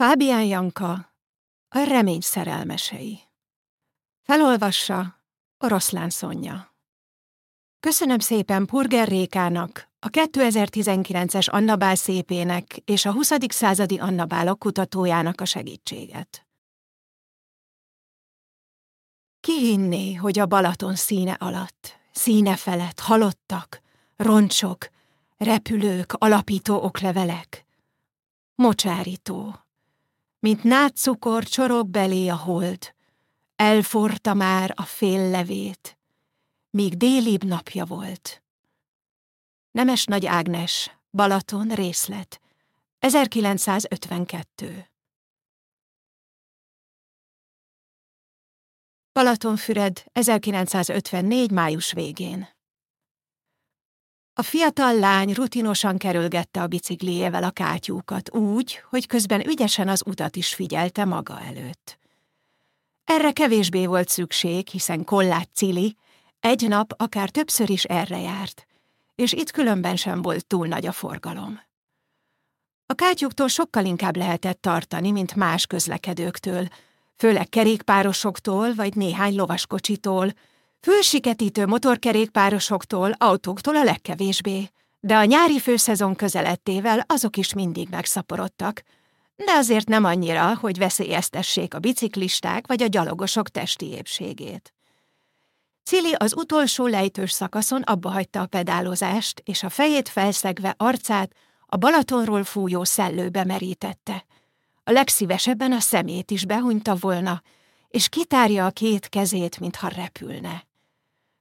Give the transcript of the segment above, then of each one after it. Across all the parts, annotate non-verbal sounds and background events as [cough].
Fábián Janka, a remény szerelmesei. Felolvassa Oroszlán Szonya. Köszönöm szépen Purger Rékának, a 2019-es Annabál szépének és a 20. századi Annabálok kutatójának a segítséget. Ki hinné, hogy a Balaton színe alatt, színe felett halottak, roncsok, repülők, alapító oklevelek, mocsárító, mint nátszukor csorog belé a hold, elforta már a fél levét, míg délibb napja volt. Nemes Nagy Ágnes, Balaton részlet, 1952 Balatonfüred, 1954. május végén. A fiatal lány rutinosan kerülgette a bicikliével a kátyúkat úgy, hogy közben ügyesen az utat is figyelte maga előtt. Erre kevésbé volt szükség, hiszen Kollát Cili egy nap akár többször is erre járt, és itt különben sem volt túl nagy a forgalom. A kátyúktól sokkal inkább lehetett tartani, mint más közlekedőktől, főleg kerékpárosoktól vagy néhány lovaskocsitól, fülsiketítő motorkerékpárosoktól, autóktól a legkevésbé, de a nyári főszezon közelettével azok is mindig megszaporodtak, de azért nem annyira, hogy veszélyeztessék a biciklisták vagy a gyalogosok testi épségét. Cili az utolsó lejtős szakaszon abba hagyta a pedálozást, és a fejét felszegve arcát a Balatonról fújó szellőbe merítette. A legszívesebben a szemét is behunyta volna, és kitárja a két kezét, mintha repülne.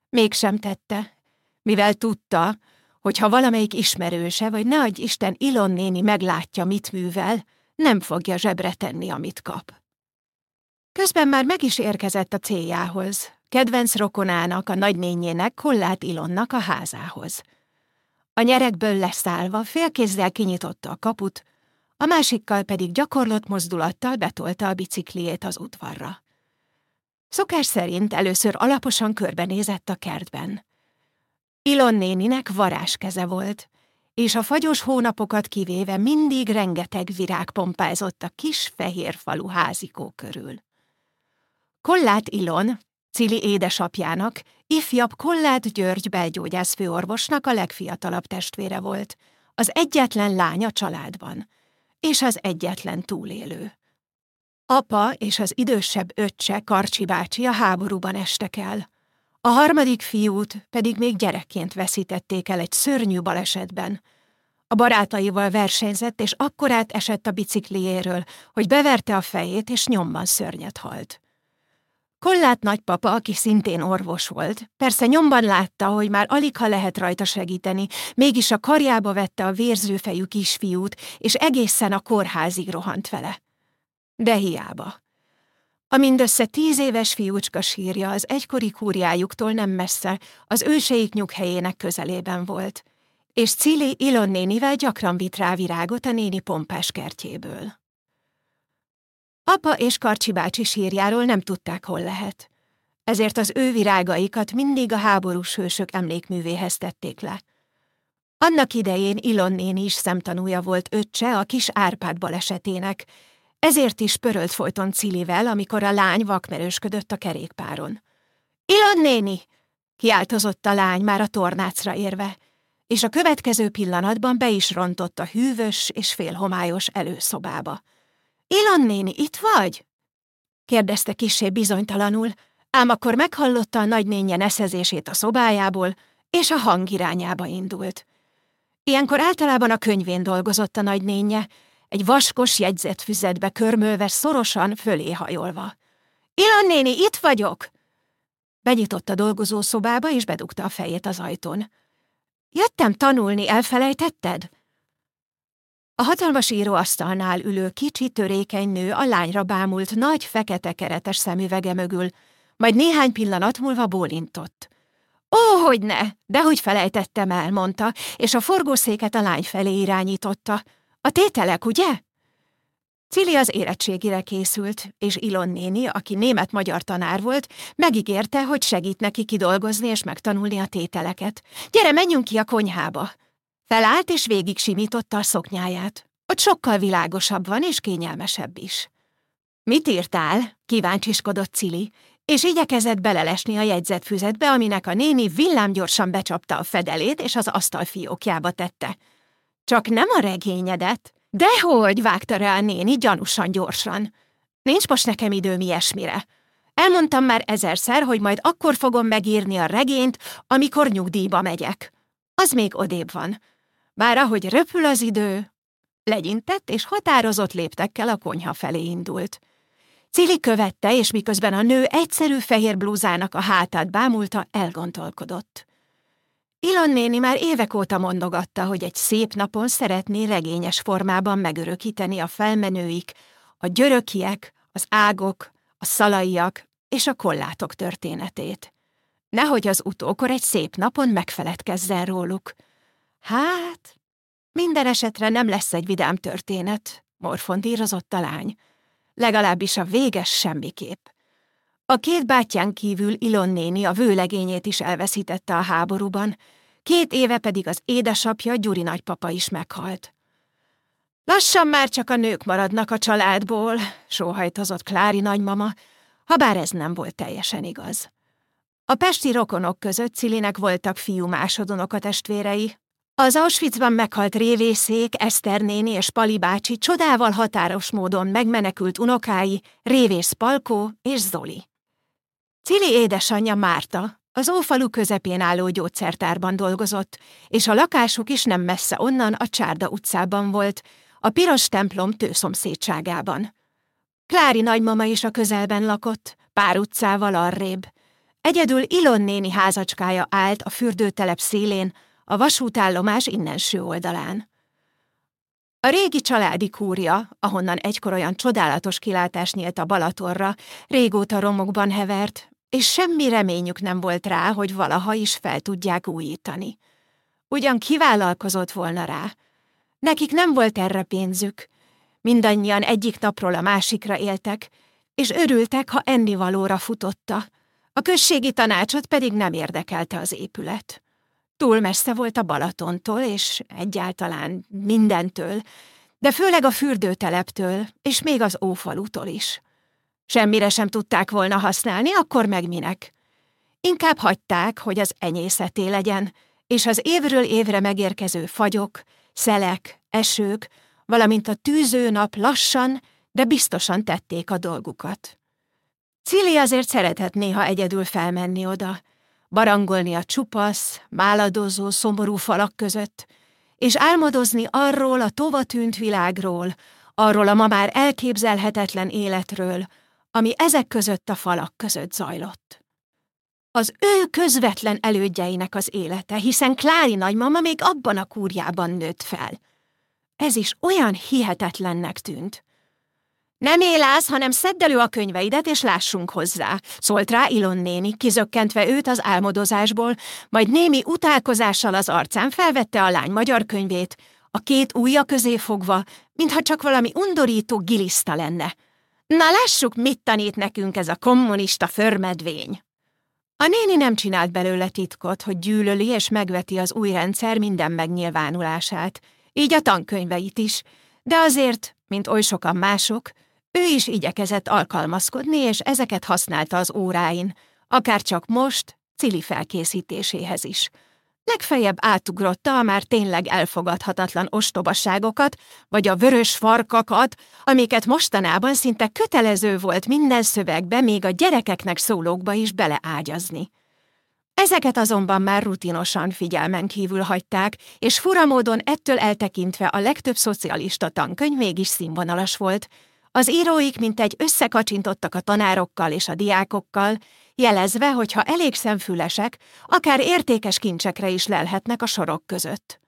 Mégsem tette, mivel tudta, hogy ha valamelyik ismerőse, vagy ne adj Isten Ilon néni meglátja, mit művel, nem fogja zsebre tenni, amit kap. Közben már meg is érkezett a céljához, kedvenc rokonának, a nagynényének, Kollát Ilonnak a házához. A nyerekből leszállva félkézzel kinyitotta a kaput, a másikkal pedig gyakorlott mozdulattal betolta a bicikliét az udvarra. Szokás szerint először alaposan körbenézett a kertben. Ilon néninek varázskeze volt, és a fagyos hónapokat kivéve mindig rengeteg virág pompázott a kis fehér falu házikó körül. Kollát Ilon, Cili édesapjának, ifjabb Kollát György belgyógyász főorvosnak a legfiatalabb testvére volt, az egyetlen lánya családban, és az egyetlen túlélő. Apa és az idősebb öccse, Karcsi bácsi a háborúban estek el. A harmadik fiút pedig még gyerekként veszítették el egy szörnyű balesetben. A barátaival versenyzett, és akkorát esett a bicikliéről, hogy beverte a fejét, és nyomban szörnyet halt. Kollát nagypapa, aki szintén orvos volt, persze nyomban látta, hogy már alig ha lehet rajta segíteni, mégis a karjába vette a vérzőfejű kisfiút, és egészen a kórházig rohant vele. De hiába. A mindössze tíz éves fiúcska sírja az egykori kúriájuktól nem messze, az őseik nyughelyének közelében volt, és Cili Ilon nénivel gyakran vitt rá virágot a néni pompás kertjéből. Apa és Karcsi bácsi sírjáról nem tudták, hol lehet. Ezért az ő virágaikat mindig a háborús hősök emlékművéhez tették le. Annak idején Ilon néni is szemtanúja volt öccse a kis Árpád balesetének, ezért is pörölt folyton Cilivel, amikor a lány vakmerősködött a kerékpáron. Ilon néni! kiáltozott a lány már a tornácra érve, és a következő pillanatban be is rontott a hűvös és félhomályos előszobába. Ilon néni, itt vagy? kérdezte kisé bizonytalanul, ám akkor meghallotta a nagynénye neszezését a szobájából, és a hang irányába indult. Ilyenkor általában a könyvén dolgozott a nagynénye, egy vaskos jegyzetfüzetbe körmölve szorosan fölé hajolva. Ilan néni, itt vagyok! Benyitott a dolgozószobába, és bedugta a fejét az ajtón. Jöttem tanulni, elfelejtetted? A hatalmas íróasztalnál ülő kicsi törékeny nő a lányra bámult nagy fekete keretes szemüvege mögül, majd néhány pillanat múlva bólintott. Ó, hogy ne, de hogy felejtettem el, mondta, és a forgószéket a lány felé irányította. A tételek, ugye? Cili az érettségire készült, és Ilon néni, aki német-magyar tanár volt, megígérte, hogy segít neki kidolgozni és megtanulni a tételeket. Gyere, menjünk ki a konyhába! Felállt és végig simította a szoknyáját. Ott sokkal világosabb van és kényelmesebb is. Mit írtál? kíváncsiskodott Cili, és igyekezett belelesni a jegyzetfüzetbe, aminek a néni villámgyorsan becsapta a fedelét, és az asztal fiókjába tette. Csak nem a regényedet? Dehogy, vágta rá a néni gyanúsan gyorsan. Nincs most nekem időm ilyesmire. Elmondtam már ezerszer, hogy majd akkor fogom megírni a regényt, amikor nyugdíjba megyek. Az még odébb van. Bár ahogy röpül az idő, legyintett és határozott léptekkel a konyha felé indult. Cili követte, és miközben a nő egyszerű fehér blúzának a hátát bámulta, elgondolkodott. Ilon néni már évek óta mondogatta, hogy egy szép napon szeretné regényes formában megörökíteni a felmenőik, a györökiek, az ágok, a szalaiak és a kollátok történetét. Nehogy az utókor egy szép napon megfeledkezzen róluk. Hát, minden esetre nem lesz egy vidám történet, morfondírozott a lány. Legalábbis a véges semmiképp. A két bátyán kívül Ilon néni a vőlegényét is elveszítette a háborúban, két éve pedig az édesapja Gyuri nagypapa is meghalt. Lassan már csak a nők maradnak a családból, sóhajtozott Klári nagymama, ha bár ez nem volt teljesen igaz. A pesti rokonok között Cilinek voltak fiú másodonok a testvérei. Az Auschwitzban meghalt révészék, Eszter néni és Pali bácsi csodával határos módon megmenekült unokái, révész Palkó és Zoli. Cili édesanyja Márta az ófalu közepén álló gyógyszertárban dolgozott, és a lakásuk is nem messze onnan a Csárda utcában volt, a piros templom tőszomszédságában. Klári nagymama is a közelben lakott, pár utcával arrébb. Egyedül Ilon néni házacskája állt a fürdőtelep szélén, a vasútállomás innenső oldalán. A régi családi kúria, ahonnan egykor olyan csodálatos kilátás nyílt a Balatorra, régóta romokban hevert, és semmi reményük nem volt rá, hogy valaha is fel tudják újítani. Ugyan kivállalkozott volna rá. Nekik nem volt erre pénzük. Mindannyian egyik napról a másikra éltek, és örültek, ha ennivalóra futotta. A községi tanácsot pedig nem érdekelte az épület. Túl messze volt a Balatontól, és egyáltalán mindentől, de főleg a fürdőteleptől, és még az ófalutól is. Semmire sem tudták volna használni, akkor meg minek. Inkább hagyták, hogy az enyészeté legyen, és az évről évre megérkező fagyok, szelek, esők, valamint a tűző nap lassan, de biztosan tették a dolgukat. Cili azért szeretett néha egyedül felmenni oda, barangolni a csupasz, máladozó, szomorú falak között, és álmodozni arról a tova tűnt világról, arról a ma már elképzelhetetlen életről, ami ezek között a falak között zajlott. Az ő közvetlen elődjeinek az élete, hiszen Klári nagymama még abban a kúrjában nőtt fel. Ez is olyan hihetetlennek tűnt. Nem élász, hanem szedd elő a könyveidet, és lássunk hozzá, szólt rá Ilon néni, kizökkentve őt az álmodozásból, majd némi utálkozással az arcán felvette a lány magyar könyvét, a két ujja közé fogva, mintha csak valami undorító giliszta lenne. Na lássuk, mit tanít nekünk ez a kommunista förmedvény. A néni nem csinált belőle titkot, hogy gyűlöli és megveti az új rendszer minden megnyilvánulását, így a tankönyveit is, de azért, mint oly sokan mások, ő is igyekezett alkalmazkodni, és ezeket használta az óráin, akár csak most, Cili felkészítéséhez is. Legfeljebb átugrotta a már tényleg elfogadhatatlan ostobasságokat, vagy a vörös farkakat, amiket mostanában szinte kötelező volt minden szövegbe, még a gyerekeknek szólókba is beleágyazni. Ezeket azonban már rutinosan figyelmen kívül hagyták, és furamódon ettől eltekintve a legtöbb szocialista tankönyv mégis színvonalas volt, az íróik mintegy összekacsintottak a tanárokkal és a diákokkal, jelezve, hogy ha elég szemfülesek, akár értékes kincsekre is lelhetnek a sorok között.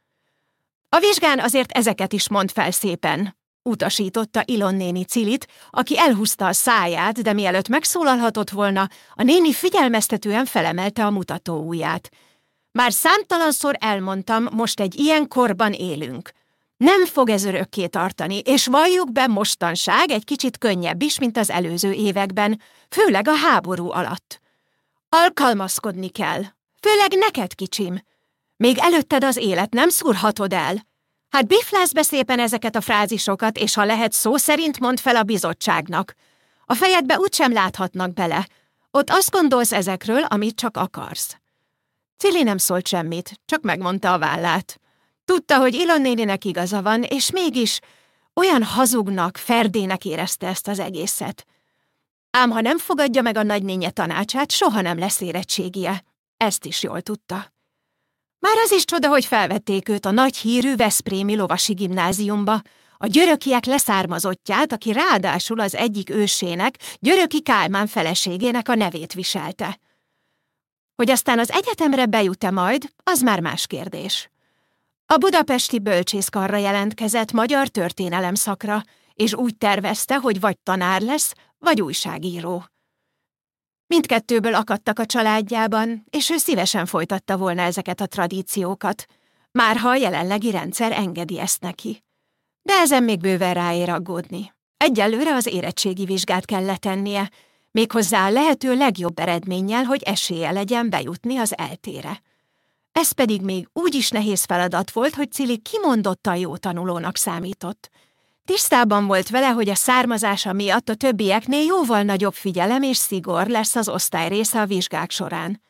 A vizsgán azért ezeket is mond fel szépen, utasította Ilon néni Cilit, aki elhúzta a száját, de mielőtt megszólalhatott volna, a néni figyelmeztetően felemelte a mutató ujját. Már számtalanszor elmondtam, most egy ilyen korban élünk. Nem fog ez örökké tartani, és valljuk be mostanság egy kicsit könnyebb is, mint az előző években, főleg a háború alatt. Alkalmazkodni kell, főleg neked, kicsim. Még előtted az élet nem szúrhatod el. Hát biflász be szépen ezeket a frázisokat, és ha lehet szó szerint mond fel a bizottságnak. A fejedbe úgysem láthatnak bele. Ott azt gondolsz ezekről, amit csak akarsz. Cili nem szólt semmit, csak megmondta a vállát. Tudta, hogy Ilon néninek igaza van, és mégis olyan hazugnak, ferdének érezte ezt az egészet. Ám ha nem fogadja meg a nagynénye tanácsát, soha nem lesz érettségie. Ezt is jól tudta. Már az is csoda, hogy felvették őt a nagy hírű Veszprémi lovasi gimnáziumba, a györökiek leszármazottját, aki ráadásul az egyik ősének, Györöki Kálmán feleségének a nevét viselte. Hogy aztán az egyetemre bejut-e majd, az már más kérdés. A budapesti bölcsészkarra jelentkezett magyar történelem szakra, és úgy tervezte, hogy vagy tanár lesz, vagy újságíró. Mindkettőből akadtak a családjában, és ő szívesen folytatta volna ezeket a tradíciókat, márha a jelenlegi rendszer engedi ezt neki. De ezen még bőven ráér aggódni. Egyelőre az érettségi vizsgát kell letennie, méghozzá a lehető legjobb eredménnyel, hogy esélye legyen bejutni az eltére. Ez pedig még úgy is nehéz feladat volt, hogy Cili kimondottan jó tanulónak számított. Tisztában volt vele, hogy a származása miatt a többieknél jóval nagyobb figyelem és szigor lesz az osztály része a vizsgák során.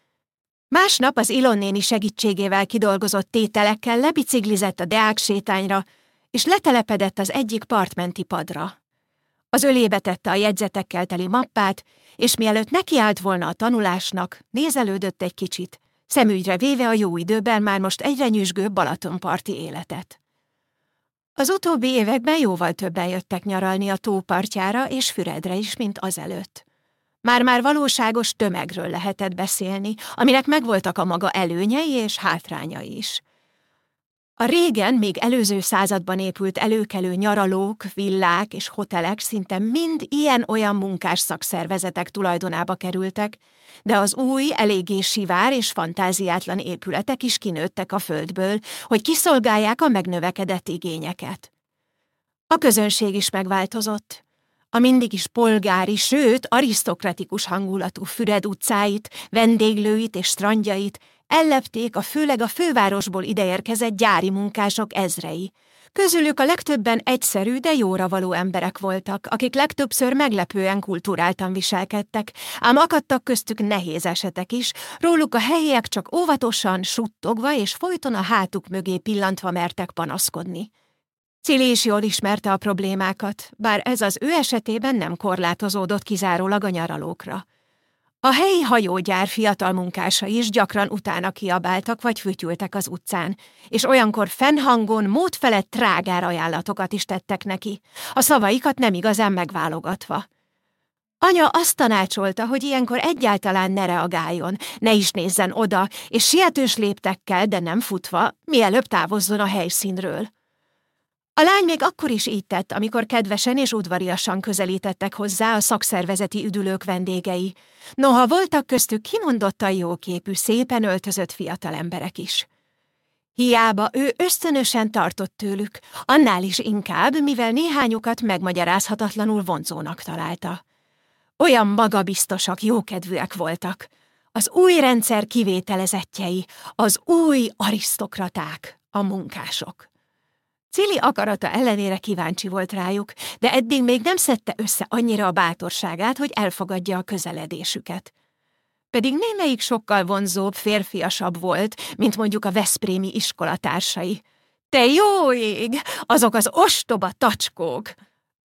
Másnap az Ilon néni segítségével kidolgozott tételekkel lebiciklizett a Deák sétányra, és letelepedett az egyik partmenti padra. Az ölébe tette a jegyzetekkel teli mappát, és mielőtt nekiállt volna a tanulásnak, nézelődött egy kicsit, szemügyre véve a jó időben már most egyre nyüzsgő Balatonparti életet. Az utóbbi években jóval többen jöttek nyaralni a tópartjára és Füredre is, mint azelőtt. Már-már valóságos tömegről lehetett beszélni, aminek megvoltak a maga előnyei és hátrányai is. A régen, még előző században épült előkelő nyaralók, villák és hotelek szinte mind ilyen-olyan munkás szakszervezetek tulajdonába kerültek, de az új, eléggé sivár és fantáziátlan épületek is kinőttek a földből, hogy kiszolgálják a megnövekedett igényeket. A közönség is megváltozott. A mindig is polgári, sőt, arisztokratikus hangulatú Füred utcáit, vendéglőit és strandjait ellepték a főleg a fővárosból ideérkezett gyári munkások ezrei. Közülük a legtöbben egyszerű, de jóra való emberek voltak, akik legtöbbször meglepően kulturáltan viselkedtek, ám akadtak köztük nehéz esetek is, róluk a helyiek csak óvatosan, suttogva és folyton a hátuk mögé pillantva mertek panaszkodni. Cili is jól ismerte a problémákat, bár ez az ő esetében nem korlátozódott kizárólag a nyaralókra. A helyi hajógyár fiatal munkásai is gyakran utána kiabáltak vagy fütyültek az utcán, és olyankor fennhangon mód felett trágár ajánlatokat is tettek neki, a szavaikat nem igazán megválogatva. Anya azt tanácsolta, hogy ilyenkor egyáltalán ne reagáljon, ne is nézzen oda, és sietős léptekkel, de nem futva, mielőbb távozzon a helyszínről. A lány még akkor is így tett, amikor kedvesen és udvariasan közelítettek hozzá a szakszervezeti üdülők vendégei. Noha voltak köztük kimondottan jóképű, szépen öltözött fiatal emberek is. Hiába ő ösztönösen tartott tőlük, annál is inkább, mivel néhányukat megmagyarázhatatlanul vonzónak találta. Olyan magabiztosak, jókedvűek voltak. Az új rendszer kivételezettjei, az új arisztokraták, a munkások. Cili akarata ellenére kíváncsi volt rájuk, de eddig még nem szedte össze annyira a bátorságát, hogy elfogadja a közeledésüket. Pedig némelyik sokkal vonzóbb, férfiasabb volt, mint mondjuk a Veszprémi iskolatársai. Te jó ég! Azok az ostoba tacskók!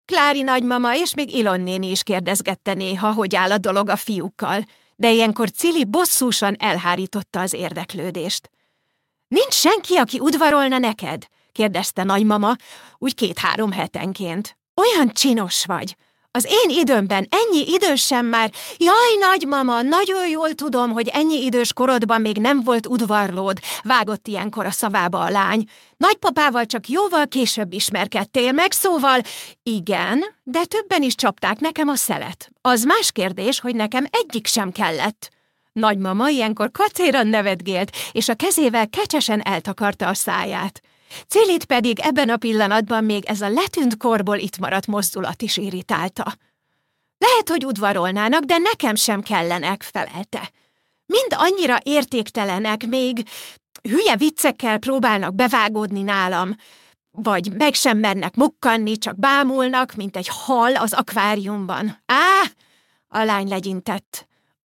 Klári nagymama és még Ilon néni is kérdezgette néha, hogy áll a dolog a fiúkkal, de ilyenkor Cili bosszúsan elhárította az érdeklődést. Nincs senki, aki udvarolna neked? Kérdezte nagymama, úgy két-három hetenként. Olyan csinos vagy. Az én időmben ennyi idős sem már... Jaj, nagymama, nagyon jól tudom, hogy ennyi idős korodban még nem volt udvarlód, vágott ilyenkor a szavába a lány. Nagypapával csak jóval később ismerkedtél meg, szóval... Igen, de többen is csapták nekem a szelet. Az más kérdés, hogy nekem egyik sem kellett. Nagymama ilyenkor kacéran nevetgélt, és a kezével kecsesen eltakarta a száját. Cilit pedig ebben a pillanatban még ez a letűnt korból itt maradt mozdulat is irritálta. Lehet, hogy udvarolnának, de nekem sem kellenek, felelte. Mind annyira értéktelenek, még hülye viccekkel próbálnak bevágódni nálam. Vagy meg sem mernek mukkanni, csak bámulnak, mint egy hal az akváriumban. Á! A lány legyintett.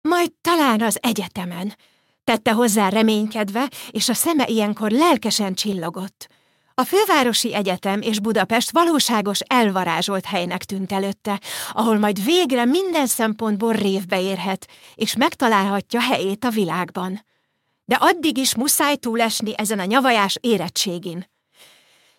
Majd talán az egyetemen. Tette hozzá reménykedve, és a szeme ilyenkor lelkesen csillogott. A fővárosi egyetem és Budapest valóságos elvarázsolt helynek tűnt előtte, ahol majd végre minden szempontból révbe érhet, és megtalálhatja helyét a világban. De addig is muszáj túlesni ezen a nyavajás érettségin.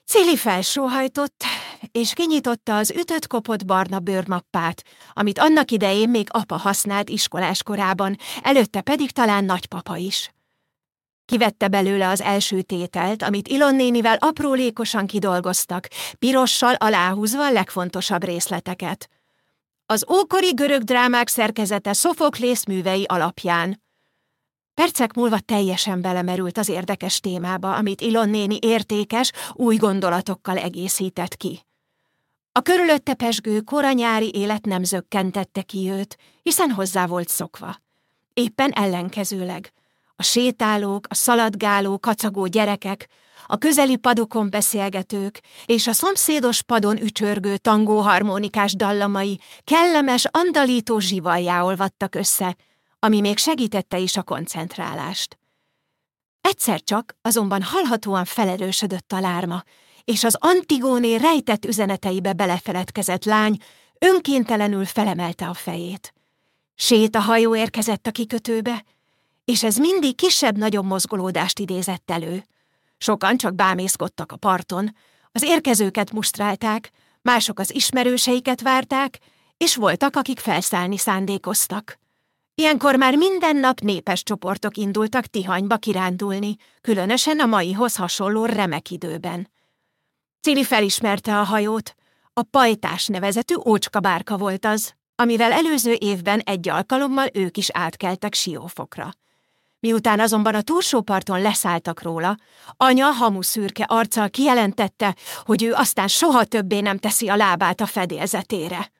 Cili felsóhajtott, és kinyitotta az ütött kopott barna bőrmappát, amit annak idején még apa használt iskolás korában, előtte pedig talán nagypapa is. Kivette belőle az első tételt, amit Ilon nénivel aprólékosan kidolgoztak, pirossal aláhúzva a legfontosabb részleteket. Az ókori görög drámák szerkezete Szofoklész művei alapján. Percek múlva teljesen belemerült az érdekes témába, amit Ilon néni értékes, új gondolatokkal egészített ki. A körülötte pesgő koranyári élet nem zökkentette ki őt, hiszen hozzá volt szokva. Éppen ellenkezőleg. A sétálók, a szaladgáló, kacagó gyerekek, a közeli padokon beszélgetők és a szomszédos padon ücsörgő tangóharmonikás dallamai kellemes, andalító zsivaljá olvadtak össze, ami még segítette is a koncentrálást. Egyszer csak azonban hallhatóan felerősödött a lárma, és az Antigóné rejtett üzeneteibe belefeledkezett lány önkéntelenül felemelte a fejét. Sét a hajó érkezett a kikötőbe, és ez mindig kisebb-nagyobb mozgolódást idézett elő. Sokan csak bámészkodtak a parton, az érkezőket mustrálták, mások az ismerőseiket várták, és voltak, akik felszállni szándékoztak. Ilyenkor már minden nap népes csoportok indultak Tihanyba kirándulni, különösen a maihoz hasonló remek időben. Cili felismerte a hajót. A pajtás nevezetű ócskabárka volt az, amivel előző évben egy alkalommal ők is átkeltek siófokra. Miután azonban a túlsó parton leszálltak róla, anya hamuszürke arccal kijelentette, hogy ő aztán soha többé nem teszi a lábát a fedélzetére.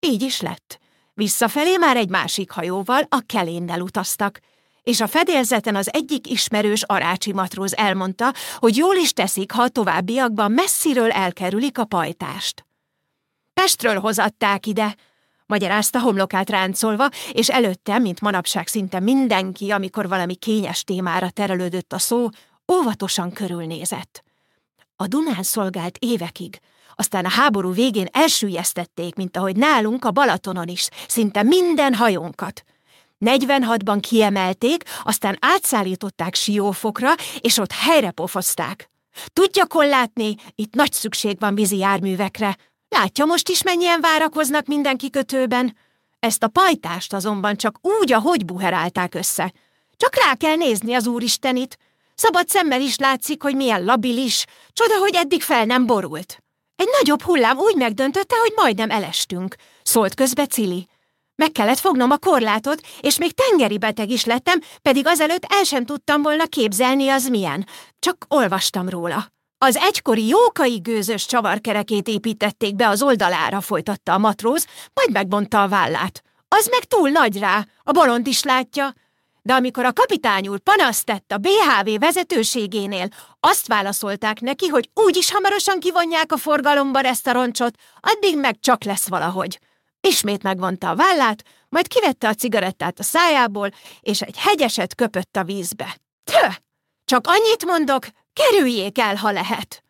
Így is lett. Visszafelé már egy másik hajóval, a kelénnel utaztak, és a fedélzeten az egyik ismerős arácsi matróz elmondta, hogy jól is teszik, ha a továbbiakban messziről elkerülik a pajtást. Pestről hozatták ide, magyarázta homlokát ráncolva, és előtte, mint manapság szinte mindenki, amikor valami kényes témára terelődött a szó, óvatosan körülnézett. A Dunán szolgált évekig, aztán a háború végén elsüllyesztették, mint ahogy nálunk a Balatonon is, szinte minden hajónkat. 46-ban kiemelték, aztán átszállították Siófokra, és ott helyre pofozták. Tudja látni, itt nagy szükség van vízi járművekre. Látja most is, mennyien várakoznak minden kikötőben? Ezt a pajtást azonban csak úgy, ahogy buherálták össze. Csak rá kell nézni az úristenit. Szabad szemmel is látszik, hogy milyen labilis. Csoda, hogy eddig fel nem borult. Egy nagyobb hullám úgy megdöntötte, hogy majdnem elestünk, szólt közbe Cili. Meg kellett fognom a korlátot, és még tengeri beteg is lettem, pedig azelőtt el sem tudtam volna képzelni, az milyen. Csak olvastam róla. Az egykori jókai gőzös csavarkerekét építették be az oldalára, folytatta a matróz, majd megbonta a vállát. Az meg túl nagy rá, a bolond is látja. De amikor a kapitány úr panaszt tett a BHV vezetőségénél, azt válaszolták neki, hogy úgyis hamarosan kivonják a forgalomba ezt a roncsot, addig meg csak lesz valahogy. Ismét megvonta a vállát, majd kivette a cigarettát a szájából, és egy hegyeset köpött a vízbe. Tö! Csak annyit mondok, kerüljék el, ha lehet!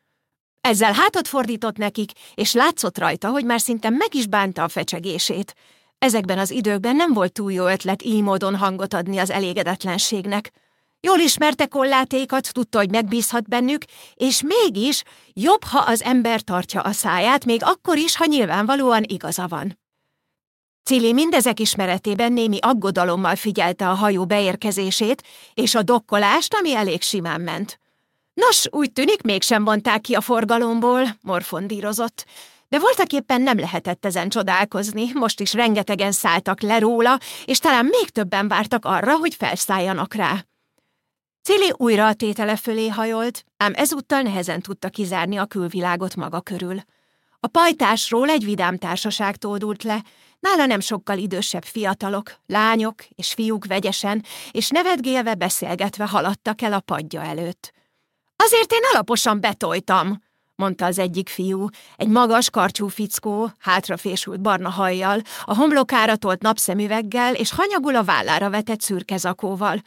Ezzel hátat fordított nekik, és látszott rajta, hogy már szinte meg is bánta a fecsegését. Ezekben az időkben nem volt túl jó ötlet így módon hangot adni az elégedetlenségnek. Jól ismerte kollátékat, tudta, hogy megbízhat bennük, és mégis jobb, ha az ember tartja a száját, még akkor is, ha nyilvánvalóan igaza van. Cili mindezek ismeretében némi aggodalommal figyelte a hajó beérkezését és a dokkolást, ami elég simán ment. Nos, úgy tűnik, mégsem vonták ki a forgalomból, morfondírozott. De voltak éppen nem lehetett ezen csodálkozni, most is rengetegen szálltak le róla, és talán még többen vártak arra, hogy felszálljanak rá. Cili újra a tétele fölé hajolt, ám ezúttal nehezen tudta kizárni a külvilágot maga körül. A pajtásról egy vidám társaság tódult le, nála nem sokkal idősebb fiatalok, lányok és fiúk vegyesen, és nevetgélve beszélgetve haladtak el a padja előtt. Azért én alaposan betoltam, mondta az egyik fiú, egy magas, karcsú fickó, hátrafésült barna hajjal, a homlokára tolt napszemüveggel és hanyagul a vállára vetett szürke zakóval.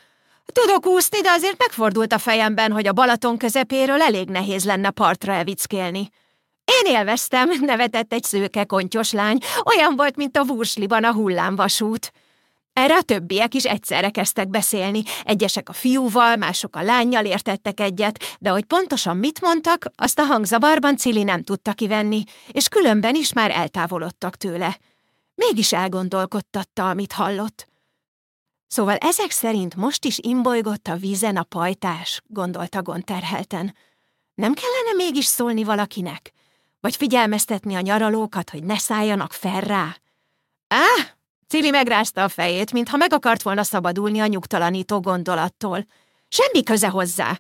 Tudok úszni, de azért megfordult a fejemben, hogy a Balaton közepéről elég nehéz lenne partra evickélni. Én élveztem, nevetett egy szőke kontyos lány, olyan volt, mint a vúrsliban a hullámvasút. Erre a többiek is egyszerre kezdtek beszélni, egyesek a fiúval, mások a lányjal értettek egyet, de hogy pontosan mit mondtak, azt a hangzabarban Cili nem tudta kivenni, és különben is már eltávolodtak tőle. Mégis elgondolkodtatta, amit hallott. Szóval ezek szerint most is imbolygott a vízen a pajtás, gondolta gonterhelten. Nem kellene mégis szólni valakinek? Vagy figyelmeztetni a nyaralókat, hogy ne szálljanak fel rá? Á, Cili megrázta a fejét, mintha meg akart volna szabadulni a nyugtalanító gondolattól. Semmi köze hozzá.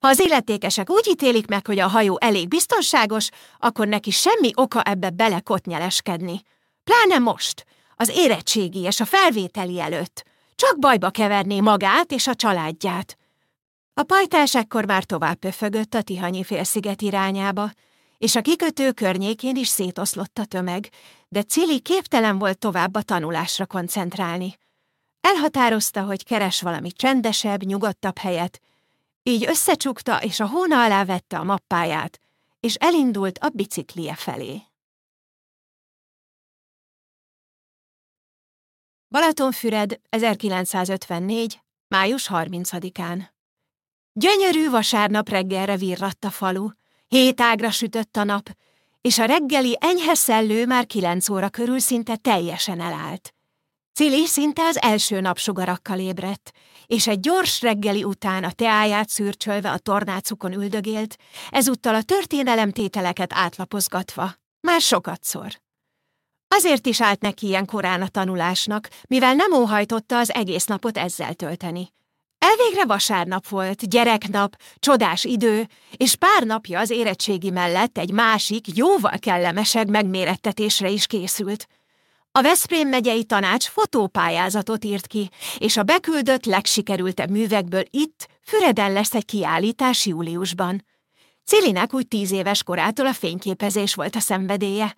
Ha az illetékesek úgy ítélik meg, hogy a hajó elég biztonságos, akkor neki semmi oka ebbe belekotnyeleskedni. Pláne most, az érettségi és a felvételi előtt. Csak bajba keverné magát és a családját. A pajtás ekkor már tovább pöfögött a Tihanyi félsziget irányába, és a kikötő környékén is szétoszlott a tömeg, de Cili képtelen volt tovább a tanulásra koncentrálni. Elhatározta, hogy keres valami csendesebb, nyugodtabb helyet, így összecsukta és a hóna alá vette a mappáját, és elindult a biciklie felé. Balatonfüred, 1954. május 30-án. Gyönyörű vasárnap reggelre virratt a falu, hét ágra sütött a nap, és a reggeli enyhe szellő már kilenc óra körül szinte teljesen elállt. Cili szinte az első napsugarakkal ébredt, és egy gyors reggeli után a teáját szürcsölve a tornácukon üldögélt, ezúttal a történelemtételeket átlapozgatva, már sokatszor. Azért is állt neki ilyen korán a tanulásnak, mivel nem óhajtotta az egész napot ezzel tölteni. Elvégre vasárnap volt, gyereknap, csodás idő, és pár napja az érettségi mellett egy másik, jóval kellemesebb megmérettetésre is készült. A Veszprém megyei tanács fotópályázatot írt ki, és a beküldött legsikerültebb művekből itt, Füreden lesz egy kiállítás júliusban. Cilinek úgy tíz éves korától a fényképezés volt a szenvedélye,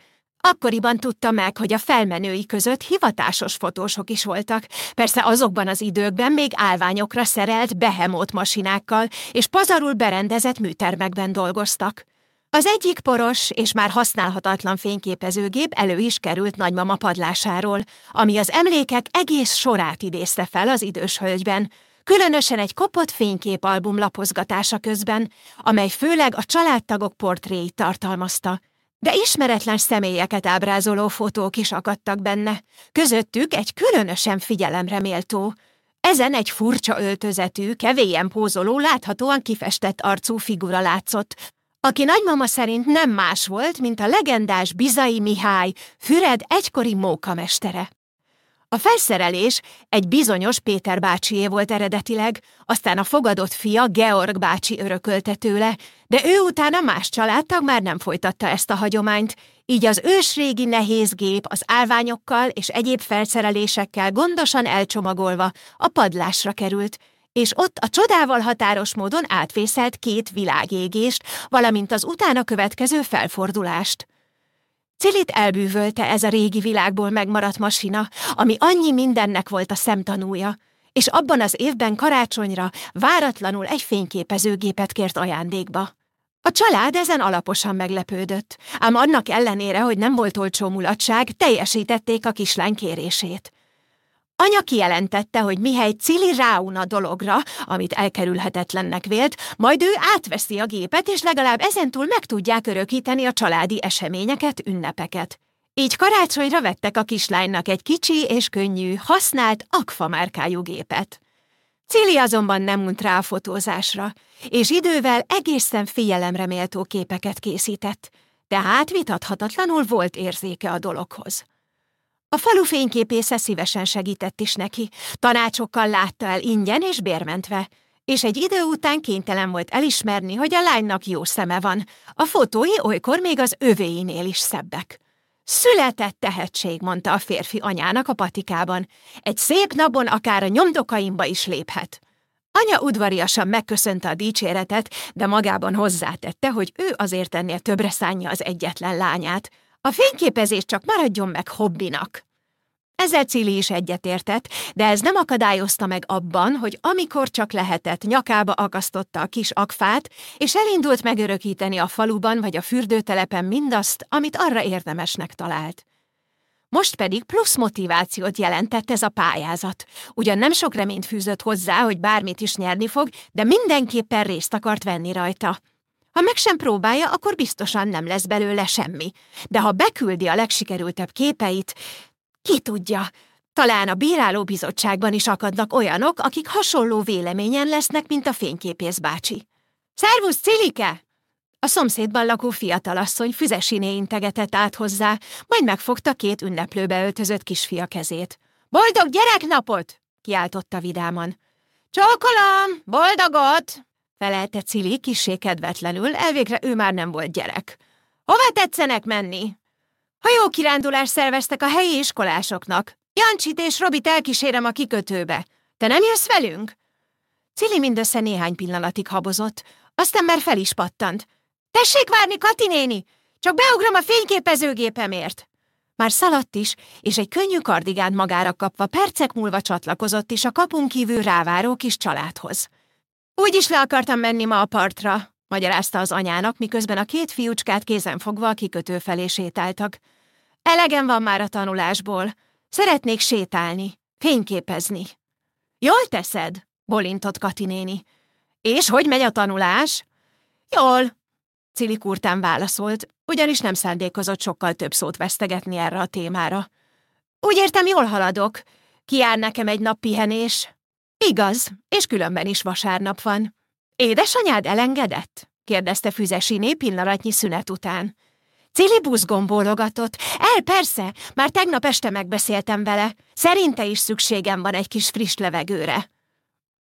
Akkoriban tudta meg, hogy a felmenői között hivatásos fotósok is voltak, persze azokban az időkben még állványokra szerelt behemót masinákkal és pazarul berendezett műtermekben dolgoztak. Az egyik poros és már használhatatlan fényképezőgép elő is került nagymama padlásáról, ami az emlékek egész sorát idézte fel az idős hölgyben, különösen egy kopott fényképalbum lapozgatása közben, amely főleg a családtagok portréit tartalmazta – de ismeretlen személyeket ábrázoló fotók is akadtak benne, közöttük egy különösen figyelemre méltó. Ezen egy furcsa öltözetű, kevélyen pózoló, láthatóan kifestett arcú figura látszott, aki nagymama szerint nem más volt, mint a legendás Bizai Mihály, Füred egykori mókamestere. A felszerelés egy bizonyos Péter bácsié volt eredetileg, aztán a fogadott fia Georg bácsi örökölte tőle, de ő utána más családtag már nem folytatta ezt a hagyományt, így az ősrégi nehéz gép az állványokkal és egyéb felszerelésekkel gondosan elcsomagolva a padlásra került, és ott a csodával határos módon átvészelt két világégést, valamint az utána következő felfordulást. Cilit elbűvölte ez a régi világból megmaradt masina, ami annyi mindennek volt a szemtanúja, és abban az évben karácsonyra váratlanul egy fényképezőgépet kért ajándékba. A család ezen alaposan meglepődött, ám annak ellenére, hogy nem volt olcsó mulatság, teljesítették a kislány kérését. Anya kijelentette, hogy mihely Cili ráun a dologra, amit elkerülhetetlennek vélt, majd ő átveszi a gépet, és legalább ezentúl meg tudják örökíteni a családi eseményeket, ünnepeket. Így karácsonyra vettek a kislánynak egy kicsi és könnyű, használt akfa gépet. Cili azonban nem unt rá a fotózásra, és idővel egészen figyelemre méltó képeket készített, tehát vitathatatlanul volt érzéke a dologhoz. A falu fényképésze szívesen segített is neki, tanácsokkal látta el ingyen és bérmentve, és egy idő után kénytelen volt elismerni, hogy a lánynak jó szeme van, a fotói olykor még az övéinél is szebbek. Született tehetség, mondta a férfi anyának a patikában. Egy szép napon akár a nyomdokaimba is léphet. Anya udvariasan megköszönte a dicséretet, de magában hozzátette, hogy ő azért ennél többre szánja az egyetlen lányát. A fényképezés csak maradjon meg hobbinak. Ezzel Cili is egyetértett, de ez nem akadályozta meg abban, hogy amikor csak lehetett, nyakába akasztotta a kis akfát, és elindult megörökíteni a faluban vagy a fürdőtelepen mindazt, amit arra érdemesnek talált. Most pedig plusz motivációt jelentett ez a pályázat. Ugyan nem sok reményt fűzött hozzá, hogy bármit is nyerni fog, de mindenképpen részt akart venni rajta. Ha meg sem próbálja, akkor biztosan nem lesz belőle semmi. De ha beküldi a legsikerültebb képeit, ki tudja, talán a bírálóbizottságban is akadnak olyanok, akik hasonló véleményen lesznek, mint a fényképész bácsi. Szervusz, Cilike! A szomszédban lakó fiatalasszony füzesiné integetett át hozzá, majd megfogta két ünneplőbe öltözött kisfia kezét. Boldog gyereknapot! kiáltotta vidáman. Csókolom! Boldogot! Felelte Cili kissé kedvetlenül, elvégre ő már nem volt gyerek. Hova tetszenek menni? Hajó kirándulást szerveztek a helyi iskolásoknak. Jancsit és Robit elkísérem a kikötőbe. Te nem jössz velünk? Cili mindössze néhány pillanatig habozott, aztán már fel is pattant. Tessék várni, Kati néni! Csak beugram a fényképezőgépemért! Már szaladt is, és egy könnyű kardigánt magára kapva percek múlva csatlakozott is a kapun kívül ráváró kis családhoz. Úgy is le akartam menni ma a partra, magyarázta az anyának, miközben a két fiúcskát kézen fogva a kikötő felé sétáltak. Elegem van már a tanulásból. Szeretnék sétálni, fényképezni. Jól teszed, bolintott Kati néni. És hogy megy a tanulás? Jól, Cili kurtán válaszolt, ugyanis nem szándékozott sokkal több szót vesztegetni erre a témára. Úgy értem, jól haladok. Kiár nekem egy nap pihenés. Igaz, és különben is vasárnap van. Édesanyád elengedett? kérdezte Füzesiné pillanatnyi szünet után. Cili buzgón bólogatott. El, persze, már tegnap este megbeszéltem vele. Szerinte is szükségem van egy kis friss levegőre.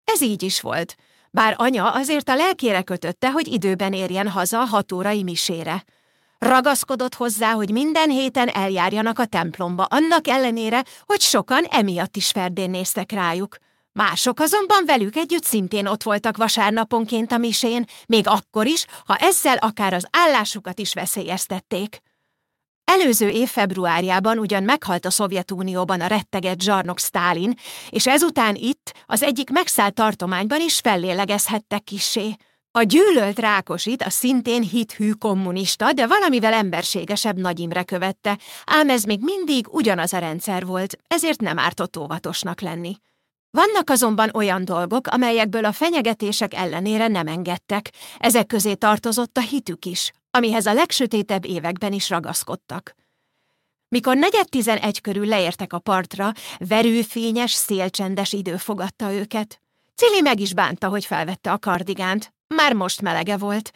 Ez így is volt bár anya azért a lelkére kötötte, hogy időben érjen haza a hatórai misére. Ragaszkodott hozzá, hogy minden héten eljárjanak a templomba, annak ellenére, hogy sokan emiatt is ferdén néztek rájuk. Mások azonban velük együtt szintén ott voltak vasárnaponként a misén, még akkor is, ha ezzel akár az állásukat is veszélyeztették. Előző év februárjában ugyan meghalt a Szovjetunióban a retteget zsarnok Stálin, és ezután itt, az egyik megszállt tartományban is fellélegezhettek kissé. A gyűlölt Rákosit a szintén hithű kommunista, de valamivel emberségesebb Nagy Imre követte, ám ez még mindig ugyanaz a rendszer volt, ezért nem ártott óvatosnak lenni. Vannak azonban olyan dolgok, amelyekből a fenyegetések ellenére nem engedtek, ezek közé tartozott a hitük is, amihez a legsötétebb években is ragaszkodtak. Mikor negyed tizenegy körül leértek a partra, verőfényes, szélcsendes idő fogadta őket. Cili meg is bánta, hogy felvette a kardigánt. Már most melege volt,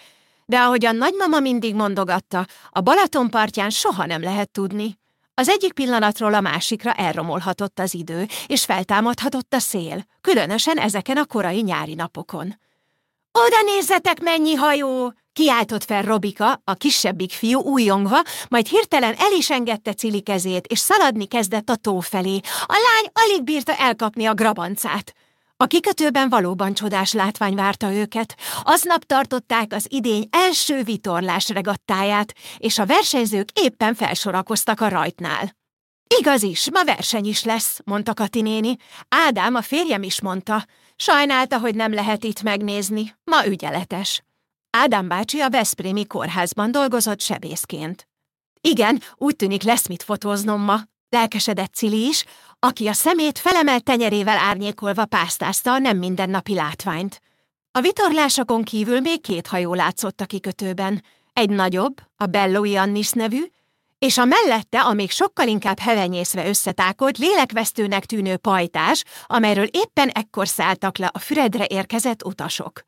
de ahogy a nagymama mindig mondogatta, a Balaton partján soha nem lehet tudni. Az egyik pillanatról a másikra elromolhatott az idő, és feltámadhatott a szél, különösen ezeken a korai nyári napokon. Oda nézzetek, mennyi hajó! Kiáltott fel Robika, a kisebbik fiú újongva, majd hirtelen el is engedte Cili kezét, és szaladni kezdett a tó felé. A lány alig bírta elkapni a grabancát. A kikötőben valóban csodás látvány várta őket. Aznap tartották az idény első vitorlás regattáját, és a versenyzők éppen felsorakoztak a rajtnál. Igaz is, ma verseny is lesz, mondta Kati néni. Ádám, a férjem is mondta. Sajnálta, hogy nem lehet itt megnézni. Ma ügyeletes. Ádám bácsi a Veszprémi kórházban dolgozott sebészként. Igen, úgy tűnik lesz mit fotóznom ma, lelkesedett Cili is, aki a szemét felemelt tenyerével árnyékolva pásztázta a nem mindennapi látványt. A vitorlásokon kívül még két hajó látszott a kikötőben, egy nagyobb, a Belloi Annis nevű, és a mellette a még sokkal inkább hevenyészve összetákolt, lélekvesztőnek tűnő pajtás, amelyről éppen ekkor szálltak le a Füredre érkezett utasok.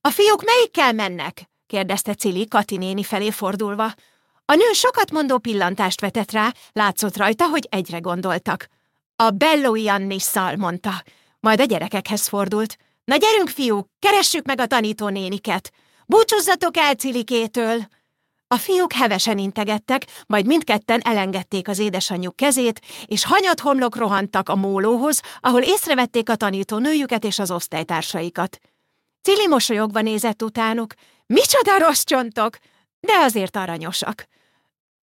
A fiúk melyikkel mennek? kérdezte Cili Kati néni felé fordulva. A nő sokat mondó pillantást vetett rá, látszott rajta, hogy egyre gondoltak. A Bellói Annisszal, mondta. Majd a gyerekekhez fordult. Na gyerünk, fiúk, keressük meg a tanítónéniket. Búcsúzzatok el Cilikétől! A fiúk hevesen integettek, majd mindketten elengedték az édesanyjuk kezét, és hanyat homlok rohantak a mólóhoz, ahol észrevették a tanító nőjüket és az osztálytársaikat. Cili mosolyogva nézett utánuk. Micsoda rossz csontok! De azért aranyosak.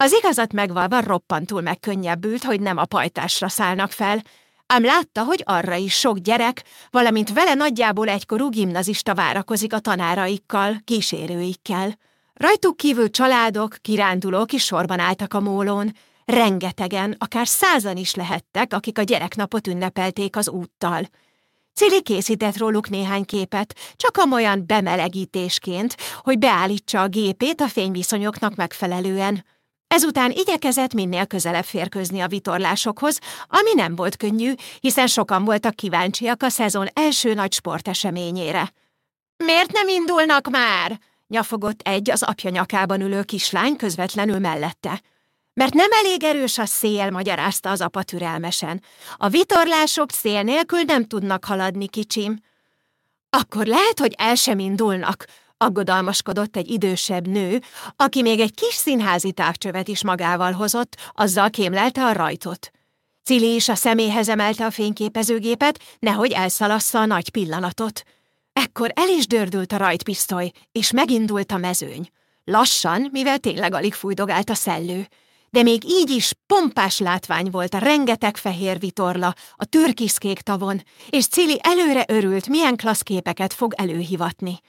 Az igazat megvalva roppantul megkönnyebbült, hogy nem a pajtásra szállnak fel, ám látta, hogy arra is sok gyerek, valamint vele nagyjából egykorú gimnazista várakozik a tanáraikkal, kísérőikkel. Rajtuk kívül családok, kirándulók is sorban álltak a mólón. Rengetegen, akár százan is lehettek, akik a gyereknapot ünnepelték az úttal. Cili készített róluk néhány képet, csak amolyan bemelegítésként, hogy beállítsa a gépét a fényviszonyoknak megfelelően. Ezután igyekezett minél közelebb férkőzni a vitorlásokhoz, ami nem volt könnyű, hiszen sokan voltak kíváncsiak a szezon első nagy sporteseményére. Miért nem indulnak már? nyafogott egy az apja nyakában ülő kislány közvetlenül mellette. Mert nem elég erős a szél, magyarázta az apa türelmesen. A vitorlások szél nélkül nem tudnak haladni, kicsim. Akkor lehet, hogy el sem indulnak, aggodalmaskodott egy idősebb nő, aki még egy kis színházi távcsövet is magával hozott, azzal kémlelte a rajtot. Cili is a szeméhez emelte a fényképezőgépet, nehogy elszalassza a nagy pillanatot. Ekkor el is dördült a rajtpisztoly, és megindult a mezőny. Lassan, mivel tényleg alig fújdogált a szellő. De még így is pompás látvány volt a rengeteg fehér vitorla a türkiszkék tavon, és Cili előre örült, milyen klassz képeket fog előhivatni.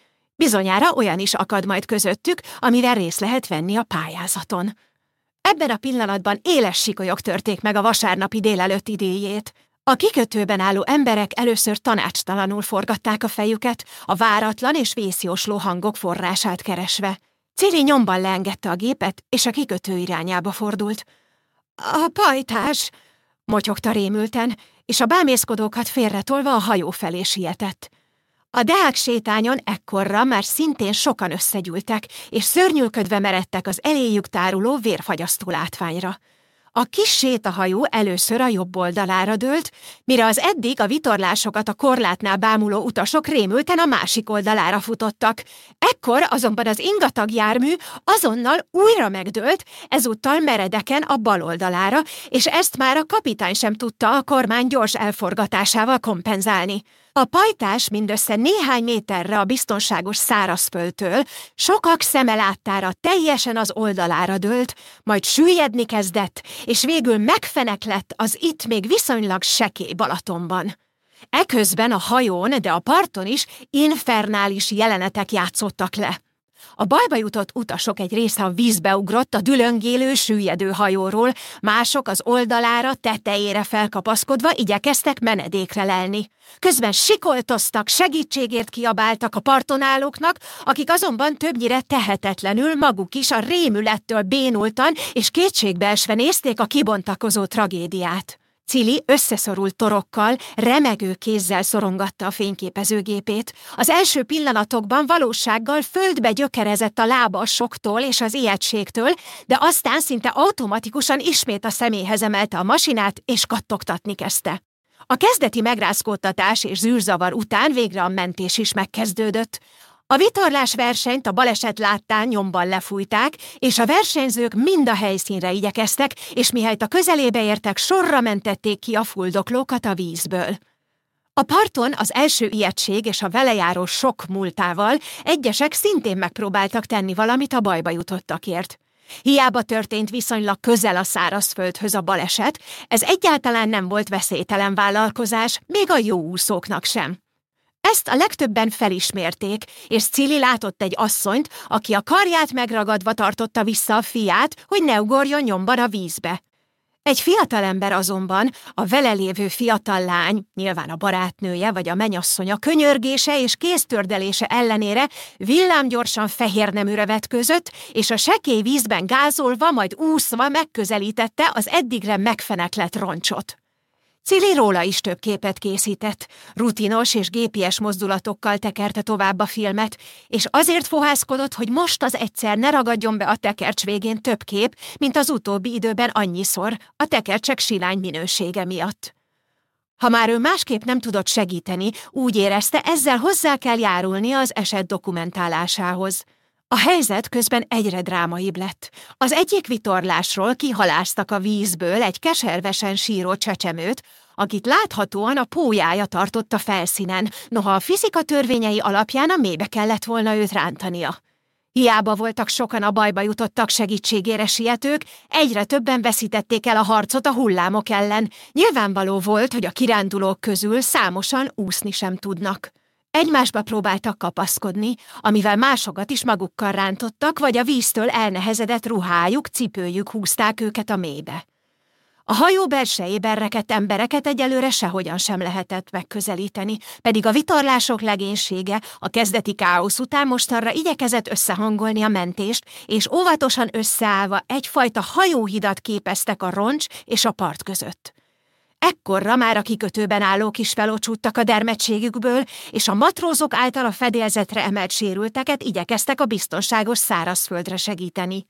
Bizonyára olyan is akad majd közöttük, amivel részt lehet venni a pályázaton. Ebben a pillanatban éles sikolyok törték meg a vasárnapi délelőtt idéjét. A kikötőben álló emberek először tanácstalanul forgatták a fejüket, a váratlan és vészjósló hangok forrását keresve. Cili nyomban leengedte a gépet, és a kikötő irányába fordult. A pajtás, motyogta rémülten, és a bámészkodókat félretolva a hajó felé sietett. A deák sétányon ekkorra már szintén sokan összegyűltek, és szörnyülködve meredtek az eléjük táruló vérfagyasztó látványra. A kis sétahajó először a jobb oldalára dőlt, mire az eddig a vitorlásokat a korlátnál bámuló utasok rémülten a másik oldalára futottak. Ekkor azonban az ingatag jármű azonnal újra megdőlt, ezúttal meredeken a bal oldalára, és ezt már a kapitány sem tudta a kormány gyors elforgatásával kompenzálni. A pajtás mindössze néhány méterre a biztonságos szárazföldtől, sokak szeme láttára teljesen az oldalára dőlt, majd süllyedni kezdett, és végül megfenek lett az itt még viszonylag sekély Balatonban. Eközben a hajón, de a parton is infernális jelenetek játszottak le. A bajba jutott utasok egy része a vízbe ugrott a dülöngélő, süllyedő hajóról, mások az oldalára, tetejére felkapaszkodva igyekeztek menedékre lelni. Közben sikoltoztak, segítségért kiabáltak a parton állóknak, akik azonban többnyire tehetetlenül maguk is a rémülettől bénultan és kétségbeesve nézték a kibontakozó tragédiát. Cili összeszorult torokkal, remegő kézzel szorongatta a fényképezőgépét. Az első pillanatokban valósággal földbe gyökerezett a lába a soktól és az ijegységtől, de aztán szinte automatikusan ismét a személyhez emelte a masinát, és kattogtatni kezdte. A kezdeti megrázkódtatás és zűrzavar után végre a mentés is megkezdődött. A vitorlás versenyt a baleset láttán nyomban lefújták, és a versenyzők mind a helyszínre igyekeztek, és mihelyt a közelébe értek, sorra mentették ki a fuldoklókat a vízből. A parton az első ijegység és a velejáró sok múltával egyesek szintén megpróbáltak tenni valamit a bajba jutottakért. Hiába történt viszonylag közel a szárazföldhöz a baleset, ez egyáltalán nem volt veszélytelen vállalkozás, még a jó úszóknak sem. Ezt a legtöbben felismerték, és Cili látott egy asszonyt, aki a karját megragadva tartotta vissza a fiát, hogy ne ugorjon nyomban a vízbe. Egy fiatalember azonban, a vele lévő fiatal lány, nyilván a barátnője vagy a menyasszonya könyörgése és kéztördelése ellenére villámgyorsan fehér neműre vetközött, és a sekély vízben gázolva, majd úszva megközelítette az eddigre megfeneklett roncsot. Cili róla is több képet készített, rutinos és gépies mozdulatokkal tekerte tovább a filmet, és azért fohászkodott, hogy most az egyszer ne ragadjon be a tekercs végén több kép, mint az utóbbi időben annyiszor, a tekercsek silány minősége miatt. Ha már ő másképp nem tudott segíteni, úgy érezte, ezzel hozzá kell járulni az eset dokumentálásához. A helyzet közben egyre drámaibb lett. Az egyik vitorlásról kihaláztak a vízből egy keservesen síró csecsemőt, akit láthatóan a pójája tartott a felszínen, noha a fizika törvényei alapján a mélybe kellett volna őt rántania. Hiába voltak sokan a bajba jutottak segítségére sietők, egyre többen veszítették el a harcot a hullámok ellen. Nyilvánvaló volt, hogy a kirándulók közül számosan úszni sem tudnak. Egymásba próbáltak kapaszkodni, amivel másokat is magukkal rántottak, vagy a víztől elnehezedett ruhájuk, cipőjük húzták őket a mélybe. A hajó belsejében rekedt embereket egyelőre sehogyan sem lehetett megközelíteni, pedig a vitorlások legénysége a kezdeti káosz után mostanra igyekezett összehangolni a mentést, és óvatosan összeállva egyfajta hajóhidat képeztek a roncs és a part között. Ekkorra már a kikötőben állók is felocsúttak a dermedtségükből, és a matrózok által a fedélzetre emelt sérülteket igyekeztek a biztonságos szárazföldre segíteni.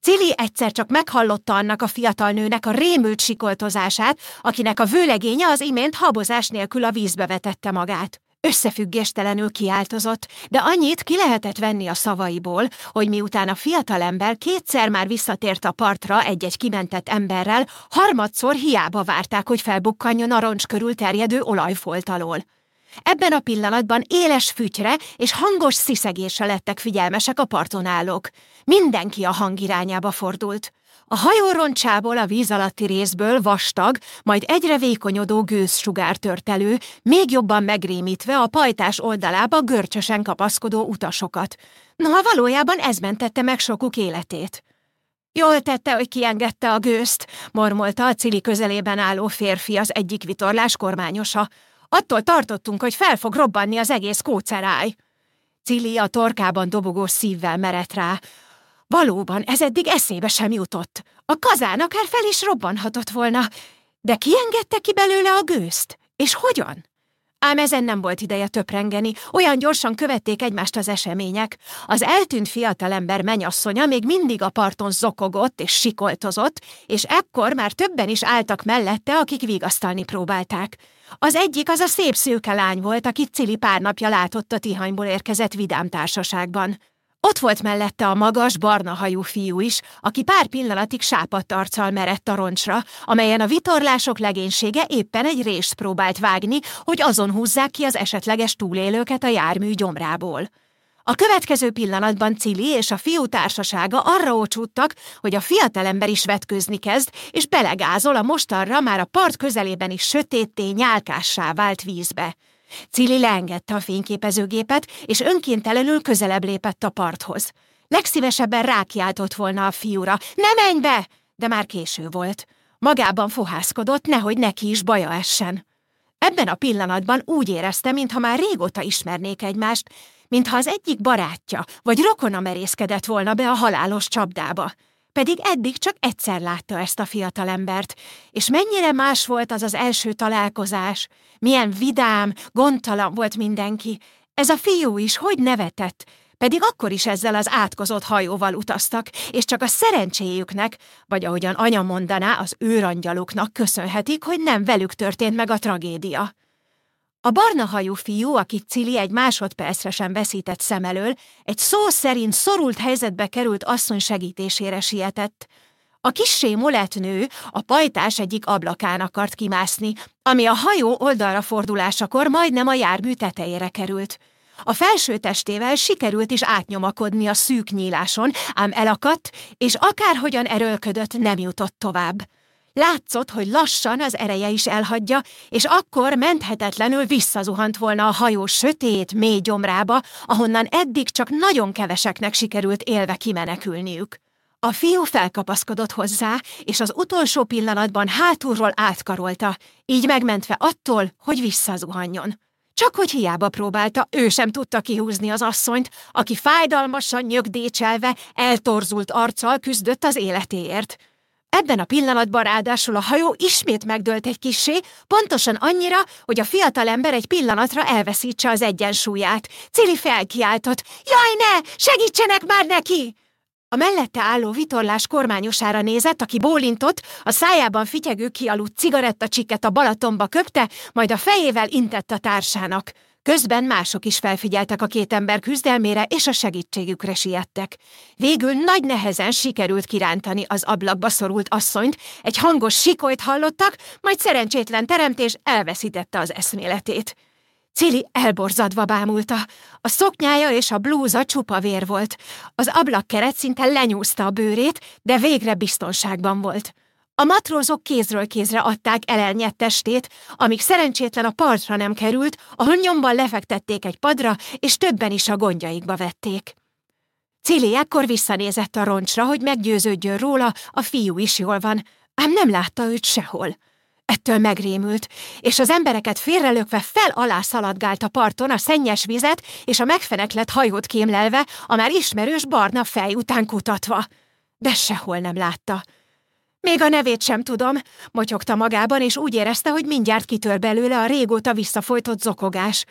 Cili egyszer csak meghallotta annak a fiatal nőnek a rémült sikoltozását, akinek a vőlegénye az imént habozás nélkül a vízbe vetette magát. Összefüggéstelenül kiáltozott, de annyit ki lehetett venni a szavaiból, hogy miután a fiatalember kétszer már visszatért a partra egy-egy kimentett emberrel, harmadszor hiába várták, hogy felbukkanjon a roncs körül terjedő olajfolt alól. Ebben a pillanatban éles fütyre és hangos sziszegésre lettek figyelmesek a parton állók. Mindenki a hang irányába fordult. A hajó roncsából a víz alatti részből vastag, majd egyre vékonyodó gőzsugár tört elő, még jobban megrémítve a pajtás oldalába görcsösen kapaszkodó utasokat. Noha valójában ez mentette meg sokuk életét. Jól tette, hogy kiengedte a gőzt, mormolta a cili közelében álló férfi az egyik vitorlás kormányosa. Attól tartottunk, hogy fel fog robbanni az egész kóceráj. Cili a torkában dobogó szívvel merett rá. Valóban, ez eddig eszébe sem jutott. A kazán akár fel is robbanhatott volna. De ki engedte ki belőle a gőzt? És hogyan? Ám ezen nem volt ideje töprengeni, olyan gyorsan követték egymást az események. Az eltűnt fiatalember menyasszonya még mindig a parton zokogott és sikoltozott, és ekkor már többen is álltak mellette, akik vigasztalni próbálták. Az egyik az a szép szőke lány volt, akit Cili pár napja látott a Tihanyból érkezett vidám társaságban. Ott volt mellette a magas, barna hajú fiú is, aki pár pillanatig sápadt arccal merett a roncsra, amelyen a vitorlások legénysége éppen egy részt próbált vágni, hogy azon húzzák ki az esetleges túlélőket a jármű gyomrából. A következő pillanatban Cili és a fiú társasága arra ócsúttak, hogy a fiatalember is vetkőzni kezd, és belegázol a mostanra már a part közelében is sötétté, nyálkássá vált vízbe. Cili leengedte a fényképezőgépet, és önkéntelenül közelebb lépett a parthoz. Legszívesebben rákiáltott volna a fiúra, ne menj be! De már késő volt. Magában fohászkodott, nehogy neki is baja essen. Ebben a pillanatban úgy érezte, mintha már régóta ismernék egymást, mintha az egyik barátja vagy rokona merészkedett volna be a halálos csapdába. Pedig eddig csak egyszer látta ezt a fiatalembert, és mennyire más volt az az első találkozás, milyen vidám, gondtalan volt mindenki. Ez a fiú is hogy nevetett, pedig akkor is ezzel az átkozott hajóval utaztak, és csak a szerencséjüknek, vagy ahogyan anya mondaná, az őrangyaluknak köszönhetik, hogy nem velük történt meg a tragédia. A barna hajú fiú, akit Cili egy másodpercre sem veszített szem elől, egy szó szerint szorult helyzetbe került asszony segítésére sietett. A kissé molett nő a pajtás egyik ablakán akart kimászni, ami a hajó oldalra fordulásakor majdnem a jármű tetejére került. A felső testével sikerült is átnyomakodni a szűk nyíláson, ám elakadt, és akárhogyan erőlködött, nem jutott tovább. Látszott, hogy lassan az ereje is elhagyja, és akkor menthetetlenül visszazuhant volna a hajó sötét, mély gyomrába, ahonnan eddig csak nagyon keveseknek sikerült élve kimenekülniük. A fiú felkapaszkodott hozzá, és az utolsó pillanatban hátulról átkarolta, így megmentve attól, hogy visszazuhanjon. Csak hogy hiába próbálta, ő sem tudta kihúzni az asszonyt, aki fájdalmasan nyögdécselve, eltorzult arccal küzdött az életéért. Ebben a pillanatban ráadásul a hajó ismét megdőlt egy kissé, pontosan annyira, hogy a fiatalember egy pillanatra elveszítse az egyensúlyát. Cili felkiáltott, jaj ne, segítsenek már neki! A mellette álló vitorlás kormányosára nézett, aki bólintott, a szájában fityegő kialudt cigarettacsikket a Balatonba köpte, majd a fejével intett a társának. Közben mások is felfigyeltek a két ember küzdelmére, és a segítségükre siettek. Végül nagy nehezen sikerült kirántani az ablakba szorult asszonyt, egy hangos sikolyt hallottak, majd szerencsétlen teremtés elveszítette az eszméletét. Cili elborzadva bámulta. A szoknyája és a blúza csupa vér volt. Az ablakkeret szinte lenyúzta a bőrét, de végre biztonságban volt. A matrózok kézről kézre adták el elnyett testét, amíg szerencsétlen a partra nem került, ahol nyomban lefektették egy padra, és többen is a gondjaikba vették. Cili ekkor visszanézett a roncsra, hogy meggyőződjön róla, a fiú is jól van, ám nem látta őt sehol. Ettől megrémült, és az embereket félrelökve fel-alá szaladgált a parton a szennyes vizet és a megfeneklett hajót kémlelve, a már ismerős barna fej után kutatva. De sehol nem látta. Még a nevét sem tudom, motyogta magában, és úgy érezte, hogy mindjárt kitör belőle a régóta visszafolytott zokogás.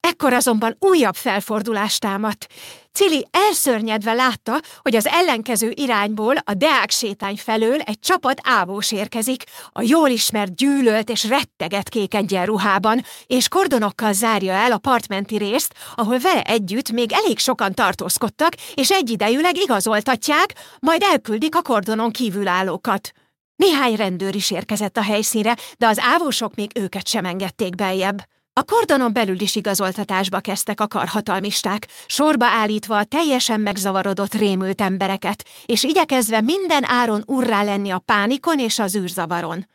Ekkor azonban újabb felfordulást támadt. Cili elszörnyedve látta, hogy az ellenkező irányból, a Deák sétány felől egy csapat ávós érkezik, a jól ismert gyűlölt és retteget kék egyenruhában, és kordonokkal zárja el a partmenti részt, ahol vele együtt még elég sokan tartózkodtak, és egyidejűleg igazoltatják, majd elküldik a kordonon kívülállókat. Néhány rendőr is érkezett a helyszínre, de az ávósok még őket sem engedték beljebb. A kordonon belül is igazoltatásba kezdtek a karhatalmisták, sorba állítva a teljesen megzavarodott, rémült embereket, és igyekezve minden áron urrá lenni a pánikon és az űrzavaron.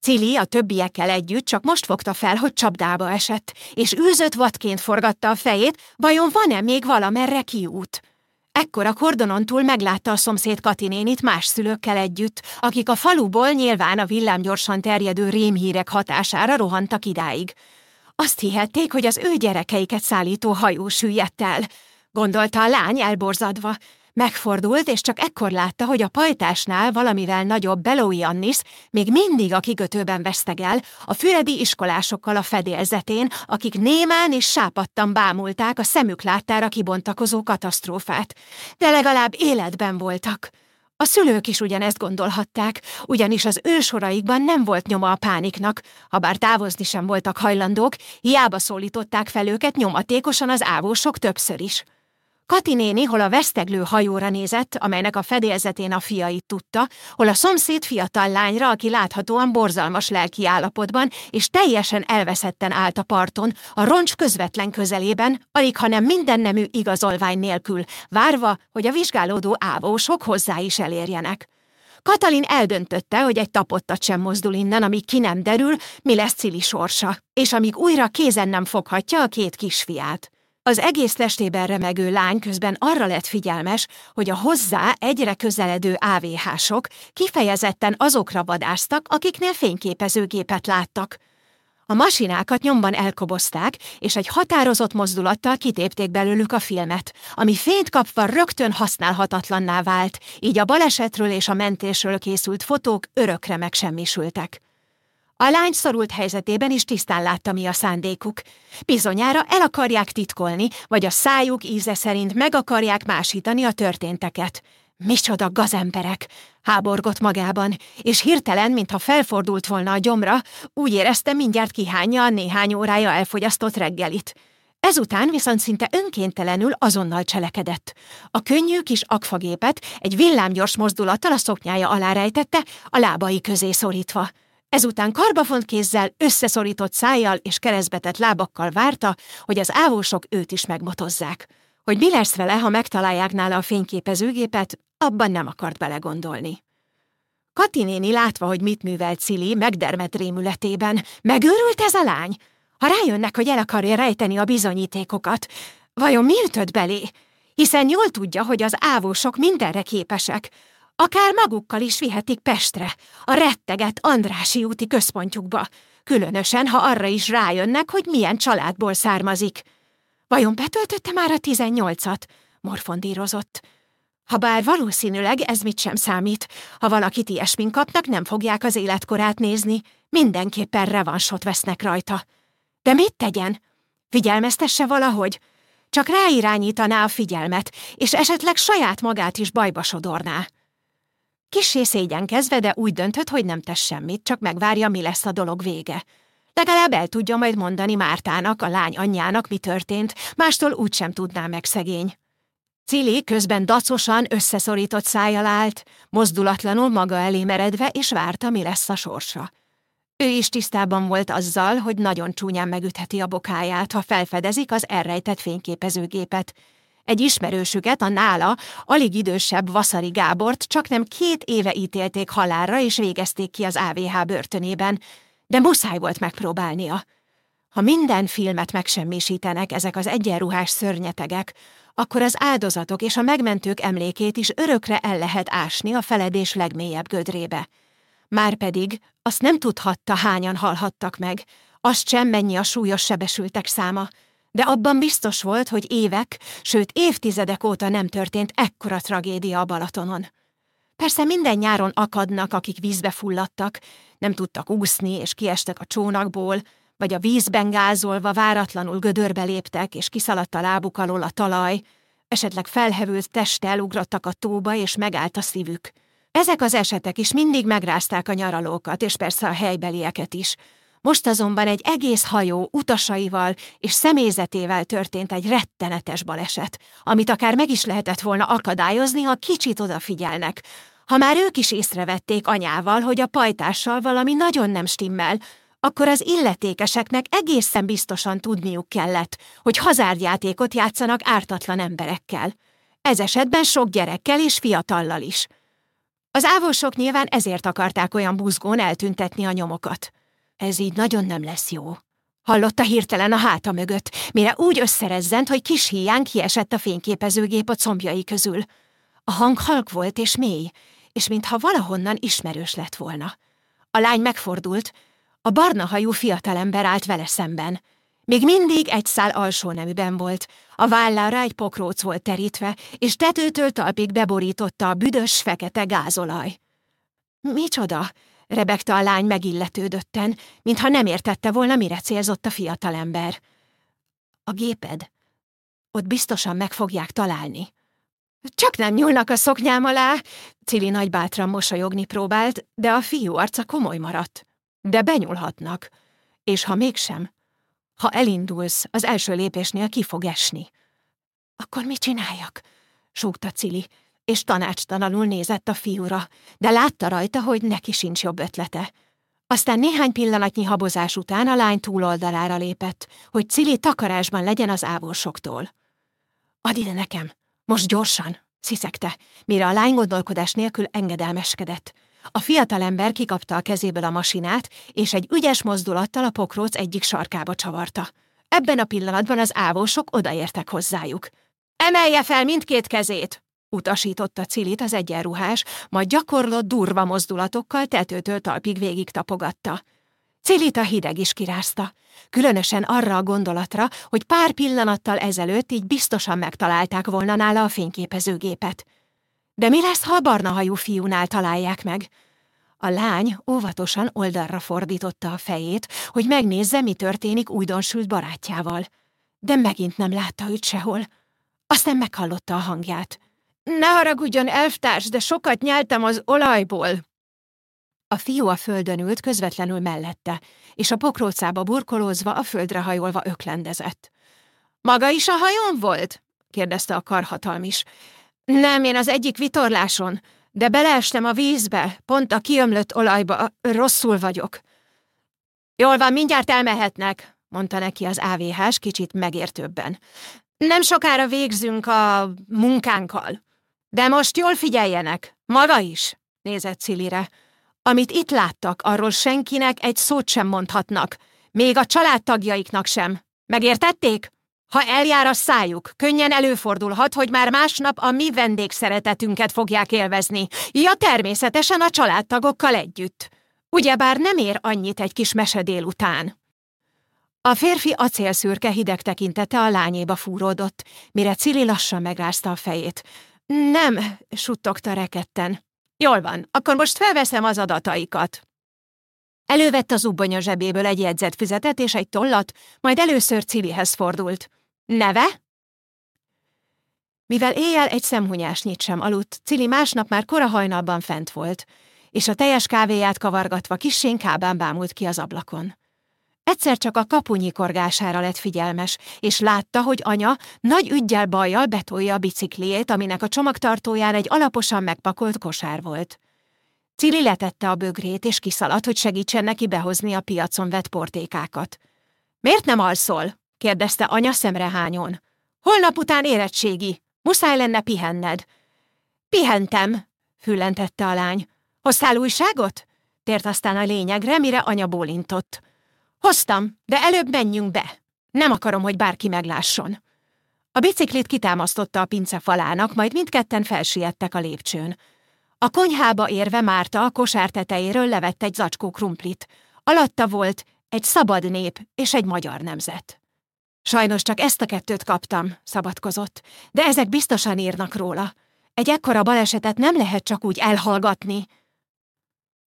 Cili a többiekkel együtt csak most fogta fel, hogy csapdába esett, és űzött vadként forgatta a fejét, vajon van-e még valamerre kiút? Ekkor a kordonon túl meglátta a szomszéd Katinénit más szülőkkel együtt, akik a faluból nyilván a villámgyorsan terjedő rémhírek hatására rohantak idáig. Azt hihették, hogy az ő gyerekeiket szállító hajó süllyedt el, gondolta a lány elborzadva. Megfordult, és csak ekkor látta, hogy a pajtásnál valamivel nagyobb Belói Annis még mindig a kikötőben vesztegel, a füredi iskolásokkal a fedélzetén, akik némán és sápadtan bámulták a szemük láttára kibontakozó katasztrófát. De legalább életben voltak. A szülők is ugyanezt gondolhatták, ugyanis az ősoraikban nem volt nyoma a pániknak, ha bár távozni sem voltak hajlandók, hiába szólították fel őket nyomatékosan az ávósok többször is. Kati néni hol a veszteglő hajóra nézett, amelynek a fedélzetén a fiait tudta, hol a szomszéd fiatal lányra, aki láthatóan borzalmas lelki állapotban, és teljesen elveszetten állt a parton, a roncs közvetlen közelében, alig hanem minden nemű igazolvány nélkül, várva, hogy a vizsgálódó ávósok hozzá is elérjenek. Katalin eldöntötte, hogy egy tapottat sem mozdul innen, amíg ki nem derül, mi lesz Cili sorsa, és amíg újra kézen nem foghatja a két kisfiát. Az egész testében remegő lány közben arra lett figyelmes, hogy a hozzá egyre közeledő AVH-sok kifejezetten azokra vadáztak, akiknél fényképezőgépet láttak. A masinákat nyomban elkobozták, és egy határozott mozdulattal kitépték belőlük a filmet, ami fényt kapva rögtön használhatatlanná vált, így a balesetről és a mentésről készült fotók örökre megsemmisültek. A lány szorult helyzetében is tisztán látta, mi a szándékuk. Bizonyára el akarják titkolni, vagy a szájuk íze szerint meg akarják másítani a történteket. Micsoda gazemberek! Háborgott magában, és hirtelen, mintha felfordult volna a gyomra, úgy érezte, mindjárt kihányja a néhány órája elfogyasztott reggelit. Ezután viszont szinte önkéntelenül azonnal cselekedett. A könnyű kis akfagépet egy villámgyors mozdulattal a szoknyája alá rejtette, a lábai közé szorítva. Ezután karbafont kézzel, összeszorított szájjal és keresztbetett lábakkal várta, hogy az ávósok őt is megmotozzák. Hogy mi lesz vele, ha megtalálják nála a fényképezőgépet, abban nem akart belegondolni. Kati néni látva, hogy mit művelt Cili, megdermet rémületében. Megőrült ez a lány? Ha rájönnek, hogy el akarja rejteni a bizonyítékokat, vajon mi ütött belé? Hiszen jól tudja, hogy az ávósok mindenre képesek, Akár magukkal is vihetik Pestre, a retteget Andrási úti központjukba, különösen, ha arra is rájönnek, hogy milyen családból származik. Vajon betöltötte már a tizennyolcat? morfondírozott. Habár valószínűleg ez mit sem számít. Ha valakit ilyesmin kapnak, nem fogják az életkorát nézni. Mindenképpen revansot vesznek rajta. De mit tegyen? Figyelmeztesse valahogy? Csak ráirányítaná a figyelmet, és esetleg saját magát is bajba sodorná. Kissé szégyenkezve, de úgy döntött, hogy nem tesz semmit, csak megvárja, mi lesz a dolog vége. Legalább el tudja majd mondani Mártának, a lány anyjának, mi történt, mástól úgysem tudná meg szegény. Cili közben dacosan összeszorított szájjal állt, mozdulatlanul maga elé meredve, és várta, mi lesz a sorsa. Ő is tisztában volt azzal, hogy nagyon csúnyán megütheti a bokáját, ha felfedezik az elrejtett fényképezőgépet. Egy ismerősüket, a nála, alig idősebb Vaszari Gábort csak nem két éve ítélték halálra és végezték ki az AVH börtönében, de muszáj volt megpróbálnia. Ha minden filmet megsemmisítenek ezek az egyenruhás szörnyetegek, akkor az áldozatok és a megmentők emlékét is örökre el lehet ásni a feledés legmélyebb gödrébe. Márpedig azt nem tudhatta, hányan halhattak meg, azt sem mennyi a súlyos sebesültek száma, de abban biztos volt, hogy évek, sőt évtizedek óta nem történt ekkora tragédia a Balatonon. Persze minden nyáron akadnak, akik vízbe fulladtak, nem tudtak úszni és kiestek a csónakból, vagy a vízben gázolva váratlanul gödörbe léptek, és kiszaladt a lábuk alól a talaj, esetleg felhevült testtel ugrottak a tóba, és megállt a szívük. Ezek az esetek is mindig megrázták a nyaralókat, és persze a helybelieket is. Most azonban egy egész hajó utasaival és személyzetével történt egy rettenetes baleset, amit akár meg is lehetett volna akadályozni, ha kicsit odafigyelnek. Ha már ők is észrevették anyával, hogy a pajtással valami nagyon nem stimmel, akkor az illetékeseknek egészen biztosan tudniuk kellett, hogy hazárdjátékot játszanak ártatlan emberekkel. Ez esetben sok gyerekkel és fiatallal is. Az ávosok nyilván ezért akarták olyan buzgón eltüntetni a nyomokat. Ez így nagyon nem lesz jó. Hallotta hirtelen a háta mögött, mire úgy összerezzent, hogy kis híján kiesett a fényképezőgép a combjai közül. A hang halk volt és mély, és mintha valahonnan ismerős lett volna. A lány megfordult, a barna hajú fiatalember állt vele szemben. Még mindig egy szál alsó neműben volt, a vállára egy pokróc volt terítve, és tetőtől talpig beborította a büdös, fekete gázolaj. Micsoda? Rebegte a lány megilletődötten, mintha nem értette volna, mire célzott a fiatalember. A géped. Ott biztosan meg fogják találni. Csak nem nyúlnak a szoknyám alá, Cili nagybátran mosolyogni próbált, de a fiú arca komoly maradt. De benyúlhatnak. És ha mégsem, ha elindulsz, az első lépésnél ki fog esni. Akkor mit csináljak? súgta Cili, és tanácstalanul nézett a fiúra, de látta rajta, hogy neki sincs jobb ötlete. Aztán néhány pillanatnyi habozás után a lány túloldalára lépett, hogy Cili takarásban legyen az ávorsoktól. Add ide nekem, most gyorsan, sziszegte, mire a lány gondolkodás nélkül engedelmeskedett. A fiatalember kikapta a kezéből a masinát, és egy ügyes mozdulattal a pokróc egyik sarkába csavarta. Ebben a pillanatban az ávósok odaértek hozzájuk. Emelje fel mindkét kezét! Utasította Cilit az egyenruhás, majd gyakorlott durva mozdulatokkal tetőtől talpig végig tapogatta. Cilit a hideg is kirázta, különösen arra a gondolatra, hogy pár pillanattal ezelőtt így biztosan megtalálták volna nála a fényképezőgépet. De mi lesz, ha a barna fiúnál találják meg? A lány óvatosan oldalra fordította a fejét, hogy megnézze, mi történik újdonsült barátjával. De megint nem látta őt sehol. Aztán meghallotta a hangját. Ne haragudjon, elvtárs, de sokat nyeltem az olajból. A fiú a földön ült közvetlenül mellette, és a pokrócába burkolózva a földre hajolva öklendezett. Maga is a hajón volt? kérdezte a karhatalmis. Nem, én az egyik vitorláson, de beleestem a vízbe, pont a kiömlött olajba, rosszul vagyok. Jól van, mindjárt elmehetnek, mondta neki az AVH-s kicsit megértőbben. Nem sokára végzünk a munkánkkal. De most jól figyeljenek, maga is, nézett Cilire. Amit itt láttak, arról senkinek egy szót sem mondhatnak, még a családtagjaiknak sem. Megértették? Ha eljár a szájuk, könnyen előfordulhat, hogy már másnap a mi vendégszeretetünket fogják élvezni. Ja, természetesen a családtagokkal együtt. Ugyebár nem ér annyit egy kis mese délután. A férfi acélszürke hideg tekintete a lányéba fúródott, mire Cili lassan megrázta a fejét. Nem, suttogta reketten. Jól van, akkor most felveszem az adataikat. Elővett az ubbonya zsebéből egy jegyzetfüzetet és egy tollat, majd először Cilihez fordult. Neve? Mivel éjjel egy szemhunyásnyit sem aludt, Cili másnap már kora hajnalban fent volt, és a teljes kávéját kavargatva kissén kábán bámult ki az ablakon. Egyszer csak a kapunyi korgására lett figyelmes, és látta, hogy anya nagy ügyel bajjal betolja a bicikliét, aminek a csomagtartóján egy alaposan megpakolt kosár volt. Cili letette a bögrét, és kiszaladt, hogy segítsen neki behozni a piacon vett portékákat. Miért nem alszol? kérdezte anya szemrehányon. Holnap után érettségi. Muszáj lenne pihenned. Pihentem, füllentette a lány. Hoztál újságot? Tért aztán a lényegre, mire anya bólintott. Hoztam, de előbb menjünk be. Nem akarom, hogy bárki meglásson. A biciklit kitámasztotta a pince falának, majd mindketten felsiettek a lépcsőn. A konyhába érve Márta a kosár tetejéről levett egy zacskó krumplit. Alatta volt egy szabad nép és egy magyar nemzet. Sajnos csak ezt a kettőt kaptam, szabadkozott, de ezek biztosan írnak róla. Egy ekkora balesetet nem lehet csak úgy elhallgatni.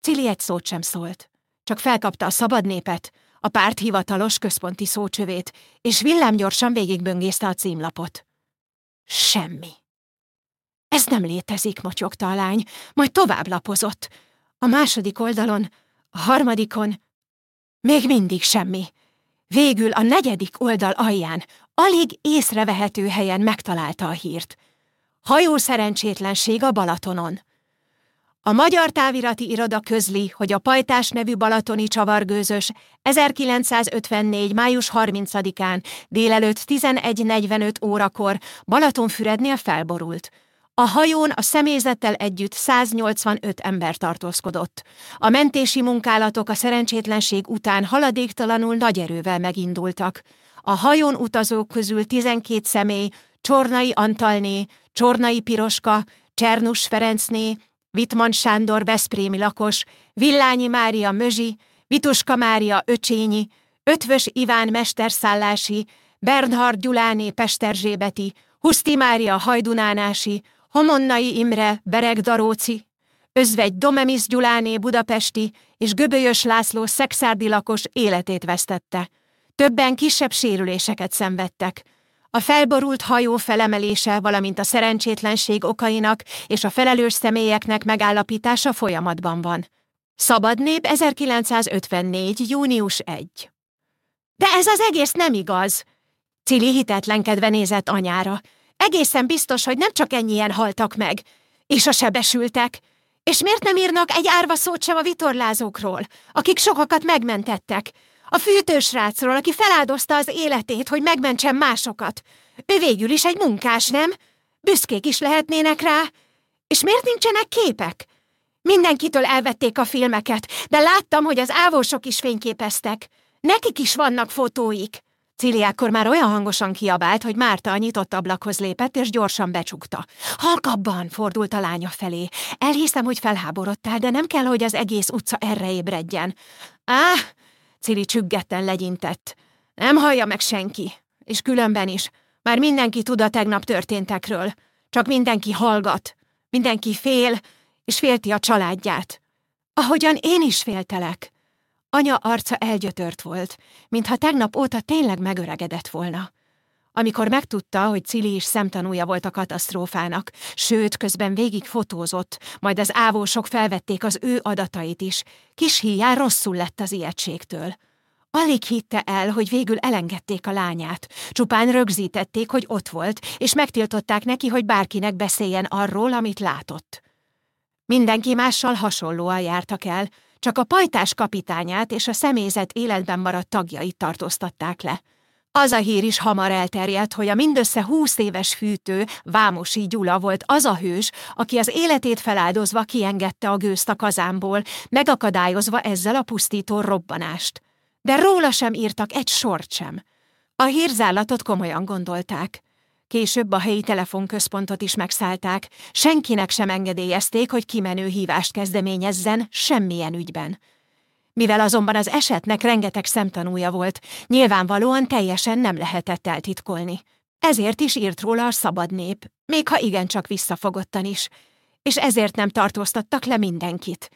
Cili egy szót sem szólt, csak felkapta a szabad népet, a párt hivatalos központi szócsövét, és villámgyorsan végigböngészte a címlapot. Semmi. Ez nem létezik, motyogta a lány, majd tovább lapozott. A második oldalon, a harmadikon, még mindig semmi. Végül a negyedik oldal alján, alig észrevehető helyen megtalálta a hírt. Hajó szerencsétlenség a Balatonon. A Magyar Távirati Iroda közli, hogy a Pajtás nevű balatoni csavargőzös 1954. május 30-án délelőtt 11.45 órakor Balatonfürednél felborult. A hajón a személyzettel együtt 185 ember tartózkodott. A mentési munkálatok a szerencsétlenség után haladéktalanul nagy erővel megindultak. A hajón utazók közül 12 személy, Csornai Antalné, Csornai Piroska, Csernus Ferencné, Vitman Sándor Veszprémi lakos, Villányi Mária Mözsi, Vituska Mária Öcsényi, Ötvös Iván Mesterszállási, Bernhard Gyuláné Pesterzsébeti, Huszti Mária Hajdunánási, Homonnai Imre Bereg Daróci, Özvegy Domemis Gyuláné Budapesti és Göbölyös László szexárdi lakos életét vesztette. Többen kisebb sérüléseket szenvedtek. A felborult hajó felemelése, valamint a szerencsétlenség okainak és a felelős személyeknek megállapítása folyamatban van. Szabad nép 1954. június 1. De ez az egész nem igaz! Cili hitetlenkedve nézett anyára. Egészen biztos, hogy nem csak ennyien haltak meg. És a sebesültek. És miért nem írnak egy árva szót sem a vitorlázókról, akik sokakat megmentettek? A fűtősrácról, aki feláldozta az életét, hogy megmentsen másokat. Ő végül is egy munkás, nem? Büszkék is lehetnének rá. És miért nincsenek képek? Mindenkitől elvették a filmeket, de láttam, hogy az ávósok is fényképeztek. Nekik is vannak fotóik. Ciliákkor már olyan hangosan kiabált, hogy Márta a nyitott ablakhoz lépett, és gyorsan becsukta. Halkabban fordult a lánya felé. Elhiszem, hogy felháborodtál, de nem kell, hogy az egész utca erre ébredjen. Á, Cili csüggetten legyintett. Nem hallja meg senki. És különben is. Már mindenki tud a tegnap történtekről. Csak mindenki hallgat. Mindenki fél, és félti a családját. Ahogyan én is féltelek. Anya arca elgyötört volt, mintha tegnap óta tényleg megöregedett volna. Amikor megtudta, hogy Cili is szemtanúja volt a katasztrófának, sőt, közben végig fotózott, majd az ávósok felvették az ő adatait is, kis híján rosszul lett az ijegységtől. Alig hitte el, hogy végül elengedték a lányát. Csupán rögzítették, hogy ott volt, és megtiltották neki, hogy bárkinek beszéljen arról, amit látott. Mindenki mással hasonlóan jártak el, csak a pajtás kapitányát és a személyzet életben maradt tagjait tartóztatták le. Az a hír is hamar elterjedt, hogy a mindössze húsz éves fűtő, Vámosi Gyula volt az a hős, aki az életét feláldozva kiengedte a gőzt a kazánból, megakadályozva ezzel a pusztító robbanást. De róla sem írtak egy sort sem. A hírzállatot komolyan gondolták. Később a helyi telefonközpontot is megszállták, senkinek sem engedélyezték, hogy kimenő hívást kezdeményezzen semmilyen ügyben. Mivel azonban az esetnek rengeteg szemtanúja volt, nyilvánvalóan teljesen nem lehetett eltitkolni. Ezért is írt róla a szabad nép, még ha igencsak visszafogottan is, és ezért nem tartóztattak le mindenkit.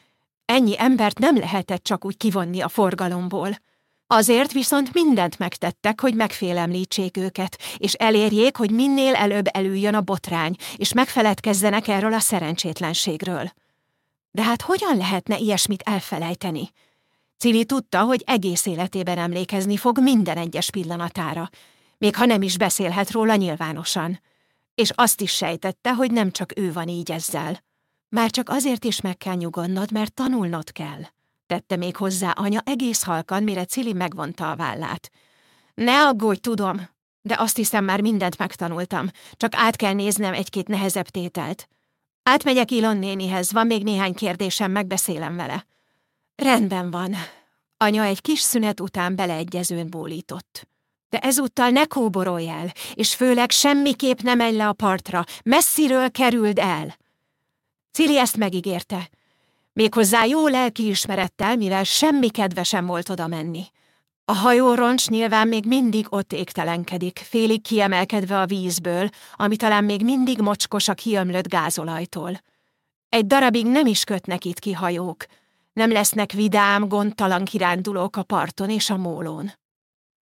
Ennyi embert nem lehetett csak úgy kivonni a forgalomból. Azért viszont mindent megtettek, hogy megfélemlítsék őket, és elérjék, hogy minél előbb előjön a botrány, és megfeledkezzenek erről a szerencsétlenségről. De hát hogyan lehetne ilyesmit elfelejteni? Cili tudta, hogy egész életében emlékezni fog minden egyes pillanatára, még ha nem is beszélhet róla nyilvánosan. És azt is sejtette, hogy nem csak ő van így ezzel. Már csak azért is meg kell nyugodnod, mert tanulnod kell. Tette még hozzá anya egész halkan, mire Cili megvonta a vállát. Ne aggódj, tudom, de azt hiszem már mindent megtanultam, csak át kell néznem egy-két nehezebb tételt. Átmegyek Ilon nénihez, van még néhány kérdésem, megbeszélem vele. Rendben van. Anya egy kis szünet után beleegyezőn bólított. De ezúttal ne kóborolj el, és főleg semmiképp nem menj le a partra, messziről kerüld el. Cili ezt megígérte. Méghozzá jó lelkiismerettel, mivel semmi kedve sem volt oda menni. A hajóroncs nyilván még mindig ott égtelenkedik, félig kiemelkedve a vízből, ami talán még mindig mocskos a kiömlött gázolajtól. Egy darabig nem is kötnek itt ki hajók, nem lesznek vidám, gondtalan kirándulók a parton és a mólón.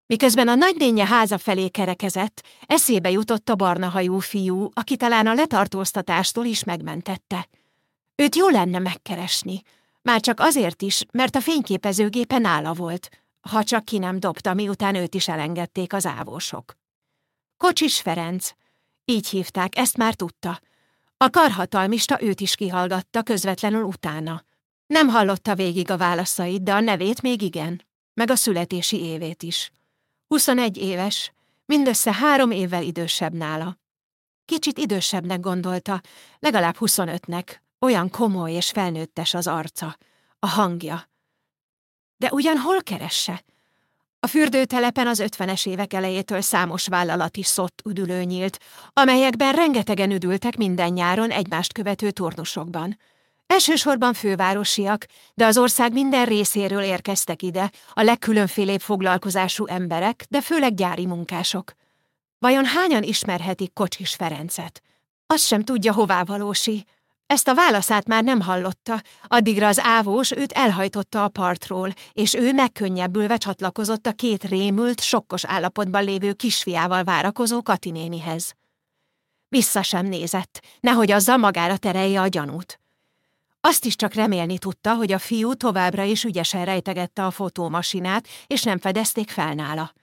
Miközben a nagynénye háza felé kerekezett, eszébe jutott a barna hajú fiú, aki talán a letartóztatástól is megmentette. Őt jó lenne megkeresni, már csak azért is, mert a fényképezőgépe nála volt, ha csak ki nem dobta, miután őt is elengedték az ávósok. Kocsis Ferenc, így hívták, ezt már tudta. A karhatalmista őt is kihallgatta közvetlenül utána. Nem hallotta végig a válaszait, de a nevét még igen, meg a születési évét is. 21 éves, mindössze három évvel idősebb nála. Kicsit idősebbnek gondolta, legalább 25-nek, olyan komoly és felnőttes az arca, a hangja. De ugyan hol keresse? A fürdőtelepen az ötvenes évek elejétől számos vállalat is szott üdülő nyílt, amelyekben rengetegen üdültek minden nyáron egymást követő turnusokban. Elsősorban fővárosiak, de az ország minden részéről érkeztek ide, a legkülönfélébb foglalkozású emberek, de főleg gyári munkások. Vajon hányan ismerhetik Kocsis Ferencet? Azt sem tudja, hová valósi. Ezt a válaszát már nem hallotta, addigra az ávós őt elhajtotta a partról, és ő megkönnyebbülve csatlakozott a két rémült, sokkos állapotban lévő kisfiával várakozó Katinénihez. Vissza sem nézett, nehogy azzal magára terelje a gyanút. Azt is csak remélni tudta, hogy a fiú továbbra is ügyesen rejtegette a fotómasinát, és nem fedezték fel nála.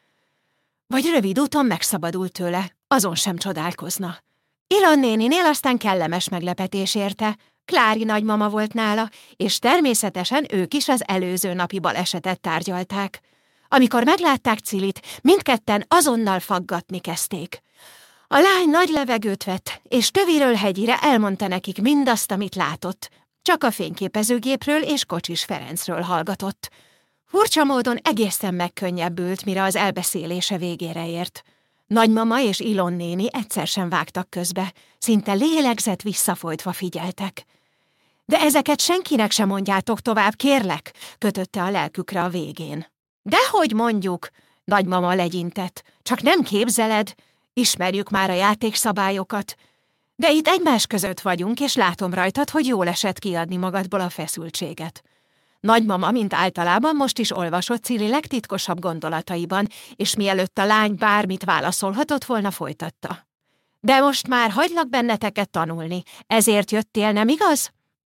Vagy rövid úton megszabadult tőle, azon sem csodálkozna. Ilan néninél aztán kellemes meglepetés érte. Klári nagymama volt nála, és természetesen ők is az előző napi balesetet tárgyalták. Amikor meglátták Cilit, mindketten azonnal faggatni kezdték. A lány nagy levegőt vett, és töviről hegyire elmondta nekik mindazt, amit látott, csak a fényképezőgépről és Kocsis Ferencről hallgatott. Furcsa módon egészen megkönnyebbült, mire az elbeszélése végére ért. Nagymama és Ilon néni egyszer sem vágtak közbe, szinte lélegzett visszafolytva figyeltek. De ezeket senkinek sem mondjátok tovább, kérlek, kötötte a lelkükre a végén. Dehogy mondjuk, nagymama legyintett, csak nem képzeled, ismerjük már a játékszabályokat, de itt egymás között vagyunk, és látom rajtad, hogy jól esett kiadni magadból a feszültséget. Nagymama, mint általában, most is olvasott Cili legtitkosabb gondolataiban, és mielőtt a lány bármit válaszolhatott volna, folytatta. De most már hagylak benneteket tanulni, ezért jöttél, nem igaz?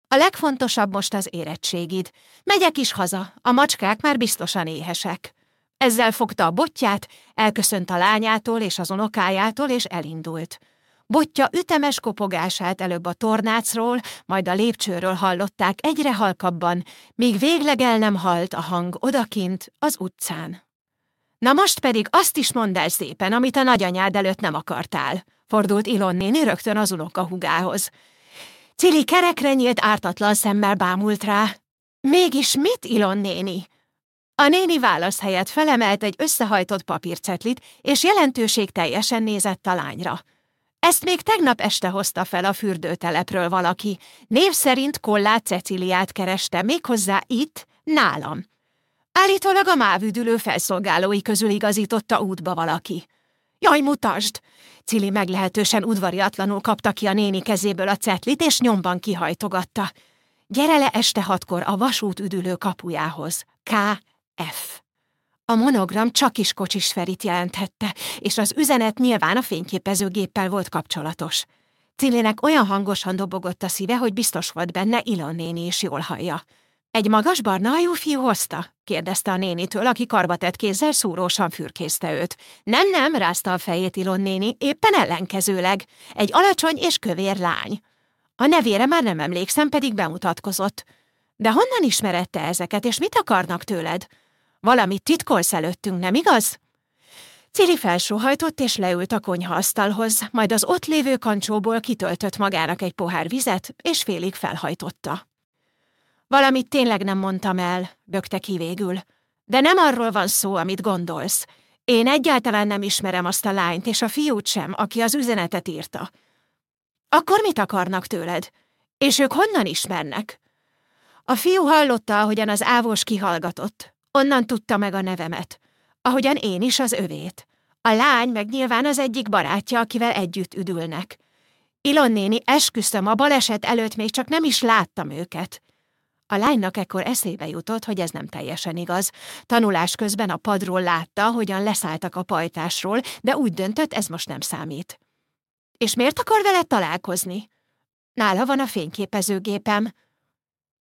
A legfontosabb most az érettségid. Megyek is haza, a macskák már biztosan éhesek. Ezzel fogta a botját, elköszönt a lányától és az unokájától, és elindult. Botja ütemes kopogását előbb a tornácról, majd a lépcsőről hallották egyre halkabban, míg végleg el nem halt a hang odakint, az utcán. Na most pedig azt is mondd el szépen, amit a nagyanyád előtt nem akartál, fordult Ilon néni rögtön az unoka hugához. Cili kerekre nyílt ártatlan szemmel bámult rá. Mégis mit, Ilon néni? A néni válasz helyett felemelt egy összehajtott papírcetlit, és jelentőség teljesen nézett a lányra. Ezt még tegnap este hozta fel a fürdőtelepről valaki. Név szerint Kollát Ceciliát kereste, méghozzá itt, nálam. Állítólag a mávüdülő felszolgálói közül igazította útba valaki. Jaj, mutasd! Cili meglehetősen udvariatlanul kapta ki a néni kezéből a cetlit, és nyomban kihajtogatta. Gyere le este hatkor a vasút üdülő kapujához. K.F. A monogram csak is Kocsis Ferit jelenthette, és az üzenet nyilván a fényképezőgéppel volt kapcsolatos. Cilének olyan hangosan dobogott a szíve, hogy biztos volt benne Ilon néni is jól hallja. Egy magas barna hajú fiú hozta? kérdezte a nénitől, aki karbatett kézzel szúrósan fürkészte őt. Nem, nem, rázta a fejét Ilon néni, éppen ellenkezőleg. Egy alacsony és kövér lány. A nevére már nem emlékszem, pedig bemutatkozott. De honnan ismerette ezeket, és mit akarnak tőled? Valamit titkolsz előttünk, nem igaz? Cili felsóhajtott és leült a konyhaasztalhoz, majd az ott lévő kancsóból kitöltött magának egy pohár vizet, és félig felhajtotta. Valamit tényleg nem mondtam el, bökte ki végül. De nem arról van szó, amit gondolsz. Én egyáltalán nem ismerem azt a lányt és a fiút sem, aki az üzenetet írta. Akkor mit akarnak tőled? És ők honnan ismernek? A fiú hallotta, ahogyan az ávós kihallgatott. Onnan tudta meg a nevemet. Ahogyan én is az övét. A lány meg nyilván az egyik barátja, akivel együtt üdülnek. Ilon néni, esküszöm, a baleset előtt még csak nem is láttam őket. A lánynak ekkor eszébe jutott, hogy ez nem teljesen igaz. Tanulás közben a padról látta, hogyan leszálltak a pajtásról, de úgy döntött, ez most nem számít. És miért akar vele találkozni? Nála van a fényképezőgépem.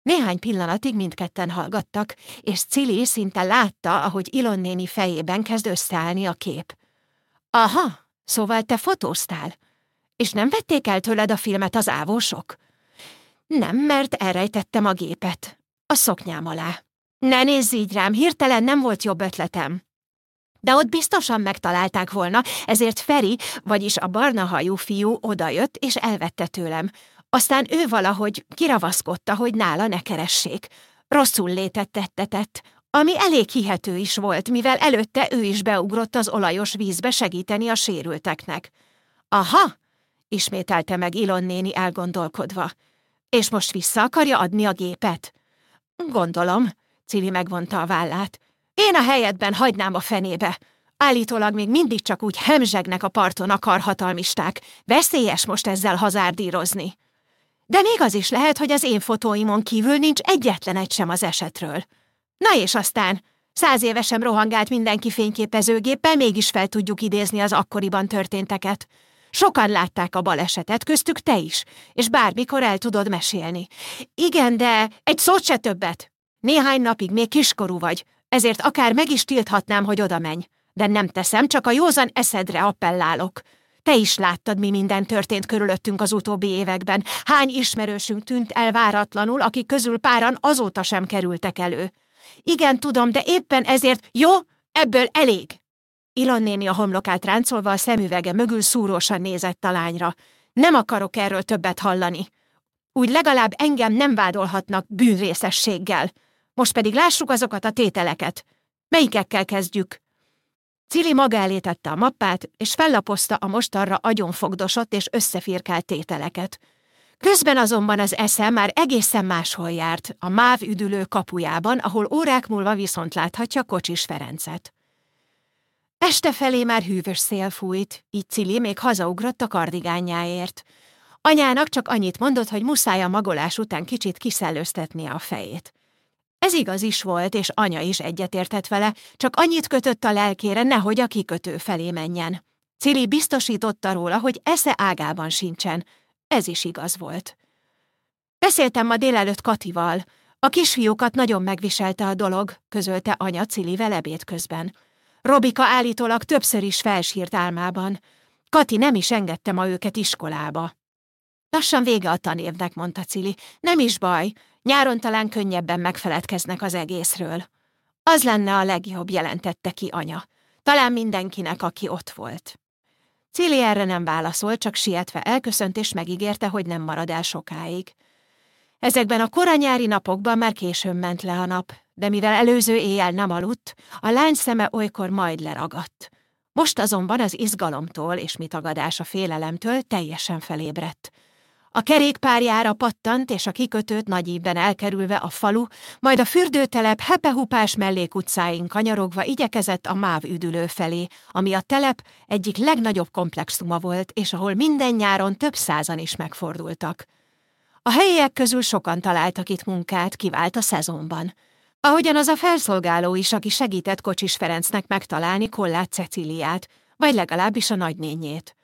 Néhány pillanatig mindketten hallgattak, és Cili szinte látta, ahogy Ilon néni fejében kezd összeállni a kép. Aha, szóval te fotóztál, és nem vették el tőled a filmet az ávósok? Nem, mert elrejtettem a gépet. A szoknyám alá. Ne nézz így rám, hirtelen nem volt jobb ötletem. De ott biztosan megtalálták volna, ezért Feri, vagyis a barna hajú fiú odajött és elvette tőlem. Aztán ő valahogy kiravaszkodta, hogy nála ne keressék. Rosszul tettetett, ami elég hihető is volt, mivel előtte ő is beugrott az olajos vízbe segíteni a sérülteknek. Aha, ismételte meg Ilon néni elgondolkodva. És most vissza akarja adni a gépet? Gondolom, Cili megvonta a vállát. Én a helyedben hagynám a fenébe. Állítólag még mindig csak úgy hemzsegnek a parton a karhatalmisták. Veszélyes most ezzel hazárdírozni. De még az is lehet, hogy az én fotóimon kívül nincs egyetlen egy sem az esetről. Na és aztán, száz éve sem rohangált mindenki fényképezőgéppel, mégis fel tudjuk idézni az akkoriban történteket. Sokan látták a balesetet, köztük te is, és bármikor el tudod mesélni. Igen, de egy szót se többet. Néhány napig még kiskorú vagy, ezért akár meg is tilthatnám, hogy oda menj. De nem teszem, csak a józan eszedre appellálok. Te is láttad, mi minden történt körülöttünk az utóbbi években. Hány ismerősünk tűnt el váratlanul, akik közül páran azóta sem kerültek elő. Igen, tudom, de éppen ezért jó, ebből elég. Ilon néni a homlokát ráncolva a szemüvege mögül szúrósan nézett a lányra. Nem akarok erről többet hallani. Úgy legalább engem nem vádolhatnak bűnrészességgel. Most pedig lássuk azokat a tételeket. Melyikekkel kezdjük? Cili maga elé tette a mappát, és fellapozta a mostanra agyonfogdosott és összefirkált tételeket. Közben azonban az esze már egészen máshol járt, a MÁV üdülő kapujában, ahol órák múlva viszont láthatja Kocsis Ferencet. Este felé már hűvös szél fújt, így Cili még hazaugrott a kardigányáért. Anyának csak annyit mondott, hogy muszáj a magolás után kicsit kiszellőztetnie a fejét. Ez igaz is volt, és anya is egyetértett vele, csak annyit kötött a lelkére, nehogy a kikötő felé menjen. Cili biztosította róla, hogy esze ágában sincsen. Ez is igaz volt. Beszéltem ma délelőtt Katival. A kisfiúkat nagyon megviselte a dolog, közölte anya Cilivel ebéd közben. Robika állítólag többször is felsírt álmában. Kati nem is engedte ma őket iskolába. Lassan vége a tanévnek, mondta Cili. Nem is baj, nyáron talán könnyebben megfeledkeznek az egészről. Az lenne a legjobb, jelentette ki anya. Talán mindenkinek, aki ott volt. Cili erre nem válaszolt, csak sietve elköszönt és megígérte, hogy nem marad el sokáig. Ezekben a koranyári napokban már későn ment le a nap, de mivel előző éjjel nem aludt, a lány szeme olykor majd leragadt. Most azonban az izgalomtól és mitagadás a félelemtől teljesen felébredt. A kerékpárjára pattant, és a kikötőt nagyívben elkerülve a falu, majd a fürdőtelep hepehupás mellékutcáin kanyarogva igyekezett a máv üdülő felé, ami a telep egyik legnagyobb komplexuma volt, és ahol minden nyáron több százan is megfordultak. A helyiek közül sokan találtak itt munkát, kivált a szezonban. Ahogyan az a felszolgáló is, aki segített Kocsis Ferencnek megtalálni Kollát Ceciliát, vagy legalábbis a nagynényét.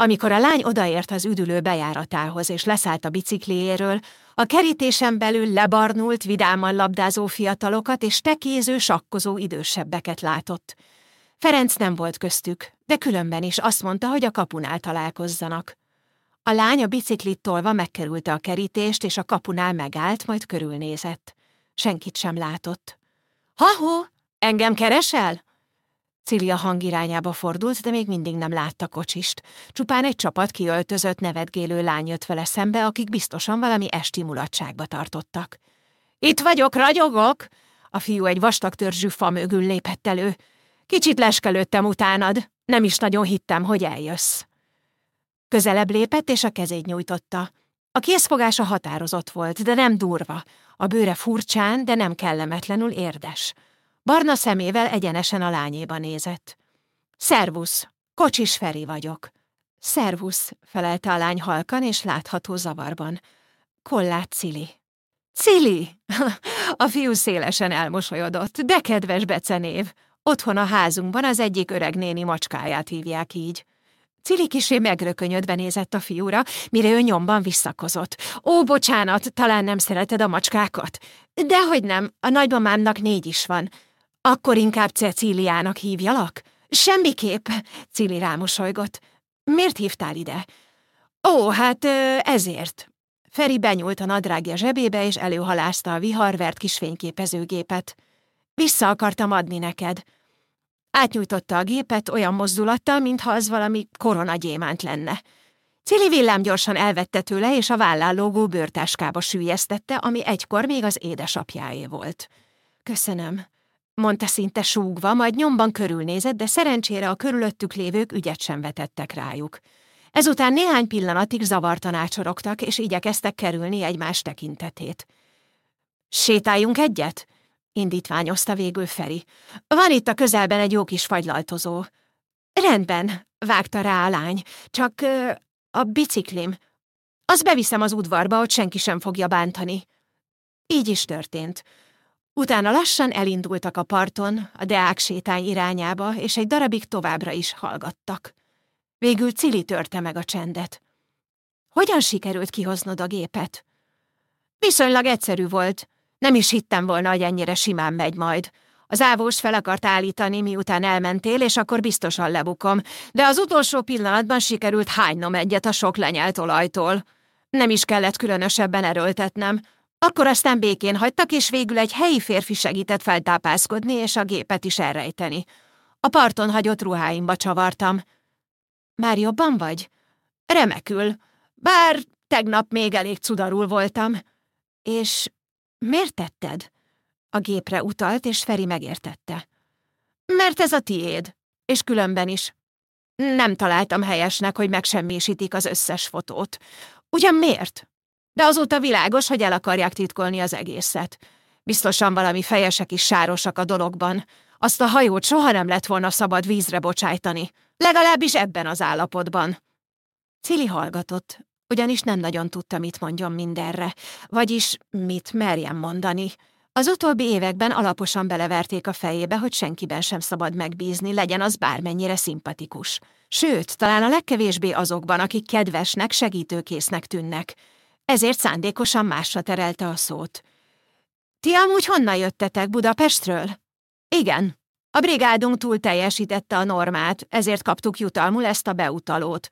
Amikor a lány odaért az üdülő bejáratához és leszállt a bicikliéről, A kerítésen belül lebarnult, vidáman labdázó fiatalokat és tekéző, sakkozó idősebbeket látott. Ferenc nem volt köztük, de különben is azt mondta, hogy a kapunál találkozzanak. A lány a biciklit tolva megkerülte a kerítést, és a kapunál megállt, majd körülnézett. Senkit sem látott. Ha-ho, engem keresel? Cilia hangirányába fordult, de még mindig nem látta kocsist. Csupán egy csapat kiöltözött, nevetgélő lány jött vele szembe, akik biztosan valami esti mulatságba tartottak. Itt vagyok, ragyogok! A fiú egy vastag törzsű fa mögül lépett elő. Kicsit leskelődtem utánad, nem is nagyon hittem, hogy eljössz. Közelebb lépett, és a kezét nyújtotta. A készfogása határozott volt, de nem durva. A bőre furcsán, de nem kellemetlenül érdes. Barna szemével egyenesen a lányéba nézett. Szervusz, Kocsis Feri vagyok. Szervusz, felelte a lány halkan és látható zavarban. Kollát Cili. Cili! [laughs] A fiú szélesen elmosolyodott, de kedves becenév. Otthon a házunkban az egyik öreg néni macskáját hívják így. Cili kisé megrökönyödve nézett a fiúra, mire ő nyomban visszakozott. Ó, bocsánat, talán nem szereted a macskákat? Dehogy nem, a nagymamámnak négy is van. Akkor inkább Cecíliának hívjalak? Semmiképp, Cili rámosolygott. Miért hívtál ide? Ó, hát ezért. Feri benyúlt a nadrágja zsebébe, és előhalázta a viharvert kis fényképezőgépet. Vissza akartam adni neked. Átnyújtotta a gépet olyan mozdulattal, mintha az valami koronagyémánt lenne. Cili villám gyorsan elvette tőle, és a vállán lógó bőrtáskába sűjesztette, ami egykor még az édesapjáé volt. Köszönöm, mondta szinte súgva, majd nyomban körülnézett, de szerencsére a körülöttük lévők ügyet sem vetettek rájuk. Ezután néhány pillanatig zavartan ácsorogtak, és igyekeztek kerülni egymás tekintetét. Sétáljunk egyet? indítványozta végül Feri. Van itt a közelben egy jó kis fagylaltozó. Rendben, vágta rá a lány, csak ö, a biciklim. Azt beviszem az udvarba, hogy senki sem fogja bántani. Így is történt. Utána lassan elindultak a parton, a Deák sétány irányába, és egy darabig továbbra is hallgattak. Végül Cili törte meg a csendet. Hogyan sikerült kihoznod a gépet? Viszonylag egyszerű volt. Nem is hittem volna, hogy ennyire simán megy majd. Az ávós fel akart állítani, miután elmentél, és akkor biztosan lebukom, de az utolsó pillanatban sikerült hánynom egyet a sok lenyelt olajtól. Nem is kellett különösebben erőltetnem. Akkor aztán békén hagytak, és végül egy helyi férfi segített feltápászkodni, és a gépet is elrejteni. A parton hagyott ruháimba csavartam. Már jobban vagy? Remekül. Bár tegnap még elég cudarul voltam. És Miért tetted? A gépre utalt, és Feri megértette. Mert ez a tiéd, és különben is. Nem találtam helyesnek, hogy megsemmisítik az összes fotót. Ugyan miért? De azóta világos, hogy el akarják titkolni az egészet. Biztosan valami fejesek is sárosak a dologban. Azt a hajót soha nem lett volna szabad vízre bocsájtani. Legalábbis ebben az állapotban. Cili hallgatott, ugyanis nem nagyon tudta, mit mondjon mindenre, vagyis mit merjem mondani. Az utóbbi években alaposan beleverték a fejébe, hogy senkiben sem szabad megbízni, legyen az bármennyire szimpatikus. Sőt, talán a legkevésbé azokban, akik kedvesnek, segítőkésznek tűnnek. Ezért szándékosan másra terelte a szót. Ti amúgy honnan jöttetek Budapestről? Igen. A brigádunk túl teljesítette a normát, ezért kaptuk jutalmul ezt a beutalót.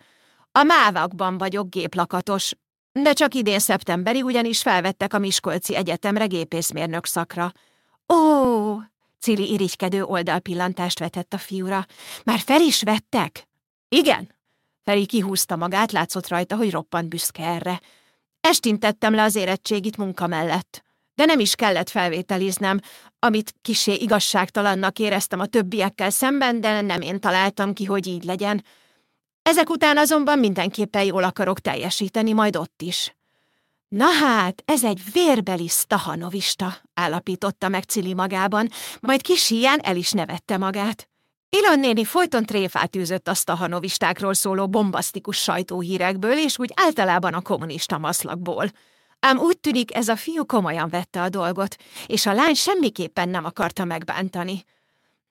A mávakban vagyok géplakatos, de csak idén szeptemberig ugyanis felvettek a Miskolci Egyetemre gépészmérnök szakra. Ó, Cili irigykedő oldalpillantást vetett a fiúra. Már fel is vettek? Igen. Feri kihúzta magát, látszott rajta, hogy roppant büszke erre. Estintettem le az érettségit munka mellett. De nem is kellett felvételiznem, amit kisé igazságtalannak éreztem a többiekkel szemben, de nem én találtam ki, hogy így legyen. Ezek után azonban mindenképpen jól akarok teljesíteni, majd ott is. Na hát, ez egy vérbeli stahanovista, állapította meg Cili magában, majd kis hián el is nevette magát. Ilon néni folyton tréfát űzött a stahanovistákról szóló bombasztikus sajtóhírekből, és úgy általában a kommunista maszlakból. Ám úgy tűnik, ez a fiú komolyan vette a dolgot, és a lány semmiképpen nem akarta megbántani.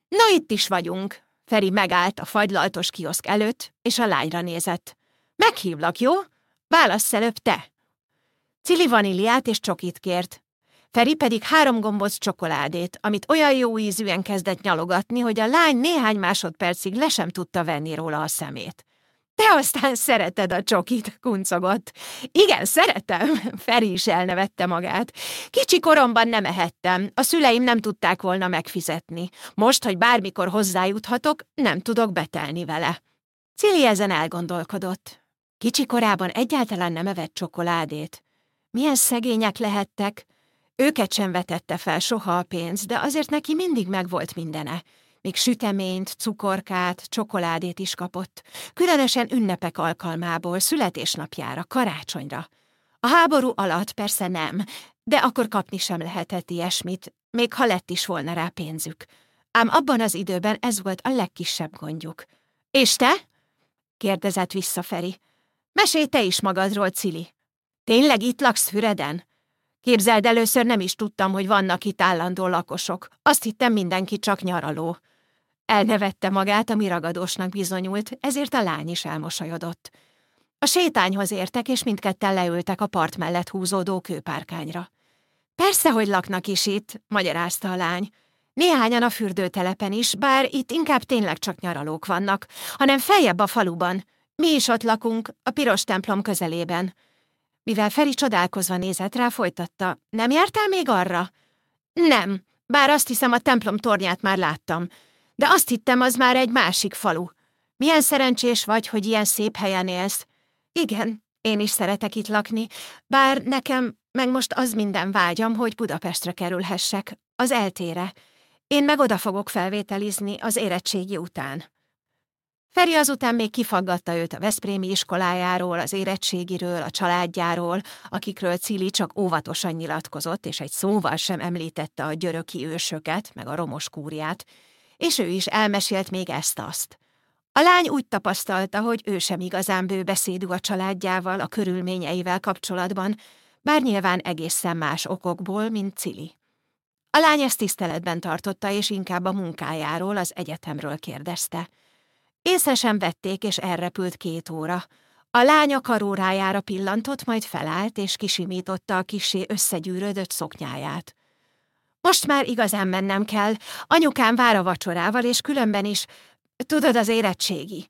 Na itt is vagyunk, Feri megállt a fagylaltos kioszk előtt, és a lányra nézett. Meghívlak, jó? Válassz előbb te. Cili vaníliát és csokit kért. Feri pedig három gomboz csokoládét, amit olyan jó ízűen kezdett nyalogatni, hogy a lány néhány másodpercig le sem tudta venni róla a szemét. Te aztán szereted a csokit, kuncogott. Igen, szeretem, [laughs] Feri is elnevette magát. Kicsi koromban nem ehettem, a szüleim nem tudták volna megfizetni. Most, hogy bármikor hozzájuthatok, nem tudok betelni vele. Cili ezen elgondolkodott. Kicsi korában egyáltalán nem evett csokoládét. Milyen szegények lehettek? Őket sem vetette fel soha a pénz, de azért neki mindig megvolt mindene. Még süteményt, cukorkát, csokoládét is kapott, különösen ünnepek alkalmából, születésnapjára, karácsonyra. A háború alatt persze nem, de akkor kapni sem lehetett ilyesmit, még ha lett is volna rá pénzük. Ám abban az időben ez volt a legkisebb gondjuk. És te? kérdezett vissza Feri. Mesélj te is magadról, Cili. Tényleg itt laksz Füreden? Képzeld, először nem is tudtam, hogy vannak itt állandó lakosok. Azt hittem mindenki csak nyaraló. Elnevette magát, ami ragadósnak bizonyult, ezért a lány is elmosolyodott. A sétányhoz értek, és mindketten leültek a part mellett húzódó kőpárkányra. Persze, hogy laknak is itt, magyarázta a lány. Néhányan a fürdőtelepen is, bár itt inkább tényleg csak nyaralók vannak, hanem feljebb a faluban. Mi is ott lakunk, a piros templom közelében. Mivel Feri csodálkozva nézett rá, folytatta. Nem jártál még arra? Nem, bár azt hiszem a templom tornyát már láttam. De azt hittem, az már egy másik falu. Milyen szerencsés vagy, hogy ilyen szép helyen élsz. Igen, én is szeretek itt lakni, bár nekem meg most az minden vágyam, hogy Budapestre kerülhessek, az eltére. Én meg oda fogok felvételizni az érettségi után. Feri azután még kifaggatta őt a Veszprémi iskolájáról, az érettségiről, a családjáról, akikről Cili csak óvatosan nyilatkozott, és egy szóval sem említette a györöki ősöket, meg a romos kúriát, és ő is elmesélt még ezt-azt. A lány úgy tapasztalta, hogy ő sem igazán bőbeszédű a családjával, a körülményeivel kapcsolatban, bár nyilván egészen más okokból, mint Cili. A lány ezt tiszteletben tartotta, és inkább a munkájáról, az egyetemről kérdezte. Észre sem vették, és elrepült két óra. A lánya karórájára pillantott, majd felállt, és kisimította a kisé összegyűrödött szoknyáját. Most már igazán mennem kell. Anyukám vár a vacsorával, és különben is, tudod, az érettségi.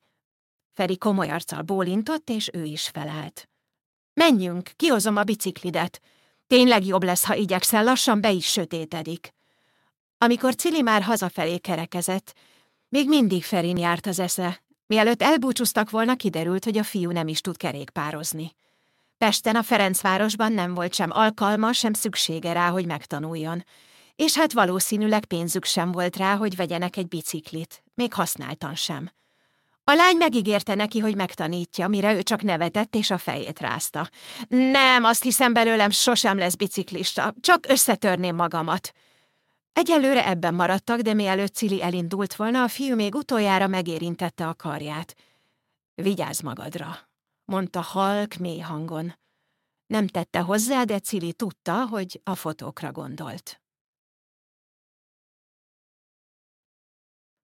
Feri komoly arccal bólintott, és ő is felállt. Menjünk, kihozom a biciklidet. Tényleg jobb lesz, ha igyekszel, lassan be is sötétedik. Amikor Cili már hazafelé kerekezett, még mindig Ferin járt az esze. Mielőtt elbúcsúztak volna, kiderült, hogy a fiú nem is tud kerékpározni. Pesten a Ferencvárosban nem volt sem alkalma, sem szüksége rá, hogy megtanuljon és hát valószínűleg pénzük sem volt rá, hogy vegyenek egy biciklit, még használtan sem. A lány megígérte neki, hogy megtanítja, mire ő csak nevetett és a fejét rázta. Nem, azt hiszem belőlem sosem lesz biciklista, csak összetörném magamat. Egyelőre ebben maradtak, de mielőtt Cili elindult volna, a fiú még utoljára megérintette a karját. Vigyázz magadra, mondta halk mély hangon. Nem tette hozzá, de Cili tudta, hogy a fotókra gondolt.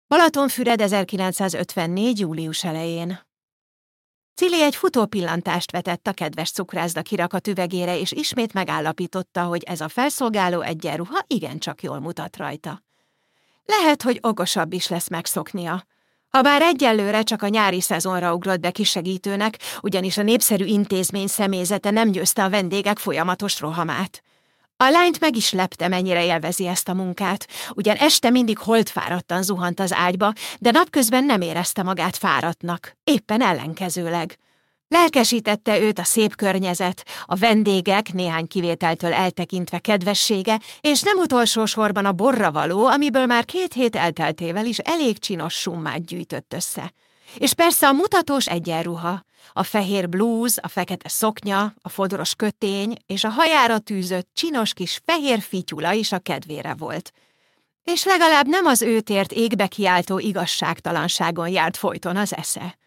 Balatonfüred 1954. július elején. Cili egy futópillantást vetett a kedves cukrászda kirakat üvegére, és ismét megállapította, hogy ez a felszolgáló egyenruha igencsak jól mutat rajta. Lehet, hogy okosabb is lesz megszoknia. Habár egyelőre csak a nyári szezonra ugrott be kisegítőnek, ugyanis a népszerű intézmény személyzete nem győzte a vendégek folyamatos rohamát. A lányt meg is lepte, mennyire élvezi ezt a munkát. Ugyan este mindig holdfáradtan zuhant az ágyba, de napközben nem érezte magát fáradtnak, éppen ellenkezőleg. Lelkesítette őt a szép környezet, a vendégek néhány kivételtől eltekintve kedvessége, és nem utolsó sorban a borra való, amiből már két hét elteltével is elég csinos summát gyűjtött össze. És persze a mutatós egyenruha, a fehér blúz, a fekete szoknya, a fodros kötény és a hajára tűzött csinos kis fehér fityula is a kedvére volt. És legalább nem az őt ért égbe kiáltó igazságtalanságon járt folyton az esze.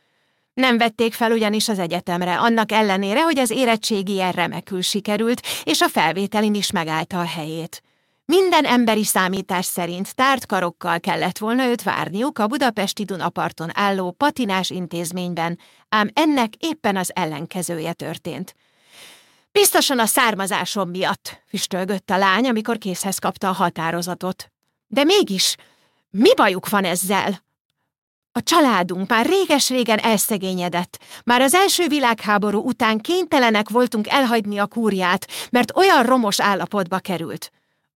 Nem vették fel ugyanis az egyetemre, annak ellenére, hogy az érettségi remekül sikerült, és a felvételin is megállta a helyét. Minden emberi számítás szerint tárt karokkal kellett volna őt várniuk a budapesti Dunaparton álló patinás intézményben, ám ennek éppen az ellenkezője történt. Biztosan a származásom miatt, füstölgött a lány, amikor készhez kapta a határozatot. De mégis, mi bajuk van ezzel? A családunk már réges-régen elszegényedett. Már az első világháború után kénytelenek voltunk elhagyni a kúriát, mert olyan romos állapotba került.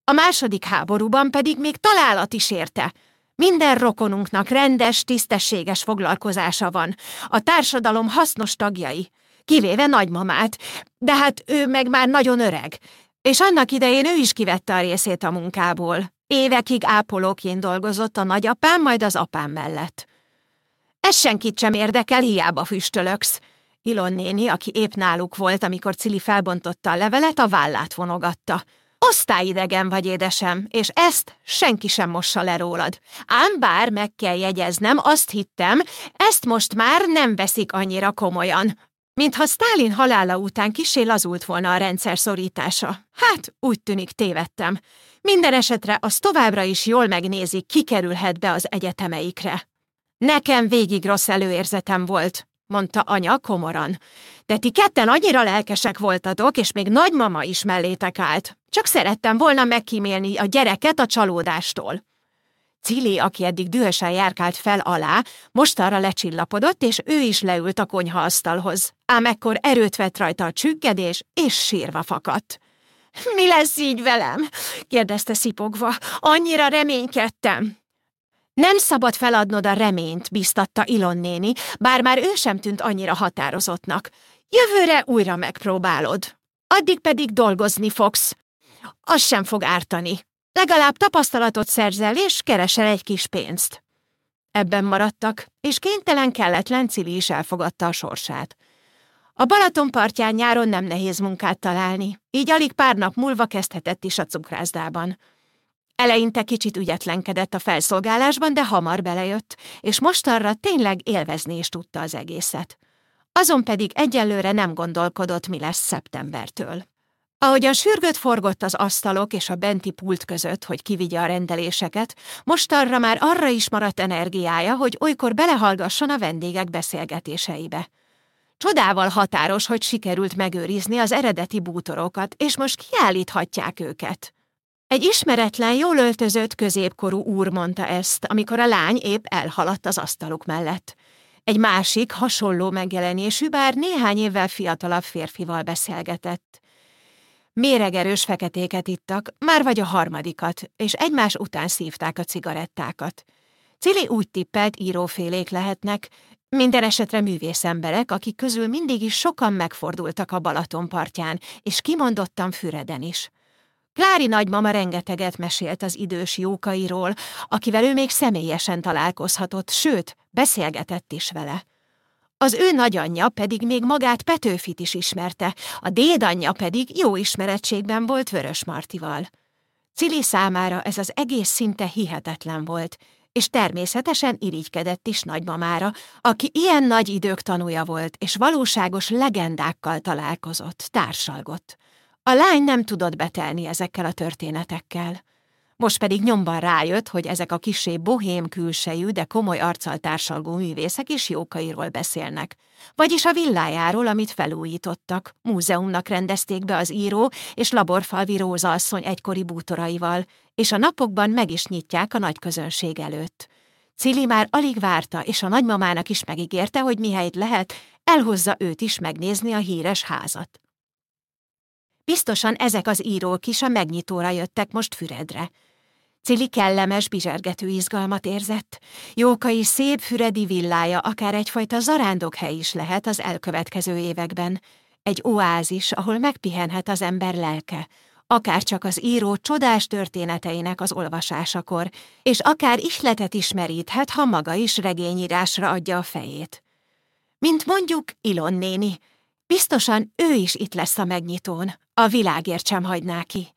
A második háborúban pedig még találat is érte. Minden rokonunknak rendes, tisztességes foglalkozása van. A társadalom hasznos tagjai. Kivéve nagymamát, de hát ő meg már nagyon öreg. És annak idején ő is kivette a részét a munkából. Évekig ápolóként dolgozott a nagyapám, majd az apám mellett. Ez senkit sem érdekel, hiába füstölöksz. Ilon néni, aki épp náluk volt, amikor Cili felbontotta a levelet, a vállát vonogatta. Osztályidegen vagy, édesem, és ezt senki sem mossa le rólad. Ám bár meg kell jegyeznem, azt hittem, ezt most már nem veszik annyira komolyan. Mintha Stálin halála után kisé lazult volna a rendszer szorítása. Hát, úgy tűnik tévedtem. Minden esetre az továbbra is jól megnézi, ki kerülhet be az egyetemeikre. Nekem végig rossz előérzetem volt, mondta anya komoran. De ti ketten annyira lelkesek voltatok, és még nagymama is mellétek állt. Csak szerettem volna megkímélni a gyereket a csalódástól. Cili, aki eddig dühösen járkált fel alá, most arra lecsillapodott, és ő is leült a konyhaasztalhoz. Ám ekkor erőt vett rajta a csüggedés, és sírva fakadt. [laughs] Mi lesz így velem? kérdezte szipogva. Annyira reménykedtem. Nem szabad feladnod a reményt, biztatta Ilon néni, bár már ő sem tűnt annyira határozottnak. Jövőre újra megpróbálod. Addig pedig dolgozni fogsz. Az sem fog ártani. Legalább tapasztalatot szerzel, és keresel egy kis pénzt. Ebben maradtak, és kénytelen kelletlen Cili is elfogadta a sorsát. A Balaton partján nyáron nem nehéz munkát találni, így alig pár nap múlva kezdhetett is a cukrászdában. Eleinte kicsit ügyetlenkedett a felszolgálásban, de hamar belejött, és mostanra tényleg élvezni is tudta az egészet. Azon pedig egyelőre nem gondolkodott, mi lesz szeptembertől. Ahogyan sürgött forgott az asztalok és a benti pult között, hogy kivigye a rendeléseket, mostanra már arra is maradt energiája, hogy olykor belehallgasson a vendégek beszélgetéseibe. Csodával határos, hogy sikerült megőrizni az eredeti bútorokat, és most kiállíthatják őket. Egy ismeretlen, jól öltözött középkorú úr mondta ezt, amikor a lány épp elhaladt az asztaluk mellett. Egy másik, hasonló megjelenésű, bár néhány évvel fiatalabb férfival beszélgetett. Méregerős feketéket ittak, már vagy a harmadikat, és egymás után szívták a cigarettákat. Cili úgy tippelt, írófélék lehetnek, minden esetre művészemberek, akik közül mindig is sokan megfordultak a Balaton partján, és kimondottan Füreden is. Klári nagymama rengeteget mesélt az idős jókairól, akivel ő még személyesen találkozhatott, sőt, beszélgetett is vele. Az ő nagyanyja pedig még magát Petőfit is ismerte, a dédanyja pedig jó ismerettségben volt Vörös Martival. Cili számára ez az egész szinte hihetetlen volt, és természetesen irigykedett is nagymamára, aki ilyen nagy idők tanúja volt, és valóságos legendákkal találkozott, társalgott. A lány nem tudott betelni ezekkel a történetekkel. Most pedig nyomban rájött, hogy ezek a kisé bohém külsejű, de komoly arccal társalgó művészek is jókairól beszélnek. Vagyis a villájáról, amit felújítottak, múzeumnak rendezték be az író és laborfalvi Róza asszony egykori bútoraival, és a napokban meg is nyitják a nagy közönség előtt. Cili már alig várta, és a nagymamának is megígérte, hogy mihelyt lehet, elhozza őt is megnézni a híres házat. Biztosan ezek az írók is a megnyitóra jöttek most Füredre. Cili kellemes, bizsergető izgalmat érzett. Jókai szép füredi villája akár egyfajta zarándokhely is lehet az elkövetkező években. Egy oázis, ahol megpihenhet az ember lelke, akár csak az író csodás történeteinek az olvasásakor, és akár isletet ismeríthet, ha maga is regényírásra adja a fejét. Mint mondjuk Ilon néni, biztosan ő is itt lesz a megnyitón, a világért sem hagyná ki.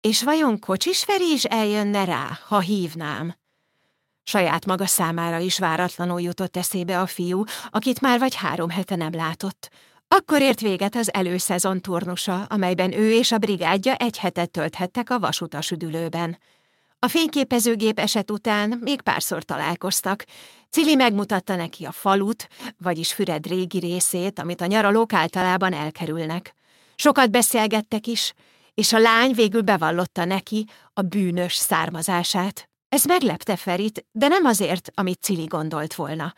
És vajon Kocsis Feri is eljönne rá, ha hívnám? Saját maga számára is váratlanul jutott eszébe a fiú, akit már vagy három hete nem látott. Akkor ért véget az előszezon turnusa, amelyben ő és a brigádja egy hetet tölthettek a vasutasüdülőben. A fényképezőgép eset után még párszor találkoztak. Cili megmutatta neki a falut, vagyis Füred régi részét, amit a nyaralók általában elkerülnek. Sokat beszélgettek is, és a lány végül bevallotta neki a bűnös származását. Ez meglepte Ferit, de nem azért, amit Cili gondolt volna,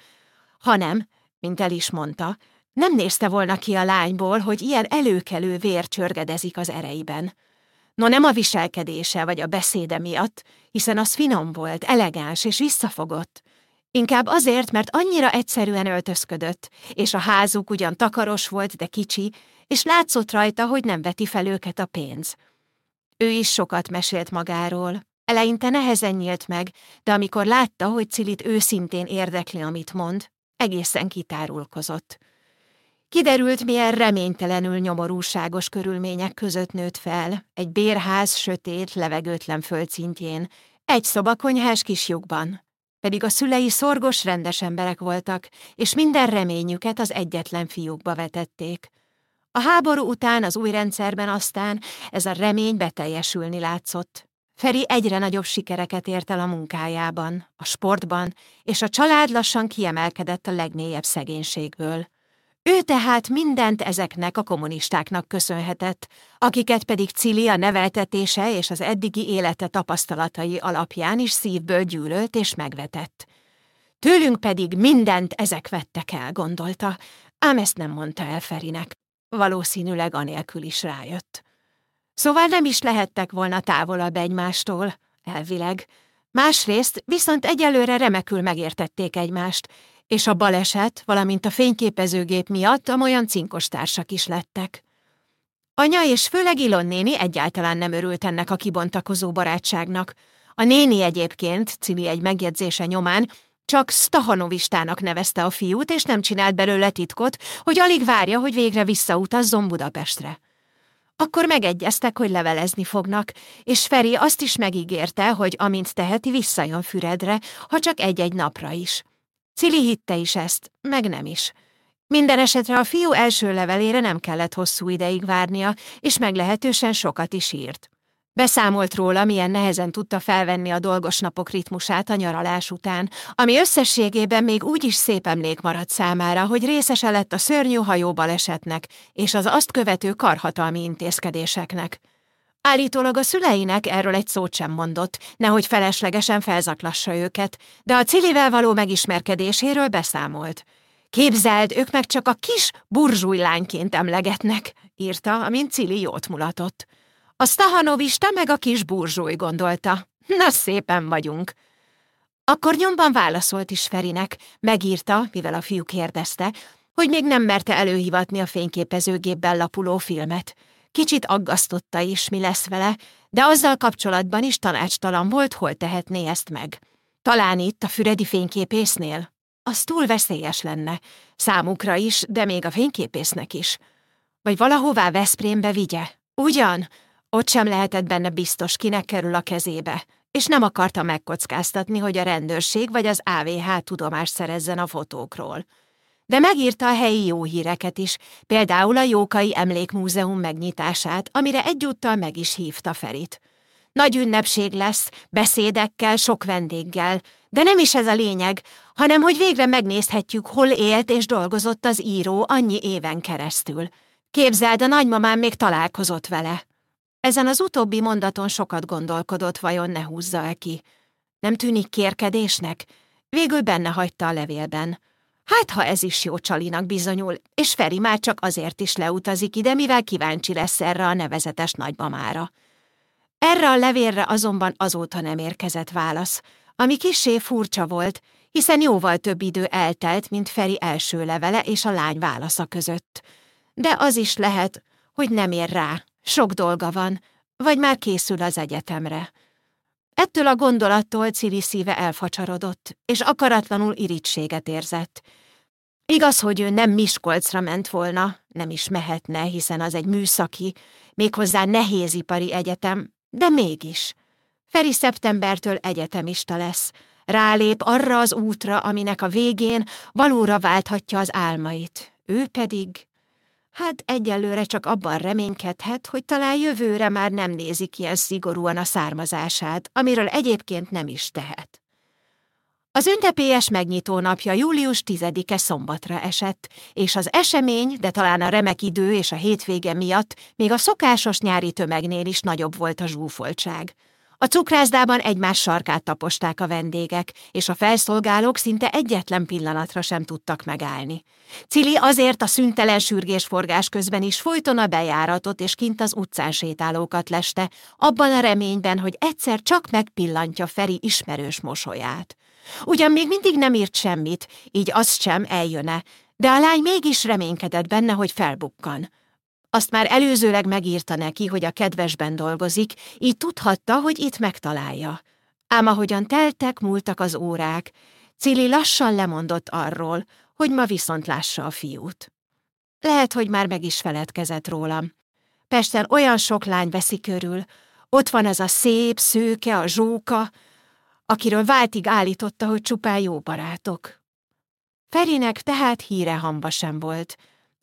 hanem, mint el is mondta, nem nézte volna ki a lányból, hogy ilyen előkelő vér csörgedezik az ereiben. No nem a viselkedése vagy a beszéde miatt, hiszen az finom volt, elegáns és visszafogott. Inkább azért, mert annyira egyszerűen öltözködött, és a házuk ugyan takaros volt, de kicsi, és látszott rajta, hogy nem veti fel őket a pénz. Ő is sokat mesélt magáról. Eleinte nehezen nyílt meg, de amikor látta, hogy Cilit őszintén érdekli, amit mond, egészen kitárulkozott. Kiderült, milyen reménytelenül nyomorúságos körülmények között nőtt fel, egy bérház sötét, levegőtlen földszintjén, egy szobakonyhás kis lyukban. Pedig a szülei szorgos, rendes emberek voltak, és minden reményüket az egyetlen fiúkba vetették. A háború után az új rendszerben aztán ez a remény beteljesülni látszott. Feri egyre nagyobb sikereket ért el a munkájában, a sportban, és a család lassan kiemelkedett a legmélyebb szegénységből. Ő tehát mindent ezeknek a kommunistáknak köszönhetett, akiket pedig Cili a neveltetése és az eddigi élete tapasztalatai alapján is szívből gyűlölt és megvetett. Tőlünk pedig mindent ezek vettek el, gondolta, ám ezt nem mondta el Ferinek. Valószínűleg anélkül is rájött. Szóval nem is lehettek volna távolabb egymástól, elvileg. Másrészt viszont egyelőre remekül megértették egymást, és a baleset, valamint a fényképezőgép miatt amolyan cinkos társak is lettek. Anya és főleg Ilon néni egyáltalán nem örült ennek a kibontakozó barátságnak. A néni egyébként, Cili egy megjegyzése nyomán, csak Stahanovistának nevezte a fiút, és nem csinált belőle titkot, hogy alig várja, hogy végre visszautazzon Budapestre. Akkor megegyeztek, hogy levelezni fognak, és Feri azt is megígérte, hogy amint teheti, visszajön Füredre, ha csak egy-egy napra is. Cili hitte is ezt, meg nem is. Minden esetre a fiú első levelére nem kellett hosszú ideig várnia, és meglehetősen sokat is írt. Beszámolt róla, milyen nehezen tudta felvenni a dolgos napok ritmusát a nyaralás után, ami összességében még úgy is szép emlék maradt számára, hogy részese lett a szörnyű hajó balesetnek és az azt követő karhatalmi intézkedéseknek. Állítólag a szüleinek erről egy szót sem mondott, nehogy feleslegesen felzaklassa őket, de a Cilivel való megismerkedéséről beszámolt. Képzeld, ők meg csak a kis burzsúj lányként emlegetnek, írta, amint Cili jót mulatott. A Stahanovista meg a kis burzsúj gondolta. Na, szépen vagyunk. Akkor nyomban válaszolt is Ferinek, megírta, mivel a fiú kérdezte, hogy még nem merte előhivatni a fényképezőgéppel lapuló filmet. Kicsit aggasztotta is, mi lesz vele, de azzal kapcsolatban is tanácstalan volt, hol tehetné ezt meg. Talán itt, a füredi fényképésznél? Az túl veszélyes lenne. Számukra is, de még a fényképésznek is. Vagy valahová Veszprémbe vigye. Ugyan? Ott sem lehetett benne biztos, kinek kerül a kezébe, és nem akarta megkockáztatni, hogy a rendőrség vagy az AVH tudomást szerezzen a fotókról de megírta a helyi jó híreket is, például a Jókai Emlékmúzeum megnyitását, amire egyúttal meg is hívta Ferit. Nagy ünnepség lesz, beszédekkel, sok vendéggel, de nem is ez a lényeg, hanem hogy végre megnézhetjük, hol élt és dolgozott az író annyi éven keresztül. Képzeld, a nagymamám még találkozott vele. Ezen az utóbbi mondaton sokat gondolkodott, vajon ne húzza -e ki. Nem tűnik kérkedésnek? Végül benne hagyta a levélben. Hát, ha ez is jó csalinak bizonyul, és Feri már csak azért is leutazik ide, mivel kíváncsi lesz erre a nevezetes nagymamára. Erre a levélre azonban azóta nem érkezett válasz, ami kisé furcsa volt, hiszen jóval több idő eltelt, mint Feri első levele és a lány válasza között. De az is lehet, hogy nem ér rá, sok dolga van, vagy már készül az egyetemre. Ettől a gondolattól Ciri szíve elfacsarodott, és akaratlanul irítséget érzett. Igaz, hogy ő nem Miskolcra ment volna, nem is mehetne, hiszen az egy műszaki, méghozzá nehézipari egyetem, de mégis. Feri szeptembertől egyetemista lesz, rálép arra az útra, aminek a végén valóra válthatja az álmait. Ő pedig... Hát egyelőre csak abban reménykedhet, hogy talán jövőre már nem nézik ilyen szigorúan a származását, amiről egyébként nem is tehet. Az ünnepélyes megnyitó napja július 10-e szombatra esett, és az esemény, de talán a remek idő és a hétvége miatt még a szokásos nyári tömegnél is nagyobb volt a zsúfoltság. A cukrászdában egymás sarkát taposták a vendégek, és a felszolgálók szinte egyetlen pillanatra sem tudtak megállni. Cili azért a szüntelen sürgésforgás közben is folyton a bejáratot és kint az utcán sétálókat leste, abban a reményben, hogy egyszer csak megpillantja Feri ismerős mosolyát. Ugyan még mindig nem írt semmit, így az sem eljönne, de a lány mégis reménykedett benne, hogy felbukkan. Azt már előzőleg megírta neki, hogy a kedvesben dolgozik, így tudhatta, hogy itt megtalálja. Ám ahogyan teltek, múltak az órák, Cili lassan lemondott arról, hogy ma viszont lássa a fiút. Lehet, hogy már meg is feledkezett rólam. Pesten olyan sok lány veszi körül, ott van ez a szép, szőke, a zsóka, akiről váltig állította, hogy csupán jó barátok. Ferinek tehát híre hamba sem volt,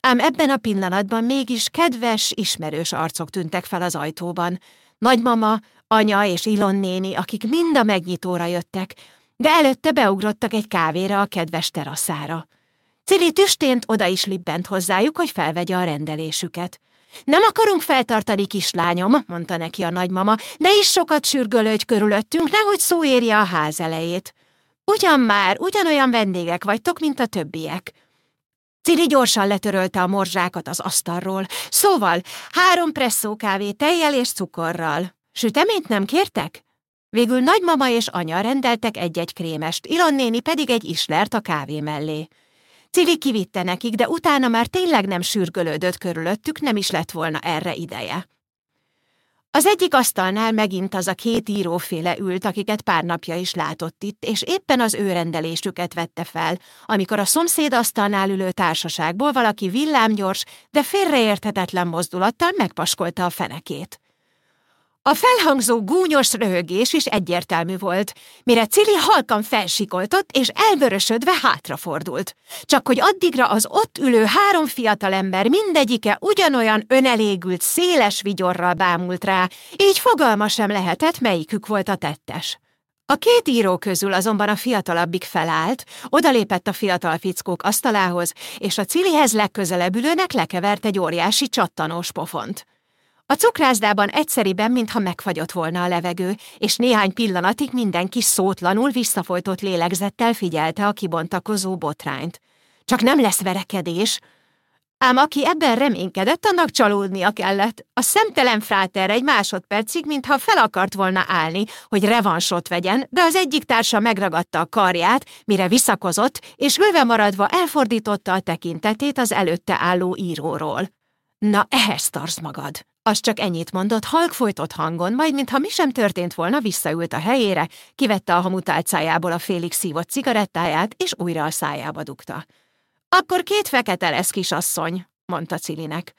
ám ebben a pillanatban mégis kedves, ismerős arcok tűntek fel az ajtóban. Nagymama, anya és Ilon néni, akik mind a megnyitóra jöttek, de előtte beugrottak egy kávéra a kedves teraszára. Cili tüstént oda is libbent hozzájuk, hogy felvegye a rendelésüket. Nem akarunk feltartani, kislányom, mondta neki a nagymama, de is sokat sürgölődj körülöttünk, nehogy szó érje a ház elejét. Ugyan már, ugyanolyan vendégek vagytok, mint a többiek. Cili gyorsan letörölte a morzsákat az asztalról. Szóval, három presszó kávé tejjel és cukorral. Süteményt nem kértek? Végül nagymama és anya rendeltek egy-egy krémest, Ilon néni pedig egy islert a kávé mellé. Cili kivitte nekik, de utána már tényleg nem sürgölődött körülöttük, nem is lett volna erre ideje. Az egyik asztalnál megint az a két íróféle ült, akiket pár napja is látott itt, és éppen az ő rendelésüket vette fel, amikor a szomszéd asztalnál ülő társaságból valaki villámgyors, de félreérthetetlen mozdulattal megpaskolta a fenekét. A felhangzó gúnyos röhögés is egyértelmű volt, mire Cili halkan felsikoltott és elvörösödve hátrafordult. Csak hogy addigra az ott ülő három fiatalember mindegyike ugyanolyan önelégült, széles vigyorral bámult rá, így fogalma sem lehetett, melyikük volt a tettes. A két író közül azonban a fiatalabbik felállt, odalépett a fiatal fickók asztalához, és a Cilihez legközelebb ülőnek lekevert egy óriási csattanós pofont. A cukrászdában egyszeriben, mintha megfagyott volna a levegő, és néhány pillanatig mindenki szótlanul visszafolytott lélegzettel figyelte a kibontakozó botrányt. Csak nem lesz verekedés. Ám aki ebben reménykedett, annak csalódnia kellett. A szemtelen fráter egy másodpercig, mintha fel akart volna állni, hogy revansot vegyen, de az egyik társa megragadta a karját, mire visszakozott, és ülve maradva elfordította a tekintetét az előtte álló íróról. Na, ehhez tarsz magad! Az csak ennyit mondott, halk folytott hangon, majd mintha mi sem történt volna, visszaült a helyére, kivette a hamutálcájából a félig szívott cigarettáját, és újra a szájába dugta. Akkor két fekete lesz, kisasszony, mondta Cilinek.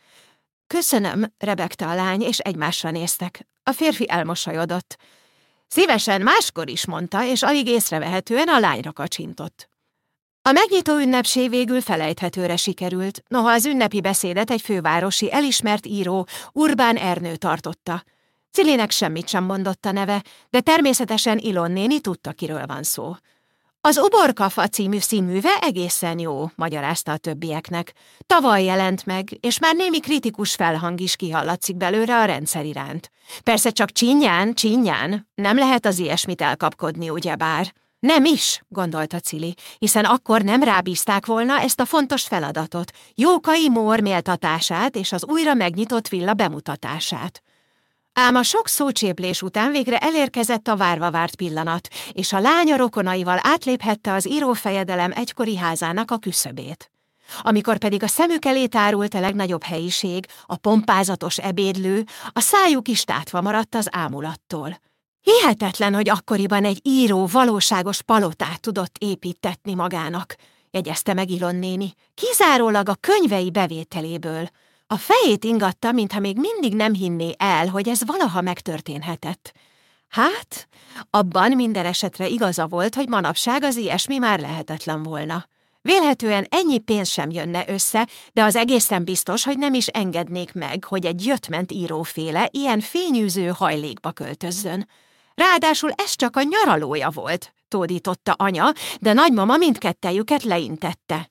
Köszönöm, rebegte a lány, és egymásra néztek. A férfi elmosolyodott. Szívesen máskor is mondta, és alig észrevehetően a lányra kacsintott. A megnyitó ünnepség végül felejthetőre sikerült, noha az ünnepi beszédet egy fővárosi elismert író, Urbán Ernő tartotta. Cilének semmit sem mondott a neve, de természetesen Ilon néni tudta, kiről van szó. Az Uborkafa című színműve egészen jó, magyarázta a többieknek. Tavaly jelent meg, és már némi kritikus felhang is kihallatszik belőle a rendszer iránt. Persze csak csinyán, csinyán, nem lehet az ilyesmit elkapkodni, ugyebár. Nem is, gondolta Cili, hiszen akkor nem rábízták volna ezt a fontos feladatot, Jókai Mór méltatását és az újra megnyitott villa bemutatását. Ám a sok szócséplés után végre elérkezett a várva várt pillanat, és a lánya rokonaival átléphette az írófejedelem egykori házának a küszöbét. Amikor pedig a szemük elé tárult a legnagyobb helyiség, a pompázatos ebédlő, a szájuk is tátva maradt az ámulattól. Hihetetlen, hogy akkoriban egy író valóságos palotát tudott építetni magának, jegyezte meg Ilon néni, kizárólag a könyvei bevételéből. A fejét ingatta, mintha még mindig nem hinné el, hogy ez valaha megtörténhetett. Hát, abban minden esetre igaza volt, hogy manapság az ilyesmi már lehetetlen volna. Vélhetően ennyi pénz sem jönne össze, de az egészen biztos, hogy nem is engednék meg, hogy egy jöttment íróféle ilyen fényűző hajlékba költözzön. Ráadásul ez csak a nyaralója volt, tódította anya, de nagymama mindkettejüket leintette.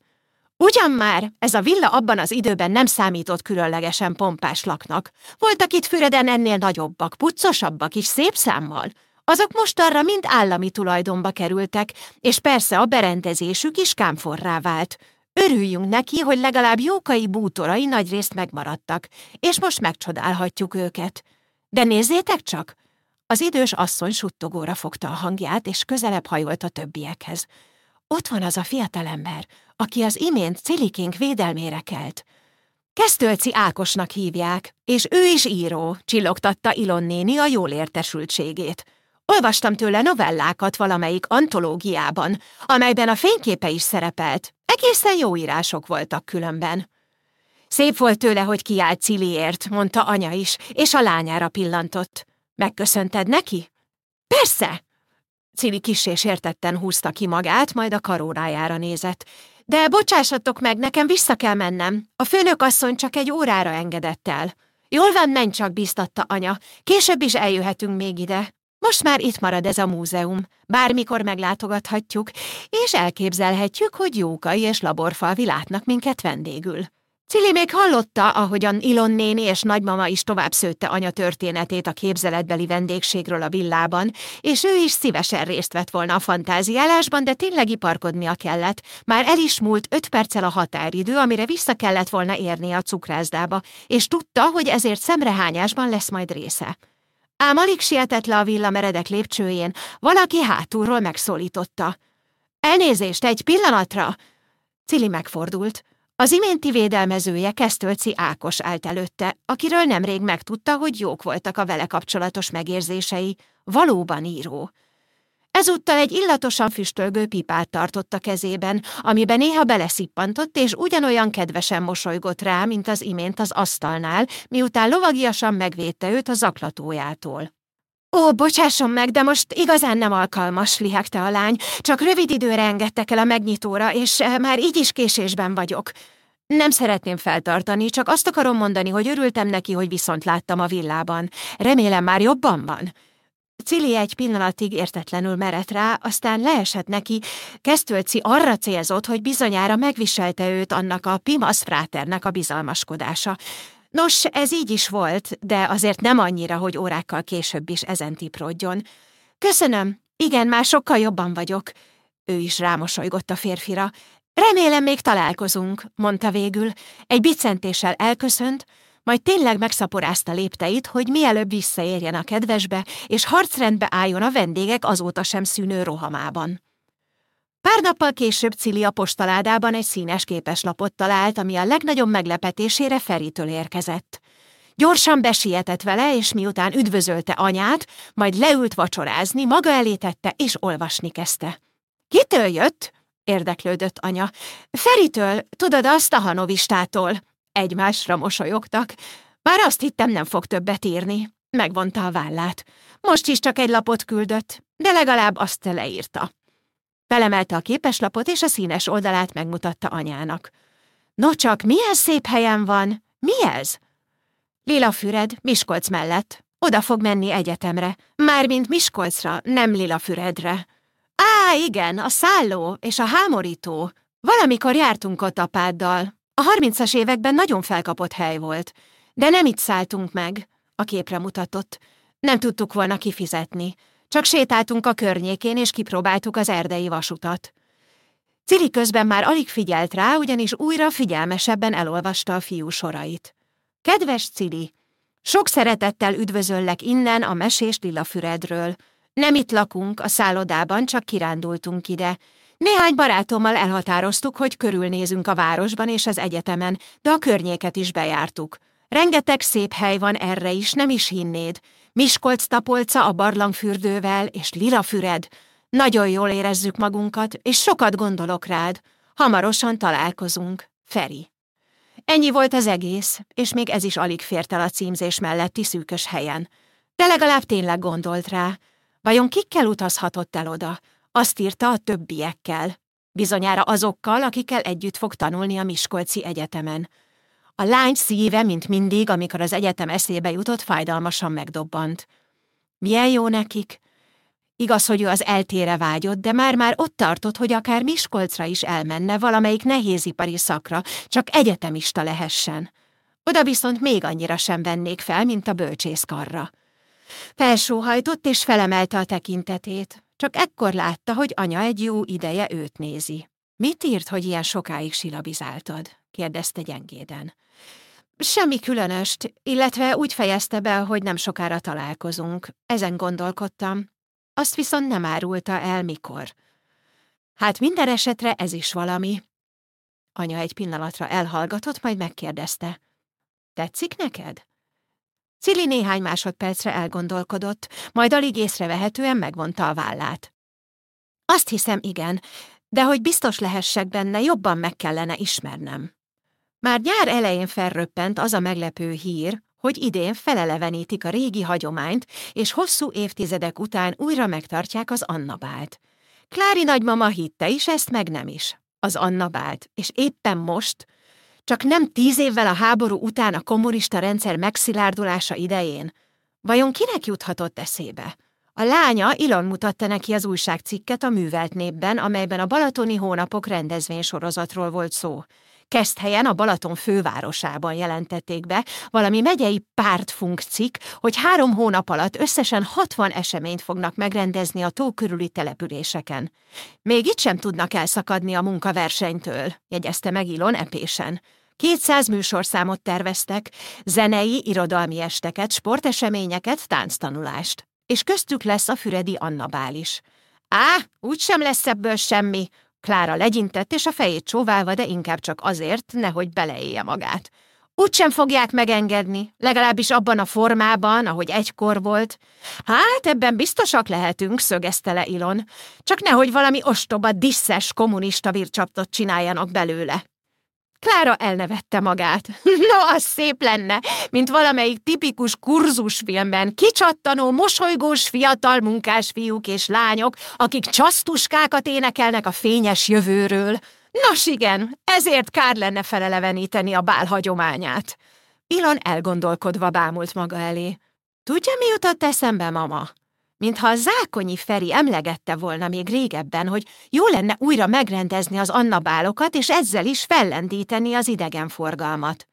Ugyan már, ez a villa abban az időben nem számított különlegesen pompás laknak. Voltak itt Füreden ennél nagyobbak, puccosabbak is, szép számmal. Azok most arra mind állami tulajdonba kerültek, és persze a berendezésük is kámforrá vált. Örüljünk neki, hogy legalább jókai bútorai nagyrészt megmaradtak, és most megcsodálhatjuk őket. De nézzétek csak! Az idős asszony suttogóra fogta a hangját, és közelebb hajolt a többiekhez. Ott van az a fiatalember, aki az imént Cilikénk védelmére kelt. Kesztölci Ákosnak hívják, és ő is író, csillogtatta Ilon néni a jól értesültségét. Olvastam tőle novellákat valamelyik antológiában, amelyben a fényképe is szerepelt. Egészen jó írások voltak különben. Szép volt tőle, hogy kiállt Ciliért, mondta anya is, és a lányára pillantott. Megköszönted neki? Persze! Cili kis és értetten húzta ki magát, majd a karórájára nézett. De bocsássatok meg, nekem vissza kell mennem. A főnök asszony csak egy órára engedett el. Jól van, menj csak, biztatta anya. Később is eljöhetünk még ide. Most már itt marad ez a múzeum. Bármikor meglátogathatjuk, és elképzelhetjük, hogy Jókai és Laborfalvi látnak minket vendégül. Cili még hallotta, ahogyan Ilon néni és nagymama is tovább szőtte anya történetét a képzeletbeli vendégségről a villában, és ő is szívesen részt vett volna a fantáziálásban, de tényleg iparkodnia kellett. Már el is múlt öt perccel a határidő, amire vissza kellett volna érnie a cukrászdába, és tudta, hogy ezért szemrehányásban lesz majd része. Ám alig sietett le a villa meredek lépcsőjén, valaki hátulról megszólította. Elnézést, egy pillanatra! Cili megfordult. Az iménti védelmezője Kesztölci Ákos állt előtte, akiről nemrég megtudta, hogy jók voltak a vele kapcsolatos megérzései. Valóban író. Ezúttal egy illatosan füstölgő pipát tartott a kezében, amiben néha beleszippantott, és ugyanolyan kedvesen mosolygott rá, mint az imént az asztalnál, miután lovagiasan megvédte őt a zaklatójától. Ó, bocsásson meg, de most igazán nem alkalmas, lihegte a lány. Csak rövid időre engedtek el a megnyitóra, és eh, már így is késésben vagyok. Nem szeretném feltartani, csak azt akarom mondani, hogy örültem neki, hogy viszont láttam a villában. Remélem már jobban van. Cili egy pillanatig értetlenül merett rá, aztán leesett neki, Kesztölci arra célzott, hogy bizonyára megviselte őt annak a Pimas fráternek a bizalmaskodása. Nos, ez így is volt, de azért nem annyira, hogy órákkal később is ezen tiprodjon. Köszönöm, igen, már sokkal jobban vagyok. Ő is rámosolygott a férfira. Remélem még találkozunk, mondta végül. Egy bicentéssel elköszönt, majd tényleg megszaporázta lépteit, hogy mielőbb visszaérjen a kedvesbe, és harcrendbe álljon a vendégek azóta sem szűnő rohamában. Pár nappal később Cili a postaládában egy színes képeslapot talált, ami a legnagyobb meglepetésére Feritől érkezett. Gyorsan besietett vele, és miután üdvözölte anyát, majd leült vacsorázni, maga elé tette, és olvasni kezdte. Kitől jött? érdeklődött anya. Feritől, tudod, a Stahanovistától. Egymásra mosolyogtak. Már azt hittem, nem fog többet írni. Megvonta a vállát. Most is csak egy lapot küldött, de legalább azt leírta. Felemelte a képeslapot, és a színes oldalát megmutatta anyának. No csak, milyen szép helyen van! Mi ez? Lila Füred, Miskolc mellett. Oda fog menni egyetemre. Mármint Miskolcra, nem Lila Füredre. Á, igen, a szálló és a hámorító. Valamikor jártunk ott apáddal. A harmincas években nagyon felkapott hely volt. De nem itt szálltunk meg, a képre mutatott. Nem tudtuk volna kifizetni. Csak sétáltunk a környékén, és kipróbáltuk az erdei vasutat. Cili közben már alig figyelt rá, ugyanis újra figyelmesebben elolvasta a fiú sorait. Kedves Cili, sok szeretettel üdvözöllek innen a mesés Lilafüredről. Nem itt lakunk, a szállodában, csak kirándultunk ide. Néhány barátommal elhatároztuk, hogy körülnézünk a városban és az egyetemen, de a környéket is bejártuk. Rengeteg szép hely van erre is, nem is hinnéd. Miskolc tapolca a barlangfürdővel és Lilafüred. Nagyon jól érezzük magunkat, és sokat gondolok rád. Hamarosan találkozunk. Feri. Ennyi volt az egész, és még ez is alig fért el a címzés melletti szűkös helyen. De legalább tényleg gondolt rá. Vajon kikkel utazhatott el oda? Azt írta a többiekkel. Bizonyára azokkal, akikkel együtt fog tanulni a Miskolci Egyetemen. A lány szíve, mint mindig, amikor az egyetem eszébe jutott, fájdalmasan megdobbant. Milyen jó nekik? Igaz, hogy ő az eltére vágyott, de már-már ott tartott, hogy akár Miskolcra is elmenne valamelyik nehézipari szakra, csak egyetemista lehessen. Oda viszont még annyira sem vennék fel, mint a bölcsészkarra. Felsóhajtott és felemelte a tekintetét, csak ekkor látta, hogy anya egy jó ideje őt nézi. Mit írt, hogy ilyen sokáig silabizáltad? kérdezte gyengéden. Semmi különöst, illetve úgy fejezte be, hogy nem sokára találkozunk. Ezen gondolkodtam. Azt viszont nem árulta el, mikor. Hát minden esetre ez is valami. Anya egy pillanatra elhallgatott, majd megkérdezte. Tetszik neked? Cili néhány másodpercre elgondolkodott, majd alig észrevehetően megvonta a vállát. Azt hiszem, igen, de hogy biztos lehessek benne, jobban meg kellene ismernem. Már nyár elején felröppent az a meglepő hír, hogy idén felelevenítik a régi hagyományt, és hosszú évtizedek után újra megtartják az Annabált. Klári nagymama hitte is ezt, meg nem is. Az Annabált, és éppen most, csak nem tíz évvel a háború után a kommunista rendszer megszilárdulása idején. Vajon kinek juthatott eszébe? A lánya Ilon mutatta neki az újságcikket a művelt népben, amelyben a balatoni hónapok rendezvénysorozatról volt szó. Keszthelyen, a Balaton fővárosában jelentették be valami megyei pártfunkcik, hogy három hónap alatt összesen 60 eseményt fognak megrendezni a tó körüli településeken. Még itt sem tudnak elszakadni a munkaversenytől, jegyezte meg Ilon epésen. 200 műsorszámot terveztek, zenei, irodalmi esteket, sporteseményeket, tánctanulást. És köztük lesz a Füredi Annabál is. Á, úgysem lesz ebből semmi, Klára legyintett, és a fejét csóválva, de inkább csak azért, nehogy beleélje magát. Úgysem fogják megengedni, legalábbis abban a formában, ahogy egykor volt. Hát, ebben biztosak lehetünk, szögezte le Ilon. Csak nehogy valami ostoba, disszes kommunista vircsaptot csináljanak belőle. Klára elnevette magát. [laughs] No, az szép lenne, mint valamelyik tipikus kurzusfilmben kicsattanó, mosolygós fiatal munkás fiúk és lányok, akik csasztuskákat énekelnek a fényes jövőről. Nos igen, ezért kár lenne feleleveníteni a bál hagyományát. Ilon elgondolkodva bámult maga elé. Tudja, mi jutott eszembe, mama? Mintha a zákonyi Feri emlegette volna még régebben, hogy jó lenne újra megrendezni az annabálokat, és ezzel is fellendíteni az idegenforgalmat.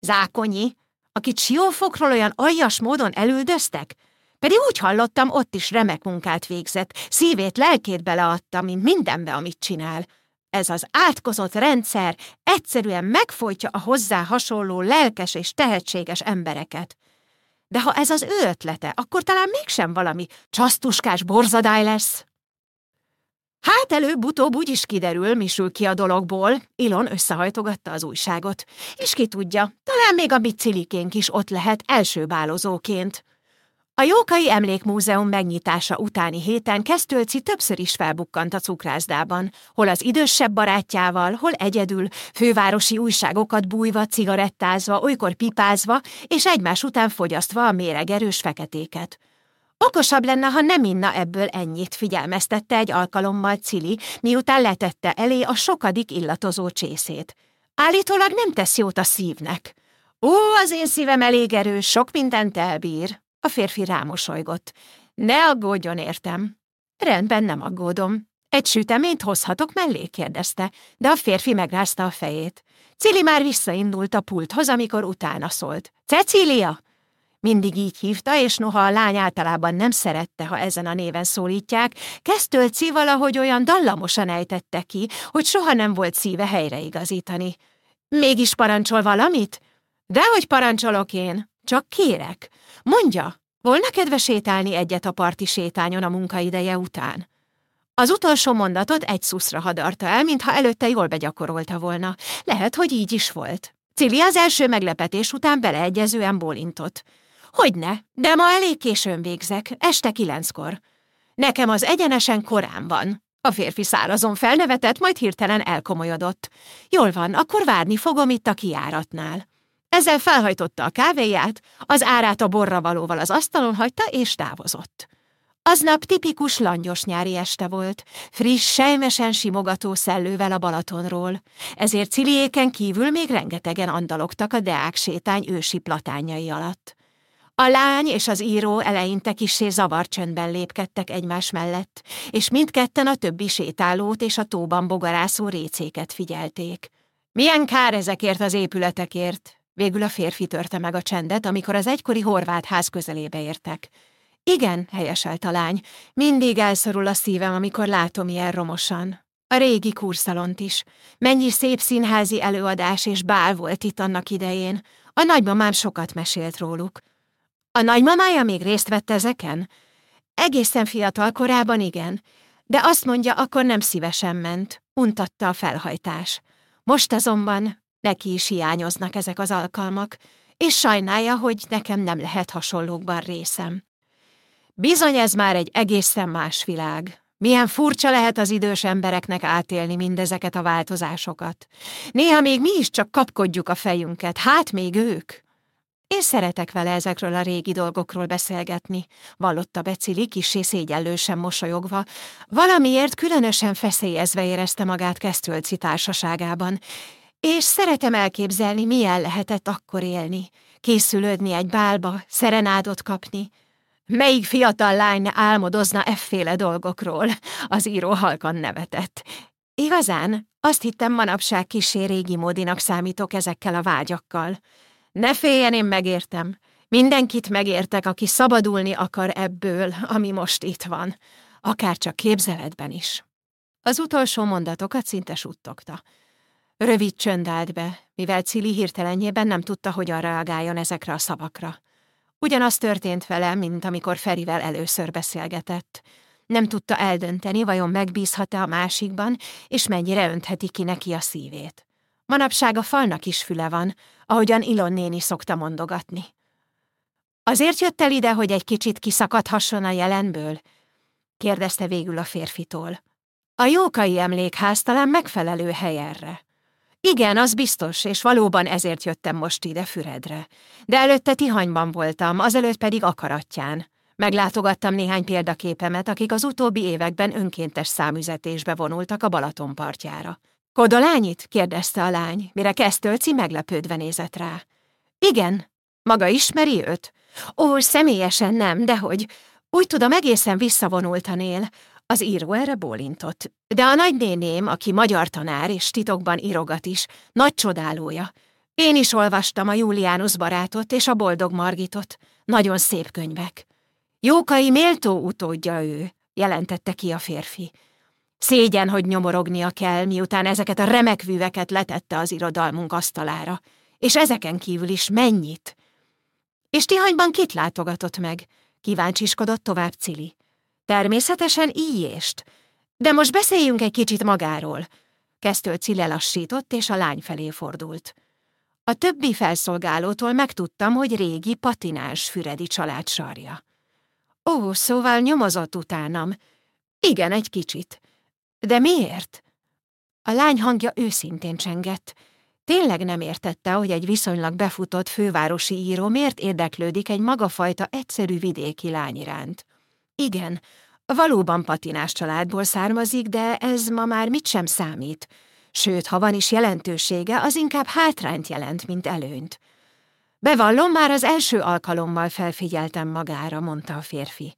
Zákonyi, akit siófokról olyan aljas módon elüldöztek? Pedig úgy hallottam, ott is remek munkát végzett, szívét, lelkét beleadta, mint mindenbe, amit csinál. Ez az átkozott rendszer egyszerűen megfojtja a hozzá hasonló lelkes és tehetséges embereket. De ha ez az ő ötlete, akkor talán mégsem valami csasztuskás borzadály lesz. Hát előbb-utóbb úgy is kiderül, mi sül ki a dologból. Ilon összehajtogatta az újságot. És ki tudja, talán még a bicilikénk is ott lehet első bálozóként. A Jókai Emlékmúzeum megnyitása utáni héten Kesztölci többször is felbukkant a cukrászdában, hol az idősebb barátjával, hol egyedül, fővárosi újságokat bújva, cigarettázva, olykor pipázva, és egymás után fogyasztva a méregerős feketéket. Okosabb lenne, ha nem inna ebből ennyit, figyelmeztette egy alkalommal Cili, miután letette elé a sokadik illatozó csészét. Állítólag nem tesz jót a szívnek. Ó, az én szívem elég erős, sok mindent elbír. A férfi rámosolygott. Ne aggódjon, értem. Rendben, nem aggódom. Egy süteményt hozhatok mellé? kérdezte, de a férfi megrázta a fejét. Cili már visszaindult a pulthoz, amikor utána szólt. Cecília! Mindig így hívta, és noha a lány általában nem szerette, ha ezen a néven szólítják, Kesztölci valahogy olyan dallamosan ejtette ki, hogy soha nem volt szíve helyreigazítani. Mégis parancsol valamit? Dehogy parancsolok én, csak kérek. Mondja, volna kedve sétálni egyet a parti sétányon a munkaideje után? Az utolsó mondatot egy szuszra hadarta el, mintha előtte jól begyakorolta volna. Lehet, hogy így is volt. Cili az első meglepetés után beleegyezően bólintott. Hogyne, de ma elég későn végzek, este kilenckor. Nekem az egyenesen korán van. A férfi szárazon felnevetett, majd hirtelen elkomolyodott. Jól van, akkor várni fogom itt a kiáratnál. Ezzel felhajtotta a kávéját, az árát a borra valóval az asztalon hagyta, és távozott. Aznap tipikus langyos nyári este volt, friss, sejmesen simogató szellővel a Balatonról, ezért Ciliéken kívül még rengetegen andalogtak a Deák sétány ősi platányai alatt. A lány és az író eleinte kissé zavarcsöndben lépkedtek egymás mellett, és mindketten a többi sétálót és a tóban bogarászó récéket figyelték. Milyen kár ezekért az épületekért? Végül a férfi törte meg a csendet, amikor az egykori horvát ház közelébe értek. Igen, helyeselt a lány, mindig elszorul a szívem, amikor látom ilyen romosan. A régi kurszalont is. Mennyi szép színházi előadás és bál volt itt annak idején. A nagymamám sokat mesélt róluk. A nagymamája még részt vett ezeken? Egészen fiatal korában igen, de azt mondja, akkor nem szívesen ment, untatta a felhajtás. Most azonban neki is hiányoznak ezek az alkalmak, és sajnálja, hogy nekem nem lehet hasonlókban részem. Bizony ez már egy egészen más világ. Milyen furcsa lehet az idős embereknek átélni mindezeket a változásokat. Néha még mi is csak kapkodjuk a fejünket, hát még ők. Én szeretek vele ezekről a régi dolgokról beszélgetni, vallotta Becili kissé szégyellősen mosolyogva. Valamiért különösen feszélyezve érezte magát Kesztölci társaságában, és szeretem elképzelni, milyen lehetett akkor élni, készülődni egy bálba, szerenádot kapni. Melyik fiatal lány álmodozna efféle dolgokról? Az író halkan nevetett. Igazán, azt hittem manapság kisé régi módinak számítok ezekkel a vágyakkal. Ne féljen, én megértem. Mindenkit megértek, aki szabadulni akar ebből, ami most itt van. Akár csak képzeletben is. Az utolsó mondatokat szinte suttogta. Rövid csönd állt be, mivel Cili hirtelenjében nem tudta, hogyan reagáljon ezekre a szavakra. Ugyanaz történt vele, mint amikor Ferivel először beszélgetett. Nem tudta eldönteni, vajon megbízhat-e a másikban, és mennyire öntheti ki neki a szívét. Manapság a falnak is füle van, ahogyan Ilon néni szokta mondogatni. Azért jött el ide, hogy egy kicsit kiszakadhasson a jelenből? kérdezte végül a férfitól. A jókai emlékház talán megfelelő hely erre. Igen, az biztos, és valóban ezért jöttem most ide Füredre. De előtte Tihanyban voltam, azelőtt pedig akaratján. Meglátogattam néhány példaképemet, akik az utóbbi években önkéntes számüzetésbe vonultak a Balaton partjára. Kodolányit? kérdezte a lány, mire Kesztölci meglepődve nézett rá. Igen. Maga ismeri őt? Ó, személyesen nem, dehogy. Úgy tudom, egészen visszavonultan él. Az író erre bólintott. De a nagynéném, aki magyar tanár és titokban írogat is, nagy csodálója. Én is olvastam a Juliánus barátot és a Boldog Margitot. Nagyon szép könyvek. Jókai méltó utódja ő, jelentette ki a férfi. Szégyen, hogy nyomorognia kell, miután ezeket a remek vűveket letette az irodalmunk asztalára. És ezeken kívül is mennyit? És Tihanyban kit látogatott meg? Kíváncsiskodott tovább Cili. Természetesen íjést. De most beszéljünk egy kicsit magáról. Kezdő Cille lassított, és a lány felé fordult. A többi felszolgálótól megtudtam, hogy régi patinás Füredi család sarja. Ó, szóval nyomozott utánam. Igen, egy kicsit. De miért? A lány hangja őszintén csengett. Tényleg nem értette, hogy egy viszonylag befutott fővárosi író miért érdeklődik egy magafajta egyszerű vidéki lány iránt. Igen, valóban patinás családból származik, de ez ma már mit sem számít. Sőt, ha van is jelentősége, az inkább hátrányt jelent, mint előnyt. Bevallom, már az első alkalommal felfigyeltem magára, mondta a férfi.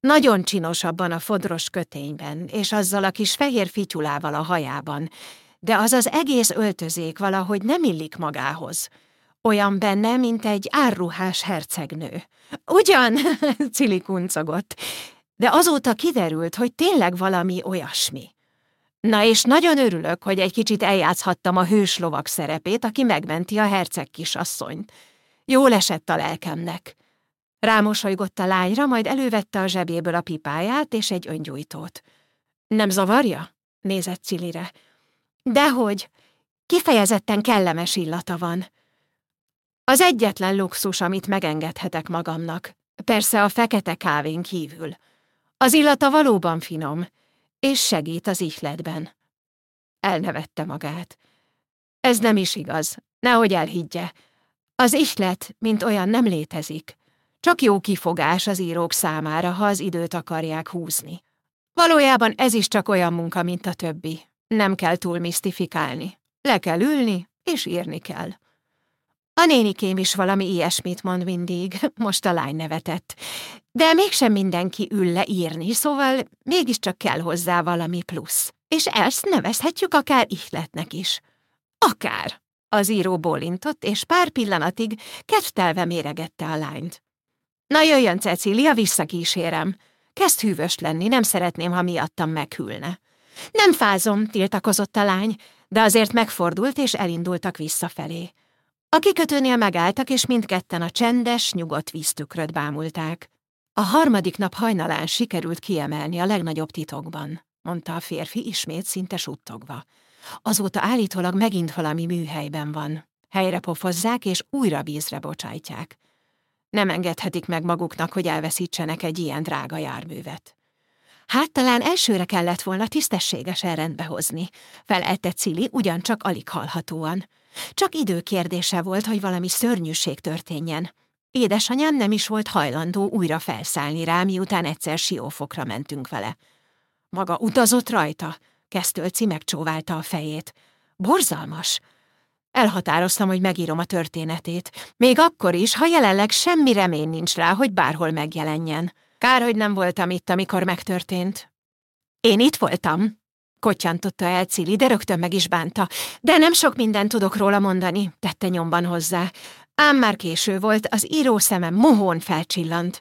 Nagyon csinos abban a fodros kötényben, és azzal a kis fehér fityulával a hajában, de az az egész öltözék valahogy nem illik magához. Olyan benne, mint egy árruhás hercegnő. Ugyan, [laughs] Cili kuncogott, de azóta kiderült, hogy tényleg valami olyasmi. Na és nagyon örülök, hogy egy kicsit eljátszhattam a hős lovak szerepét, aki megmenti a herceg kisasszonyt. Jól esett a lelkemnek. Rámosolygott a lányra, majd elővette a zsebéből a pipáját és egy öngyújtót. Nem zavarja? nézett Cilire. Dehogy, kifejezetten kellemes illata van. Az egyetlen luxus, amit megengedhetek magamnak. Persze a fekete kávén kívül. Az illata valóban finom, és segít az ihletben. Elnevette magát. Ez nem is igaz, nehogy elhiggye. Az ihlet, mint olyan nem létezik. Csak jó kifogás az írók számára, ha az időt akarják húzni. Valójában ez is csak olyan munka, mint a többi. Nem kell túl misztifikálni. Le kell ülni, és írni kell. A nénikém is valami ilyesmit mond mindig, [laughs] most a lány nevetett. De mégsem mindenki ül le írni, szóval mégiscsak kell hozzá valami plusz. És ezt nevezhetjük akár ihletnek is. Akár. Az író bólintott, és pár pillanatig kedvtelve méregette a lányt. Na jöjjön, Cecília, visszakísérem. Kezd hűvös lenni, nem szeretném, ha miattam meghűlne. Nem fázom, tiltakozott a lány, de azért megfordult, és elindultak visszafelé. A kikötőnél megálltak, és mindketten a csendes, nyugodt víztükröt bámulták. A harmadik nap hajnalán sikerült kiemelni a legnagyobb titokban, mondta a férfi ismét szinte suttogva. Azóta állítólag megint valami műhelyben van. Helyre pofozzák, és újra vízre bocsájtják. Nem engedhetik meg maguknak, hogy elveszítsenek egy ilyen drága járművet. Hát talán elsőre kellett volna tisztességesen rendbe hozni, felelte Cili ugyancsak alig hallhatóan. Csak idő kérdése volt, hogy valami szörnyűség történjen. Édesanyám nem is volt hajlandó újra felszállni rá, miután egyszer siófokra mentünk vele. Maga utazott rajta? Kesztölci megcsóválta a fejét. Borzalmas! Elhatároztam, hogy megírom a történetét. Még akkor is, ha jelenleg semmi remény nincs rá, hogy bárhol megjelenjen. Kár, hogy nem voltam itt, amikor megtörtént. Én itt voltam, kottyantotta el Cili, de rögtön meg is bánta. De nem sok mindent tudok róla mondani, tette nyomban hozzá. Ám már késő volt, az író szemem mohón felcsillant.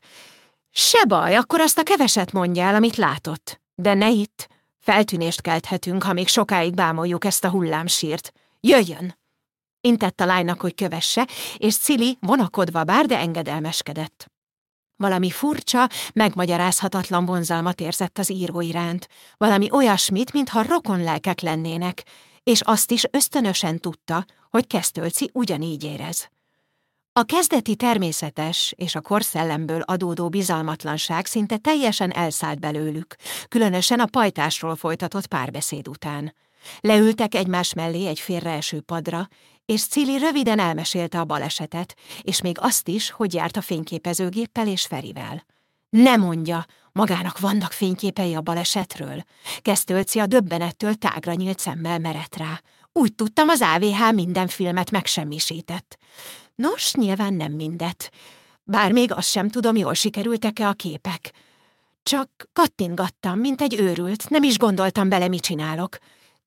Se baj, akkor azt a keveset mondja el, amit látott. De ne itt. Feltűnést kelthetünk, ha még sokáig bámoljuk ezt a hullámsírt. Jöjjön! Intett a lánynak, hogy kövesse, és Cili vonakodva bár, de engedelmeskedett. Valami furcsa, megmagyarázhatatlan vonzalmat érzett az író iránt, valami olyasmit, mintha rokon lelkek lennének, és azt is ösztönösen tudta, hogy Kesztölci ugyanígy érez. A kezdeti természetes és a korszellemből adódó bizalmatlanság szinte teljesen elszállt belőlük, különösen a pajtásról folytatott párbeszéd után. Leültek egymás mellé egy félreeső padra, és Cili röviden elmesélte a balesetet, és még azt is, hogy járt a fényképezőgéppel és Ferivel. Ne mondja, magának vannak fényképei a balesetről. Kezdtölci a döbbenettől tágra nyílt szemmel merett rá. Úgy tudtam, az AVH minden filmet megsemmisített. Nos, nyilván nem mindet. Bár még azt sem tudom, jól sikerültek-e a képek. Csak kattingattam, mint egy őrült, nem is gondoltam bele, mit csinálok.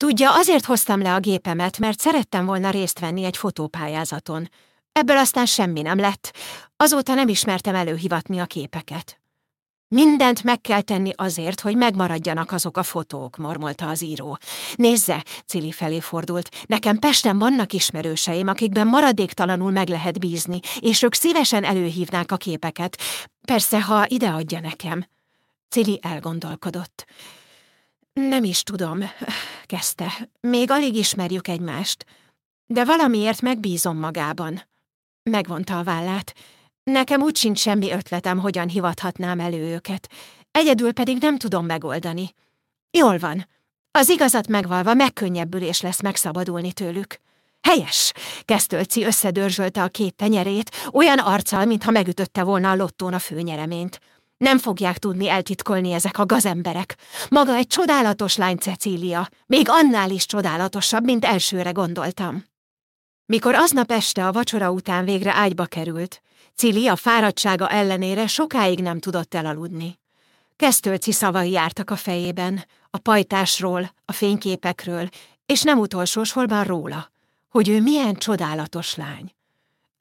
Tudja, azért hoztam le a gépemet, mert szerettem volna részt venni egy fotópályázaton. Ebből aztán semmi nem lett. Azóta nem ismertem előhivatni a képeket. Mindent meg kell tenni azért, hogy megmaradjanak azok a fotók, mormolta az író. Nézze, Cili felé fordult, nekem Pesten vannak ismerőseim, akikben maradéktalanul meg lehet bízni, és ők szívesen előhívnák a képeket. Persze, ha ideadja nekem. Cili elgondolkodott. Nem is tudom, kezdte. Még alig ismerjük egymást. De valamiért megbízom magában. Megvonta a vállát. Nekem úgy sincs semmi ötletem, hogyan hivathatnám elő őket. Egyedül pedig nem tudom megoldani. Jól van. Az igazat megvalva megkönnyebbülés lesz megszabadulni tőlük. Helyes! Kesztölci összedörzsölte a két tenyerét, olyan arccal, mintha megütötte volna a lottón a főnyereményt. Nem fogják tudni eltitkolni ezek a gazemberek. Maga egy csodálatos lány, Cecília, még annál is csodálatosabb, mint elsőre gondoltam. Mikor aznap este a vacsora után végre ágyba került, Cili a fáradtsága ellenére sokáig nem tudott elaludni. Kesztölci szavai jártak a fejében, a pajtásról, a fényképekről, és nem utolsó sorban róla, hogy ő milyen csodálatos lány.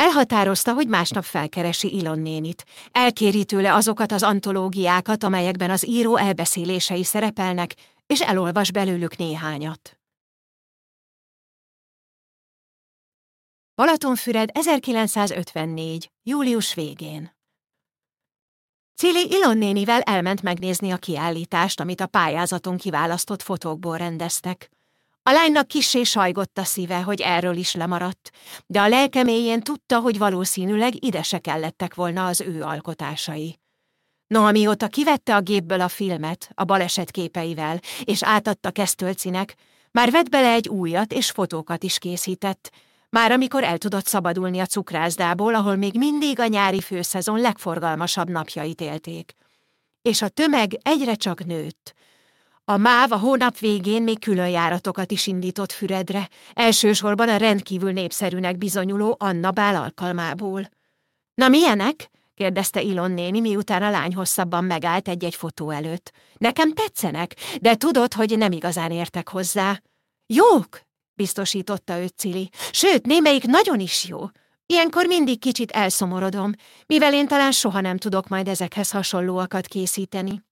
Elhatározta, hogy másnap felkeresi Ilon nénit. Elkéri tőle azokat az antológiákat, amelyekben az író elbeszélései szerepelnek, és elolvas belőlük néhányat. Balatonfüred 1954. július végén Cili Ilon nénivel elment megnézni a kiállítást, amit a pályázaton kiválasztott fotókból rendeztek. A lánynak kissé sajgott a szíve, hogy erről is lemaradt, de a lelkeméjén tudta, hogy valószínűleg ide se kellettek volna az ő alkotásai. No, amióta kivette a gépből a filmet a baleset képeivel, és átadta Kesztölcinek, már vett bele egy újat, és fotókat is készített, már amikor el tudott szabadulni a cukrászdából, ahol még mindig a nyári főszezon legforgalmasabb napjait élték. És a tömeg egyre csak nőtt, A MÁV a hónap végén még külön járatokat is indított Füredre, elsősorban a rendkívül népszerűnek bizonyuló Anna Bál alkalmából. Na milyenek? kérdezte Ilon néni, miután a lány hosszabban megállt egy-egy fotó előtt. Nekem tetszenek, de tudod, hogy nem igazán értek hozzá. Jók, biztosította őt Cili. Sőt, némelyik nagyon is jó. Ilyenkor mindig kicsit elszomorodom, mivel én talán soha nem tudok majd ezekhez hasonlóakat készíteni.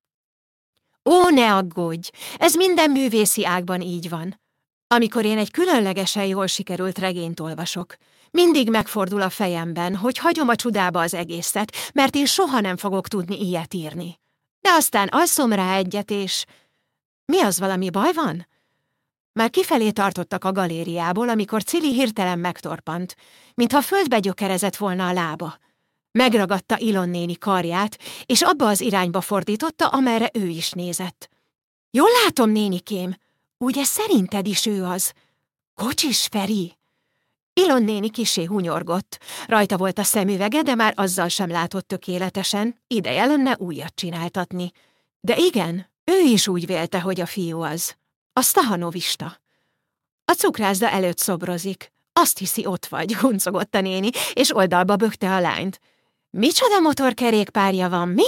Ó, ne aggódj! Ez minden művészi ágban így van. Amikor én egy különlegesen jól sikerült regényt olvasok, mindig megfordul a fejemben, hogy hagyom a csudába az egészet, mert én soha nem fogok tudni ilyet írni. De aztán alszom rá egyet, és... Mi az, valami baj van? Már kifelé tartottak a galériából, amikor Cili hirtelen megtorpant, mintha földbe gyökerezett volna a lába. Megragadta Ilon néni karját, és abba az irányba fordította, amerre ő is nézett. Jól látom, nénikém, ugye szerinted is ő az? Kocsis Feri? Ilon néni kisé hunyorgott. Rajta volt a szemüvege, de már azzal sem látott tökéletesen, ideje lenne újat csináltatni. De igen, ő is úgy vélte, hogy a fiú az. A Stahanovista. A cukrászda előtt szobrozik. Azt hiszi, ott vagy, [laughs] huncogott a néni, és oldalba bökte a lányt. Micsoda motorkerékpárja van, mi?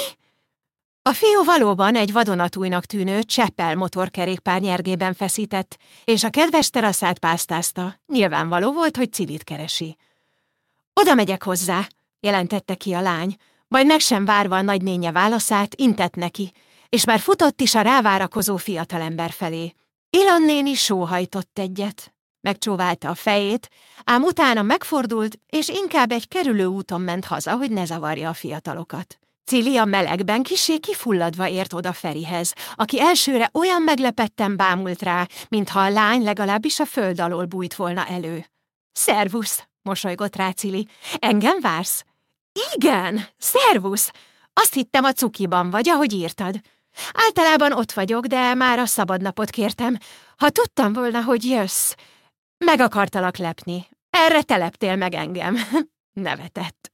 A fiú valóban egy vadonatújnak tűnő cseppel motorkerékpár nyergében feszített, és a kedves teraszát pásztázta. Nyilvánvaló volt, hogy Cilit keresi. Oda megyek hozzá, jelentette ki a lány, majd meg sem várva a nagynénye válaszát, intett neki, és már futott is a rávárakozó fiatalember felé. Ilan néni sóhajtott egyet, megcsóválta a fejét, ám utána megfordult, és inkább egy kerülő úton ment haza, hogy ne zavarja a fiatalokat. Cili a melegben kisé kifulladva ért oda Ferihez, aki elsőre olyan meglepetten bámult rá, mintha a lány legalábbis a föld alól bújt volna elő. Szervusz, mosolygott rá Cili. Engem vársz? Igen, szervusz! Azt hittem a cukiban vagy, ahogy írtad. Általában ott vagyok, de már a szabadnapot kértem. Ha tudtam volna, hogy jössz, meg akartalak lepni. Erre teleptél meg engem. [laughs] Nevetett.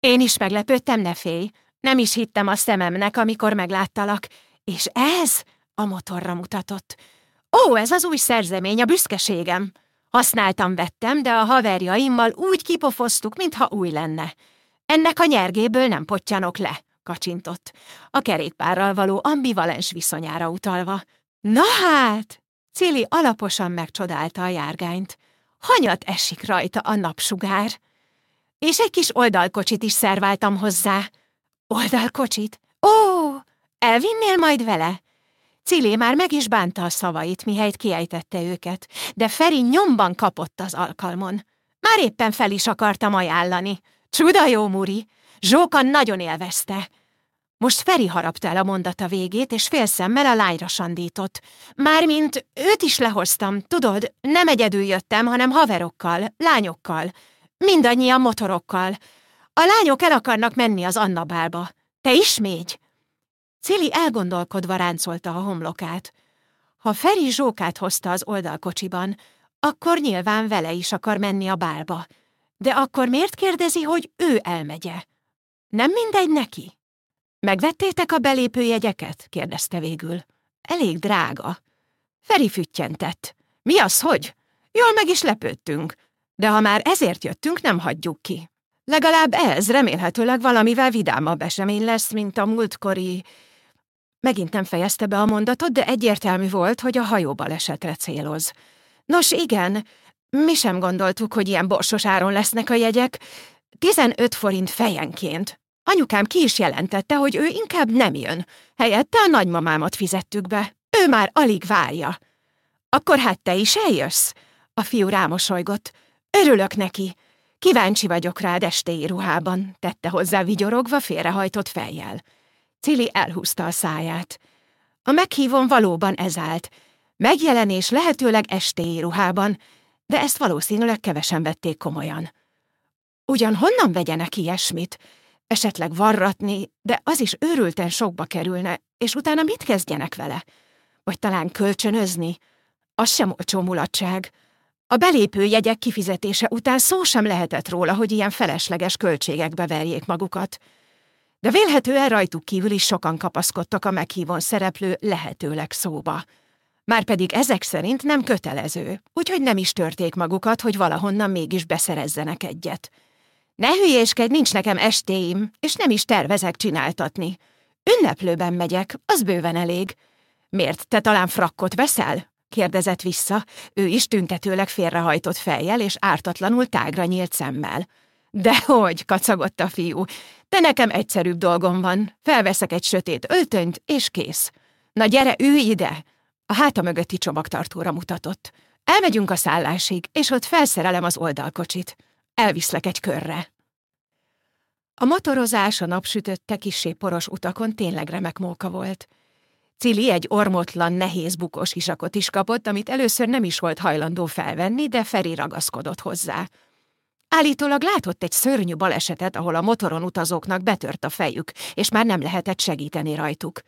Én is meglepődtem, ne félj. Nem is hittem a szememnek, amikor megláttalak. És ez a motorra mutatott. Ó, ez az új szerzemény, a büszkeségem. Használtam, vettem, de a haverjaimmal úgy kipofoztuk, mintha új lenne. Ennek a nyergéből nem pottyanok le kacsintott, a kerékpárral való ambivalens viszonyára utalva. Na hát! Cili alaposan megcsodálta a járgányt. Hanyat esik rajta a napsugár. És egy kis oldalkocsit is szerváltam hozzá. Oldalkocsit? Ó, elvinnél majd vele? Cili már meg is bánta a szavait, mihelyt kiejtette őket, de Feri nyomban kapott az alkalmon. Már éppen fel is akartam ajánlani. Csuda jó, Muri! Zsóka nagyon élvezte. Most Feri harapta el a mondata végét, és félszemmel a lányra sandított. Mármint őt is lehoztam, tudod, nem egyedül jöttem, hanem haverokkal, lányokkal. Mindannyian motorokkal. A lányok el akarnak menni az Annabálba. Te ismégy? Cili elgondolkodva ráncolta a homlokát. Ha Feri Zsókát hozta az oldalkocsiban, akkor nyilván vele is akar menni a bálba. De akkor miért kérdezi, hogy ő elmegye? Nem mindegy neki? Megvettétek a belépőjegyeket? kérdezte végül. Elég drága. Feri füttyentett. Mi az, hogy? Jól meg is lepődtünk. De ha már ezért jöttünk, nem hagyjuk ki. Legalább ez remélhetőleg valamivel vidámabb esemény lesz, mint a múltkori... Megint nem fejezte be a mondatot, de egyértelmű volt, hogy a hajóbalesetre céloz. Nos igen, mi sem gondoltuk, hogy ilyen borsos áron lesznek a jegyek. 15 forint fejenként. Anyukám ki is jelentette, hogy ő inkább nem jön. Helyette a nagymamámat fizettük be. Ő már alig várja. Akkor hát te is eljössz? A fiú rámosolygott. Örülök neki. Kíváncsi vagyok rád estéi ruhában, tette hozzá vigyorogva félrehajtott fejjel. Cili elhúzta a száját. A meghívón valóban ez állt. Megjelenés lehetőleg estéi ruhában, de ezt valószínűleg kevesen vették komolyan. Ugyan honnan vegyenek ilyesmit? Esetleg varratni, de az is őrülten sokba kerülne, és utána mit kezdjenek vele? Vagy talán kölcsönözni? Az sem olcsó mulatság. A belépő jegyek kifizetése után szó sem lehetett róla, hogy ilyen felesleges költségekbe verjék magukat. de vélhetően rajtuk kívül is sokan kapaszkodtak a meghívón szereplő lehetőleg szóba. Márpedig ezek szerint nem kötelező, úgyhogy nem is törték magukat, hogy valahonnan mégis beszerezzenek egyet. Ne hülyéskedj, nincs nekem estéim, és nem is tervezek csináltatni. Ünneplőben megyek, az bőven elég. Miért, te talán frakkot veszel? kérdezett vissza, ő is tüntetőleg félrehajtott fejjel és ártatlanul tágra nyílt szemmel. Dehogy, kacagott a fiú, de nekem egyszerűbb dolgom van. Felveszek egy sötét öltönyt, és kész. Na gyere, ülj ide! A háta mögötti csomagtartóra mutatott. Elmegyünk a szállásig, és ott felszerelem az oldalkocsit. Elviszlek egy körre. A motorozás a napsütötte kisé poros utakon tényleg remek móka volt. Cili egy ormotlan, nehéz bukós isakot is kapott, amit először nem is volt hajlandó felvenni, de Feri ragaszkodott hozzá. Állítólag látott egy szörnyű balesetet, ahol a motoron utazóknak betört a fejük, és már nem lehetett segíteni rajtuk.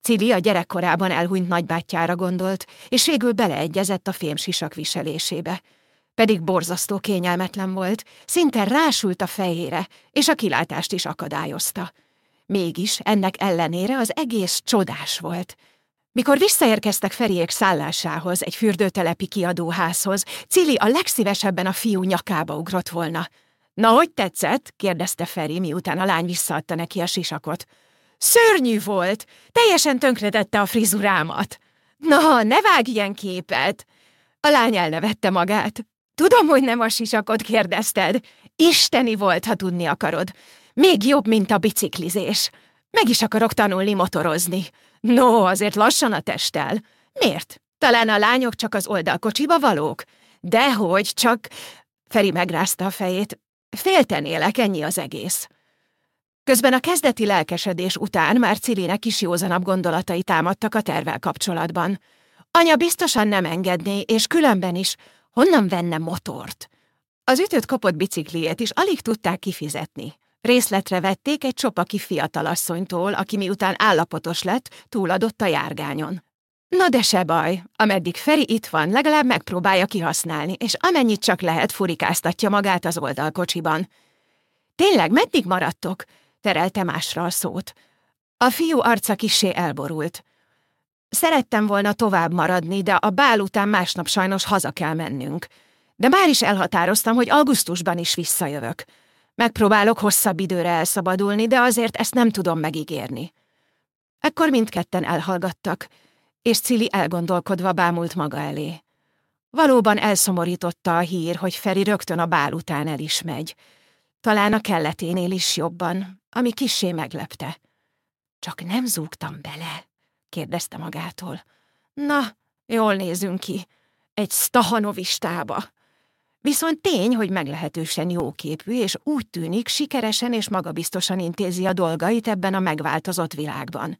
Cili a gyerekkorában elhunyt nagybátyjára gondolt, és végül beleegyezett a fémsisak viselésébe. Pedig borzasztó kényelmetlen volt, szinte rásult a fejére, és a kilátást is akadályozta. Mégis ennek ellenére az egész csodás volt. Mikor visszaérkeztek Feriék szállásához, egy fürdőtelepi kiadóházhoz, Cili a legszívesebben a fiú nyakába ugrott volna. Na, hogy tetszett? kérdezte Feri, miután a lány visszaadta neki a sisakot. Szörnyű volt! Teljesen tönkretette a frizurámat. Na, ne vágj ilyen képet! A lány elnevette magát. Tudom, hogy nem a sisakot kérdezted. Isteni volt, ha tudni akarod. Még jobb, mint a biciklizés. Meg is akarok tanulni motorozni. No, azért lassan a testtel. Miért? Talán a lányok csak az oldalkocsiba valók? Dehogy, csak... Feri megrázta a fejét. Féltenélek, ennyi az egész. Közben a kezdeti lelkesedés után már Cilinek is józanabb gondolatai támadtak a tervel kapcsolatban. Anya biztosan nem engedné, és különben is honnan venne motort? Az ütött kapott bicikliét is alig tudták kifizetni. Részletre vették egy csopaki fiatalasszonytól, aki miután állapotos lett, túladott a járgányon. Na de se baj, ameddig Feri itt van, legalább megpróbálja kihasználni, és amennyit csak lehet, furikáztatja magát az oldalkocsiban. Tényleg, meddig maradtok? terelte másra a szót. A fiú arca kisé elborult. Szerettem volna tovább maradni, de a bál után másnap sajnos haza kell mennünk. De már is elhatároztam, hogy augusztusban is visszajövök. Megpróbálok hosszabb időre elszabadulni, de azért ezt nem tudom megígérni. Ekkor mindketten elhallgattak, és Cili elgondolkodva bámult maga elé. Valóban elszomorította a hír, hogy Feri rögtön a bál után el is megy. Talán a kelleténél is jobban, ami kissé meglepte. Csak nem zúgtam bele, kérdezte magától. Na, jól nézünk ki. Egy stahanovistába. Viszont tény, hogy meglehetősen jóképű, és úgy tűnik, sikeresen és magabiztosan intézi a dolgait ebben a megváltozott világban.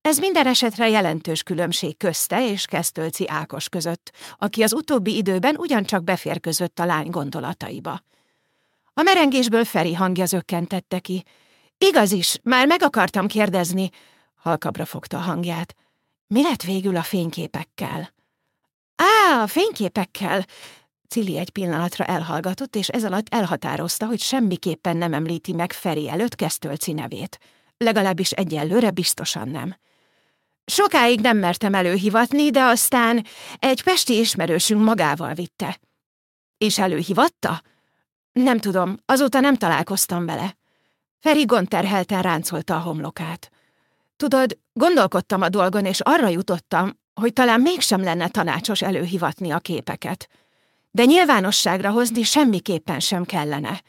Ez minden esetre jelentős különbség közte és Kesztölci Ákos között, aki az utóbbi időben ugyancsak beférközött a lány gondolataiba. A merengésből Feri hangja zökkentette ki. Igaz is, már meg akartam kérdezni, halkabra fogta a hangját. Mi lett végül a fényképekkel? Á, a fényképekkel! Cili egy pillanatra elhallgatott, és ez alatt elhatározta, hogy semmiképpen nem említi meg Feri előtt Kesztölci nevét. Legalábbis egyelőre biztosan nem. Sokáig nem mertem előhivatni, de aztán egy pesti ismerősünk magával vitte. És előhivatta? Nem tudom, azóta nem találkoztam vele. Feri gondterhelten ráncolta a homlokát. Tudod, gondolkodtam a dolgon, és arra jutottam, hogy talán mégsem lenne tanácsos előhivatni a képeket de nyilvánosságra hozni semmiképpen sem kellene.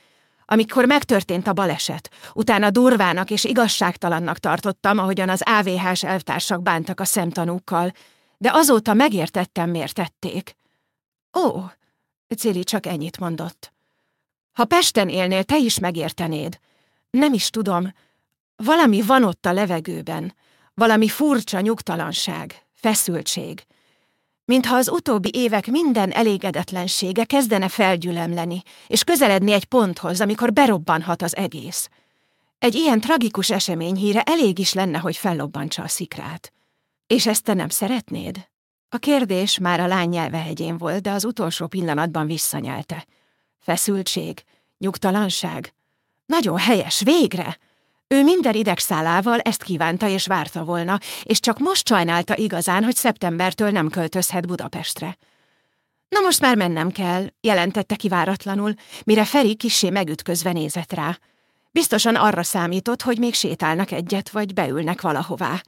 Amikor megtörtént a baleset, utána durvának és igazságtalannak tartottam, ahogyan az AVH-s elvtársak bántak a szemtanúkkal, de azóta megértettem, miért tették. Ó, Cili csak ennyit mondott. Ha Pesten élnél, te is megértenéd. Nem is tudom, valami van ott a levegőben, valami furcsa nyugtalanság, feszültség, mintha az utóbbi évek minden elégedetlensége kezdene felgyülemleni, és közeledni egy ponthoz, amikor berobbanhat az egész. Egy ilyen tragikus esemény híre elég is lenne, hogy fellobbantsa a szikrát. És ezt te nem szeretnéd? A kérdés már a lány nyelvehegyén volt, de az utolsó pillanatban visszanyelte. Feszültség, nyugtalanság. Nagyon helyes, végre! Ő minden idegszálával ezt kívánta és várta volna, és csak most sajnálta igazán, hogy szeptembertől nem költözhet Budapestre. Na most már mennem kell, jelentette kiváratlanul, mire Feri kissé megütközve nézett rá. Biztosan arra számított, hogy még sétálnak egyet, vagy beülnek valahová.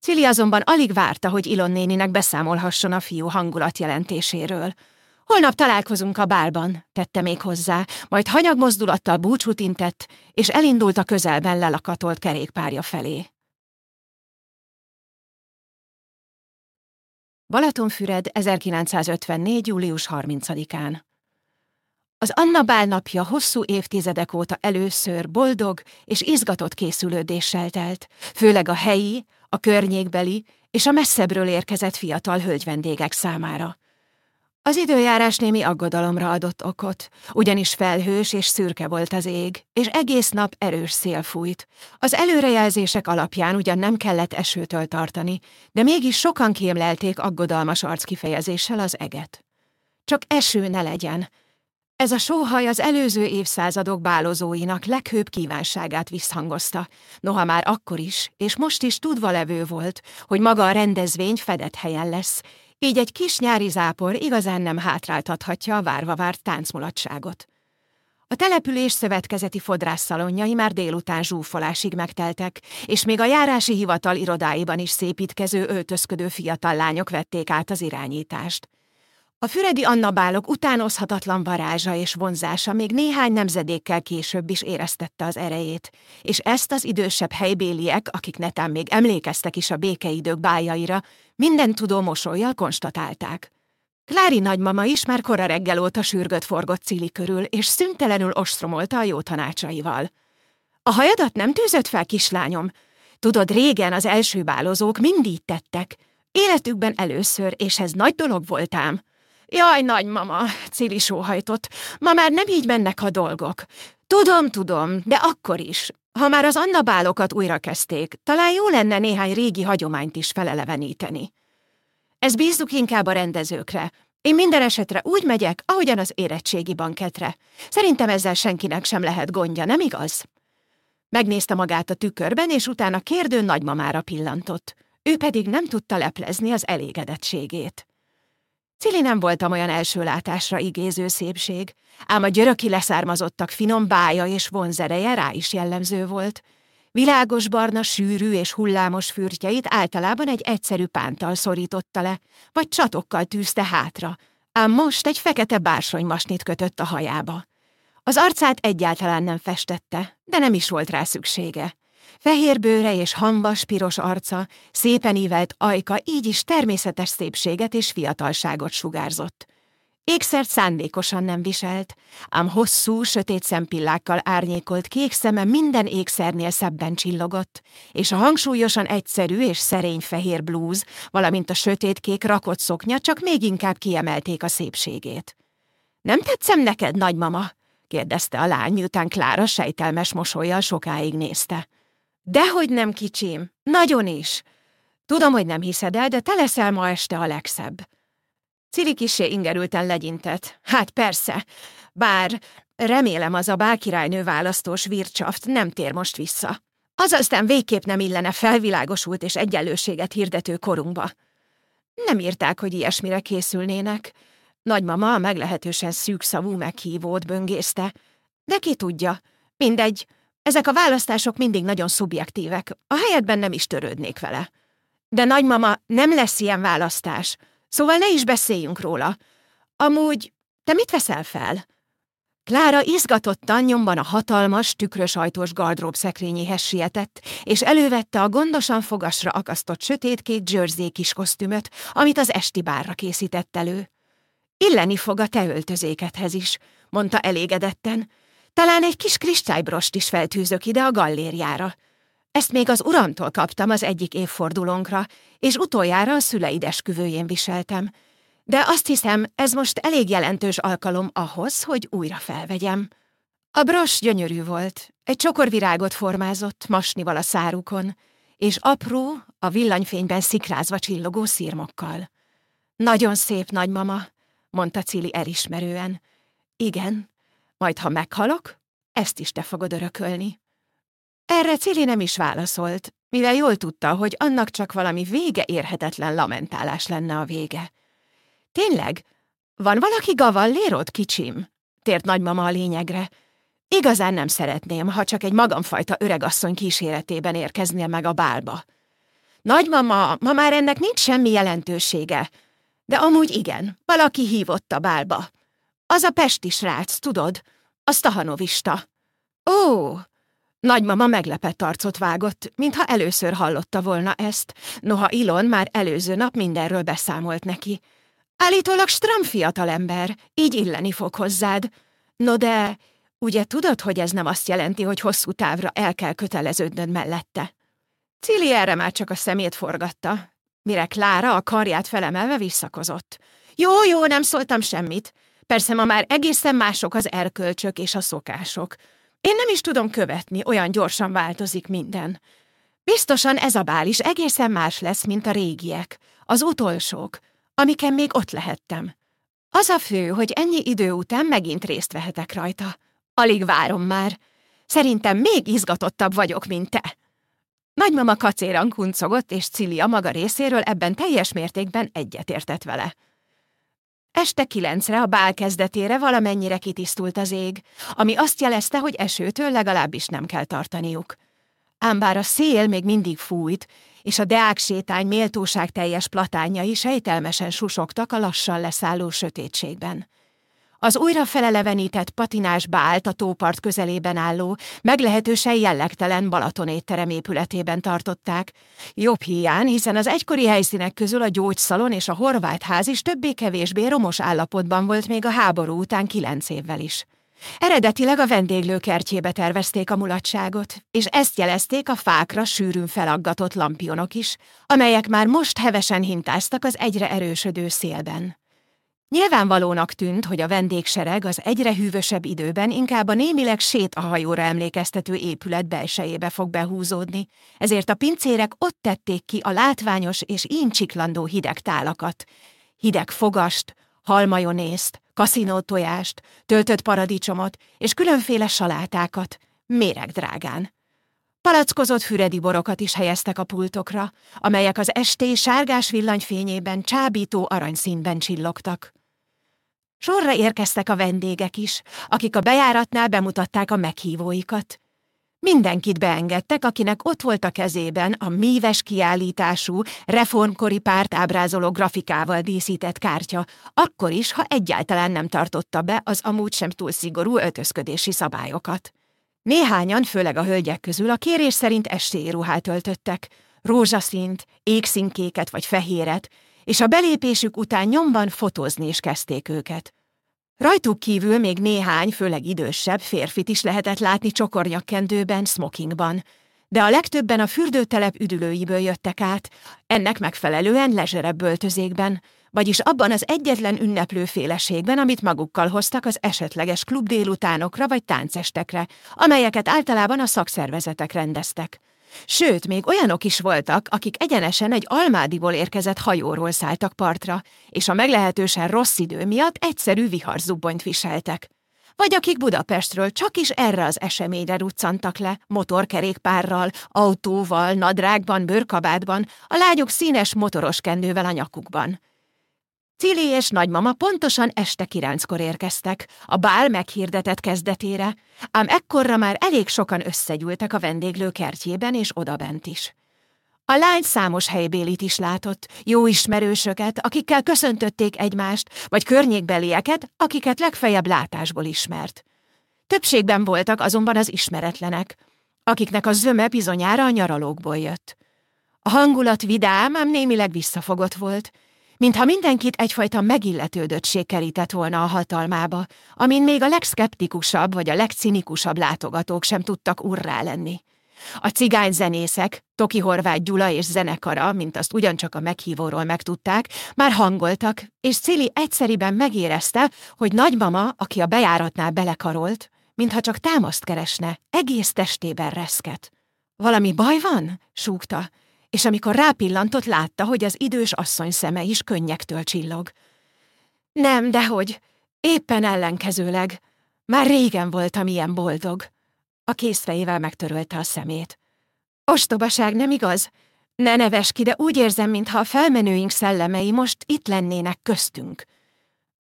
Cili azonban alig várta, hogy Ilon néninek beszámolhasson a fiú hangulatjelentéséről. Holnap találkozunk a bálban, tette még hozzá, majd hanyagmozdulattal búcsút intett, és elindult a közelben lelakatolt kerékpárja felé. Balatonfüred 1954. július 30-án Az Anna Bál napja hosszú évtizedek óta először boldog és izgatott készülődéssel telt, főleg a helyi, a környékbeli és a messzebbről érkezett fiatal hölgyvendégek számára. Az időjárás némi aggodalomra adott okot, ugyanis felhős és szürke volt az ég, és egész nap erős szél fújt. Az előrejelzések alapján ugyan nem kellett esőtől tartani, de mégis sokan kémlelték aggodalmas arckifejezéssel az eget. Csak eső ne legyen. Ez a sóhaj az előző évszázadok bálozóinak leghőbb kívánságát visszhangozta, noha már akkor is, és most is tudva levő volt, hogy maga a rendezvény fedett helyen lesz, így egy kis nyári zápor igazán nem hátráltathatja a várva várt táncmulatságot. A település szövetkezeti fodrásszalonjai már délután zsúfolásig megteltek, és még a járási hivatal irodáiban is szépítkező, öltözködő fiatal lányok vették át az irányítást. A füredi annabálok utánozhatatlan varázsa és vonzása még néhány nemzedékkel később is éreztette az erejét, és ezt az idősebb helybéliek, akik netán még emlékeztek is a békeidők bájaira, minden tudó mosolyjal konstatálták. Klári nagymama is már kora reggel óta sürgött forgott Cili körül, és szüntelenül ostromolta a jó tanácsaival. A hajadat nem tűzött fel, kislányom? Tudod, régen az első bálozók mind így tettek. Életükben először, és ez nagy dolog voltám. Jaj, nagymama, Cili sóhajtott, ma már nem így mennek a dolgok. Tudom, tudom, de akkor is. Ha már az annabálokat újra kezdték, talán jó lenne néhány régi hagyományt is feleleveníteni. Ez bízzuk inkább a rendezőkre. Én minden esetre úgy megyek, ahogyan az érettségi banketre. Szerintem ezzel senkinek sem lehet gondja, nem igaz? Megnézte magát a tükörben, és utána kérdő nagymamára pillantott. Ő pedig nem tudta leplezni az elégedettségét. Cili nem voltam olyan első látásra igéző szépség, ám a györöki leszármazottak finom bája és vonzereje rá is jellemző volt. Világos barna sűrű és hullámos fürtjeit általában egy egyszerű pántal szorította le, vagy csatokkal tűzte hátra, ám most egy fekete bársonymasnit kötött a hajába. Az arcát egyáltalán nem festette, de nem is volt rá szüksége. Fehér bőre és hambas piros arca, szépen ívelt ajka így is természetes szépséget és fiatalságot sugárzott. Ékszert szándékosan nem viselt, ám hosszú, sötét szempillákkal árnyékolt kék szeme minden ékszernél szebben csillogott, és a hangsúlyosan egyszerű és szerény fehér blúz, valamint a sötétkék rakott szoknya csak még inkább kiemelték a szépségét. Nem tetszem neked, nagymama? kérdezte a lány, miután Klára sejtelmes mosolyjal sokáig nézte. Dehogy nem, kicsim, nagyon is. Tudom, hogy nem hiszed el, de te leszel ma este a legszebb. Cili kisé ingerülten legyintett. Hát persze, bár remélem az a bálkirálynő választós vircsaft nem tér most vissza. Az aztán végképp nem illene felvilágosult és egyenlőséget hirdető korunkba. Nem írták, hogy ilyesmire készülnének. Nagymama a meglehetősen szűkszavú meghívót böngészte. De ki tudja, mindegy, ezek a választások mindig nagyon szubjektívek, a helyetben nem is törődnék vele. De nagymama, nem lesz ilyen választás, szóval ne is beszéljünk róla. Amúgy, te mit veszel fel? Klára izgatottan nyomban a hatalmas, tükrös ajtós gardrób szekrényéhez sietett, és elővette a gondosan fogasra akasztott sötétkék jersey kis kosztümöt, amit az esti bárra készített elő. Illeni fog a te öltözékethez is, mondta elégedetten, talán egy kis kristálybrost is feltűzök ide a gallériára. Ezt még az uramtól kaptam az egyik évfordulónkra, és utoljára a szüleid esküvőjén viseltem. De azt hiszem, ez most elég jelentős alkalom ahhoz, hogy újra felvegyem. A bros gyönyörű volt, egy csokorvirágot formázott, masnival a szárukon, és apró, a villanyfényben szikrázva csillogó szírmokkal. Nagyon szép, nagymama, mondta Cili elismerően. Igen, majd ha meghalok, ezt is te fogod örökölni. Erre Cili nem is válaszolt, mivel jól tudta, hogy annak csak valami vége érhetetlen lamentálás lenne a vége. Tényleg? Van valaki gavallérod, kicsim? Tért nagymama a lényegre. Igazán nem szeretném, ha csak egy magamfajta öregasszony kíséretében érkeznél meg a bálba. Nagymama, ma már ennek nincs semmi jelentősége. De amúgy igen, valaki hívott a bálba. Az a pesti srác, tudod? A stahanovista. Ó, Nagymama meglepett arcot vágott, mintha először hallotta volna ezt, noha Ilon már előző nap mindenről beszámolt neki. Állítólag stram fiatalember, így illeni fog hozzád. No de, ugye tudod, hogy ez nem azt jelenti, hogy hosszú távra el kell köteleződnöd mellette? Cili erre már csak a szemét forgatta, mire Klára a karját felemelve visszakozott. Jó, jó, nem szóltam semmit. Persze ma már egészen mások az erkölcsök és a szokások. Én nem is tudom követni, olyan gyorsan változik minden. Biztosan ez a bál is egészen más lesz, mint a régiek, az utolsók, amiken még ott lehettem. Az a fő, hogy ennyi idő után megint részt vehetek rajta. Alig várom már. Szerintem még izgatottabb vagyok, mint te. Nagymama kacéran kuncogott, és Cilia maga részéről ebben teljes mértékben egyetértett vele. Este kilencre a bál kezdetére valamennyire kitisztult az ég, ami azt jelezte, hogy esőtől legalábbis nem kell tartaniuk. Ám bár a szél még mindig fújt, és a deák sétány méltóság teljes platányai sejtelmesen susogtak a lassan leszálló sötétségben. Az újra felelevenített patinás bált a tópart közelében álló, meglehetősen jellegtelen Balaton étterem épületében tartották. Jobb hiány, hiszen az egykori helyszínek közül a gyógyszalon és a horvát ház is többé-kevésbé romos állapotban volt még a háború után kilenc évvel is. Eredetileg a vendéglő kertjébe tervezték a mulatságot, és ezt jelezték a fákra sűrűn felaggatott lampionok is, amelyek már most hevesen hintáztak az egyre erősödő szélben. Nyilvánvalónak tűnt, hogy a vendégsereg az egyre hűvösebb időben inkább a némileg sétahajóra emlékeztető épület belsejébe fog behúzódni, ezért a pincérek ott tették ki a látványos és incsiklandó hideg tálakat. Hideg fogast, halmajonészt, kaszinótojást, töltött paradicsomot és különféle salátákat, méregdrágán. Palackozott füredi borokat is helyeztek a pultokra, amelyek az esté sárgás villanyfényében csábító aranyszínben csillogtak. Sorra érkeztek a vendégek is, akik a bejáratnál bemutatták a meghívóikat. Mindenkit beengedtek, akinek ott volt a kezében a míves kiállítású, reformkori párt ábrázoló grafikával díszített kártya, akkor is, ha egyáltalán nem tartotta be az amúgy sem túl szigorú öltözködési szabályokat. Néhányan, főleg a hölgyek közül a kérés szerint estéi ruhát öltöttek, rózsaszínt, égszínkéket vagy fehéret, és a belépésük után nyomban fotózni is kezdték őket. Rajtuk kívül még néhány, főleg idősebb férfit is lehetett látni csokornyakkendőben, smokingban, de a legtöbben a fürdőtelep üdülőiből jöttek át, ennek megfelelően lezserebb öltözékben, vagyis abban az egyetlen ünneplő féleségben, amit magukkal hoztak az esetleges klub délutánokra vagy táncestekre, amelyeket általában a szakszervezetek rendeztek. Sőt, még olyanok is voltak, akik egyenesen egy almádiból érkezett hajóról szálltak partra, és a meglehetősen rossz idő miatt egyszerű viharzubbonyt viseltek. Vagy akik Budapestről csak is erre az eseményre ruccantak le, motorkerékpárral, autóval, nadrágban, bőrkabátban, a lányok színes motoros kendővel a nyakukban. Cili és nagymama pontosan este kilenckor érkeztek, a bál meghirdetett kezdetére, ám ekkorra már elég sokan összegyűltek a vendéglő kertjében és odabent is. A lány számos helybélit is látott, jó ismerősöket, akikkel köszöntötték egymást, vagy környékbelieket, akiket legfeljebb látásból ismert. Többségben voltak azonban az ismeretlenek, akiknek a zöme bizonyára a nyaralókból jött. A hangulat vidám, ám némileg visszafogott volt, mintha mindenkit egyfajta megilletődöttség kerített volna a hatalmába, amin még a legszkeptikusabb vagy a legcinikusabb látogatók sem tudtak urrá lenni. A cigány zenészek, Toki Horváth Gyula és zenekara, mint azt ugyancsak a meghívóról megtudták, már hangoltak, és Cili egyszeriben megérezte, hogy nagymama, aki a bejáratnál belekarolt, mintha csak támaszt keresne, egész testében reszket. Valami baj van? súgta, és amikor rápillantott, látta, hogy az idős asszony szeme is könnyektől csillog. Nem, dehogy, éppen ellenkezőleg. Már régen voltam ilyen boldog. A készfejével megtörölte a szemét. Ostobaság, nem igaz? Ne neves ki, de úgy érzem, mintha a felmenőink szellemei most itt lennének köztünk.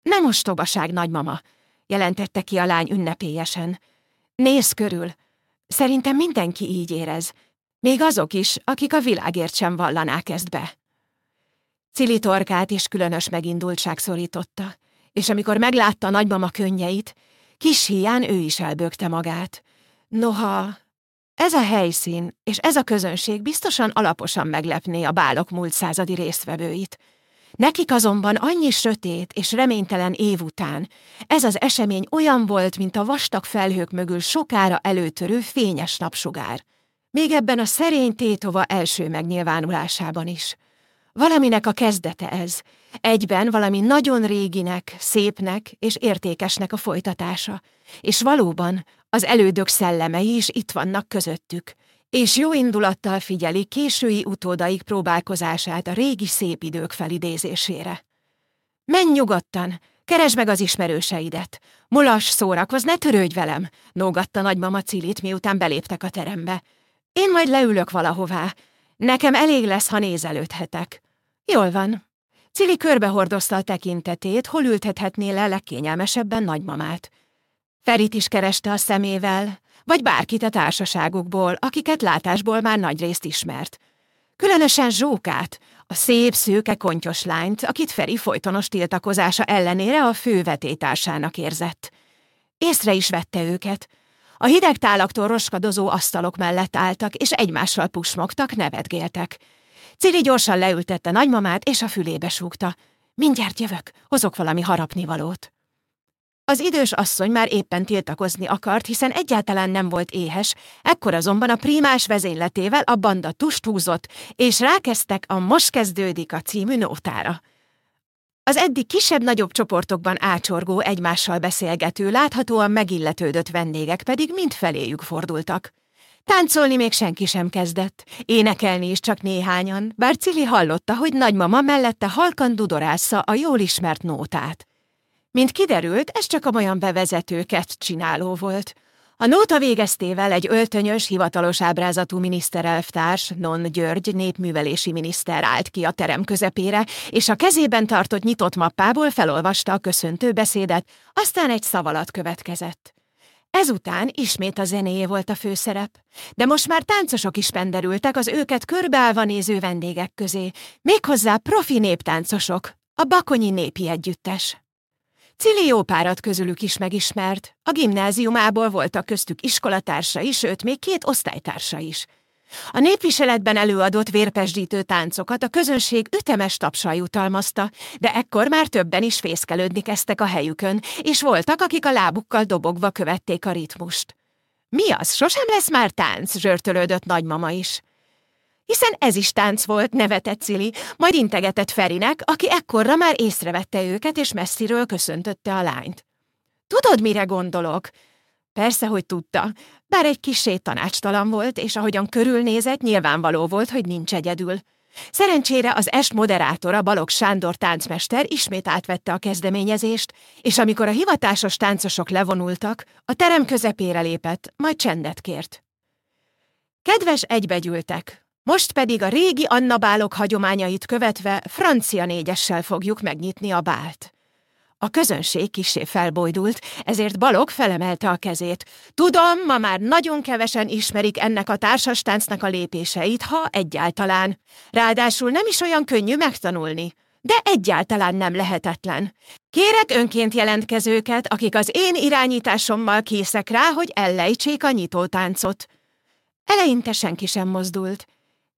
Nem ostobaság, nagymama, jelentette ki a lány ünnepélyesen. Nézz körül. Szerintem mindenki így érez. Még azok is, akik a világért sem vallanák ezt be. Cili torkát is különös megindultság szorította, és amikor meglátta a nagymama könnyeit, kis hián ő is elbökte magát. Noha, ez a helyszín és ez a közönség biztosan alaposan meglepné a bálok múlt századi résztvevőit. Nekik azonban annyi sötét és reménytelen év után ez az esemény olyan volt, mint a vastag felhők mögül sokára előtörő fényes napsugár. Még ebben a szerény tétova első megnyilvánulásában is. Valaminek a kezdete ez, egyben valami nagyon réginek, szépnek és értékesnek a folytatása, és valóban az elődök szellemei is itt vannak közöttük, és jó indulattal figyeli késői utódaik próbálkozását a régi szép idők felidézésére. Menj nyugodtan, keresd meg az ismerőseidet. Mulas szórakozz, ne törődj velem, nógatta nagymama Cilit, miután beléptek a terembe. Én majd leülök valahová. Nekem elég lesz, ha nézelődhetek. Jól van. Cili körbehordozta a tekintetét, hol ültethetné le legkényelmesebben nagymamát. Ferit is kereste a szemével, vagy bárkit a társaságukból, akiket látásból már nagyrészt ismert. Különösen Zsókát, a szép, szőke kontyos lányt, akit Feri folytonos tiltakozása ellenére a fővetétársának érzett. Észre is vette őket. A hideg tálaktól roskadozó asztalok mellett álltak, és egymással pusmogtak, nevetgéltek. Cili gyorsan leültette nagymamát, és a fülébe súgta. Mindjárt jövök, hozok valami harapnivalót. Az idős asszony már éppen tiltakozni akart, hiszen egyáltalán nem volt éhes, ekkor azonban a prímás vezényletével a banda tust húzott, és rákezdtek a Most kezdődik a című nótára. Az eddig kisebb-nagyobb csoportokban ácsorgó, egymással beszélgető, láthatóan megilletődött vendégek pedig mind feléjük fordultak. Táncolni még senki sem kezdett, énekelni is csak néhányan, bár Cili hallotta, hogy nagymama mellette halkan dudorásza a jól ismert nótát. Mint kiderült, ez csak a olyan bevezető csináló volt. A nóta végeztével egy öltönyös, hivatalos ábrázatú miniszterelvtárs, Non György népművelési miniszter állt ki a terem közepére, és a kezében tartott nyitott mappából felolvasta a köszöntő beszédet, aztán egy szavalat következett. Ezután ismét a zenéje volt a főszerep, de most már táncosok is penderültek az őket körbeállva néző vendégek közé, méghozzá profi néptáncosok, a Bakonyi Népi Együttes. Cili jó párat közülük is megismert, a gimnáziumából voltak köztük iskolatársai, sőt, még két osztálytársa is. A népviseletben előadott vérpesdítő táncokat a közönség ütemes tapsal jutalmazta, de ekkor már többen is fészkelődni kezdtek a helyükön, és voltak, akik a lábukkal dobogva követték a ritmust. Mi az, sosem lesz már tánc, zsörtölődött nagymama is. Hiszen ez is tánc volt, nevetett Cili, majd integetett Ferinek, aki ekkorra már észrevette őket, és messziről köszöntötte a lányt. Tudod, mire gondolok? Persze, hogy tudta, bár egy kisé tanácstalan volt, és ahogyan körülnézett, nyilvánvaló volt, hogy nincs egyedül. Szerencsére az est moderátora Balog Sándor táncmester ismét átvette a kezdeményezést, és amikor a hivatásos táncosok levonultak, a terem közepére lépett, majd csendet kért. Kedves egybegyűltek, most pedig a régi Anna bálok hagyományait követve francia négyessel fogjuk megnyitni a bált. A közönség kisé felbojdult, ezért Balog felemelte a kezét. Tudom, ma már nagyon kevesen ismerik ennek a társastáncnak a lépéseit, ha egyáltalán. Ráadásul nem is olyan könnyű megtanulni. De egyáltalán nem lehetetlen. Kérek önként jelentkezőket, akik az én irányításommal készek rá, hogy ellejtsék a nyitótáncot. Eleinte senki sem mozdult.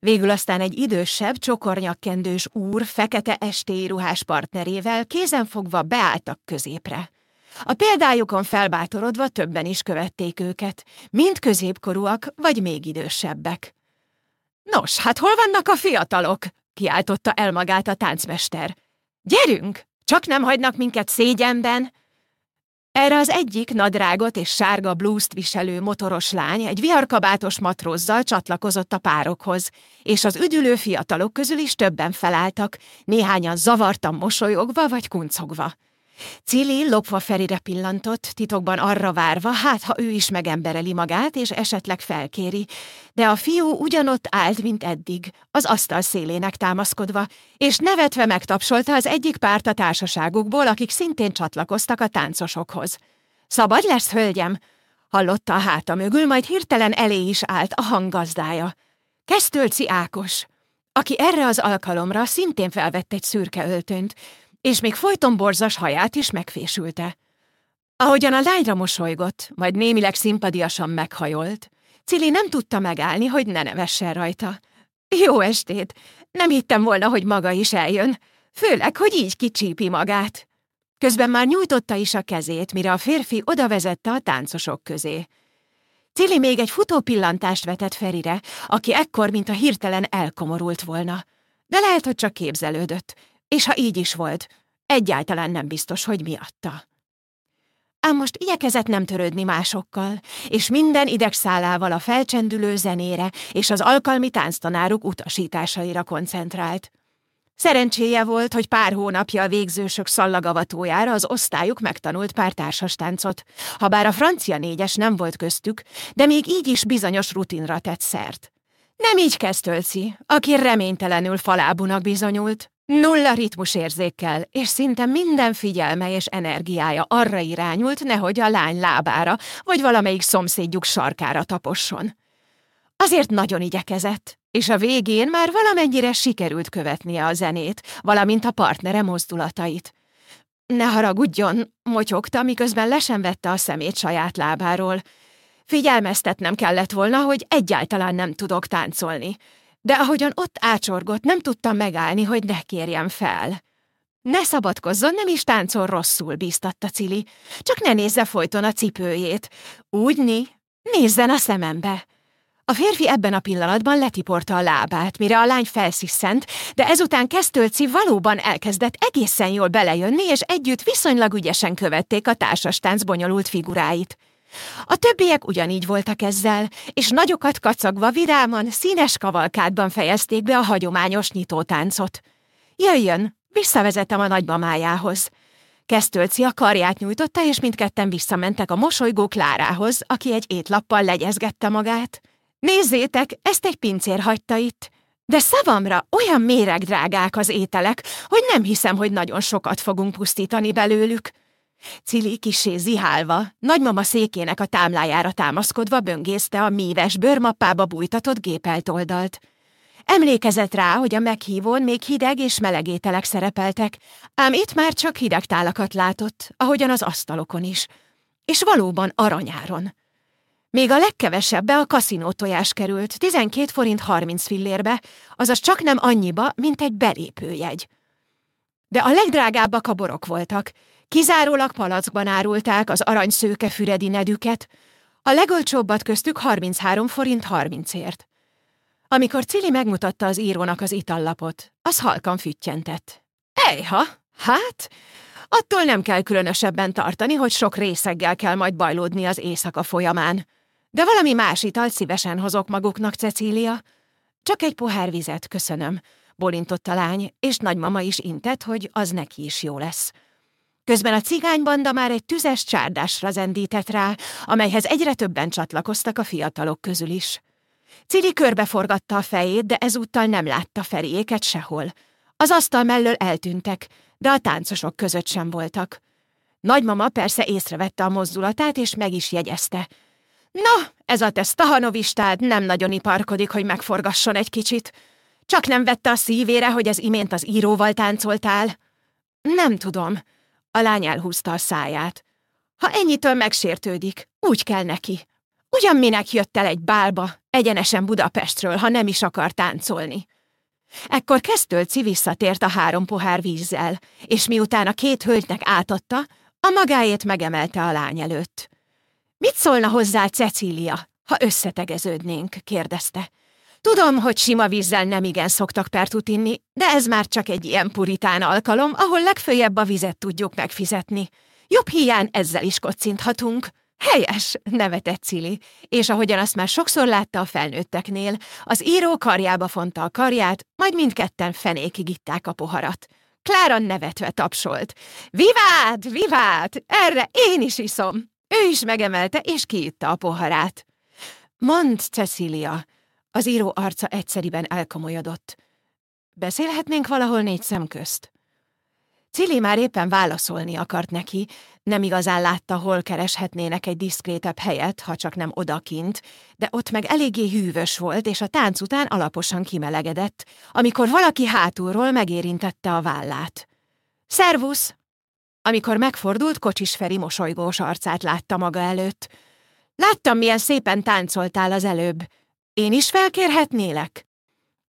Végül aztán egy idősebb, csokornyakkendős úr fekete estéi ruhás partnerével kézenfogva beálltak középre. A példájukon felbátorodva többen is követték őket, mind középkorúak vagy még idősebbek. Nos, hát hol vannak a fiatalok? kiáltotta el magát a táncmester. Gyerünk! Csak nem hagynak minket szégyenben! Erre az egyik nadrágot és sárga blúzt viselő motoros lány egy viharkabátos matrózzal csatlakozott a párokhoz, és az üdülő fiatalok közül is többen felálltak, néhányan zavartan mosolyogva vagy kuncogva. Cili lopva Ferire pillantott, titokban arra várva, hát ha ő is megembereli magát, és esetleg felkéri, de a fiú ugyanott állt, mint eddig, az asztal szélének támaszkodva, és nevetve megtapsolta az egyik párt a társaságukból, akik szintén csatlakoztak a táncosokhoz. Szabad lesz, hölgyem? Hallotta a háta mögül, majd hirtelen elé is állt a hanggazdája. Kesztölci Ákos, aki erre az alkalomra szintén felvett egy szürke öltönyt, és még folyton borzas haját is megfésülte. Ahogyan a lányra mosolygott, majd némileg szimpadiasan meghajolt, Cili nem tudta megállni, hogy ne nevessen rajta. Jó estét! Nem hittem volna, hogy maga is eljön, főleg, hogy így kicsípi magát. Közben már nyújtotta is a kezét, mire a férfi odavezette a táncosok közé. Cili még egy futó pillantást vetett Ferire, aki ekkor, mint a hirtelen elkomorult volna. De lehet, hogy csak képzelődött, és ha így is volt, egyáltalán nem biztos, hogy miatta. Ám most igyekezett nem törődni másokkal, és minden idegszálával a felcsendülő zenére és az alkalmi tánctanáruk utasításaira koncentrált. Szerencséje volt, hogy pár hónapja a végzősök szallagavatójára az osztályuk megtanult pár társastáncot, ha bár a francia négyes nem volt köztük, de még így is bizonyos rutinra tett szert. Nem így kezdtölci, aki reménytelenül falábunak bizonyult. Nulla ritmusérzékkel, és szinte minden figyelme és energiája arra irányult, nehogy a lány lábára, vagy valamelyik szomszédjuk sarkára taposson. Azért nagyon igyekezett, és a végén már valamennyire sikerült követnie a zenét, valamint a partnere mozdulatait. Ne haragudjon, motyogta, miközben vette a szemét saját lábáról. Figyelmeztetnem kellett volna, hogy egyáltalán nem tudok táncolni, de ahogyan ott ácsorgott, nem tudtam megállni, hogy ne kérjem fel. Ne szabadkozzon, nem is táncol rosszul, bíztatta Cili. Csak ne nézze folyton a cipőjét. Úgy, ni, nézzen a szemembe. A férfi ebben a pillanatban letiporta a lábát, mire a lány felsziszent, de ezután Kesztölci valóban elkezdett egészen jól belejönni, és együtt viszonylag ügyesen követték a társastánc bonyolult figuráit. A többiek ugyanígy voltak ezzel, és nagyokat kacagva vidáman, színes kavalkádban fejezték be a hagyományos nyitótáncot. Jöjjön, visszavezetem a nagymamájához. Kesztölci a karját nyújtotta, és mindketten visszamentek a mosolygó Klárához, aki egy étlappal legyezgette magát. Nézzétek, ezt egy pincér hagyta itt. De szavamra olyan méregdrágák az ételek, hogy nem hiszem, hogy nagyon sokat fogunk pusztítani belőlük. Cili kisé zihálva, nagymama székének a támlájára támaszkodva böngészte a míves bőrmappába bújtatott gépelt oldalt. Emlékezett rá, hogy a meghívón még hideg és meleg ételek szerepeltek, ám itt már csak hideg tálakat látott, ahogyan az asztalokon is. És valóban aranyáron. Még a legkevesebbe a kaszinó tojás került, 12 forint 30 fillérbe, azaz csak nem annyiba, mint egy belépőjegy. De a legdrágábbak a borok voltak, Kizárólag palackban árulták az aranyszőke füredi nedüket, a legolcsóbbat köztük 33 forint 30ért. Amikor Cili megmutatta az írónak az itallapot, az halkan füttyentett. Ejha, hát, attól nem kell különösebben tartani, hogy sok részeggel kell majd bajlódni az éjszaka folyamán. De valami más italt szívesen hozok maguknak, Cecília. Csak egy pohár vizet, köszönöm, bolintott a lány, és nagymama is intett, hogy az neki is jó lesz. Közben a cigánybanda már egy tüzes csárdásra zendített rá, amelyhez egyre többen csatlakoztak a fiatalok közül is. Cili körbeforgatta a fejét, de ezúttal nem látta Feriéket sehol. Az asztal mellől eltűntek, de a táncosok között sem voltak. Nagymama persze észrevette a mozdulatát, és meg is jegyezte. Na, ez a te stahanovistád nem nagyon iparkodik, hogy megforgasson egy kicsit. Csak nem vette a szívére, hogy az imént az íróval táncoltál. Nem tudom, a lány elhúzta a száját. Ha ennyitől megsértődik, úgy kell neki. Ugyan minek jött el egy bálba, egyenesen Budapestről, ha nem is akar táncolni. Ekkor Kesztölci visszatért a három pohár vízzel, és miután a két hölgynek átadta, a magáét megemelte a lány előtt. Mit szólna hozzá Cecília, ha összetegeződnénk? kérdezte. Tudom, hogy sima vízzel nem igen szoktak pertut inni, de ez már csak egy ilyen puritán alkalom, ahol legfőjebb a vizet tudjuk megfizetni. Jobb hiány ezzel is kocinthatunk. Helyes, nevetett Cili, és ahogyan azt már sokszor látta a felnőtteknél, az író karjába fonta a karját, majd mindketten fenékig itták a poharat. Klára nevetve tapsolt. Vivát, vivát, erre én is iszom. Ő is megemelte, és kiitta a poharát. Mond, Cecília. Az író arca egyszeriben elkomolyodott. Beszélhetnénk valahol négy szem közt? Cili már éppen válaszolni akart neki, nem igazán látta, hol kereshetnének egy diszkrétebb helyet, ha csak nem odakint, de ott meg eléggé hűvös volt, és a tánc után alaposan kimelegedett, amikor valaki hátulról megérintette a vállát. Szervusz! Amikor megfordult, Kocsis Feri mosolygós arcát látta maga előtt. Láttam, milyen szépen táncoltál az előbb. Én is felkérhetnélek?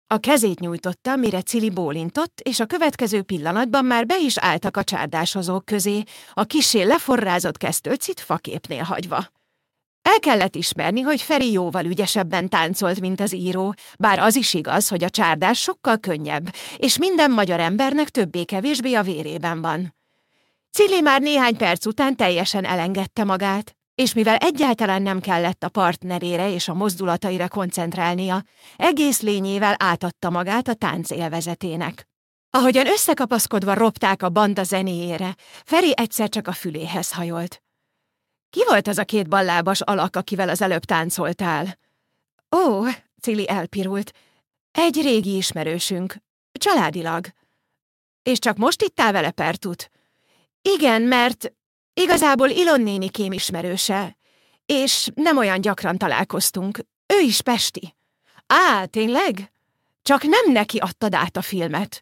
A kezét nyújtotta, mire Cili bólintott, és a következő pillanatban már be is álltak a csárdásozók közé, a kisé leforrázott kesztőcit faképnél hagyva. El kellett ismerni, hogy Feri jóval ügyesebben táncolt, mint az író, bár az is igaz, hogy a csárdás sokkal könnyebb, és minden magyar embernek többé-kevésbé a vérében van. Cili már néhány perc után teljesen elengedte magát, és mivel egyáltalán nem kellett a partnerére és a mozdulataira koncentrálnia, egész lényével átadta magát a tánc élvezetének. Ahogyan összekapaszkodva ropták a banda zenéjére, Feri egyszer csak a füléhez hajolt. Ki volt az a két ballábas alak, akivel az előbb táncoltál? Ó, Cili elpirult. Egy régi ismerősünk. Családilag. És csak most ittál vele pertut? Igen, mert Igazából Ilon néni kém ismerőse, és nem olyan gyakran találkoztunk. Ő is Pesti. Á, tényleg? Csak nem neki adtad át a filmet.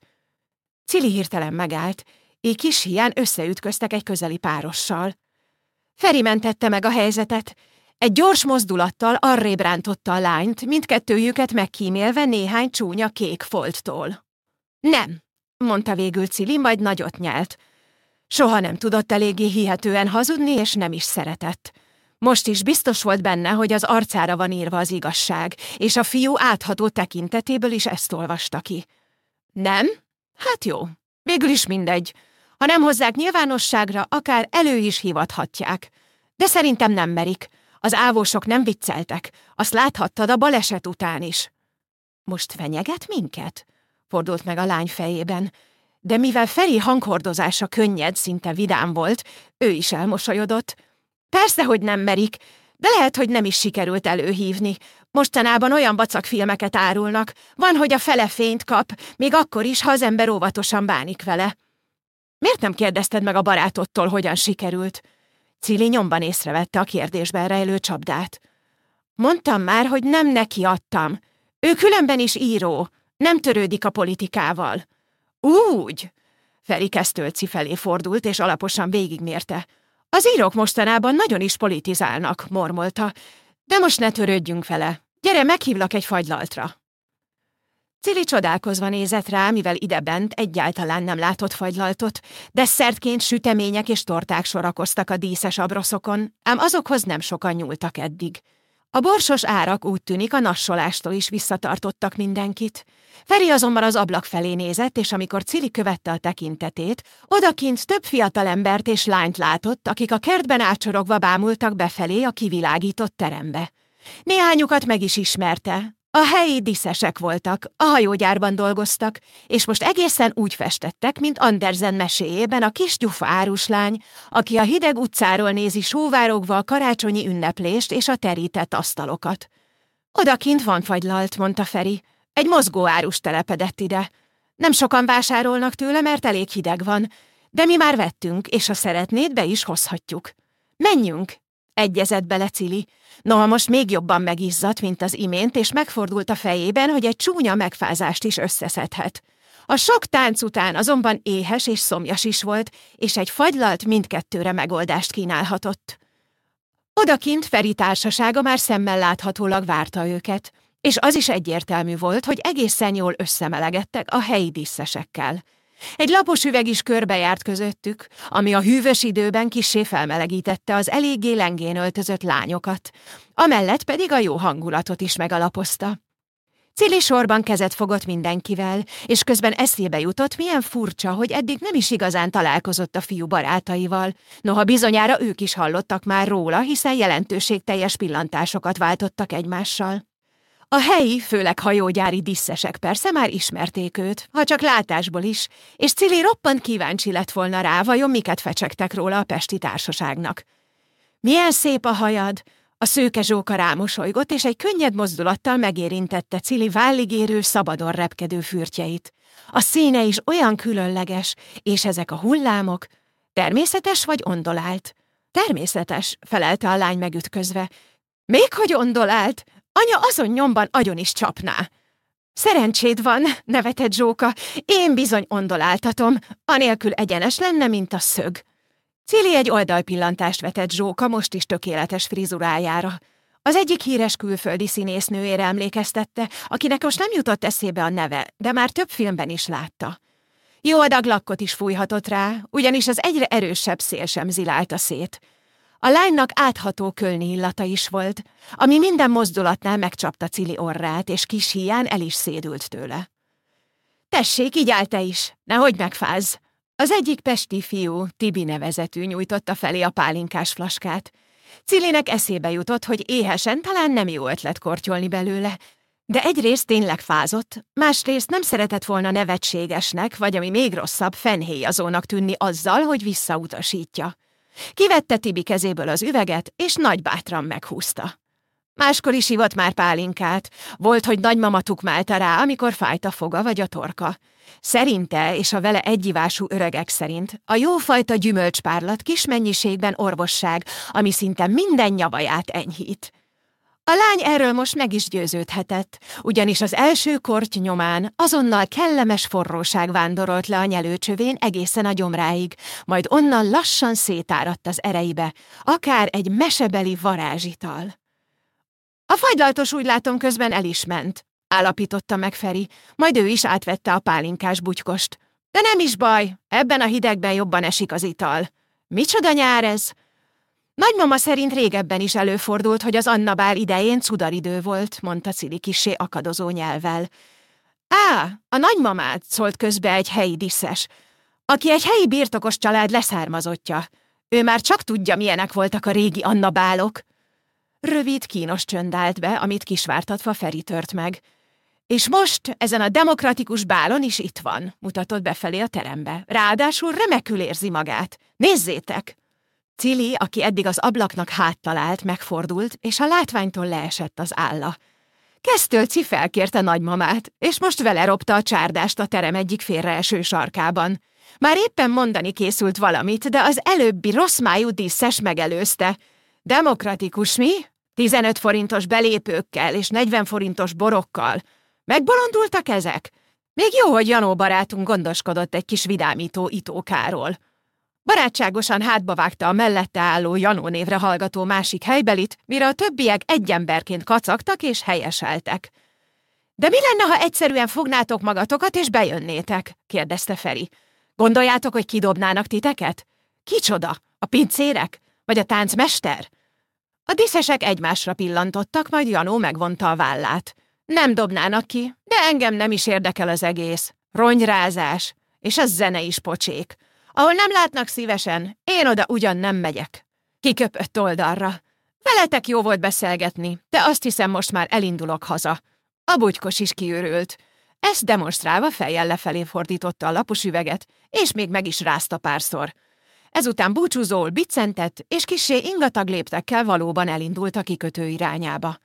Cili hirtelen megállt, így kis hián összeütköztek egy közeli párossal. Feri mentette meg a helyzetet. Egy gyors mozdulattal arrébb rántotta a lányt, mindkettőjüket megkímélve néhány csúnya kék folttól. Nem, mondta végül Cili, majd nagyot nyelt. Soha nem tudott eléggé hihetően hazudni, és nem is szeretett. Most is biztos volt benne, hogy az arcára van írva az igazság, és a fiú átható tekintetéből is ezt olvasta ki. Nem? Hát jó. Végül is mindegy. Ha nem hozzák nyilvánosságra, akár elő is hivathatják. De szerintem nem merik. Az ávósok nem vicceltek. Azt láthattad a baleset után is. Most fenyeget minket? Fordult meg a lány fejében de mivel Feri hanghordozása könnyed, szinte vidám volt, ő is elmosolyodott. Persze, hogy nem merik, de lehet, hogy nem is sikerült előhívni. Mostanában olyan bacak filmeket árulnak, van, hogy a fele fényt kap, még akkor is, ha az ember óvatosan bánik vele. Miért nem kérdezted meg a barátodtól, hogyan sikerült? Cili nyomban észrevette a kérdésben rejlő csapdát. Mondtam már, hogy nem neki adtam. Ő különben is író, nem törődik a politikával. Úgy! Feri Kesztölci felé fordult, és alaposan végigmérte. Az írók mostanában nagyon is politizálnak, mormolta. De most ne törődjünk vele. Gyere, meghívlak egy fagylaltra. Cili csodálkozva nézett rá, mivel idebent egyáltalán nem látott fagylaltot, de szertként sütemények és torták sorakoztak a díszes abroszokon, ám azokhoz nem sokan nyúltak eddig. A borsos árak úgy tűnik a nassolástól is visszatartottak mindenkit. Feri azonban az ablak felé nézett, és amikor Cili követte a tekintetét, odakint több fiatal embert és lányt látott, akik a kertben átsorogva bámultak befelé a kivilágított terembe. Néhányukat meg is ismerte, a helyi diszesek voltak, a hajógyárban dolgoztak, és most egészen úgy festettek, mint Andersen meséjében a kis gyufa áruslány, aki a hideg utcáról nézi sóvárogva a karácsonyi ünneplést és a terített asztalokat. Odakint van fagylalt, mondta Feri. Egy mozgó árus telepedett ide. Nem sokan vásárolnak tőle, mert elég hideg van, de mi már vettünk, és ha szeretnéd, be is hozhatjuk. Menjünk, egyezett bele Cili. Noha most még jobban megizzadt, mint az imént, és megfordult a fejében, hogy egy csúnya megfázást is összeszedhet. A sok tánc után azonban éhes és szomjas is volt, és egy fagylalt mindkettőre megoldást kínálhatott. Odakint Feri társasága már szemmel láthatólag várta őket, és az is egyértelmű volt, hogy egészen jól összemelegedtek a helyi díszesekkel. Egy lapos üveg is körbejárt közöttük, ami a hűvös időben kissé felmelegítette az eléggé lengén öltözött lányokat, amellett pedig a jó hangulatot is megalapozta. Cili sorban kezet fogott mindenkivel, és közben eszébe jutott, milyen furcsa, hogy eddig nem is igazán találkozott a fiú barátaival, noha bizonyára ők is hallottak már róla, hiszen jelentőségteljes pillantásokat váltottak egymással. A helyi, főleg hajógyári disszesek persze már ismerték őt, ha csak látásból is, és Cili roppant kíváncsi lett volna rá, vajon miket fecsegtek róla a pesti társaságnak. Milyen szép a hajad! A szőke zsóka rámosolygott, és egy könnyed mozdulattal megérintette Cili válligérő, szabadon repkedő fürtjeit. A színe is olyan különleges, és ezek a hullámok természetes vagy ondolált? Természetes, felelte a lány megütközve. Még hogy ondolált? Anya azon nyomban agyon is csapná. Szerencséd van, nevetett Zsóka, én bizony ondoláltatom, anélkül egyenes lenne, mint a szög. Cili egy oldalpillantást vetett Zsóka most is tökéletes frizurájára. Az egyik híres külföldi színésznőére emlékeztette, akinek most nem jutott eszébe a neve, de már több filmben is látta. Jó adag lakkot is fújhatott rá, ugyanis az egyre erősebb szél sem zilálta szét. A lánynak átható kölni illata is volt, ami minden mozdulatnál megcsapta Cili orrát, és kis hián el is szédült tőle. Tessék, így áll te is, nehogy megfázz! Az egyik pesti fiú, Tibi nevezetű nyújtotta felé a pálinkás flaskát. Cilinek eszébe jutott, hogy éhesen talán nem jó ötlet kortyolni belőle, de egyrészt tényleg fázott, másrészt nem szeretett volna nevetségesnek, vagy ami még rosszabb, fenhéjazónak tűnni azzal, hogy visszautasítja. Kivette Tibi kezéből az üveget, és nagy bátran meghúzta. Máskor is ivott már pálinkát. Volt, hogy nagymama tukmálta rá, amikor fájt a foga vagy a torka. Szerinte és a vele egyivású öregek szerint a jófajta gyümölcspárlat kis mennyiségben orvosság, ami szinte minden nyavaját enyhít. A lány erről most meg is győződhetett, ugyanis az első korty nyomán azonnal kellemes forróság vándorolt le a nyelőcsövén egészen a gyomráig, majd onnan lassan szétáradt az ereibe, akár egy mesebeli varázsital. A fagylaltos úgy látom közben el is ment, állapította meg Feri, majd ő is átvette a pálinkás butykost. De nem is baj, ebben a hidegben jobban esik az ital. Micsoda nyár ez? Nagymama szerint régebben is előfordult, hogy az Anna bál idején cudaridő volt, mondta Cili kisé akadozó nyelvvel. Á, a nagymamát, szólt közbe egy helyi diszes, aki egy helyi birtokos család leszármazottja. Ő már csak tudja, milyenek voltak a régi Anna bálok. Rövid, kínos csönd állt be, amit kisvártatva Feri tört meg. És most ezen a demokratikus bálon is itt van, mutatott befelé a terembe. Ráadásul remekül érzi magát. Nézzétek! Cili, aki eddig az ablaknak háttalált, megfordult, és a látványtól leesett az álla. Kesztölci felkérte nagymamát, és most vele ropta a csárdást a terem egyik félreeső sarkában. Már éppen mondani készült valamit, de az előbbi rossz májú díszes megelőzte. Demokratikus mi? 15 forintos belépőkkel és 40 forintos borokkal. Megbolondultak ezek? Még jó, hogy Janó barátunk gondoskodott egy kis vidámító itókáról. Barátságosan hátba vágta a mellette álló Janó névre hallgató másik helybelit, mire a többiek egy emberként kacagtak és helyeseltek. De mi lenne, ha egyszerűen fognátok magatokat és bejönnétek? kérdezte Feri. Gondoljátok, hogy kidobnának titeket? Kicsoda? A pincérek? Vagy a táncmester? A diszesek egymásra pillantottak, majd Janó megvonta a vállát. Nem dobnának ki, de engem nem is érdekel az egész. Ronyrázás, és a zene is pocsék. Ahol nem látnak szívesen, én oda ugyan nem megyek. Kiköpött oldalra. Veletek jó volt beszélgetni, de azt hiszem most már elindulok haza. A bugykos is kiürült. Ezt demonstrálva fejjel lefelé fordította a lapos üveget, és még meg is rázta párszor. Ezután búcsúzól biccentett, és kisé ingatag léptekkel valóban elindult a kikötő irányába.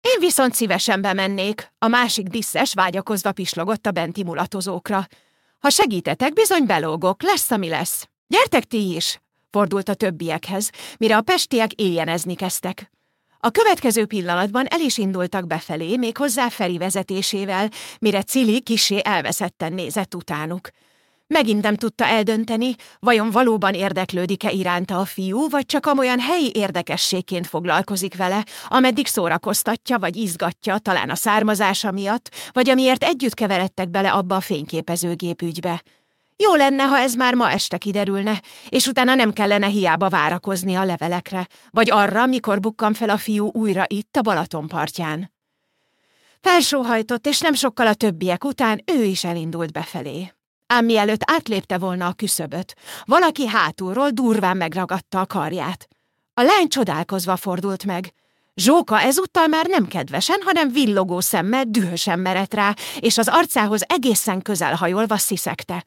Én viszont szívesen bemennék, a másik disszes vágyakozva pislogott a benti mulatozókra. Ha segítetek, bizony belógok, lesz, ami lesz. Gyertek ti is! fordult a többiekhez, mire a pestiek éjjenezni kezdtek. A következő pillanatban el is indultak befelé, még hozzá Feri vezetésével, mire Cili kisé elveszetten nézett utánuk. Megint nem tudta eldönteni, vajon valóban érdeklődik-e iránta a fiú, vagy csak amolyan helyi érdekességként foglalkozik vele, ameddig szórakoztatja vagy izgatja, talán a származása miatt, vagy amiért együtt keveredtek bele abba a fényképezőgép ügybe. Jó lenne, ha ez már ma este kiderülne, és utána nem kellene hiába várakozni a levelekre, vagy arra, mikor bukkan fel a fiú újra itt a Balaton partján. Felsóhajtott, és nem sokkal a többiek után ő is elindult befelé. Ám mielőtt átlépte volna a küszöböt, valaki hátulról durván megragadta a karját. A lány csodálkozva fordult meg. Zsóka ezúttal már nem kedvesen, hanem villogó szemmel dühösen merett rá, és az arcához egészen közel hajolva sziszegte.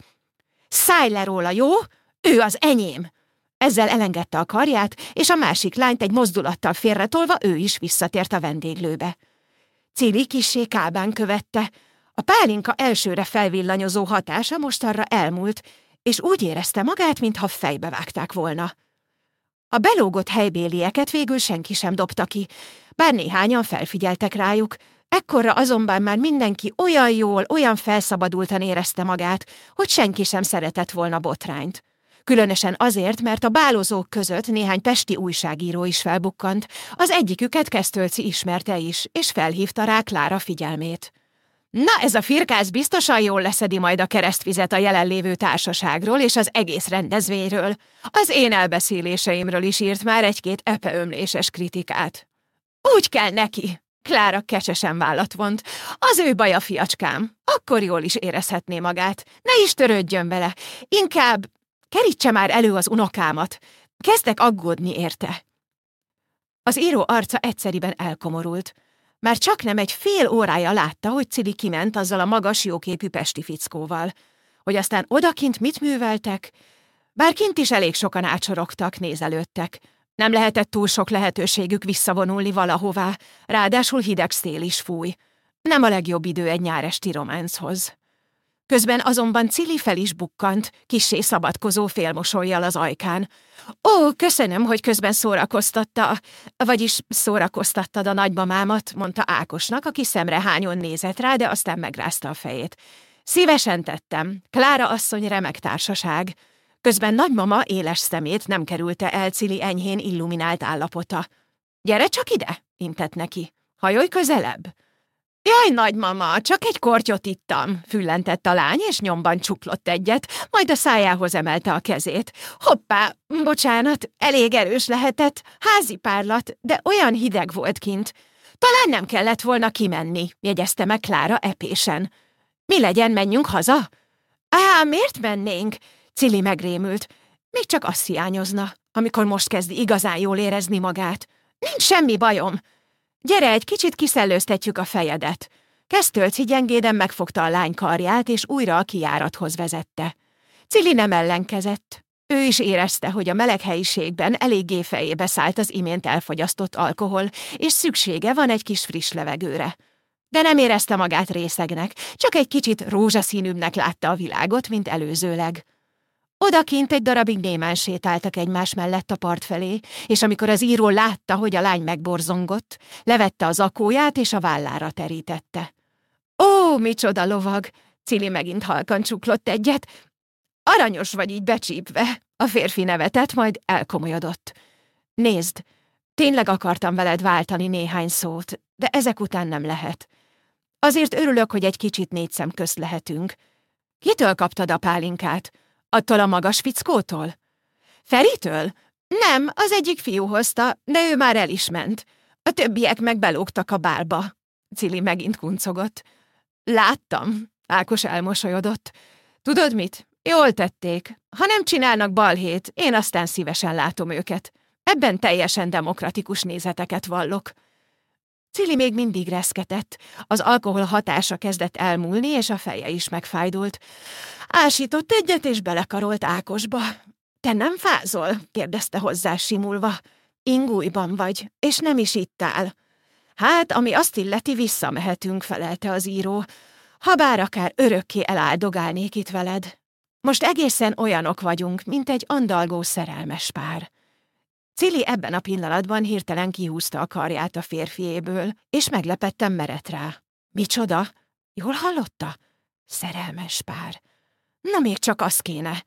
Szállj le róla, jó? Ő az enyém! Ezzel elengedte a karját, és a másik lányt egy mozdulattal félretolva ő is visszatért a vendéglőbe. Cili kissé kábán követte. A pálinka elsőre felvillanyozó hatása most arra elmúlt, és úgy érezte magát, mintha fejbe vágták volna. A belógott helybélieket végül senki sem dobta ki, bár néhányan felfigyeltek rájuk, ekkorra azonban már mindenki olyan jól, olyan felszabadultan érezte magát, hogy senki sem szeretett volna botrányt. Különösen azért, mert a bálozók között néhány pesti újságíró is felbukkant, az egyiküket Kesztölci ismerte is, és felhívta rá Klára figyelmét. Na, ez a firkász biztosan jól leszedi majd a keresztvizet a jelenlévő társaságról és az egész rendezvényről. Az én elbeszéléseimről is írt már egy-két epeömléses kritikát. Úgy kell neki, Klára kecsesen vállat vont. Az ő baja, fiacskám. Akkor jól is érezhetné magát. Ne is törődjön vele. Inkább kerítse már elő az unokámat. Kezdek aggódni érte. Az író arca egyszeriben elkomorult. Már csak nem egy fél órája látta, hogy Cili kiment azzal a magas, jóképű pesti fickóval. Hogy aztán odakint mit műveltek? Bár kint is elég sokan átsorogtak, nézelődtek. Nem lehetett túl sok lehetőségük visszavonulni valahová, ráadásul hideg szél is fúj. Nem a legjobb idő egy nyáresti románchoz. Közben azonban Cili fel is bukkant, kissé szabadkozó félmosoljal az ajkán. Ó, köszönöm, hogy közben szórakoztatta, vagyis szórakoztattad a nagymamámat, mondta Ákosnak, aki szemrehányon nézett rá, de aztán megrázta a fejét. Szívesen tettem. Klára asszony remek társaság. Közben nagymama éles szemét nem kerülte el Cili enyhén illuminált állapota. Gyere csak ide, intett neki. Hajolj közelebb. Jaj, nagymama, csak egy kortyot ittam, füllentett a lány, és nyomban csuklott egyet, majd a szájához emelte a kezét. Hoppá, bocsánat, elég erős lehetett, házi párlat, de olyan hideg volt kint. Talán nem kellett volna kimenni, jegyezte meg Klára epésen. Mi legyen, menjünk haza? Á, miért mennénk? Cili megrémült. Még csak azt hiányozna, amikor most kezdi igazán jól érezni magát. Nincs semmi bajom. Gyere, egy kicsit kiszellőztetjük a fejedet. Kesztölci gyengéden megfogta a lány karját, és újra a kijárathoz vezette. Cili nem ellenkezett. Ő is érezte, hogy a meleg helyiségben eléggé fejébe szállt az imént elfogyasztott alkohol, és szüksége van egy kis friss levegőre. De nem érezte magát részegnek, csak egy kicsit rózsaszínűbbnek látta a világot, mint előzőleg. Odakint egy darabig némán sétáltak egymás mellett a part felé, és amikor az író látta, hogy a lány megborzongott, levette az akóját és a vállára terítette. Ó, micsoda lovag! Cili megint halkan csuklott egyet. Aranyos vagy így becsípve. A férfi nevetett, majd elkomolyodott. Nézd, tényleg akartam veled váltani néhány szót, de ezek után nem lehet. Azért örülök, hogy egy kicsit négy szem közt lehetünk. Kitől kaptad a pálinkát? Attól a magas fickótól? Feritől? Nem, az egyik fiú hozta, de ő már el is ment. A többiek meg belógtak a bálba. Cili megint kuncogott. Láttam, Ákos elmosolyodott. Tudod mit? Jól tették. Ha nem csinálnak balhét, én aztán szívesen látom őket. Ebben teljesen demokratikus nézeteket vallok. Cili még mindig reszketett. Az alkohol hatása kezdett elmúlni, és a feje is megfájdult. Ásított egyet, és belekarolt Ákosba. Te nem fázol? kérdezte hozzá simulva. Ingújban vagy, és nem is ittál. Hát, ami azt illeti, visszamehetünk, felelte az író. Habár akár örökké eláldogálnék itt veled. Most egészen olyanok vagyunk, mint egy andalgó szerelmes pár. Cili ebben a pillanatban hirtelen kihúzta a karját a férfiéből, és meglepetten merett rá. Micsoda? Jól hallotta? Szerelmes pár. Na még csak az kéne.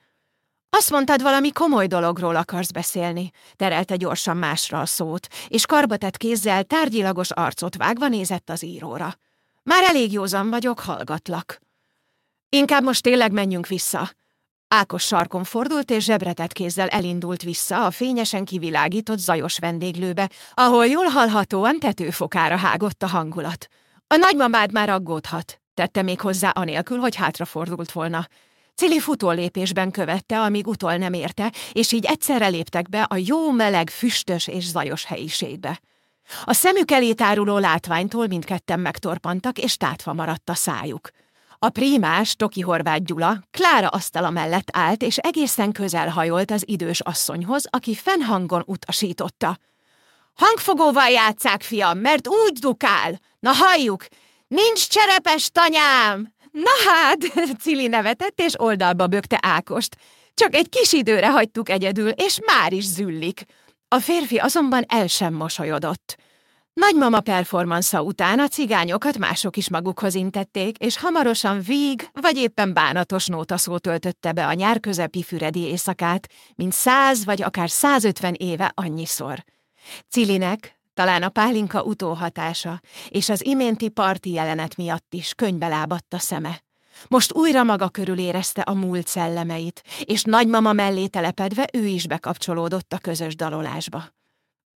Azt mondtad, valami komoly dologról akarsz beszélni, terelte gyorsan másra a szót, és karbatett kézzel tárgyilagos arcot vágva nézett az íróra. Már elég józan vagyok, hallgatlak. Inkább most tényleg menjünk vissza. Ákos sarkon fordult, és zsebretett kézzel elindult vissza a fényesen kivilágított zajos vendéglőbe, ahol jól hallhatóan tetőfokára hágott a hangulat. A nagymamád már aggódhat, tette még hozzá anélkül, hogy hátrafordult volna. Cili futólépésben követte, amíg utol nem érte, és így egyszerre léptek be a jó meleg, füstös és zajos helyiségbe. A szemük elé táruló látványtól mindketten megtorpantak, és tátva maradt a szájuk. A prímás, Toki Horváth Gyula, Klára asztala mellett állt, és egészen közel hajolt az idős asszonyhoz, aki fennhangon utasította. Hangfogóval játszák, fiam, mert úgy dukál! Na halljuk! Nincs cserepes tanyám! Na hát, [laughs] Cili nevetett, és oldalba bökte Ákost. Csak egy kis időre hagytuk egyedül, és már is züllik. A férfi azonban el sem mosolyodott. Nagymama performansza után a cigányokat mások is magukhoz intették, és hamarosan víg vagy éppen bánatos nótaszó töltötte be a nyár közepi füredi éjszakát, mint száz vagy akár százötven éve annyiszor. Cilinek, talán a pálinka utóhatása, és az iménti parti jelenet miatt is könybe lábadt a szeme. Most újra maga körül érezte a múlt szellemeit, és nagymama mellé telepedve ő is bekapcsolódott a közös dalolásba.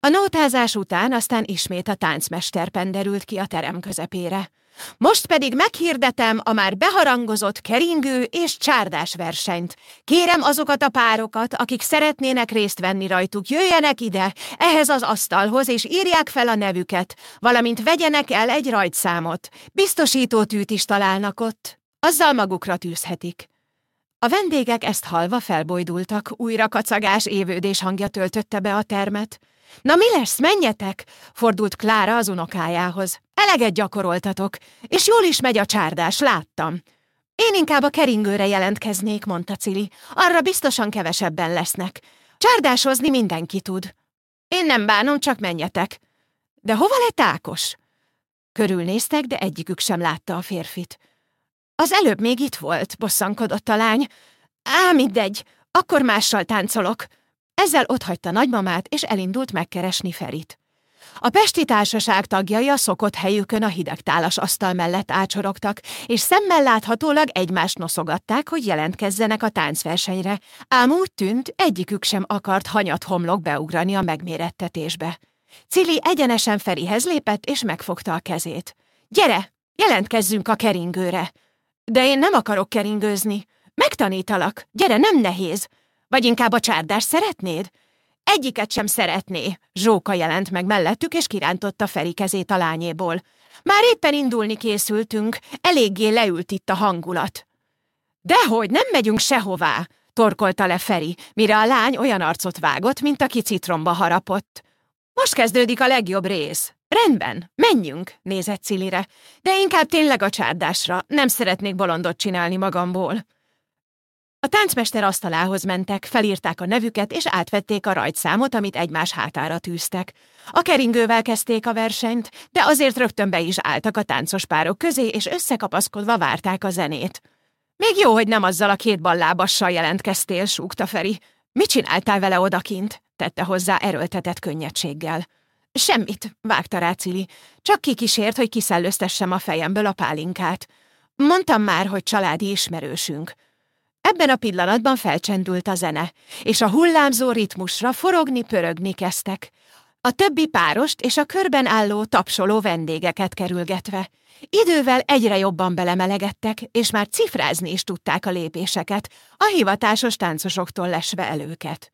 A nótázás után aztán ismét a táncmester penderült ki a terem közepére. Most pedig meghirdetem a már beharangozott keringő és csárdás versenyt. Kérem azokat a párokat, akik szeretnének részt venni rajtuk, jöjjenek ide, ehhez az asztalhoz, és írják fel a nevüket, valamint vegyenek el egy rajtszámot. Biztosítótűt is találnak ott. Azzal magukra tűzhetik. A vendégek ezt halva felbojdultak, újra kacagás évődés hangja töltötte be a termet. Na mi lesz, menjetek! fordult Klára az unokájához. Eleget gyakoroltatok, és jól is megy a csárdás, láttam. Én inkább a keringőre jelentkeznék, mondta Cili. Arra biztosan kevesebben lesznek. Csárdásozni mindenki tud. Én nem bánom, csak menjetek. De hova lett Ákos? Körülnéztek, de egyikük sem látta a férfit. Az előbb még itt volt, bosszankodott a lány. Á, mindegy, akkor mással táncolok. Ezzel otthagyta nagymamát, és elindult megkeresni Ferit. A Pesti Társaság tagjai a szokott helyükön a hidegtálas asztal mellett ácsorogtak, és szemmel láthatólag egymást noszogatták, hogy jelentkezzenek a táncversenyre, ám úgy tűnt, egyikük sem akart hanyat homlok beugrani a megmérettetésbe. Cili egyenesen Ferihez lépett, és megfogta a kezét. Gyere, jelentkezzünk a keringőre! De én nem akarok keringőzni. Megtanítalak. Gyere, nem nehéz. Vagy inkább a csárdás szeretnéd? Egyiket sem szeretné. Zsóka jelent meg mellettük, és kirántotta Feri kezét a lányéból. Már éppen indulni készültünk, eléggé leült itt a hangulat. Dehogy, nem megyünk sehová, torkolta le Feri, mire a lány olyan arcot vágott, mint aki citromba harapott. Most kezdődik a legjobb rész. Rendben, menjünk, nézett Cilire, de inkább tényleg a csárdásra, nem szeretnék bolondot csinálni magamból. A táncmester asztalához mentek, felírták a nevüket, és átvették a rajtszámot, amit egymás hátára tűztek. A keringővel kezdték a versenyt, de azért rögtön be is álltak a táncos párok közé, és összekapaszkodva várták a zenét. Még jó, hogy nem azzal a két ballábassal jelentkeztél, súgta Feri. Mit csináltál vele odakint? tette hozzá erőltetett könnyedséggel. Semmit, vágta rá Cili. Csak kikísért, hogy kiszellőztessem a fejemből a pálinkát. Mondtam már, hogy családi ismerősünk. Ebben a pillanatban felcsendült a zene, és a hullámzó ritmusra forogni-pörögni kezdtek. A többi párost és a körben álló tapsoló vendégeket kerülgetve. Idővel egyre jobban belemelegettek, és már cifrázni is tudták a lépéseket, a hivatásos táncosoktól lesve előket.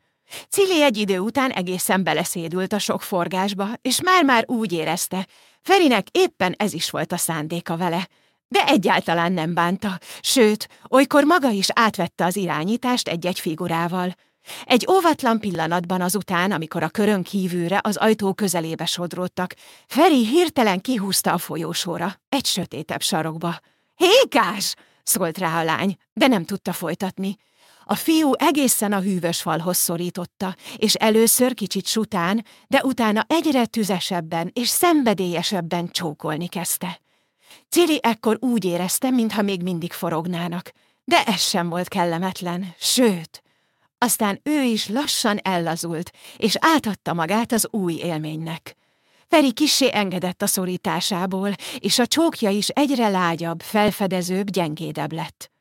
Cili egy idő után egészen beleszédült a sok forgásba, és már-már úgy érezte, Ferinek éppen ez is volt a szándéka vele. De egyáltalán nem bánta, sőt, olykor maga is átvette az irányítást egy-egy figurával. Egy óvatlan pillanatban azután, amikor a körön kívülre az ajtó közelébe sodródtak, Feri hirtelen kihúzta a folyósóra, egy sötétebb sarokba. Hékás! szólt rá a lány, de nem tudta folytatni. A fiú egészen a hűvös falhoz szorította, és először kicsit sután, de utána egyre tüzesebben és szenvedélyesebben csókolni kezdte. Cili ekkor úgy érezte, mintha még mindig forognának, de ez sem volt kellemetlen, sőt, aztán ő is lassan ellazult, és átadta magát az új élménynek. Feri kissé engedett a szorításából, és a csókja is egyre lágyabb, felfedezőbb, gyengédebb lett.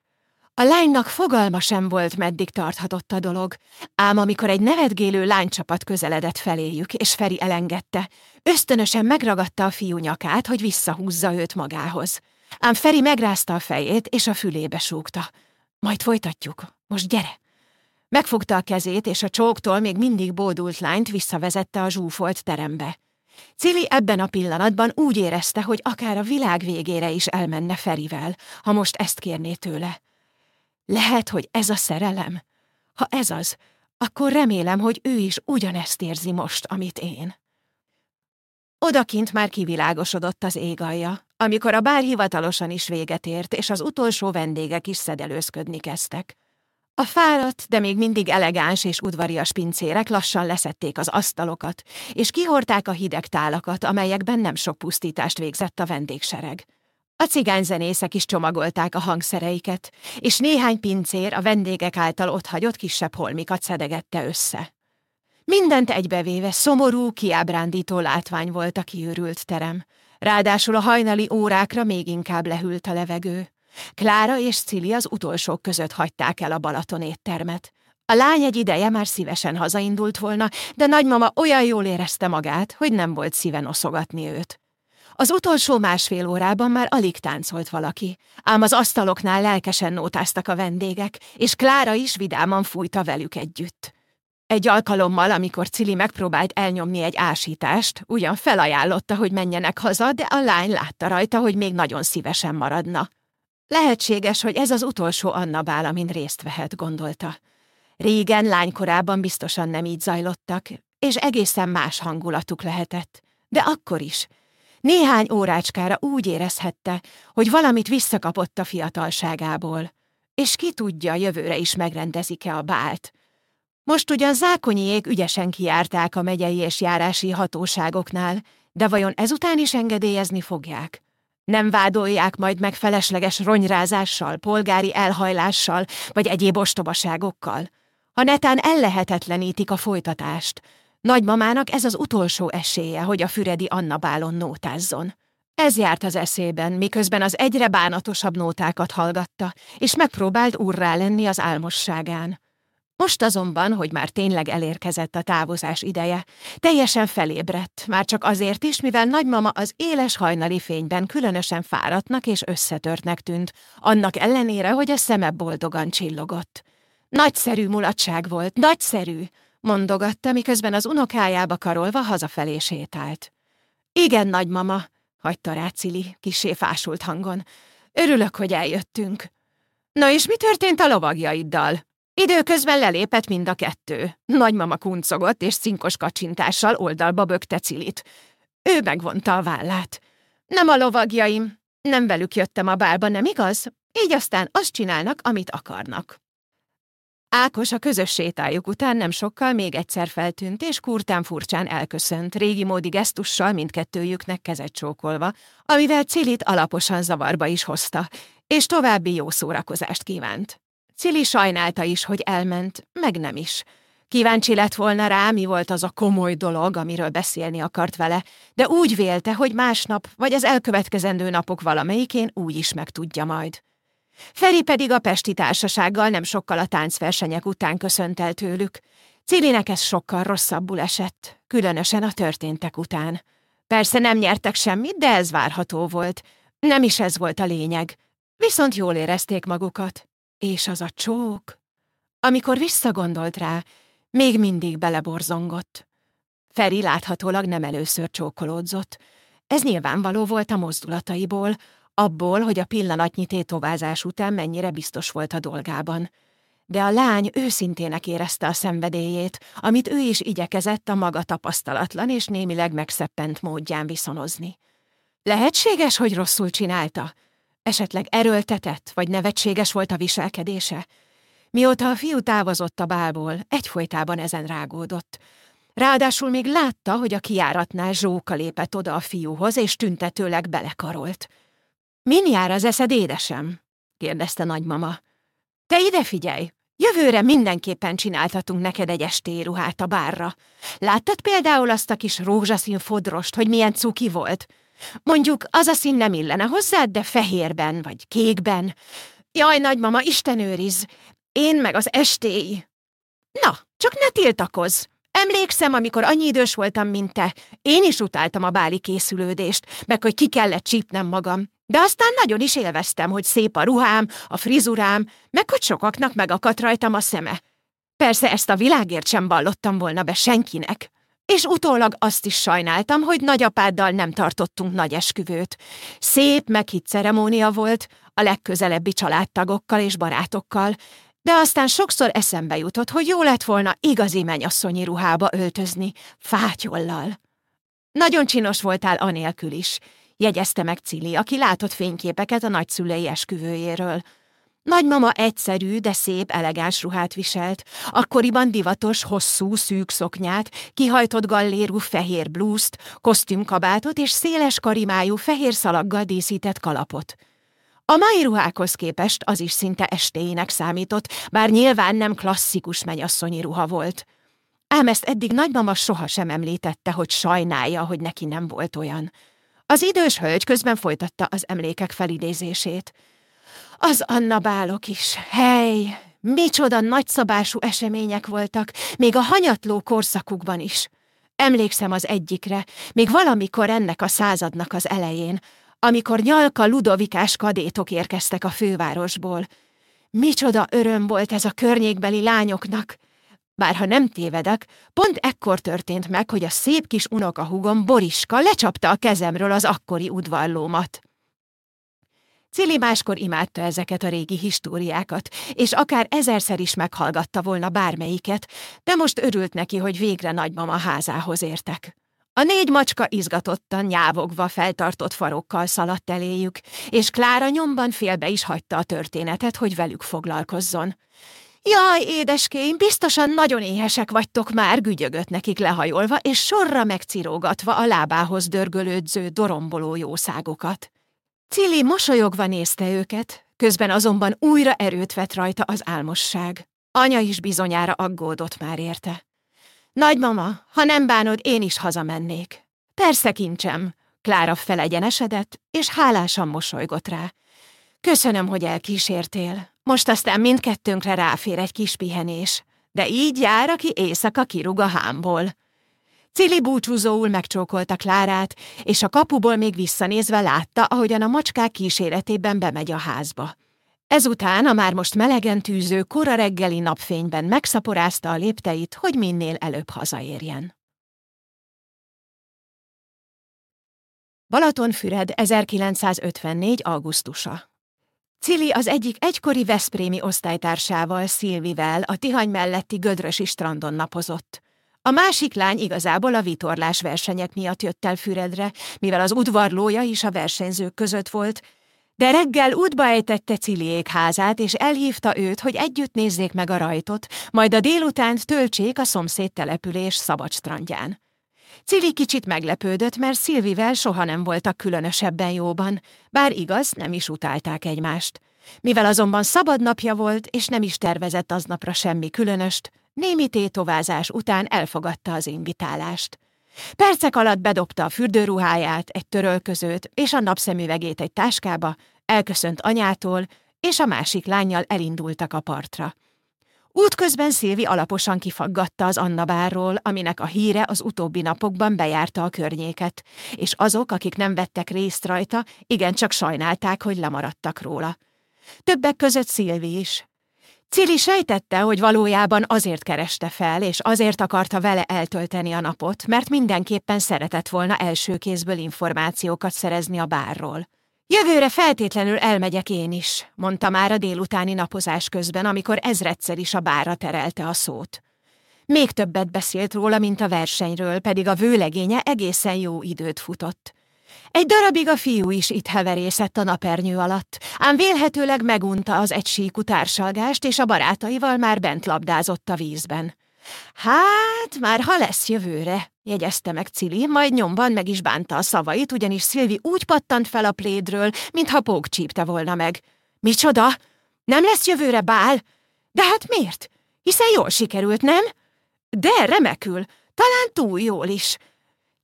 A lánynak fogalma sem volt, meddig tarthatott a dolog, ám amikor egy nevetgélő lánycsapat közeledett feléjük, és Feri elengedte, ösztönösen megragadta a fiú nyakát, hogy visszahúzza őt magához. Ám Feri megrázta a fejét, és a fülébe súgta. Majd folytatjuk. Most gyere! Megfogta a kezét, és a csóktól még mindig bódult lányt visszavezette a zsúfolt terembe. Cili ebben a pillanatban úgy érezte, hogy akár a világ végére is elmenne Ferivel, ha most ezt kérné tőle. Lehet, hogy ez a szerelem? Ha ez az, akkor remélem, hogy ő is ugyanezt érzi most, amit én. Odakint már kivilágosodott az égalja, amikor a bár hivatalosan is véget ért, és az utolsó vendégek is szedelőzködni kezdtek. A fáradt, de még mindig elegáns és udvarias pincérek lassan leszették az asztalokat, és kihorták a hideg tálakat, amelyekben nem sok pusztítást végzett a vendégsereg. A cigányzenészek is csomagolták a hangszereiket, és néhány pincér a vendégek által otthagyott kisebb holmikat szedegette össze. Mindent egybevéve szomorú, kiábrándító látvány volt a kiürült terem. Ráadásul a hajnali órákra még inkább lehűlt a levegő. Klára és Cili az utolsók között hagyták el a Balaton éttermet. A lány egy ideje már szívesen hazaindult volna, de nagymama olyan jól érezte magát, hogy nem volt szíven oszogatni őt. Az utolsó másfél órában már alig táncolt valaki, ám az asztaloknál lelkesen nótáztak a vendégek, és Klára is vidáman fújta velük együtt. Egy alkalommal, amikor Cili megpróbált elnyomni egy ásítást, ugyan felajánlotta, hogy menjenek haza, de a lány látta rajta, hogy még nagyon szívesen maradna. Lehetséges, hogy ez az utolsó Anna bál, amin részt vehet, gondolta. Régen lánykorában biztosan nem így zajlottak, és egészen más hangulatuk lehetett. De akkor is. Néhány órácskára úgy érezhette, hogy valamit visszakapott a fiatalságából. És ki tudja, jövőre is megrendezik-e a bált. Most ugyan zákonyiék ügyesen kiárták a megyei és járási hatóságoknál, de vajon ezután is engedélyezni fogják? Nem vádolják majd meg felesleges ronyrázással, polgári elhajlással vagy egyéb ostobaságokkal? Ha netán ellehetetlenítik a folytatást, nagymamának ez az utolsó esélye, hogy a Füredi Anna bálon nótázzon. Ez járt az eszében, miközben az egyre bánatosabb nótákat hallgatta, és megpróbált urrá lenni az álmosságán. Most azonban, hogy már tényleg elérkezett a távozás ideje, teljesen felébredt, már csak azért is, mivel nagymama az éles hajnali fényben különösen fáradtnak és összetörtnek tűnt, annak ellenére, hogy a szeme boldogan csillogott. Nagyszerű mulatság volt, nagyszerű, mondogatta, miközben az unokájába karolva hazafelé sétált. Igen, nagymama, hagyta rá Cili, kisé fásult hangon. Örülök, hogy eljöttünk. Na és mi történt a lovagjaiddal? Időközben lelépett mind a kettő. Nagymama kuncogott, és cinkos kacsintással oldalba bökte Cilit. Ő megvonta a vállát. Nem a lovagjaim. Nem velük jöttem a bálba, nem igaz? Így aztán azt csinálnak, amit akarnak. Ákos a közös sétájuk után nem sokkal még egyszer feltűnt, és kurtán furcsán elköszönt, régi módi gesztussal mindkettőjüknek kezet csókolva, amivel Cilit alaposan zavarba is hozta, és további jó szórakozást kívánt. Cili sajnálta is, hogy elment, meg nem is. Kíváncsi lett volna rá, mi volt az a komoly dolog, amiről beszélni akart vele, de úgy vélte, hogy másnap vagy az elkövetkezendő napok valamelyikén úgy is megtudja majd. Feri pedig a Pesti Társasággal nem sokkal a táncversenyek után köszönt el tőlük. Cilinek ez sokkal rosszabbul esett, különösen a történtek után. Persze nem nyertek semmit, de ez várható volt. Nem is ez volt a lényeg. Viszont jól érezték magukat. És az a csók... Amikor visszagondolt rá, még mindig beleborzongott. Feri láthatólag nem először csókolódzott. Ez nyilvánvaló volt a mozdulataiból, abból, hogy a pillanatnyi tétovázás után mennyire biztos volt a dolgában. De a lány őszintének érezte a szenvedélyét, amit ő is igyekezett a maga tapasztalatlan és némileg megszeppent módján viszonozni. Lehetséges, hogy rosszul csinálta? Esetleg erőltetett, vagy nevetséges volt a viselkedése? Mióta a fiú távozott a bálból, egyfolytában ezen rágódott. Ráadásul még látta, hogy a kiáratnál Zsóka lépett oda a fiúhoz, és tüntetőleg belekarolt. Min jár az eszed, édesem? kérdezte nagymama. Te ide figyelj! Jövőre mindenképpen csináltatunk neked egy estéruhát a bárra. Láttad például azt a kis rózsaszín fodrost, hogy milyen cuki volt? Mondjuk az a szín nem illene hozzád, de fehérben vagy kékben. Jaj, nagymama, Isten őriz! Én meg az estéi. Na, csak ne tiltakozz! Emlékszem, amikor annyi idős voltam, mint te, én is utáltam a báli készülődést, meg hogy ki kellett csípnem magam. De aztán nagyon is élveztem, hogy szép a ruhám, a frizurám, meg hogy sokaknak megakadt rajtam a szeme. Persze ezt a világért sem vallottam volna be senkinek. és utólag azt is sajnáltam, hogy nagyapáddal nem tartottunk nagy esküvőt. Szép, meghitt ceremónia volt, a legközelebbi családtagokkal és barátokkal, de aztán sokszor eszembe jutott, hogy jó lett volna igazi mennyasszonyi ruhába öltözni, fátyollal. Nagyon csinos voltál anélkül is, jegyezte meg Cili, aki látott fényképeket a nagyszülei esküvőjéről. Nagymama egyszerű, de szép, elegáns ruhát viselt, akkoriban divatos, hosszú, szűk szoknyát, kihajtott gallérú fehér blúzt, kosztümkabátot és széles karimájú fehér szalaggal díszített kalapot. A mai ruhákhoz képest az is szinte estéinek számított, bár nyilván nem klasszikus menyasszonyi ruha volt. Ám ezt eddig nagymama sohasem említette, hogy sajnálja, hogy neki nem volt olyan. Az idős hölgy közben folytatta az emlékek felidézését. Az Anna bálok is, hely, micsoda nagyszabású események voltak, még a hanyatló korszakukban is. Emlékszem az egyikre, még valamikor ennek a századnak az elején, amikor nyalka ludovikás kadétok érkeztek a fővárosból. Micsoda öröm volt ez a környékbeli lányoknak! Bár ha nem tévedek, pont ekkor történt meg, hogy a szép kis unokahúgom Boriska lecsapta a kezemről az akkori udvarlómat. Cili máskor imádta ezeket a régi históriákat, és akár ezerszer is meghallgatta volna bármelyiket, de most örült neki, hogy végre nagymama házához értek. A négy macska izgatottan, nyávogva feltartott farokkal szaladt eléjük, és Klára nyomban félbe is hagyta a történetet, hogy velük foglalkozzon. Jaj, édeskéim, biztosan nagyon éhesek vagytok már, gügyögött nekik lehajolva, és sorra megcirógatva a lábához dörgölődző, doromboló jószágokat. Cili mosolyogva nézte őket, közben azonban újra erőt vett rajta az álmosság. Anya is bizonyára aggódott már érte. Nagymama, ha nem bánod, én is hazamennék. Persze, kincsem. Klára felegyenesedett, és hálásan mosolygott rá. Köszönöm, hogy elkísértél. Most aztán mindkettőnkre ráfér egy kis pihenés. De így jár, aki éjszaka kirúg a hámból. Cili búcsúzóul megcsókolta Klárát, és a kapuból még visszanézve látta, ahogyan a macskák kíséretében bemegy a házba. Ezután a már most melegen tűző kora reggeli napfényben megszaporázta a lépteit, hogy minél előbb hazaérjen. Balatonfüred 1954. augusztusa Cili az egyik egykori Veszprémi osztálytársával, Szilvivel a Tihany melletti Gödrösi strandon napozott. A másik lány igazából a vitorlás versenyek miatt jött el Füredre, mivel az udvarlója is a versenyzők között volt, de reggel útba ejtette Ciliék házát, és elhívta őt, hogy együtt nézzék meg a rajtot, majd a délutánt töltsék a szomszéd település szabad strandján. Cili kicsit meglepődött, mert Szilvivel soha nem voltak különösebben jóban, bár igaz, nem is utálták egymást. Mivel azonban szabad napja volt, és nem is tervezett aznapra semmi különöst, némi tétovázás után elfogadta az invitálást. Percek alatt bedobta a fürdőruháját, egy törölközőt és a napszemüvegét egy táskába, elköszönt anyától, és a másik lányjal elindultak a partra. Útközben Szilvi alaposan kifaggatta az Anna bárról, aminek a híre az utóbbi napokban bejárta a környéket, és azok, akik nem vettek részt rajta, igencsak sajnálták, hogy lemaradtak róla. Többek között Szilvi is. Cili sejtette, hogy valójában azért kereste fel, és azért akarta vele eltölteni a napot, mert mindenképpen szeretett volna első kézből információkat szerezni a bárról. Jövőre feltétlenül elmegyek én is, mondta már a délutáni napozás közben, amikor ezredszer is a bárra terelte a szót. Még többet beszélt róla, mint a versenyről, pedig a vőlegénye egészen jó időt futott. Egy darabig a fiú is itt heverészett a napernyő alatt, ám vélhetőleg megunta az egysíkú társalgást, és a barátaival már bent labdázott a vízben. Hát, már ha lesz jövőre, jegyezte meg Cili, majd nyomban meg is bánta a szavait, ugyanis Szilvi úgy pattant fel a plédről, mintha pók csípte volna meg. Micsoda? Nem lesz jövőre bál? De hát miért? Hiszen jól sikerült, nem? De remekül, talán túl jól is.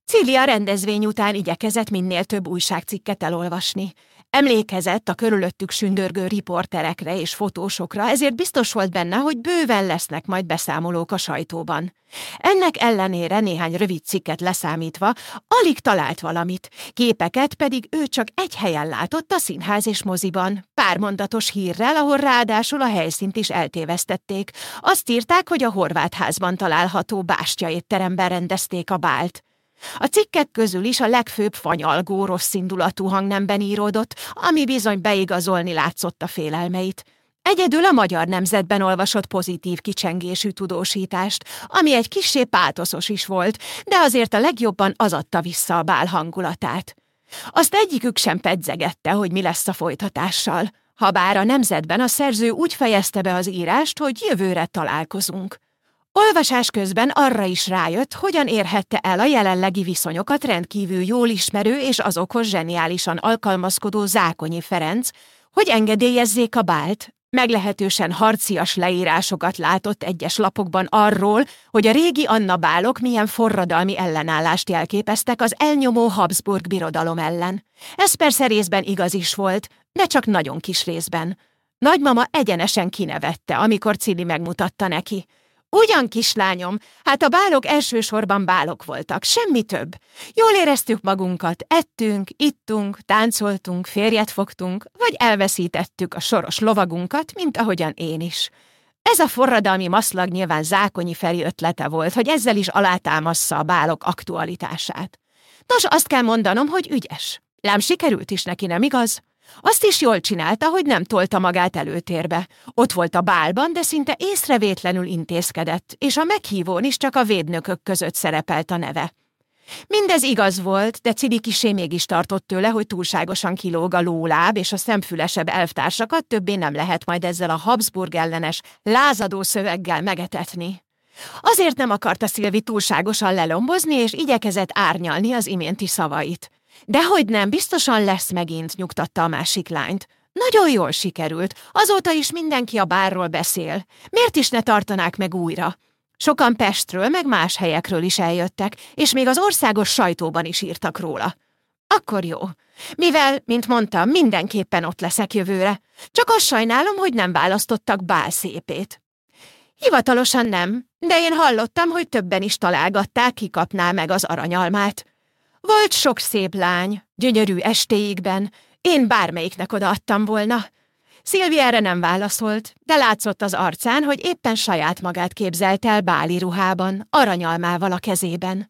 Cili a rendezvény után igyekezett minél több újságcikket elolvasni. Emlékezett a körülöttük sündörgő riporterekre és fotósokra, ezért biztos volt benne, hogy bőven lesznek majd beszámolók a sajtóban. Ennek ellenére néhány rövid cikket leszámítva alig talált valamit, képeket pedig ő csak egy helyen látott a színház és moziban, pár mondatos hírrel, ahol ráadásul a helyszínt is eltévesztették. Azt írták, hogy a horvát házban található bástya étteremben rendezték a bált. A cikkek közül is a legfőbb fanyalgó, rosszindulatú hangnemben íródott, ami bizony beigazolni látszott a félelmeit. Egyedül a magyar nemzetben olvasott pozitív kicsengésű tudósítást, ami egy kissé pátoszos is volt, de azért a legjobban az adta vissza a bál hangulatát. Azt egyikük sem pedzegette, hogy mi lesz a folytatással, habár a nemzetben a szerző úgy fejezte be az írást, hogy jövőre találkozunk. Olvasás közben arra is rájött, hogyan érhette el a jelenlegi viszonyokat rendkívül jól ismerő és azokhoz zseniálisan alkalmazkodó Zákonyi Ferenc, hogy engedélyezzék a bált, meglehetősen harcias leírásokat látott egyes lapokban arról, hogy a régi Anna bálok milyen forradalmi ellenállást jelképeztek az elnyomó Habsburg birodalom ellen. Ez persze részben igaz is volt, de csak nagyon kis részben. Nagymama egyenesen kinevette, amikor Cili megmutatta neki – Ugyan, kislányom, hát a bálok elsősorban bálok voltak, semmi több. Jól éreztük magunkat, ettünk, ittunk, táncoltunk, férjet fogtunk, vagy elveszítettük a soros lovagunkat, mint ahogyan én is. Ez a forradalmi maszlag nyilván Zákonyi Feri ötlete volt, hogy ezzel is alátámassza a bálok aktualitását. Nos, azt kell mondanom, hogy ügyes. Lám sikerült is neki, nem igaz? Azt is jól csinálta, hogy nem tolta magát előtérbe. Ott volt a bálban, de szinte észrevétlenül intézkedett, és a meghívón is csak a védnökök között szerepelt a neve. Mindez igaz volt, de Cili kisé mégis tartott tőle, hogy túlságosan kilóg a lóláb, és a szemfülesebb elvtársakat többé nem lehet majd ezzel a Habsburg ellenes, lázadó szöveggel megetetni. Azért nem akarta Szilvi túlságosan lelombozni, és igyekezett árnyalni az iménti szavait. Dehogy nem, biztosan lesz megint, nyugtatta a másik lányt. Nagyon jól sikerült, azóta is mindenki a bárról beszél. Miért is ne tartanák meg újra? Sokan Pestről, meg más helyekről is eljöttek, és még az országos sajtóban is írtak róla. Akkor jó. Mivel, mint mondtam, mindenképpen ott leszek jövőre. Csak azt sajnálom, hogy nem választottak bál szépét. Hivatalosan nem, de én hallottam, hogy többen is találgatták, ki kapná meg az aranyalmát. Volt sok szép lány, gyönyörű estéikben, én bármelyiknek odaadtam volna. Szilvi erre nem válaszolt, de látszott az arcán, hogy éppen saját magát képzelt el báli ruhában, aranyalmával a kezében.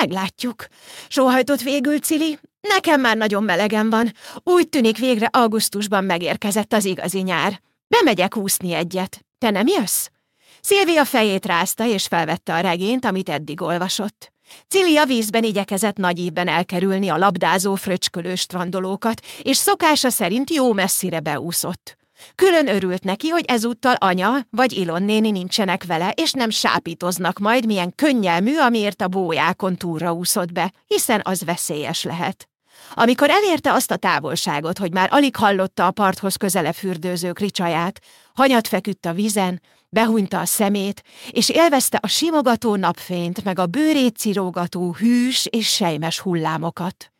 Meglátjuk. Sóhajtott végül Cili. Nekem már nagyon melegen van. Úgy tűnik végre augusztusban megérkezett az igazi nyár. Bemegyek úszni egyet. Te nem jössz? Szilvia fejét rázta és felvette a regényt, amit eddig olvasott. Cilia vízben igyekezett nagy évben elkerülni a labdázó, fröcskölő strandolókat, és szokása szerint jó messzire beúszott. Külön örült neki, hogy ezúttal anya vagy Ilon néni nincsenek vele, és nem sápítoznak majd, milyen könnyelmű, amiért a bójákon túlra úszott be, hiszen az veszélyes lehet. Amikor elérte azt a távolságot, hogy már alig hallotta a parthoz közele fürdőző kricsaját, hanyat feküdt a vizen, Behunyta a szemét, és élvezte a simogató napfényt, meg a bőrét cirógató hűs és sejmes hullámokat.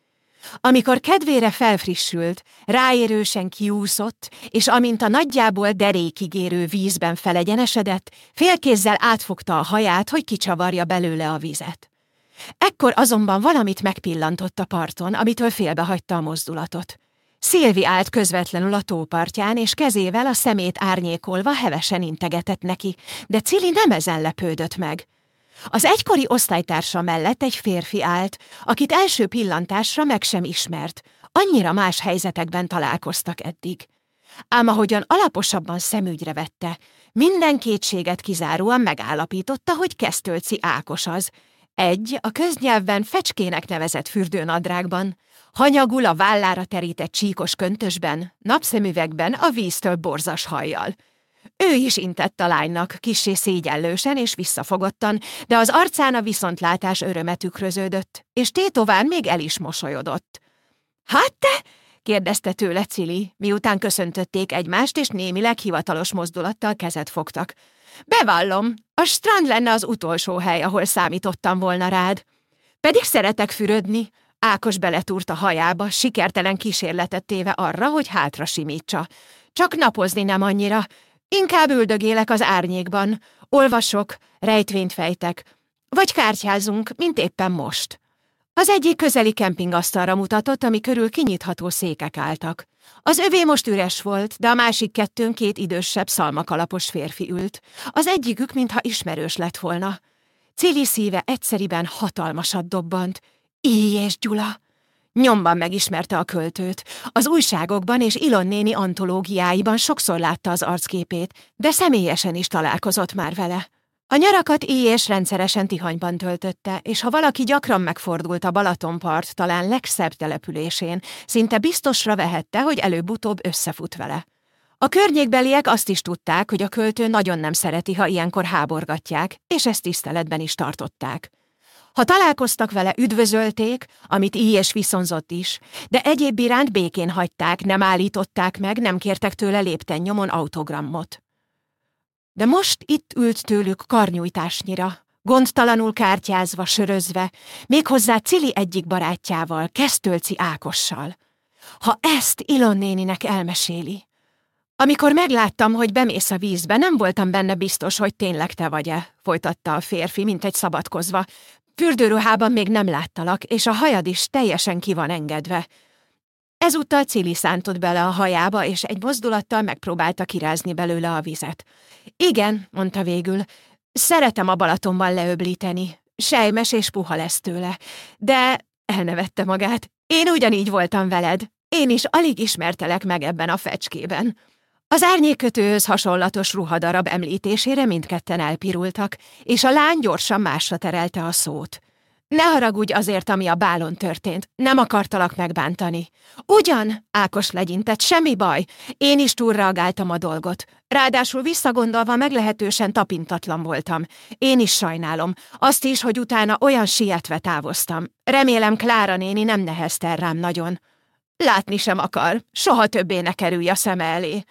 Amikor kedvére felfrissült, ráérősen kiúszott, és amint a nagyjából derékig érő vízben felegyenesedett, félkézzel átfogta a haját, hogy kicsavarja belőle a vizet. Ekkor azonban valamit megpillantott a parton, amitől félbehagyta a mozdulatot. Szilvi állt közvetlenül a tópartján, és kezével a szemét árnyékolva hevesen integetett neki, de Cili nem ezen lepődött meg. Az egykori osztálytársa mellett egy férfi állt, akit első pillantásra meg sem ismert, annyira más helyzetekben találkoztak eddig. Ám ahogyan alaposabban szemügyre vette, minden kétséget kizáróan megállapította, hogy Kesztölci Ákos az, egy, a köznyelvben fecskének nevezett fürdőnadrágban, hanyagul a vállára terített csíkos köntösben, napszemüvegben a víztől borzas hajjal. Ő is intett a lánynak, kissé szégyellősen és visszafogottan, de az arcán a viszontlátás öröme tükröződött, és tétován még el is mosolyodott. Hát te? kérdezte tőle Cili, miután köszöntötték egymást, és némileg hivatalos mozdulattal kezet fogtak. Bevallom, a strand lenne az utolsó hely, ahol számítottam volna rád. Pedig szeretek fürödni. Ákos beletúrt a hajába, sikertelen kísérletet téve arra, hogy hátra simítsa. Csak napozni nem annyira. Inkább üldögélek az árnyékban. Olvasok, rejtvényt fejtek. Vagy kártyázunk, mint éppen most. Az egyik közeli kempingasztalra mutatott, ami körül kinyitható székek álltak. Az övé most üres volt, de a másik kettőn két idősebb szalmakalapos férfi ült. Az egyikük, mintha ismerős lett volna. Cili szíve egyszeriben hatalmasat dobbant. Így és Gyula! Nyomban megismerte a költőt. Az újságokban és Ilon néni antológiáiban sokszor látta az arcképét, de személyesen is találkozott már vele. A nyarakat és rendszeresen Tihanyban töltötte, és ha valaki gyakran megfordult a Balatonpart talán legszebb településén, szinte biztosra vehette, hogy előbb-utóbb összefut vele. A környékbeliek azt is tudták, hogy a költő nagyon nem szereti, ha ilyenkor háborgatják, és ezt tiszteletben is tartották. Ha találkoztak vele, üdvözölték, amit így és viszonzott is, de egyéb iránt békén hagyták, nem állították meg, nem kértek tőle lépten nyomon autogrammot. De most itt ült tőlük karnyújtásnyira, gondtalanul kártyázva, sörözve, méghozzá Cili egyik barátjával, Kesztölci Ákossal. Ha ezt Ilon néninek elmeséli. Amikor megláttam, hogy bemész a vízbe, nem voltam benne biztos, hogy tényleg te vagy-e, folytatta a férfi, mint egy szabadkozva. Fürdőruhában még nem láttalak, és a hajad is teljesen ki van engedve. Ezúttal Cili szántott bele a hajába, és egy mozdulattal megpróbálta kirázni belőle a vizet. Igen, mondta végül, szeretem a Balatonban leöblíteni. Sejmes és puha lesz tőle. De elnevette magát. Én ugyanígy voltam veled. Én is alig ismertelek meg ebben a fecskében. Az árnyékkötőhöz hasonlatos ruhadarab említésére mindketten elpirultak, és a lány gyorsan másra terelte a szót. Ne haragudj azért, ami a bálon történt. Nem akartalak megbántani. Ugyan, Ákos legyintett, semmi baj. Én is túlreagáltam a dolgot. Ráadásul visszagondolva meglehetősen tapintatlan voltam. Én is sajnálom. Azt is, hogy utána olyan sietve távoztam. Remélem Klára néni nem nehezte rám nagyon. Látni sem akar. Soha többé ne kerülj a szeme elé.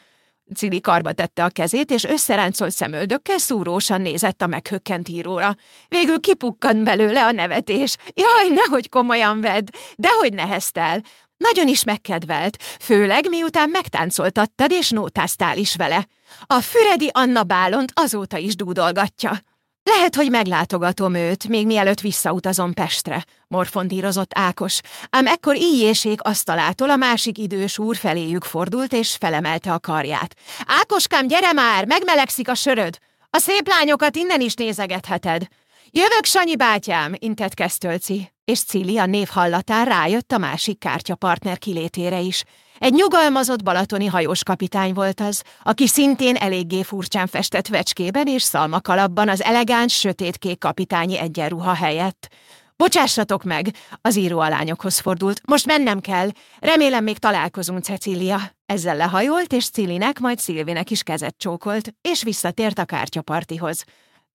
Cili karba tette a kezét, és összeráncolt szemöldökkel szúrósan nézett a meghökkent íróra. Végül kipukkant belőle a nevetés. Jaj, nehogy komolyan vedd, dehogy neheztel. Nagyon is megkedvelt, főleg miután megtáncoltattad és nótáztál is vele. A Füredi Anna Bálont azóta is dúdolgatja. Lehet, hogy meglátogatom őt, még mielőtt visszautazom Pestre, morfondírozott Ákos, ám ekkor íjésék asztalától a másik idős úr feléjük fordult, és felemelte a karját. Ákoskám, gyere már, megmelegszik a söröd! A szép lányokat innen is nézegetheted. Jövök, Sanyi bátyám, intett Kesztölci, és Cili a név hallatán rájött a másik kártyapartner kilétére is. Egy nyugalmazott balatoni hajós kapitány volt az, aki szintén eléggé furcsán festett vecskében és szalmakalapban az elegáns, sötétkék kapitányi egyenruha helyett. Bocsássatok meg, az író a lányokhoz fordult. Most mennem kell. Remélem még találkozunk, Cecília. Ezzel lehajolt, és Cilinek, majd Szilvinek is kezet csókolt, és visszatért a kártyapartihoz.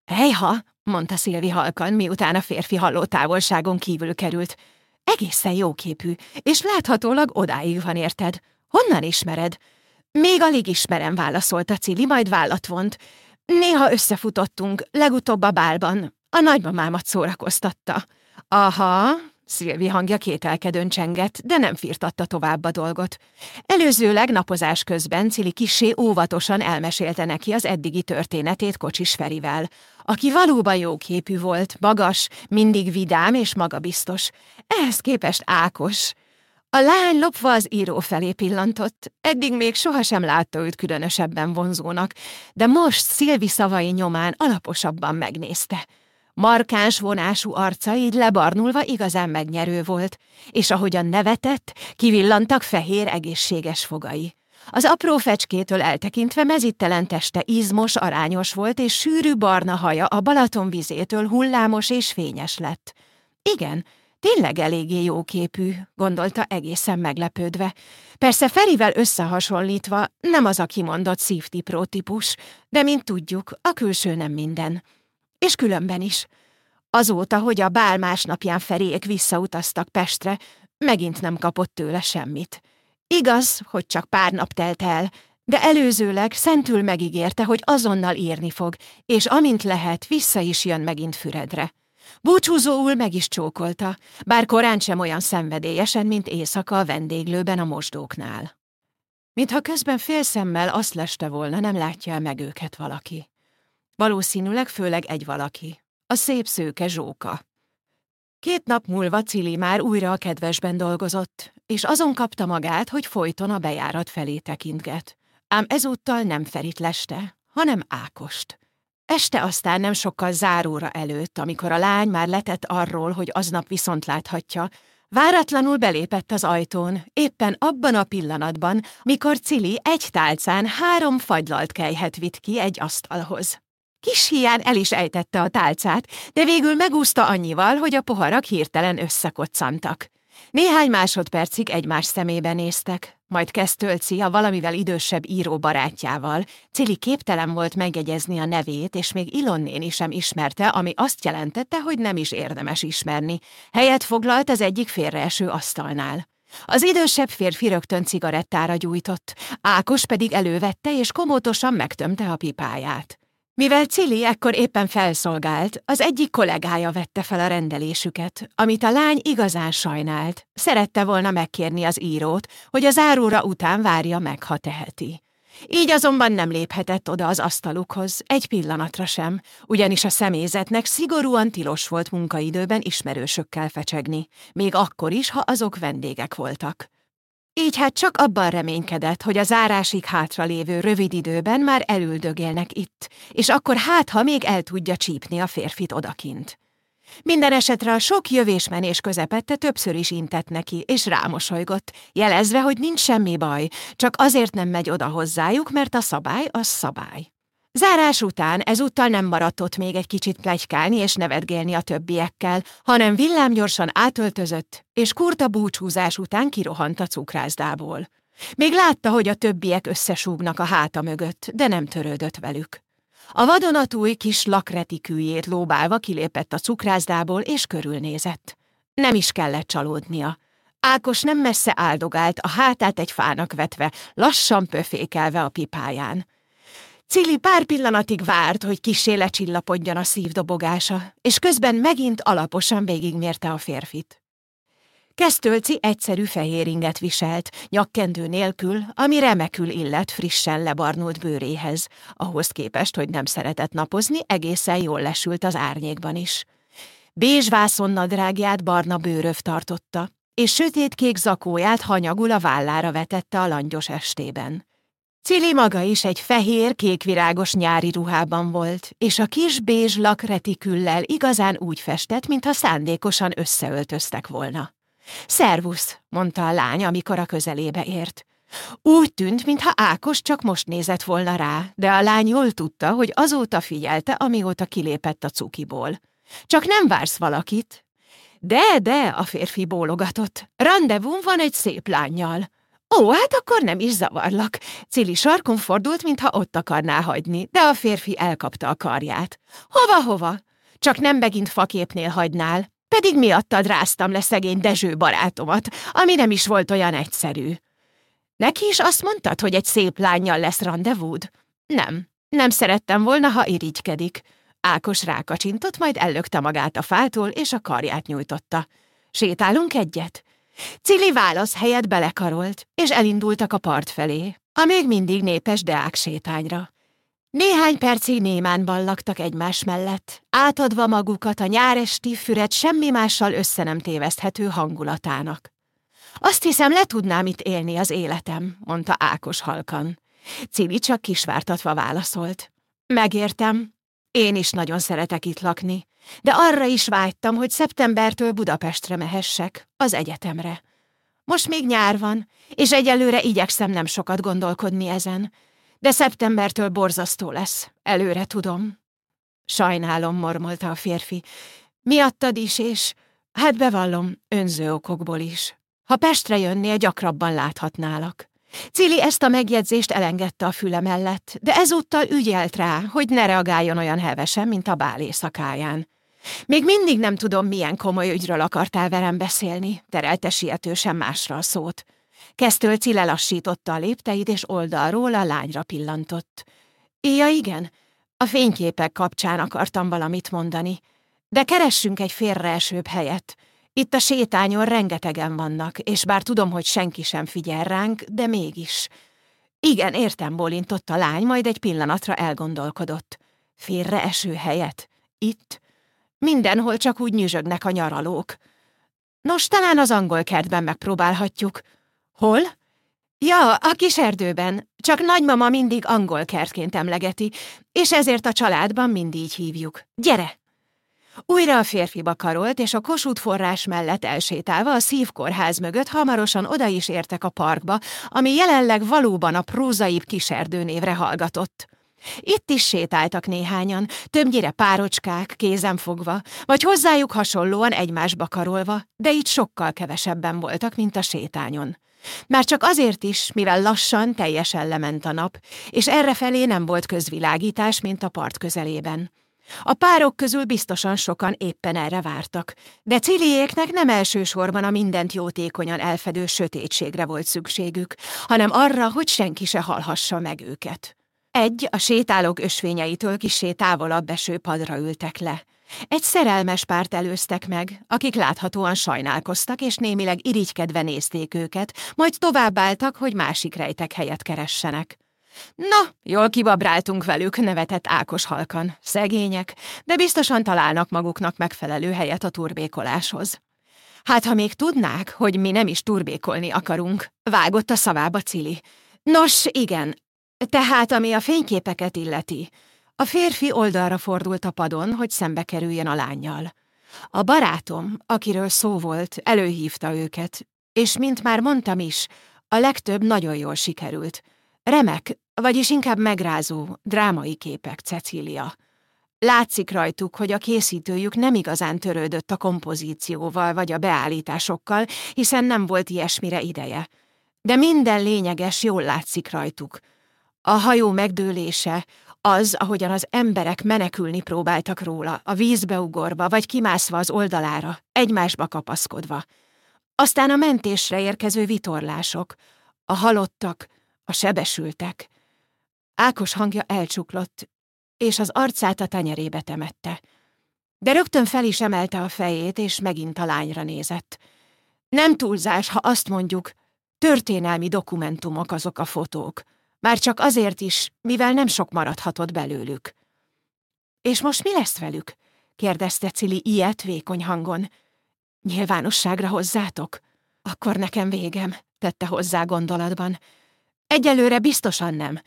Ejha, mondta Szilvi halkan, miután a férfi halló távolságon kívül került. Egészen jóképű, és láthatólag odáig van érted. Honnan ismered? Még alig ismerem, válaszolta Cili, majd vállat vont. Néha összefutottunk, legutóbb a bálban. A nagymamámat szórakoztatta. Aha, Szilvi hangja kételkedőn csengett, de nem firtatta tovább a dolgot. Előzőleg napozás közben Cili kisé óvatosan elmesélte neki az eddigi történetét Kocsis Ferivel, aki valóban jóképű volt, magas, mindig vidám és magabiztos. Ehhez képest Ákos. A lány lopva az író felé pillantott, eddig még sohasem látta őt különösebben vonzónak, de most Szilvi szavai nyomán alaposabban megnézte. Markáns vonású arca így lebarnulva igazán megnyerő volt, és ahogyan nevetett, kivillantak fehér egészséges fogai. Az apró fecskétől eltekintve mezittelen teste izmos, arányos volt, és sűrű barna haja a Balaton vizétől hullámos és fényes lett. Igen, tényleg eléggé jóképű, gondolta egészen meglepődve. Persze Ferivel összehasonlítva nem az a kimondott szívtipró típus, de mint tudjuk, a külső nem minden. És különben is. Azóta, hogy a bál másnapján Feriék visszautaztak Pestre, megint nem kapott tőle semmit. Igaz, hogy csak pár nap telt el, de előzőleg szentül megígérte, hogy azonnal írni fog, és amint lehet, vissza is jön megint Füredre. Búcsúzóul meg is csókolta, bár korán sem olyan szenvedélyesen, mint éjszaka a vendéglőben a mosdóknál. Mintha közben félszemmel azt leste volna, nem látja el meg őket valaki. Valószínűleg főleg egy valaki, a szép szőke Zsóka. Két nap múlva Cili már újra a kedvesben dolgozott, és azon kapta magát, hogy folyton a bejárat felé tekintget. Ám ezúttal nem Ferit leste, hanem Ákost. Este aztán nem sokkal záróra előtt, amikor a lány már letett arról, hogy aznap viszont láthatja, váratlanul belépett az ajtón, éppen abban a pillanatban, mikor Cili egy tálcán három fagylalt kejhet vitt ki egy asztalhoz. Kis hián el is ejtette a tálcát, de végül megúszta annyival, hogy a poharak hirtelen összekoccantak. Néhány másodpercig egymás szemébe néztek, majd Kesztölci a valamivel idősebb író barátjával. Cili képtelen volt megjegyezni a nevét, és még Ilon néni sem ismerte, ami azt jelentette, hogy nem is érdemes ismerni. Helyet foglalt az egyik félreeső asztalnál. Az idősebb férfi rögtön cigarettára gyújtott, Ákos pedig elővette és komótosan megtömte a pipáját. Mivel Cili ekkor éppen felszolgált, az egyik kollégája vette fel a rendelésüket, amit a lány igazán sajnált. Szerette volna megkérni az írót, hogy az áróra után várja meg, ha teheti. Így azonban nem léphetett oda az asztalukhoz, egy pillanatra sem, ugyanis a személyzetnek szigorúan tilos volt munkaidőben ismerősökkel fecsegni, még akkor is, ha azok vendégek voltak. Így hát csak abban reménykedett, hogy a zárásig hátra lévő rövid időben már elüldögélnek itt, és akkor hát, ha még el tudja csípni a férfit odakint. Minden esetre a sok jövésmenés közepette többször is intett neki, és rámosolygott, jelezve, hogy nincs semmi baj, csak azért nem megy oda hozzájuk, mert a szabály az szabály. Zárás után ezúttal nem maradt ott még egy kicsit plegykálni és nevetgélni a többiekkel, hanem villámgyorsan átöltözött, és kurta búcsúzás után kirohant a cukrászdából. Még látta, hogy a többiek összesúgnak a háta mögött, de nem törődött velük. A vadonatúj kis lakretikűjét lóbálva kilépett a cukrászdából, és körülnézett. Nem is kellett csalódnia. Ákos nem messze áldogált, a hátát egy fának vetve, lassan pöfékelve a pipáján. Cili pár pillanatig várt, hogy kisé lecsillapodjon a szívdobogása, és közben megint alaposan végigmérte a férfit. Kesztölci egyszerű fehér inget viselt, nyakkendő nélkül, ami remekül illett frissen lebarnult bőréhez, ahhoz képest, hogy nem szeretett napozni, egészen jól lesült az árnyékban is. Bézs vászonnadrágját barna bőröv tartotta, és sötétkék zakóját hanyagul a vállára vetette a langyos estében. Cili maga is egy fehér, kékvirágos nyári ruhában volt, és a kis bézs lakretiküllel igazán úgy festett, mintha szándékosan összeöltöztek volna. Szervusz, mondta a lány, amikor a közelébe ért. Úgy tűnt, mintha Ákos csak most nézett volna rá, de a lány jól tudta, hogy azóta figyelte, amióta kilépett a cukiból. Csak nem vársz valakit? De, de, a férfi bólogatott. Rendezvún van egy szép lányjal. Ó, hát akkor nem is zavarlak. Cili sarkon fordult, mintha ott akarná hagyni, de a férfi elkapta a karját. Hova-hova? Csak nem megint faképnél hagynál. Pedig miattad ráztam le szegény Dezső barátomat, ami nem is volt olyan egyszerű. Neki is azt mondtad, hogy egy szép lányjal lesz rendezvúd? Nem, nem szerettem volna, ha irigykedik. Ákos rákacsintott, majd ellökte magát a fától, és a karját nyújtotta. Sétálunk egyet? Cili válasz helyett belekarolt, és elindultak a part felé, a még mindig népes Deák sétányra. Néhány percig némán ballagtak egymás mellett, átadva magukat a nyáresti füret semmi mással össze nem téveszthető hangulatának. Azt hiszem, le tudnám itt élni az életem, mondta Ákos halkan. Cili csak kisvártatva válaszolt. Megértem, én is nagyon szeretek itt lakni, de arra is vágytam, hogy szeptembertől Budapestre mehessek, az egyetemre. Most még nyár van, és egyelőre igyekszem nem sokat gondolkodni ezen, de szeptembertől borzasztó lesz, előre tudom. Sajnálom, mormolta a férfi. Miattad is, és hát bevallom, önző okokból is. Ha Pestre jönnél, gyakrabban láthatnálak. Cili ezt a megjegyzést elengedte a füle mellett, de ezúttal ügyelt rá, hogy ne reagáljon olyan hevesen, mint a bál éjszakáján. Még mindig nem tudom, milyen komoly ügyről akartál velem beszélni, terelte sietősen másra a szót. Kesztölci lelassította a lépteit, és oldalról a lányra pillantott. Ja, igen, a fényképek kapcsán akartam valamit mondani. De keressünk egy félreesőbb helyet. Itt a sétányon rengetegen vannak, és bár tudom, hogy senki sem figyel ránk, de mégis. Igen, értem, bólintott a lány, majd egy pillanatra elgondolkodott. Félreeső helyet? Itt? Mindenhol csak úgy nyüzsögnek a nyaralók. Nos, talán az angol kertben megpróbálhatjuk. Hol? Ja, a kis erdőben. Csak nagymama mindig angol kertként emlegeti, és ezért a családban mindig így hívjuk. Gyere! Újra a férfiba karolt, és a Kossuth forrás mellett elsétálva a szívkórház mögött hamarosan oda is értek a parkba, ami jelenleg valóban a prózaibb kiserdő névre hallgatott. Itt is sétáltak néhányan, többnyire párocskák, kézen fogva, vagy hozzájuk hasonlóan egymásba karolva, de itt sokkal kevesebben voltak, mint a sétányon. Már csak azért is, mivel lassan teljesen lement a nap, és errefelé nem volt közvilágítás, mint a part közelében. A párok közül biztosan sokan éppen erre vártak, de Ciliéknek nem elsősorban a mindent jótékonyan elfedő sötétségre volt szükségük, hanem arra, hogy senki se hallhassa meg őket. Egy, a sétálók ösvényeitől kisé távolabb eső padra ültek le. Egy szerelmes párt előztek meg, akik láthatóan sajnálkoztak, és némileg irigykedve nézték őket, majd továbbáltak, hogy másik rejtek helyet keressenek. Na, jól kibabráltunk velük, nevetett Ákos halkan. Szegények, de biztosan találnak maguknak megfelelő helyet a turbékoláshoz. Hát, ha még tudnák, hogy mi nem is turbékolni akarunk, vágott a szavába Cili. Nos, igen, tehát ami a fényképeket illeti, a férfi oldalra fordult a padon, hogy szembe kerüljen a lányjal. A barátom, akiről szó volt, előhívta őket, és mint már mondtam is, a legtöbb nagyon jól sikerült. Remek, vagyis inkább megrázó, drámai képek, Cecília. Látszik rajtuk, hogy a készítőjük nem igazán törődött a kompozícióval vagy a beállításokkal, hiszen nem volt ilyesmire ideje. De minden lényeges jól látszik rajtuk. A hajó megdőlése, az, ahogyan az emberek menekülni próbáltak róla, a vízbe ugorva, vagy kimászva az oldalára, egymásba kapaszkodva. Aztán a mentésre érkező vitorlások, a halottak, a sebesültek. Ákos hangja elcsuklott, és az arcát a tenyerébe temette. De rögtön fel is emelte a fejét, és megint a lányra nézett. Nem túlzás, ha azt mondjuk, történelmi dokumentumok azok a fotók. Már csak azért is, mivel nem sok maradhatott belőlük. És most mi lesz velük? kérdezte Cili ilyet vékony hangon. Nyilvánosságra hozzátok? Akkor nekem végem, tette hozzá gondolatban. Egyelőre biztosan nem.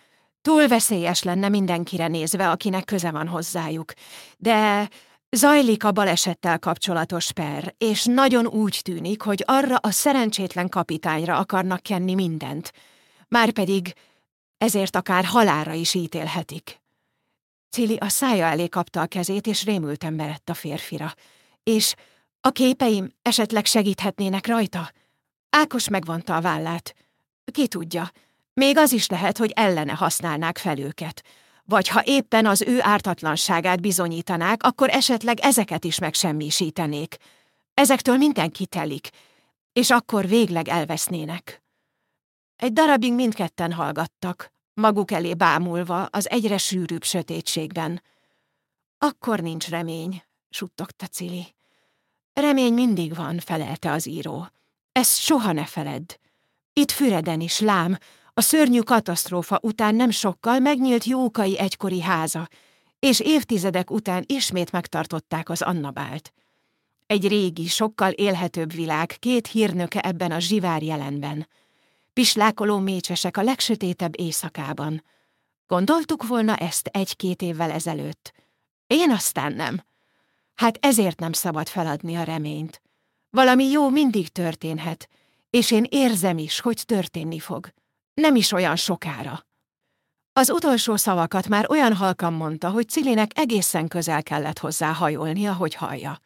Túl veszélyes lenne mindenkire nézve, akinek köze van hozzájuk. De zajlik a balesettel kapcsolatos per, és nagyon úgy tűnik, hogy arra a szerencsétlen kapitányra akarnak kenni mindent. Márpedig ezért akár halára is ítélhetik. Cili a szája elé kapta a kezét, és rémülten merett a férfira. És a képeim esetleg segíthetnének rajta? Ákos megvonta a vállát. Ki tudja, még az is lehet, hogy ellene használnák fel őket. Vagy ha éppen az ő ártatlanságát bizonyítanák, akkor esetleg ezeket is megsemmisítenék. Ezektől mindenki telik, és akkor végleg elvesznének. Egy darabig mindketten hallgattak, maguk elé bámulva az egyre sűrűbb sötétségben. Akkor nincs remény, suttogta Cili. Remény mindig van, felelte az író. Ezt soha ne feledd. Itt Füreden is, lám, a szörnyű katasztrófa után nem sokkal megnyílt Jókai egykori háza, és évtizedek után ismét megtartották az Annabált. Egy régi, sokkal élhetőbb világ, két hírnöke ebben a zsivár jelenben. Pislákoló mécsesek a legsötétebb éjszakában. Gondoltuk volna ezt egy-két évvel ezelőtt. Én aztán nem. Hát ezért nem szabad feladni a reményt. Valami jó mindig történhet, és én érzem is, hogy történni fog. Nem is olyan sokára. Az utolsó szavakat már olyan halkan mondta, hogy Cilinek egészen közel kellett hozzá hajolnia, hogy hallja.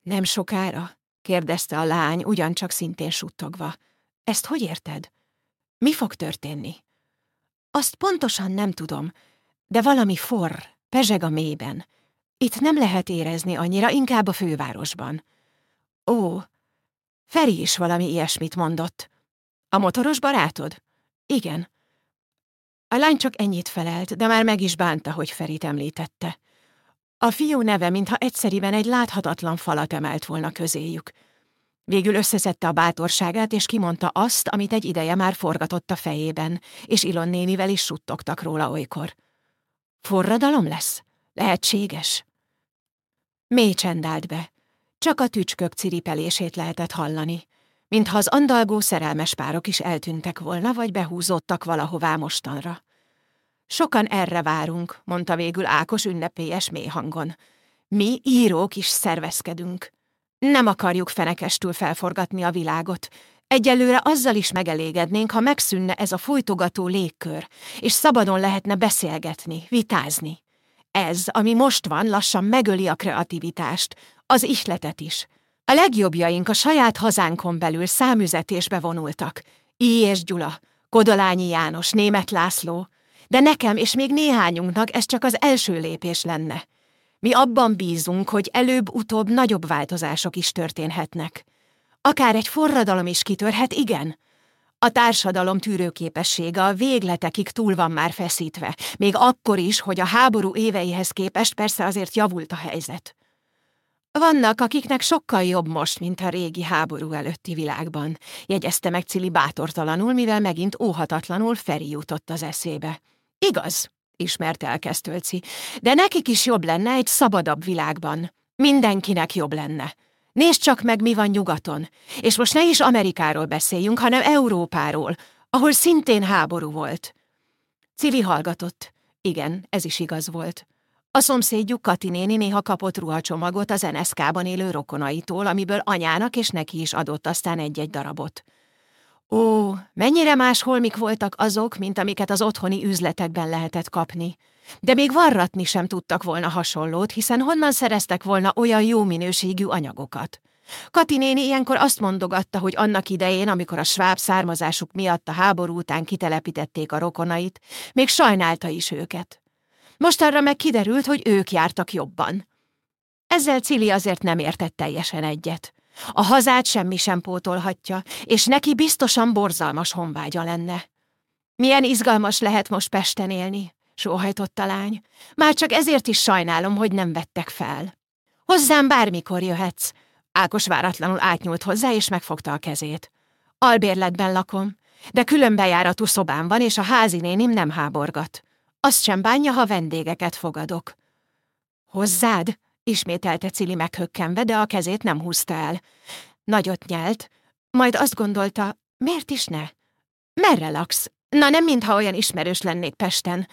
Nem sokára? kérdezte a lány, ugyancsak szintén suttogva. Ezt hogy érted? Mi fog történni? Azt pontosan nem tudom, de valami forr, pezseg a mélyben. Itt nem lehet érezni annyira, inkább a fővárosban. Ó, Feri is valami ilyesmit mondott. A motoros barátod? Igen. A lány csak ennyit felelt, de már meg is bánta, hogy Ferit említette. A fiú neve, mintha egyszeriben egy láthatatlan falat emelt volna közéjük. Végül összeszedte a bátorságát, és kimondta azt, amit egy ideje már forgatott a fejében, és Ilon nénivel is suttogtak róla olykor. Forradalom lesz? Lehetséges? Mély csend állt be. Csak a tücskök ciripelését lehetett hallani, mintha az andalgó szerelmes párok is eltűntek volna, vagy behúzódtak valahová mostanra. Sokan erre várunk, mondta végül Ákos ünnepélyes mély hangon. Mi, írók is szervezkedünk. Nem akarjuk fenekestül felforgatni a világot. Egyelőre azzal is megelégednénk, ha megszűnne ez a folytogató légkör, és szabadon lehetne beszélgetni, vitázni. Ez, ami most van, lassan megöli a kreativitást, az ihletet is. A legjobbjaink a saját hazánkon belül számüzetésbe vonultak. I. és Gyula, Kodolányi János, Német László, de nekem és még néhányunknak ez csak az első lépés lenne. Mi abban bízunk, hogy előbb-utóbb nagyobb változások is történhetnek. Akár egy forradalom is kitörhet, igen. A társadalom tűrőképessége a végletekig túl van már feszítve, még akkor is, hogy a háború éveihez képest persze azért javult a helyzet. Vannak, akiknek sokkal jobb most, mint a régi háború előtti világban, jegyezte meg Cili bátortalanul, mivel megint óhatatlanul Feri jutott az eszébe. Igaz, ismerte el de nekik is jobb lenne egy szabadabb világban. Mindenkinek jobb lenne. Nézd csak meg, mi van nyugaton. És most ne is Amerikáról beszéljünk, hanem Európáról, ahol szintén háború volt. Cili hallgatott. Igen, ez is igaz volt. A szomszédjuk Kati néni néha kapott ruhacsomagot az NSZK-ban élő rokonaitól, amiből anyának és neki is adott aztán egy-egy darabot. Ó, mennyire más holmik voltak azok, mint amiket az otthoni üzletekben lehetett kapni. De még varratni sem tudtak volna hasonlót, hiszen honnan szereztek volna olyan jó minőségű anyagokat. Kati néni ilyenkor azt mondogatta, hogy annak idején, amikor a sváb származásuk miatt a háború után kitelepítették a rokonait, még sajnálta is őket. Most arra meg kiderült, hogy ők jártak jobban. Ezzel Cili azért nem értett teljesen egyet. A hazát semmi sem pótolhatja, és neki biztosan borzalmas honvágya lenne. Milyen izgalmas lehet most Pesten élni, sóhajtott a lány. Már csak ezért is sajnálom, hogy nem vettek fel. Hozzám bármikor jöhetsz. Ákos váratlanul átnyúlt hozzá, és megfogta a kezét. Albérletben lakom, de külön bejáratú szobám van, és a házi nénim nem háborgat. Azt sem bánja, ha vendégeket fogadok. Hozzád? Ismételte Cili meghökkenve, de a kezét nem húzta el. Nagyot nyelt, majd azt gondolta, miért is ne? Merre laksz? Na nem mintha olyan ismerős lennék Pesten.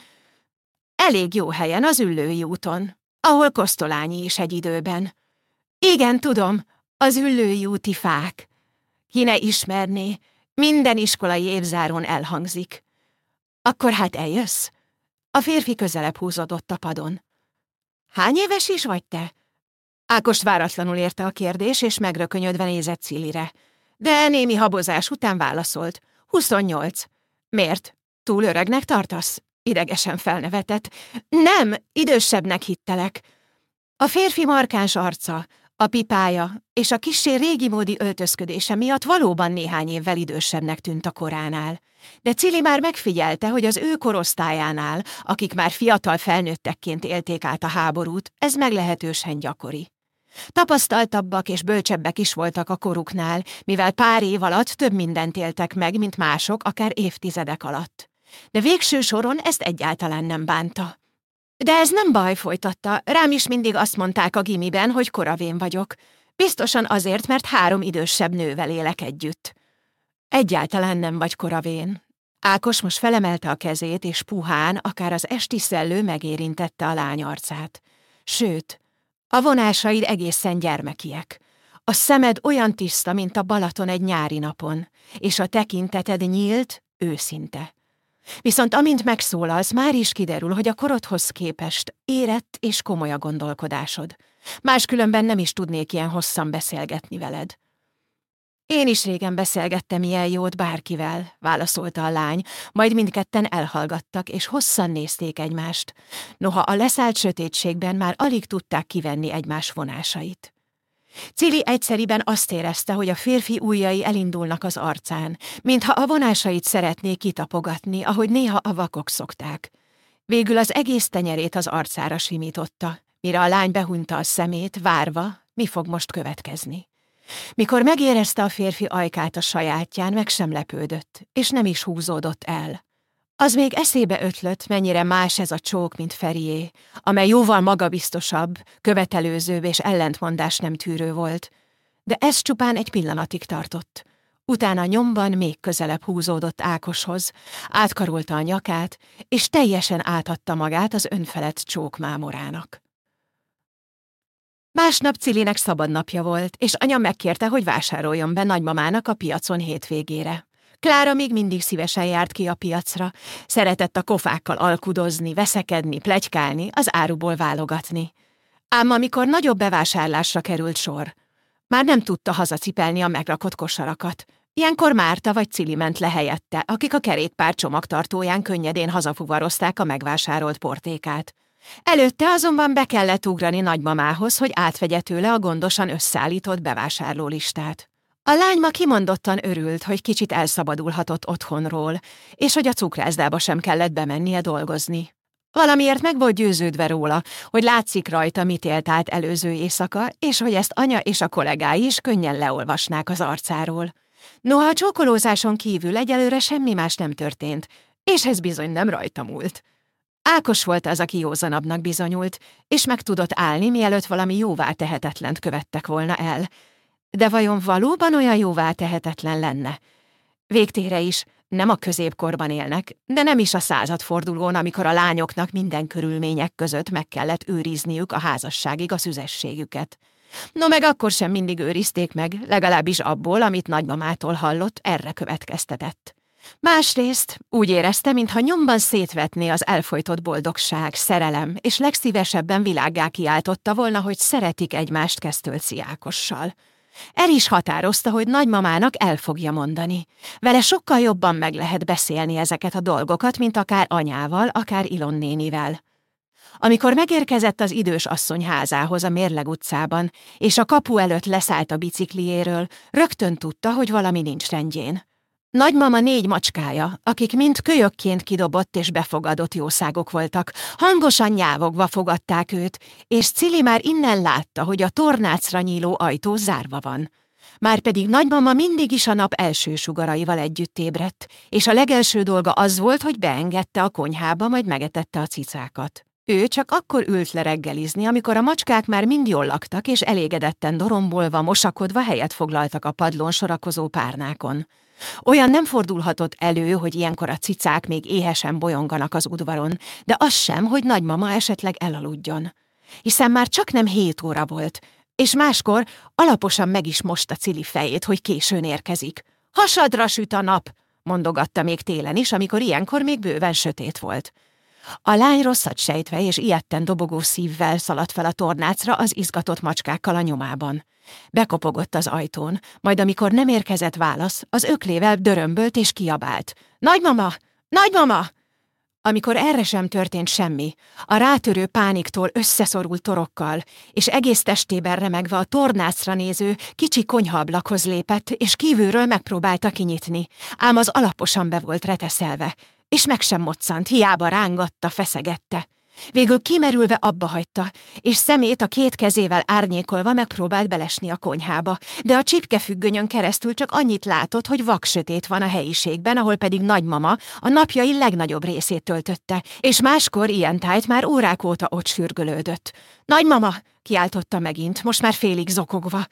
Elég jó helyen, az Üllői úton, ahol Kosztolányi is egy időben. Igen, tudom, az Üllői úti fák. Ki ne ismerné, minden iskolai évzáron elhangzik. Akkor hát eljössz? A férfi közelebb húzódott a padon. Hány éves is vagy te? Ákos váratlanul érte a kérdés, és megrökönyödve nézett Cilire. De némi habozás után válaszolt. Huszonnyolc. Miért? Túl öregnek tartasz? Idegesen felnevetett. Nem, idősebbnek hittelek. A férfi markáns arca, a pipája és a kissé régi módi öltözködése miatt valóban néhány évvel idősebbnek tűnt a koránál. De Cili már megfigyelte, hogy az ő korosztályánál, akik már fiatal felnőttekként élték át a háborút, ez meglehetősen gyakori. Tapasztaltabbak és bölcsebbek is voltak a koruknál, mivel pár év alatt több mindent éltek meg, mint mások, akár évtizedek alatt. De végső soron ezt egyáltalán nem bánta. De ez nem baj, folytatta. Rám is mindig azt mondták a gimiben, hogy koravén vagyok. Biztosan azért, mert három idősebb nővel élek együtt. Egyáltalán nem vagy koravén. Ákos most felemelte a kezét, és puhán, akár az esti szellő megérintette a lány arcát. Sőt, a vonásaid egészen gyermekiek. A szemed olyan tiszta, mint a Balaton egy nyári napon, és a tekinteted nyílt, őszinte. Viszont amint megszólalsz, már is kiderül, hogy a korodhoz képest érett és komoly a gondolkodásod. Máskülönben nem is tudnék ilyen hosszan beszélgetni veled. Én is régen beszélgettem ilyen jót bárkivel, válaszolta a lány, majd mindketten elhallgattak, és hosszan nézték egymást. Noha a leszállt sötétségben már alig tudták kivenni egymás vonásait. Cili egyszeriben azt érezte, hogy a férfi ujjai elindulnak az arcán, mintha a vonásait szeretnék kitapogatni, ahogy néha a vakok szokták. Végül az egész tenyerét az arcára simította, mire a lány behunta a szemét, várva, mi fog most következni. Mikor megérezte a férfi ajkát a sajátján, meg sem lepődött, és nem is húzódott el. Az még eszébe ötlött, mennyire más ez a csók, mint Ferié, amely jóval magabiztosabb, követelőzőbb és ellentmondás nem tűrő volt. De ez csupán egy pillanatig tartott. Utána nyomban még közelebb húzódott Ákoshoz, átkarolta a nyakát, és teljesen átadta magát az önfelett csók mámorának. Másnap Cilinek szabadnapja volt, és anya megkérte, hogy vásároljon be nagymamának a piacon hétvégére. Klára még mindig szívesen járt ki a piacra, szeretett a kofákkal alkudozni, veszekedni, plegykálni, az áruból válogatni. Ám amikor nagyobb bevásárlásra került sor, már nem tudta hazacipelni a megrakott kosarakat. Ilyenkor Márta vagy Cili ment le akik a kerékpár csomagtartóján könnyedén hazafuvarozták a megvásárolt portékát. Előtte azonban be kellett ugrani nagymamához, hogy átvegye tőle a gondosan összeállított bevásárlólistát. A lány ma kimondottan örült, hogy kicsit elszabadulhatott otthonról, és hogy a cukrászdába sem kellett bemennie dolgozni. Valamiért meg volt győződve róla, hogy látszik rajta, mit élt át előző éjszaka, és hogy ezt anya és a kollégái is könnyen leolvasnák az arcáról. Noha a csókolózáson kívül egyelőre semmi más nem történt, és ez bizony nem rajta múlt. Ákos volt az, aki józanabbnak bizonyult, és meg tudott állni, mielőtt valami jóvá tehetetlent követtek volna el. De vajon valóban olyan jóvá tehetetlen lenne? Végtére is nem a középkorban élnek, de nem is a századfordulón, amikor a lányoknak minden körülmények között meg kellett őrizniük a házasságig a szüzességüket. No meg akkor sem mindig őrizték meg, legalábbis abból, amit nagymamától hallott, erre következtetett. Másrészt úgy érezte, mintha nyomban szétvetné az elfolytott boldogság, szerelem, és legszívesebben világgá kiáltotta volna, hogy szeretik egymást Kesztölci Ákossal. El is határozta, hogy nagymamának el fogja mondani. Vele sokkal jobban meg lehet beszélni ezeket a dolgokat, mint akár anyával, akár Ilon nénivel. Amikor megérkezett az idős asszony házához a Mérleg utcában, és a kapu előtt leszállt a bicikliéről, rögtön tudta, hogy valami nincs rendjén. Nagymama négy macskája, akik mind kölyökként kidobott és befogadott jószágok voltak, hangosan nyávogva fogadták őt, és Cili már innen látta, hogy a tornácra nyíló ajtó zárva van. Márpedig nagymama mindig is a nap első sugaraival együtt ébredt, és a legelső dolga az volt, hogy beengedte a konyhába, majd megetette a cicákat. Ő csak akkor ült le reggelizni, amikor a macskák már mind jól laktak, és elégedetten dorombolva, mosakodva helyet foglaltak a padlón sorakozó párnákon. Olyan nem fordulhatott elő, hogy ilyenkor a cicák még éhesen bolyonganak az udvaron, de az sem, hogy nagymama esetleg elaludjon. Hiszen már csak nem hét óra volt, és máskor alaposan meg is mosta Cili fejét, hogy későn érkezik. Hasadra süt a nap, mondogatta még télen is, amikor ilyenkor még bőven sötét volt. A lány rosszat sejtve és ilyetten dobogó szívvel szaladt fel a tornácra az izgatott macskákkal a nyomában. Bekopogott az ajtón, majd amikor nem érkezett válasz, az öklével dörömbölt és kiabált. Nagymama! Nagymama! Amikor erre sem történt semmi, a rátörő pániktól összeszorult torokkal, és egész testében remegve a tornácra néző kicsi konyhaablakhoz lépett, és kívülről megpróbálta kinyitni, ám az alaposan be volt reteszelve, és meg sem moccant, hiába rángatta, feszegette. Végül kimerülve abba hagyta, és szemét a két kezével árnyékolva megpróbált belesni a konyhába, de a csipkefüggönyön keresztül csak annyit látott, hogy vaksötét van a helyiségben, ahol pedig nagymama a napjai legnagyobb részét töltötte, és máskor ilyen tájt már órák óta ott sürgölődött. Nagymama! kiáltotta megint, most már félig zokogva.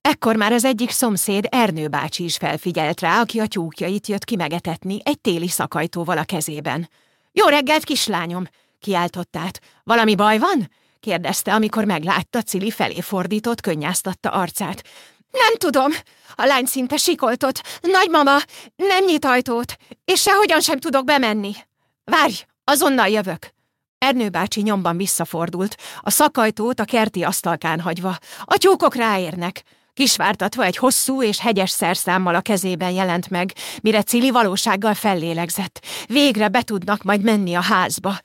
Ekkor már az egyik szomszéd Ernő bácsi is felfigyelt rá, aki a tyúkjait jött kimegetetni egy téli szakajtóval a kezében. Jó reggelt, kislányom! Kiáltott át. Valami baj van? kérdezte, amikor meglátta Cili felé fordított, könnyáztatta arcát. Nem tudom. A lány szinte sikoltott. Nagymama, nem nyit ajtót, és sehogyan sem tudok bemenni. Várj, azonnal jövök. Ernő bácsi nyomban visszafordult, a szakajtót a kerti asztalkán hagyva. A tyúkok ráérnek. Kisvártatva egy hosszú és hegyes szerszámmal a kezében jelent meg, mire Cili valósággal fellélegzett. Végre betudnak majd menni a házba.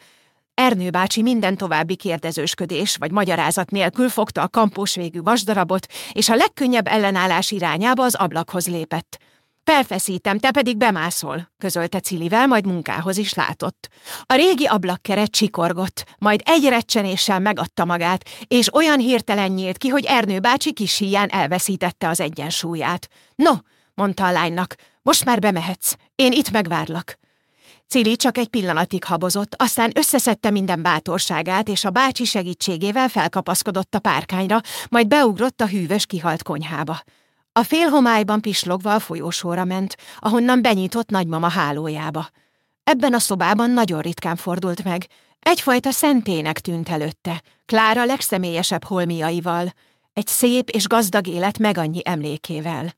Ernő bácsi minden további kérdezősködés vagy magyarázat nélkül fogta a kampós végű vasdarabot, és a legkönnyebb ellenállás irányába az ablakhoz lépett. Felfeszítem, te pedig bemászol, közölte Cilivel, majd munkához is látott. A régi ablakkeret csikorgott, majd egy recsenéssel megadta magát, és olyan hirtelen nyílt ki, hogy Ernő bácsi kis híján elveszítette az egyensúlyát. No, mondta a lánynak, most már bemehetsz, én itt megvárlak. Cili csak egy pillanatig habozott, aztán összeszedte minden bátorságát, és a bácsi segítségével felkapaszkodott a párkányra, majd beugrott a hűvös kihalt konyhába. A félhomályban pislogva a folyósóra ment, ahonnan benyitott nagymama hálójába. Ebben a szobában nagyon ritkán fordult meg. Egyfajta szentének tűnt előtte, Klára legszemélyesebb holmiaival, egy szép és gazdag élet meg annyi emlékével.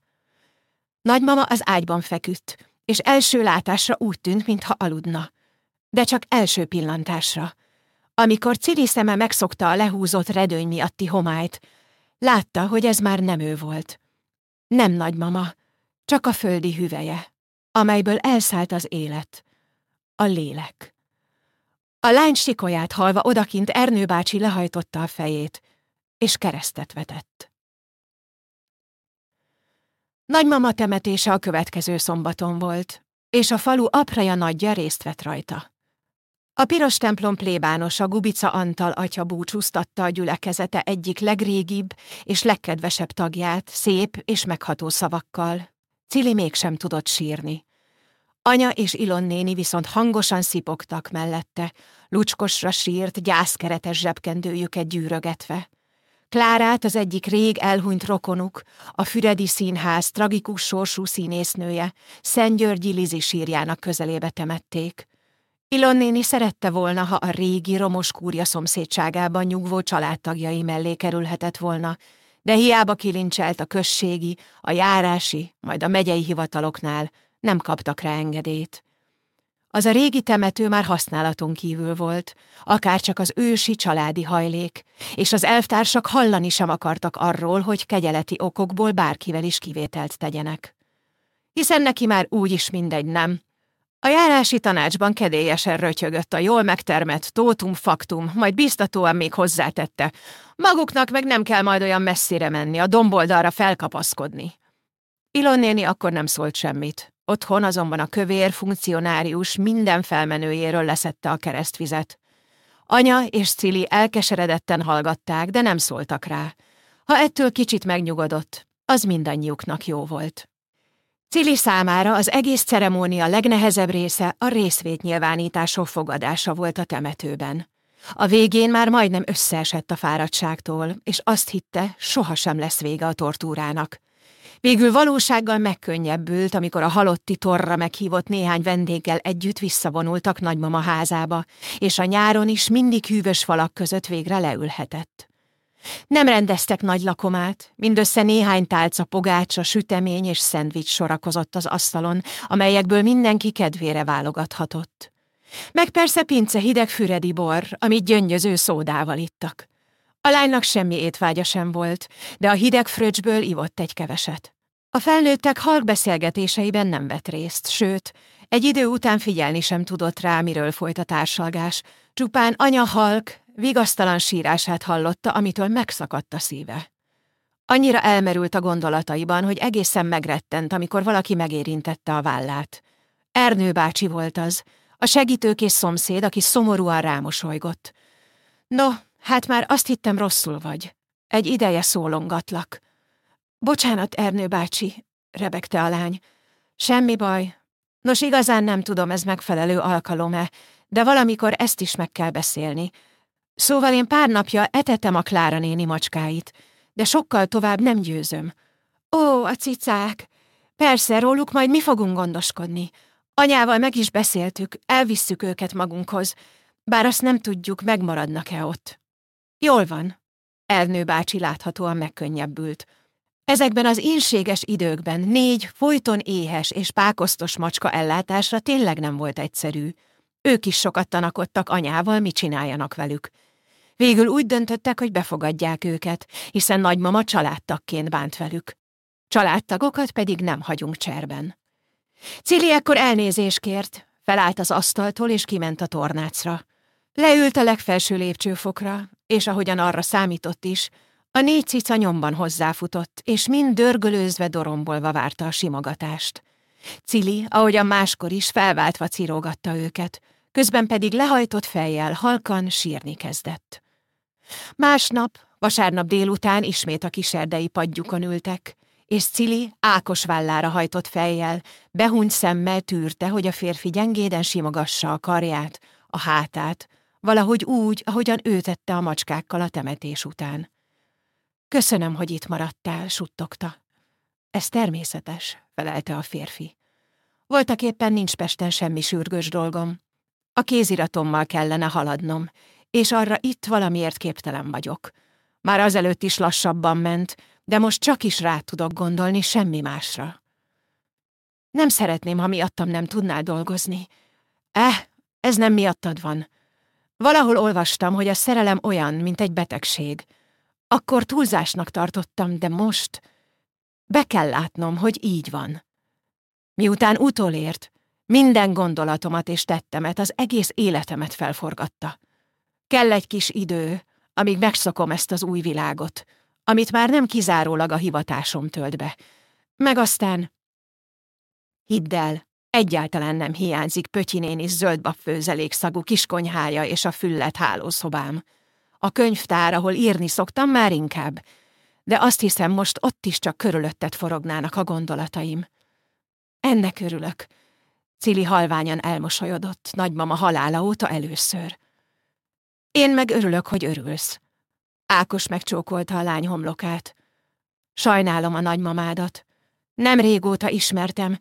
Nagymama az ágyban feküdt, és első látásra úgy tűnt, mintha aludna. De csak első pillantásra. Amikor Cili szeme megszokta a lehúzott redőny miatti homályt, látta, hogy ez már nem ő volt. Nem nagymama, csak a földi hüveje, amelyből elszállt az élet, a lélek. A lány sikolyát halva odakint Ernő bácsi lehajtotta a fejét, és keresztet vetett. Nagymama temetése a következő szombaton volt, és a falu apraja nagyja részt vett rajta. A piros templom plébánosa Gubica Antal atya búcsúztatta a gyülekezete egyik legrégibb és legkedvesebb tagját szép és megható szavakkal. Cili mégsem tudott sírni. Anya és Ilon néni viszont hangosan szipogtak mellette, lucskosra sírt, gyászkeretes zsebkendőjüket gyűrögetve. Klárát az egyik rég elhunyt rokonuk, a Füredi Színház tragikus sorsú színésznője, Györgyi Lizi sírjának közelébe temették. Ilon néni szerette volna, ha a régi romos kúrja szomszédságában nyugvó családtagjai mellé kerülhetett volna, de hiába kilincselt a községi, a járási, majd a megyei hivataloknál, nem kaptak rá engedélyt. Az a régi temető már használaton kívül volt, akár csak az ősi családi hajlék, és az elvtársak hallani sem akartak arról, hogy kegyeleti okokból bárkivel is kivételt tegyenek. Hiszen neki már úgy is mindegy, nem? A járási tanácsban kedélyesen rötyögött a jól megtermett tótum faktum, majd biztatóan még hozzátette. Maguknak meg nem kell majd olyan messzire menni, a domboldalra felkapaszkodni. Ilon néni akkor nem szólt semmit. Otthon azonban a kövér funkcionárius minden felmenőjéről leszette a keresztvizet. Anya és Cili elkeseredetten hallgatták, de nem szóltak rá. Ha ettől kicsit megnyugodott, az mindannyiuknak jó volt. Cili számára az egész ceremónia legnehezebb része a részvétnyilvánítások fogadása volt a temetőben. A végén már majdnem összeesett a fáradtságtól, és azt hitte, sohasem lesz vége a tortúrának. Végül valósággal megkönnyebbült, amikor a halotti torra meghívott néhány vendéggel együtt visszavonultak nagymama házába, és a nyáron is mindig hűvös falak között végre leülhetett. Nem rendeztek nagy lakomát, mindössze néhány tálca pogácsa, sütemény és szendvics sorakozott az asztalon, amelyekből mindenki kedvére válogathatott. Meg persze pince hideg füredi bor, amit gyöngyöző szódával ittak. A lánynak semmi étvágya sem volt, de a hideg fröccsből ivott egy keveset. A felnőttek halk beszélgetéseiben nem vett részt, sőt, egy idő után figyelni sem tudott rá, miről folyt a társalgás. Csupán anya halk, vigasztalan sírását hallotta, amitől megszakadt a szíve. Annyira elmerült a gondolataiban, hogy egészen megrettent, amikor valaki megérintette a vállát. Ernő bácsi volt az, a segítőkész szomszéd, aki szomorúan rámosolygott. No, hát már azt hittem rosszul vagy. Egy ideje szólongatlak. Bocsánat, Ernő bácsi, rebegte a lány. Semmi baj. Nos, igazán nem tudom, ez megfelelő alkalom-e, de valamikor ezt is meg kell beszélni. Szóval én pár napja etetem a Klára néni macskáit, de sokkal tovább nem győzöm. Ó, a cicák! Persze, róluk majd mi fogunk gondoskodni. Anyával meg is beszéltük, elvisszük őket magunkhoz, bár azt nem tudjuk, megmaradnak-e ott. Jól van. Ernő bácsi láthatóan megkönnyebbült. Ezekben az ínséges időkben négy folyton éhes és pákosztos macska ellátásra tényleg nem volt egyszerű. Ők is sokat tanakodtak anyával, mit csináljanak velük. Végül úgy döntöttek, hogy befogadják őket, hiszen nagymama családtagként bánt velük. Családtagokat pedig nem hagyunk cserben. Cili ekkor elnézést kért, felállt az asztaltól és kiment a tornácra. Leült a legfelső lépcsőfokra, és ahogyan arra számított is, a négy cica nyomban hozzáfutott, és mind dörgölőzve dorombolva várta a simogatást. Cili, ahogyan máskor is, felváltva cirógatta őket, közben pedig lehajtott fejjel halkan sírni kezdett. Másnap, vasárnap délután ismét a kiserdei padjukon ültek, és Cili Ákos vállára hajtott fejjel, behunyt szemmel tűrte, hogy a férfi gyengéden simogassa a karját, a hátát, valahogy úgy, ahogyan ő tette a macskákkal a temetés után. Köszönöm, hogy itt maradtál, suttogta. Ez természetes, felelte a férfi. Voltak éppen nincs Pesten semmi sürgős dolgom. A kéziratommal kellene haladnom, és arra itt valamiért képtelen vagyok. Már azelőtt is lassabban ment, de most csak is rá tudok gondolni semmi másra. Nem szeretném, ha miattam nem tudnál dolgozni. Eh, ez nem miattad van. Valahol olvastam, hogy a szerelem olyan, mint egy betegség. Akkor túlzásnak tartottam, de most be kell látnom, hogy így van. Miután utolért, minden gondolatomat és tettemet, az egész életemet felforgatta. Kell egy kis idő, amíg megszokom ezt az új világot, amit már nem kizárólag a hivatásom tölt be. Meg aztán... Hidd el, egyáltalán nem hiányzik Pötyi néni zöldbab főzelékszagú kiskonyhája és a füllet hálószobám. A könyvtár, ahol írni szoktam, már inkább, de azt hiszem, most ott is csak körülötted forognának a gondolataim. Ennek örülök. Cili halványan elmosolyodott, nagymama halála óta először. Én meg örülök, hogy örülsz. Ákos megcsókolta a lány homlokát. Sajnálom a nagymamádat. Nem régóta ismertem,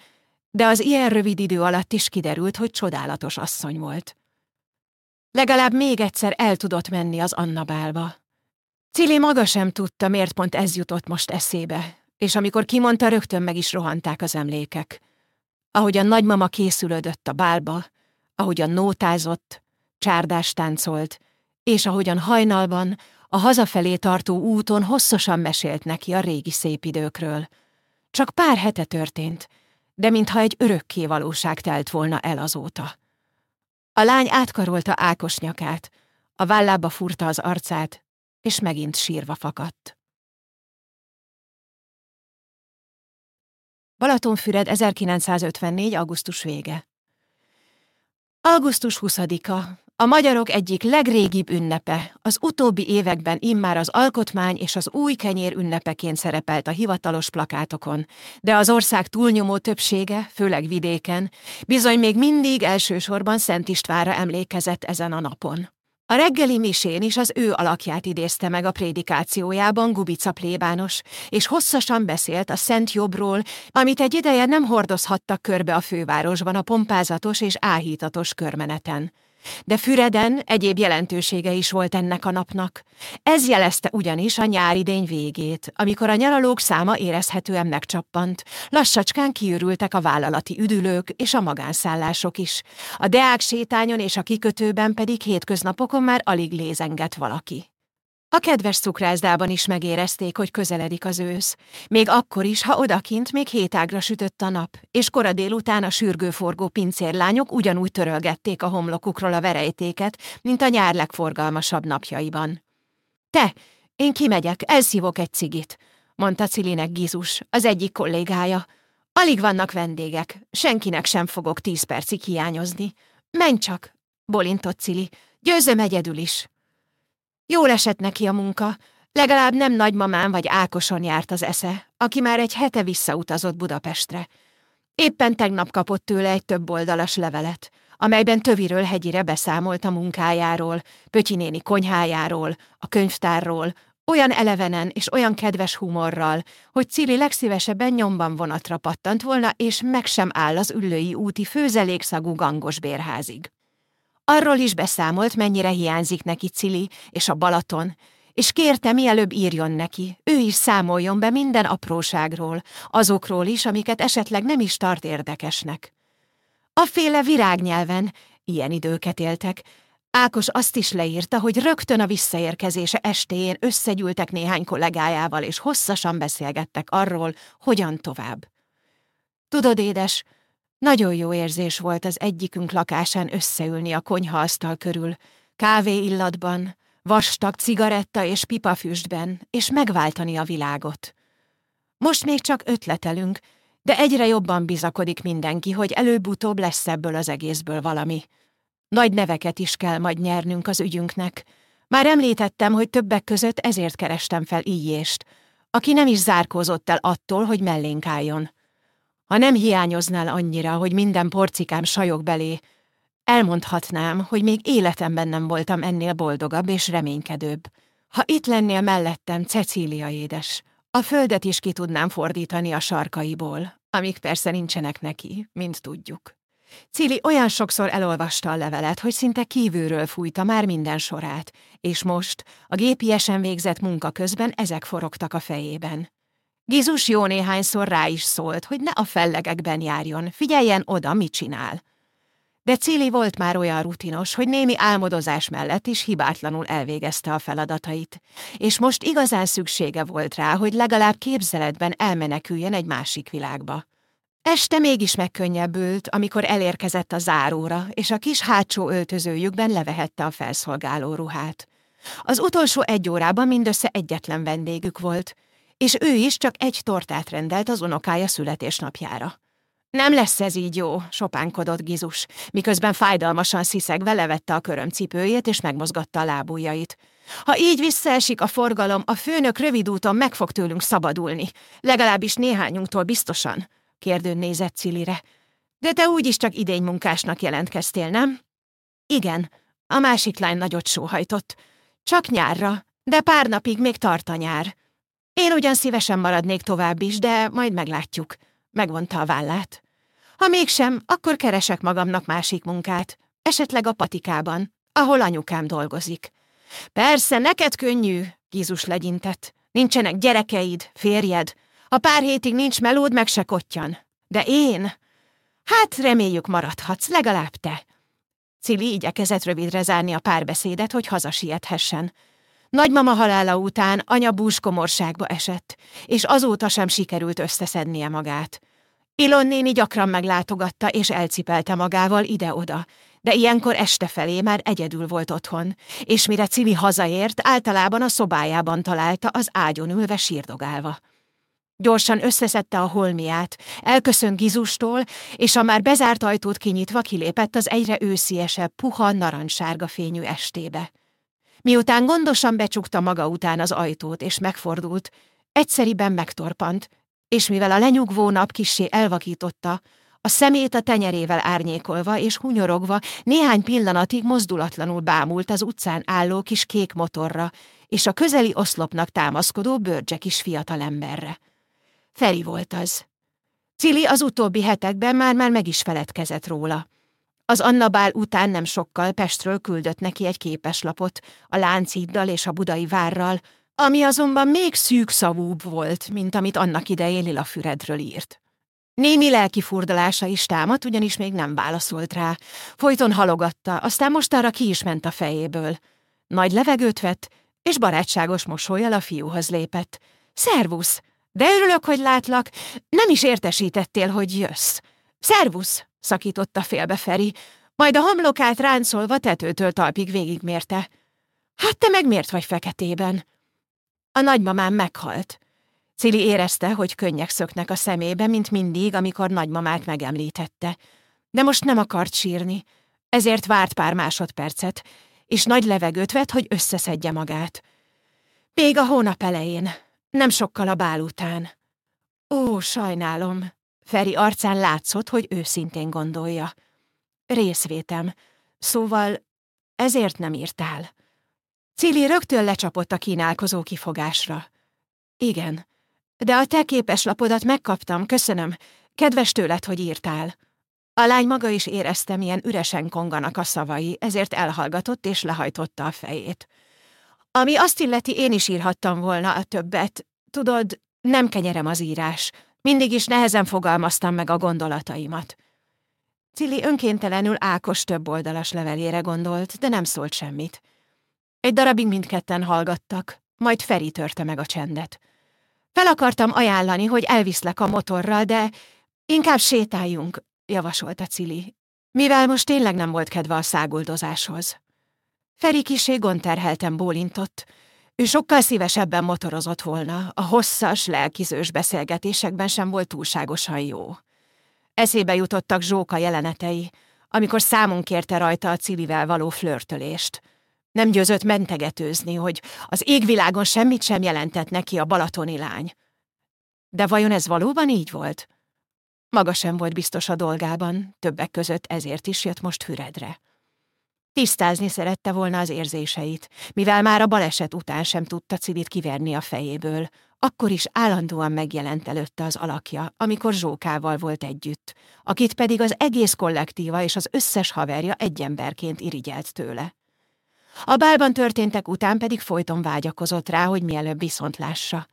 de az ilyen rövid idő alatt is kiderült, hogy csodálatos asszony volt. Legalább még egyszer el tudott menni az Annabálba. Cili maga sem tudta, miért pont ez jutott most eszébe, és amikor kimondta, rögtön meg is rohanták az emlékek. Ahogy a nagymama készülődött a bálba, ahogyan nótázott, csárdást táncolt, és ahogyan hajnalban, a hazafelé tartó úton hosszasan mesélt neki a régi szép időkről. Csak pár hete történt, de mintha egy örökké valóság telt volna el azóta. A lány átkarolta Ákos nyakát, a vállába furta az arcát, és megint sírva fakadt. Balatonfüred 1954. augusztus vége. Augusztus 20-a, a magyarok egyik legrégibb ünnepe, az utóbbi években immár az alkotmány és az új kenyér ünnepeként szerepelt a hivatalos plakátokon, de az ország túlnyomó többsége, főleg vidéken, bizony még mindig elsősorban Szent Istvánra emlékezett ezen a napon. A reggeli misén is az ő alakját idézte meg a prédikációjában Gubica plébános, és hosszasan beszélt a Szent Jobbról, amit egy ideje nem hordozhattak körbe a fővárosban a pompázatos és áhítatos körmeneten. De Füreden egyéb jelentősége is volt ennek a napnak. Ez jelezte ugyanis a nyári dény végét, amikor a nyaralók száma érezhetően megcsappant. Lassacskán kiürültek a vállalati üdülők és a magánszállások is. A Deák sétányon és a kikötőben pedig hétköznapokon már alig lézengett valaki. A kedves cukrászdában is megérezték, hogy közeledik az ősz. Még akkor is, ha odakint még hétágra sütött a nap, és kora délután a sürgőforgó pincérlányok ugyanúgy törölgették a homlokukról a verejtéket, mint a nyár legforgalmasabb napjaiban. Te, én kimegyek, elszívok egy cigit, mondta Cilinek Gizus, az egyik kollégája. Alig vannak vendégek, senkinek sem fogok tíz percig hiányozni. Menj csak, bolintott Cili, győzöm egyedül is. Jól esett neki a munka, legalább nem nagymamán vagy Ákoson járt az esze, aki már egy hete visszautazott Budapestre. Éppen tegnap kapott tőle egy több oldalas levelet, amelyben töviről hegyire beszámolt a munkájáról, Pötyi néni konyhájáról, a könyvtárról, olyan elevenen és olyan kedves humorral, hogy Cili legszívesebben nyomban vonatra pattant volna, és meg sem áll az üllői úti főzelékszagú gangos bérházig. Arról is beszámolt, mennyire hiányzik neki Cili és a Balaton, és kérte, mielőbb írjon neki, ő is számoljon be minden apróságról, azokról is, amiket esetleg nem is tart érdekesnek. A féle virágnyelven, ilyen időket éltek, Ákos azt is leírta, hogy rögtön a visszaérkezése estéjén összegyűltek néhány kollégájával, és hosszasan beszélgettek arról, hogyan tovább. Tudod, édes, nagyon jó érzés volt az egyikünk lakásán összeülni a konyhaasztal körül, kávé illatban, vastag cigaretta és pipafüstben, és megváltani a világot. Most még csak ötletelünk, De egyre jobban bizakodik mindenki, hogy előbb-utóbb lesz ebből az egészből valami. Nagy neveket is kell majd nyernünk az ügyünknek. Már említettem, hogy többek között ezért kerestem fel íjést, aki nem is zárkózott el attól, hogy mellénk álljon. Ha nem hiányoznál annyira, hogy minden porcikám sajog belé, elmondhatnám, hogy még életemben nem voltam ennél boldogabb és reménykedőbb. Ha itt lennél mellettem, Cecília édes, a földet is ki tudnám fordítani a sarkaiból, amik persze nincsenek neki, mint tudjuk. Cili olyan sokszor elolvasta a levelet, hogy szinte kívülről fújta már minden sorát, és most, a gépiesen végzett munka közben ezek forogtak a fejében. Gizus jó néhányszor rá is szólt, hogy ne a fellegekben járjon, figyeljen oda, mit csinál. De Cili volt már olyan rutinos, hogy némi álmodozás mellett is hibátlanul elvégezte a feladatait, és most igazán szüksége volt rá, hogy legalább képzeletben elmeneküljen egy másik világba. Este mégis megkönnyebbült, amikor elérkezett a záróra, és a kis hátsó öltözőjükben levehette a felszolgáló ruhát. Az utolsó egy órában mindössze egyetlen vendégük volt, és ő is csak egy tortát rendelt az unokája születésnapjára. Nem lesz ez így jó, sopánkodott Gizus, miközben fájdalmasan sziszegve levette a körömcipőjét és megmozgatta a lábujjait. Ha így visszaesik a forgalom, a főnök rövid úton meg fog tőlünk szabadulni, legalábbis néhányunktól biztosan, kérdőn nézett Cilire. De te úgyis csak idénymunkásnak jelentkeztél, nem? Igen, a másik lány nagyot sóhajtott. Csak nyárra, de pár napig még tart a nyár. Én ugyan szívesen maradnék tovább is, de majd meglátjuk megvonta a vállát. Ha mégsem, akkor keresek magamnak másik munkát, esetleg a patikában, ahol anyukám dolgozik. Persze, neked könnyű, Gizus legyintett. Nincsenek gyerekeid, férjed. Ha pár hétig nincs melód, meg se kottyan. De én? Hát reméljük maradhatsz, legalább te. Cili igyekezett rövidre zárni a párbeszédet, hogy hazasiethessen. Nagymama halála után anya búskomorságba esett, és azóta sem sikerült összeszednie magát. Ilon néni gyakran meglátogatta és elcipelte magával ide-oda, de ilyenkor este felé már egyedül volt otthon, és mire Cili hazaért, általában a szobájában találta az ágyon ülve sírdogálva. Gyorsan összeszedte a holmiát, elköszön Gizustól, és a már bezárt ajtót kinyitva kilépett az egyre ősziesebb, puha, narancssárga fényű estébe. Miután gondosan becsukta maga után az ajtót és megfordult, egyszeriben megtorpant, és mivel a lenyugvó nap kissé elvakította, a szemét a tenyerével árnyékolva és hunyorogva néhány pillanatig mozdulatlanul bámult az utcán álló kis kék motorra és a közeli oszlopnak támaszkodó bőrcsek is fiatalemberre. Feri volt az. Cili az utóbbi hetekben már-már meg is feledkezett róla. Az Annabál után nem sokkal Pestről küldött neki egy képeslapot, a Lánchiddal és a Budai várral, ami azonban még szűkszavúbb volt, mint amit annak idején Lila Füredről írt. Némi lelki furdalása is támadt, ugyanis még nem válaszolt rá. Folyton halogatta, aztán mostanra ki is ment a fejéből. Nagy levegőt vett, és barátságos mosolyjal a fiúhoz lépett. Szervusz! De örülök, hogy látlak. Nem is értesítettél, hogy jössz. Szervusz! Szakította félbe Feri, majd a homlokát ráncolva tetőtől talpig végigmérte. Hát te meg miért vagy feketében? A nagymamám meghalt. Cili érezte, hogy könnyek szöknek a szemébe, mint mindig, amikor nagymamát megemlítette. De most nem akart sírni, ezért várt pár másodpercet, és nagy levegőt vett, hogy összeszedje magát. Még a hónap elején, nem sokkal a bál után. Ó, sajnálom. Feri arcán látszott, hogy őszintén gondolja. Részvétem. Szóval ezért nem írtál. Cili rögtön lecsapott a kínálkozó kifogásra. Igen, de a te képeslapodat megkaptam, köszönöm. Kedves tőled, hogy írtál. A lány maga is érezte, milyen üresen konganak a szavai, ezért elhallgatott és lehajtotta a fejét. Ami azt illeti, én is írhattam volna a többet. Tudod, nem kenyerem az írás. Mindig is nehezen fogalmaztam meg a gondolataimat. Cili önkéntelenül Ákos több oldalas levelére gondolt, de nem szólt semmit. Egy darabig mindketten hallgattak, majd Feri törte meg a csendet. Fel akartam ajánlani, hogy elviszlek a motorral, de inkább sétáljunk, javasolta Cili, mivel most tényleg nem volt kedve a száguldozáshoz. Feri kisé gonterhelten bólintott. Ő sokkal szívesebben motorozott volna, a hosszas, lelkizős beszélgetésekben sem volt túlságosan jó. Eszébe jutottak Zsóka jelenetei, amikor számon kérte rajta a Cilivel való flörtölést. Nem győzött mentegetőzni, hogy az égvilágon semmit sem jelentett neki a balatoni lány. De vajon ez valóban így volt? Maga sem volt biztos a dolgában, többek között ezért is jött most Füredre. Tisztázni szerette volna az érzéseit, mivel már a baleset után sem tudta Cilit kiverni a fejéből. Akkor is állandóan megjelent előtte az alakja, amikor Zsókával volt együtt, akit pedig az egész kollektíva és az összes haverja egy emberként irigyelt tőle. A bálban történtek után pedig folyton vágyakozott rá, hogy mielőbb viszont lássa.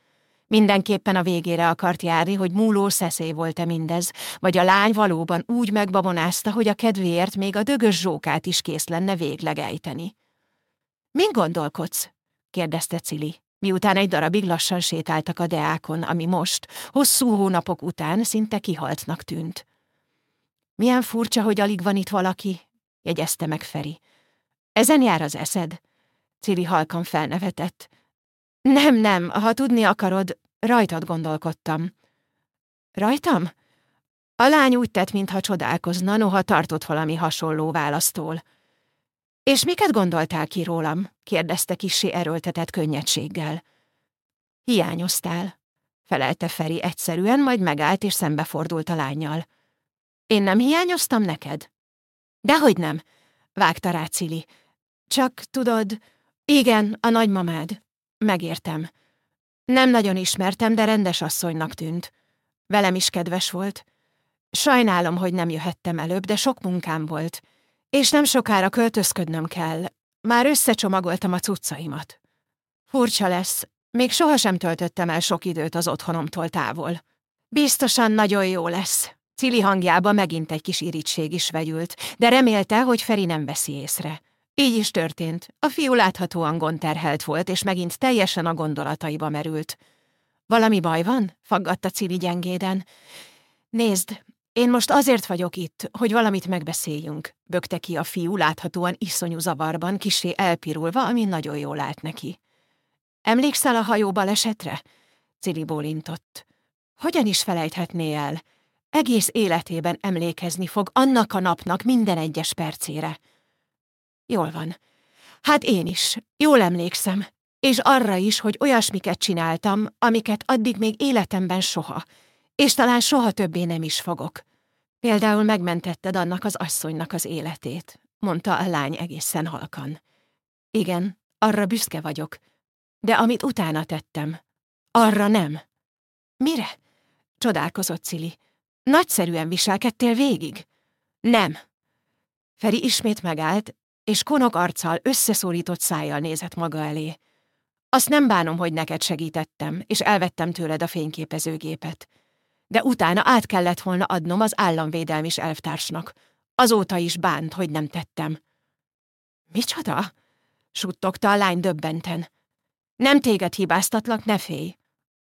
Mindenképpen a végére akart járni, hogy múló szeszély volt-e mindez, vagy a lány valóban úgy megbabonázta, hogy a kedvéért még a dögös zsókát is kész lenne végleg ejteni. Min gondolkodsz? kérdezte Cili, miután egy darabig lassan sétáltak a deákon, ami most, hosszú hónapok után szinte kihaltnak tűnt. Milyen furcsa, hogy alig van itt valaki, jegyezte meg Feri. Ezen jár az eszed? Cili halkan felnevetett. Nem, nem, ha tudni akarod, rajtad gondolkodtam. Rajtam? A lány úgy tett, mintha csodálkozna, noha tartott valami hasonló választól. És miket gondoltál ki rólam? kérdezte kissé erőltetett könnyedséggel. Hiányoztál, felelte Feri egyszerűen, majd megállt és szembefordult a lányjal. Én nem hiányoztam neked? Dehogy nem, vágta rá Cili. Csak tudod, igen, a nagymamád. Megértem. Nem nagyon ismertem, de rendes asszonynak tűnt. Velem is kedves volt. Sajnálom, hogy nem jöhettem előbb, de sok munkám volt. És nem sokára költözködnöm kell. Már összecsomagoltam a cuccaimat. Furcsa lesz. Még sohasem töltöttem el sok időt az otthonomtól távol. Biztosan nagyon jó lesz. Cili hangjába megint egy kis irítség is vegyült, de remélte, hogy Feri nem veszi észre. Így is történt. A fiú láthatóan gondterhelt volt, és megint teljesen a gondolataiba merült. Valami baj van? faggatta Cili gyengéden. Nézd, én most azért vagyok itt, hogy valamit megbeszéljünk, bökte ki a fiú láthatóan iszonyú zavarban, kisé elpirulva, ami nagyon jól állt neki. Emlékszel a hajó balesetre? Cili bólintott. Hogyan is felejthetné el? Egész életében emlékezni fog annak a napnak minden egyes percére. Jól van. Hát én is. Jól emlékszem. És arra is, hogy olyasmiket csináltam, amiket addig még életemben soha. És talán soha többé nem is fogok. Például megmentetted annak az asszonynak az életét, mondta a lány egészen halkan. Igen, arra büszke vagyok. De amit utána tettem, arra nem. Mire? Csodálkozott Cili. Nagyszerűen viselkedtél végig? Nem. Feri ismét megállt, és konok arccal, összeszólított szájjal nézett maga elé. Azt nem bánom, hogy neked segítettem, és elvettem tőled a fényképezőgépet. De utána át kellett volna adnom az államvédelmis elvtársnak. Azóta is bánt, hogy nem tettem. Micsoda? suttogta a lány döbbenten. Nem téged hibáztatlak, ne félj.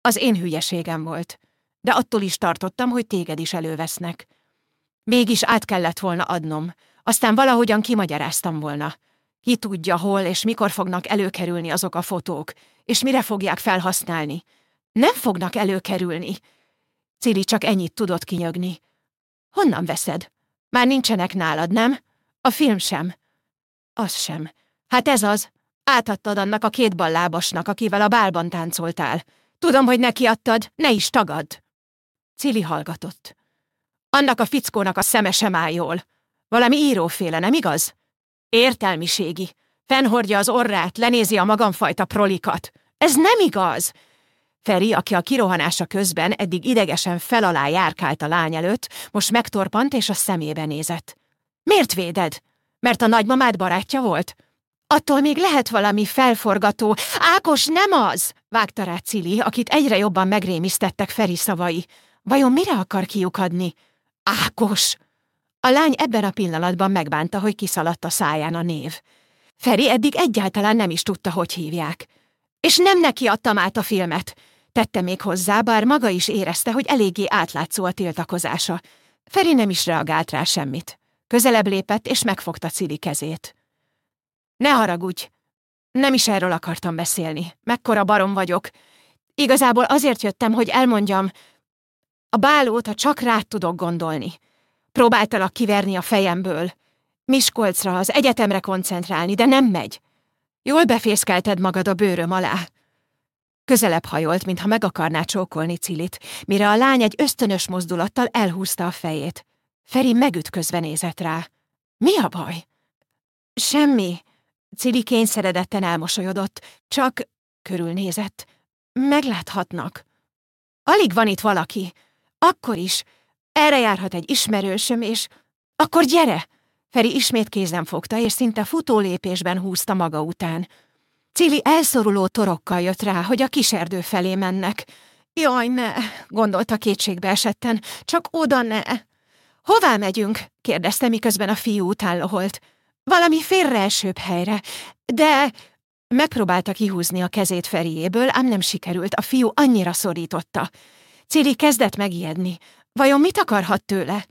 Az én hülyeségem volt, de attól is tartottam, hogy téged is elővesznek. Mégis át kellett volna adnom, aztán valahogyan kimagyaráztam volna. Ki tudja, hol és mikor fognak előkerülni azok a fotók, és mire fogják felhasználni. Nem fognak előkerülni. Cili csak ennyit tudott kinyögni. Honnan veszed? Már nincsenek nálad, nem? A film sem. Az sem. Hát ez az. Átadtad annak a két ballábasnak, akivel a bálban táncoltál. Tudom, hogy neki adtad, ne is tagadd. Cili hallgatott. Annak a fickónak a szeme sem áll jól. Valami íróféle, nem igaz? Értelmiségi. Fennhordja az orrát, lenézi a magamfajta prolikat. Ez nem igaz! Feri, aki a kirohanása közben eddig idegesen felalá járkált a lány előtt, most megtorpant és a szemébe nézett. Miért véded? Mert a nagymamád barátja volt? Attól még lehet valami felforgató. Ákos nem az! vágta rá Cili, akit egyre jobban megrémisztettek Feri szavai. Vajon mire akar kiukadni? Ákos! A lány ebben a pillanatban megbánta, hogy kiszaladt a száján a név. Feri eddig egyáltalán nem is tudta, hogy hívják. És nem neki adtam át a filmet. Tette még hozzá, bár maga is érezte, hogy eléggé átlátszó a tiltakozása. Feri nem is reagált rá semmit. Közelebb lépett, és megfogta Cili kezét. Ne haragudj! Nem is erről akartam beszélni. Mekkora barom vagyok. Igazából azért jöttem, hogy elmondjam, a bálóta csak rád tudok gondolni. Próbáltalak kiverni a fejemből. Miskolcra, az egyetemre koncentrálni, de nem megy. Jól befészkelted magad a bőröm alá. Közelebb hajolt, mintha meg akarná csókolni Cilit, mire a lány egy ösztönös mozdulattal elhúzta a fejét. Feri megütközve nézett rá. Mi a baj? Semmi. Cili kényszeredetten elmosolyodott, csak körülnézett. Megláthatnak. Alig van itt valaki. Akkor is. Erre járhat egy ismerősöm, és... Akkor gyere! Feri ismét kézen fogta, és szinte futólépésben húzta maga után. Cili elszoruló torokkal jött rá, hogy a kiserdő felé mennek. Jaj, ne, gondolta kétségbe esetten, csak oda ne. Hová megyünk? kérdezte, miközben a fiú után loholt. Valami félreesőbb helyre, de... Megpróbálta kihúzni a kezét Feriéből, ám nem sikerült, a fiú annyira szorította. Cili kezdett megijedni. Vajon mit akarhat tőle?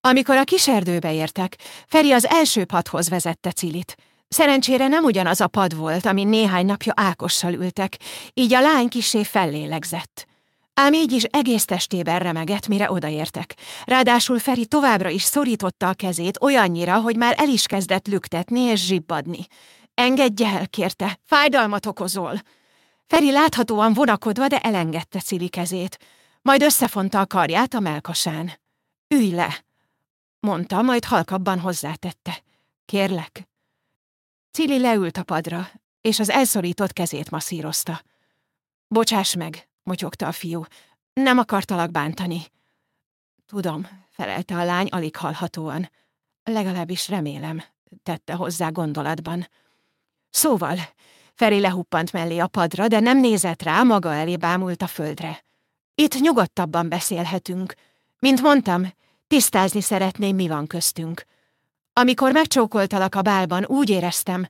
Amikor a kiserdőbe értek, Feri az első padhoz vezette Cilit. Szerencsére nem ugyanaz a pad volt, amin néhány napja Ákossal ültek, így a lány kisé fellélegzett. Ám így is egész testében remegett, mire odaértek. Ráadásul Feri továbbra is szorította a kezét olyannyira, hogy már el is kezdett lüktetni és zsibbadni. Engedje el, kérte, fájdalmat okozol. Feri láthatóan vonakodva, de elengedte Cili kezét. Majd összefonta a karját a melkasán. Ülj le, mondta, majd halkabban hozzátette. Kérlek. Cili leült a padra, és az elszorított kezét masszírozta. Bocsáss meg, motyogta a fiú. Nem akartalak bántani. Tudom, felelte a lány alig hallhatóan. Legalábbis remélem, tette hozzá gondolatban. Szóval, Feri lehuppant mellé a padra, de nem nézett rá, maga elé bámult a földre. Itt nyugodtabban beszélhetünk. Mint mondtam, tisztázni szeretném, mi van köztünk. Amikor megcsókoltalak a bálban, úgy éreztem,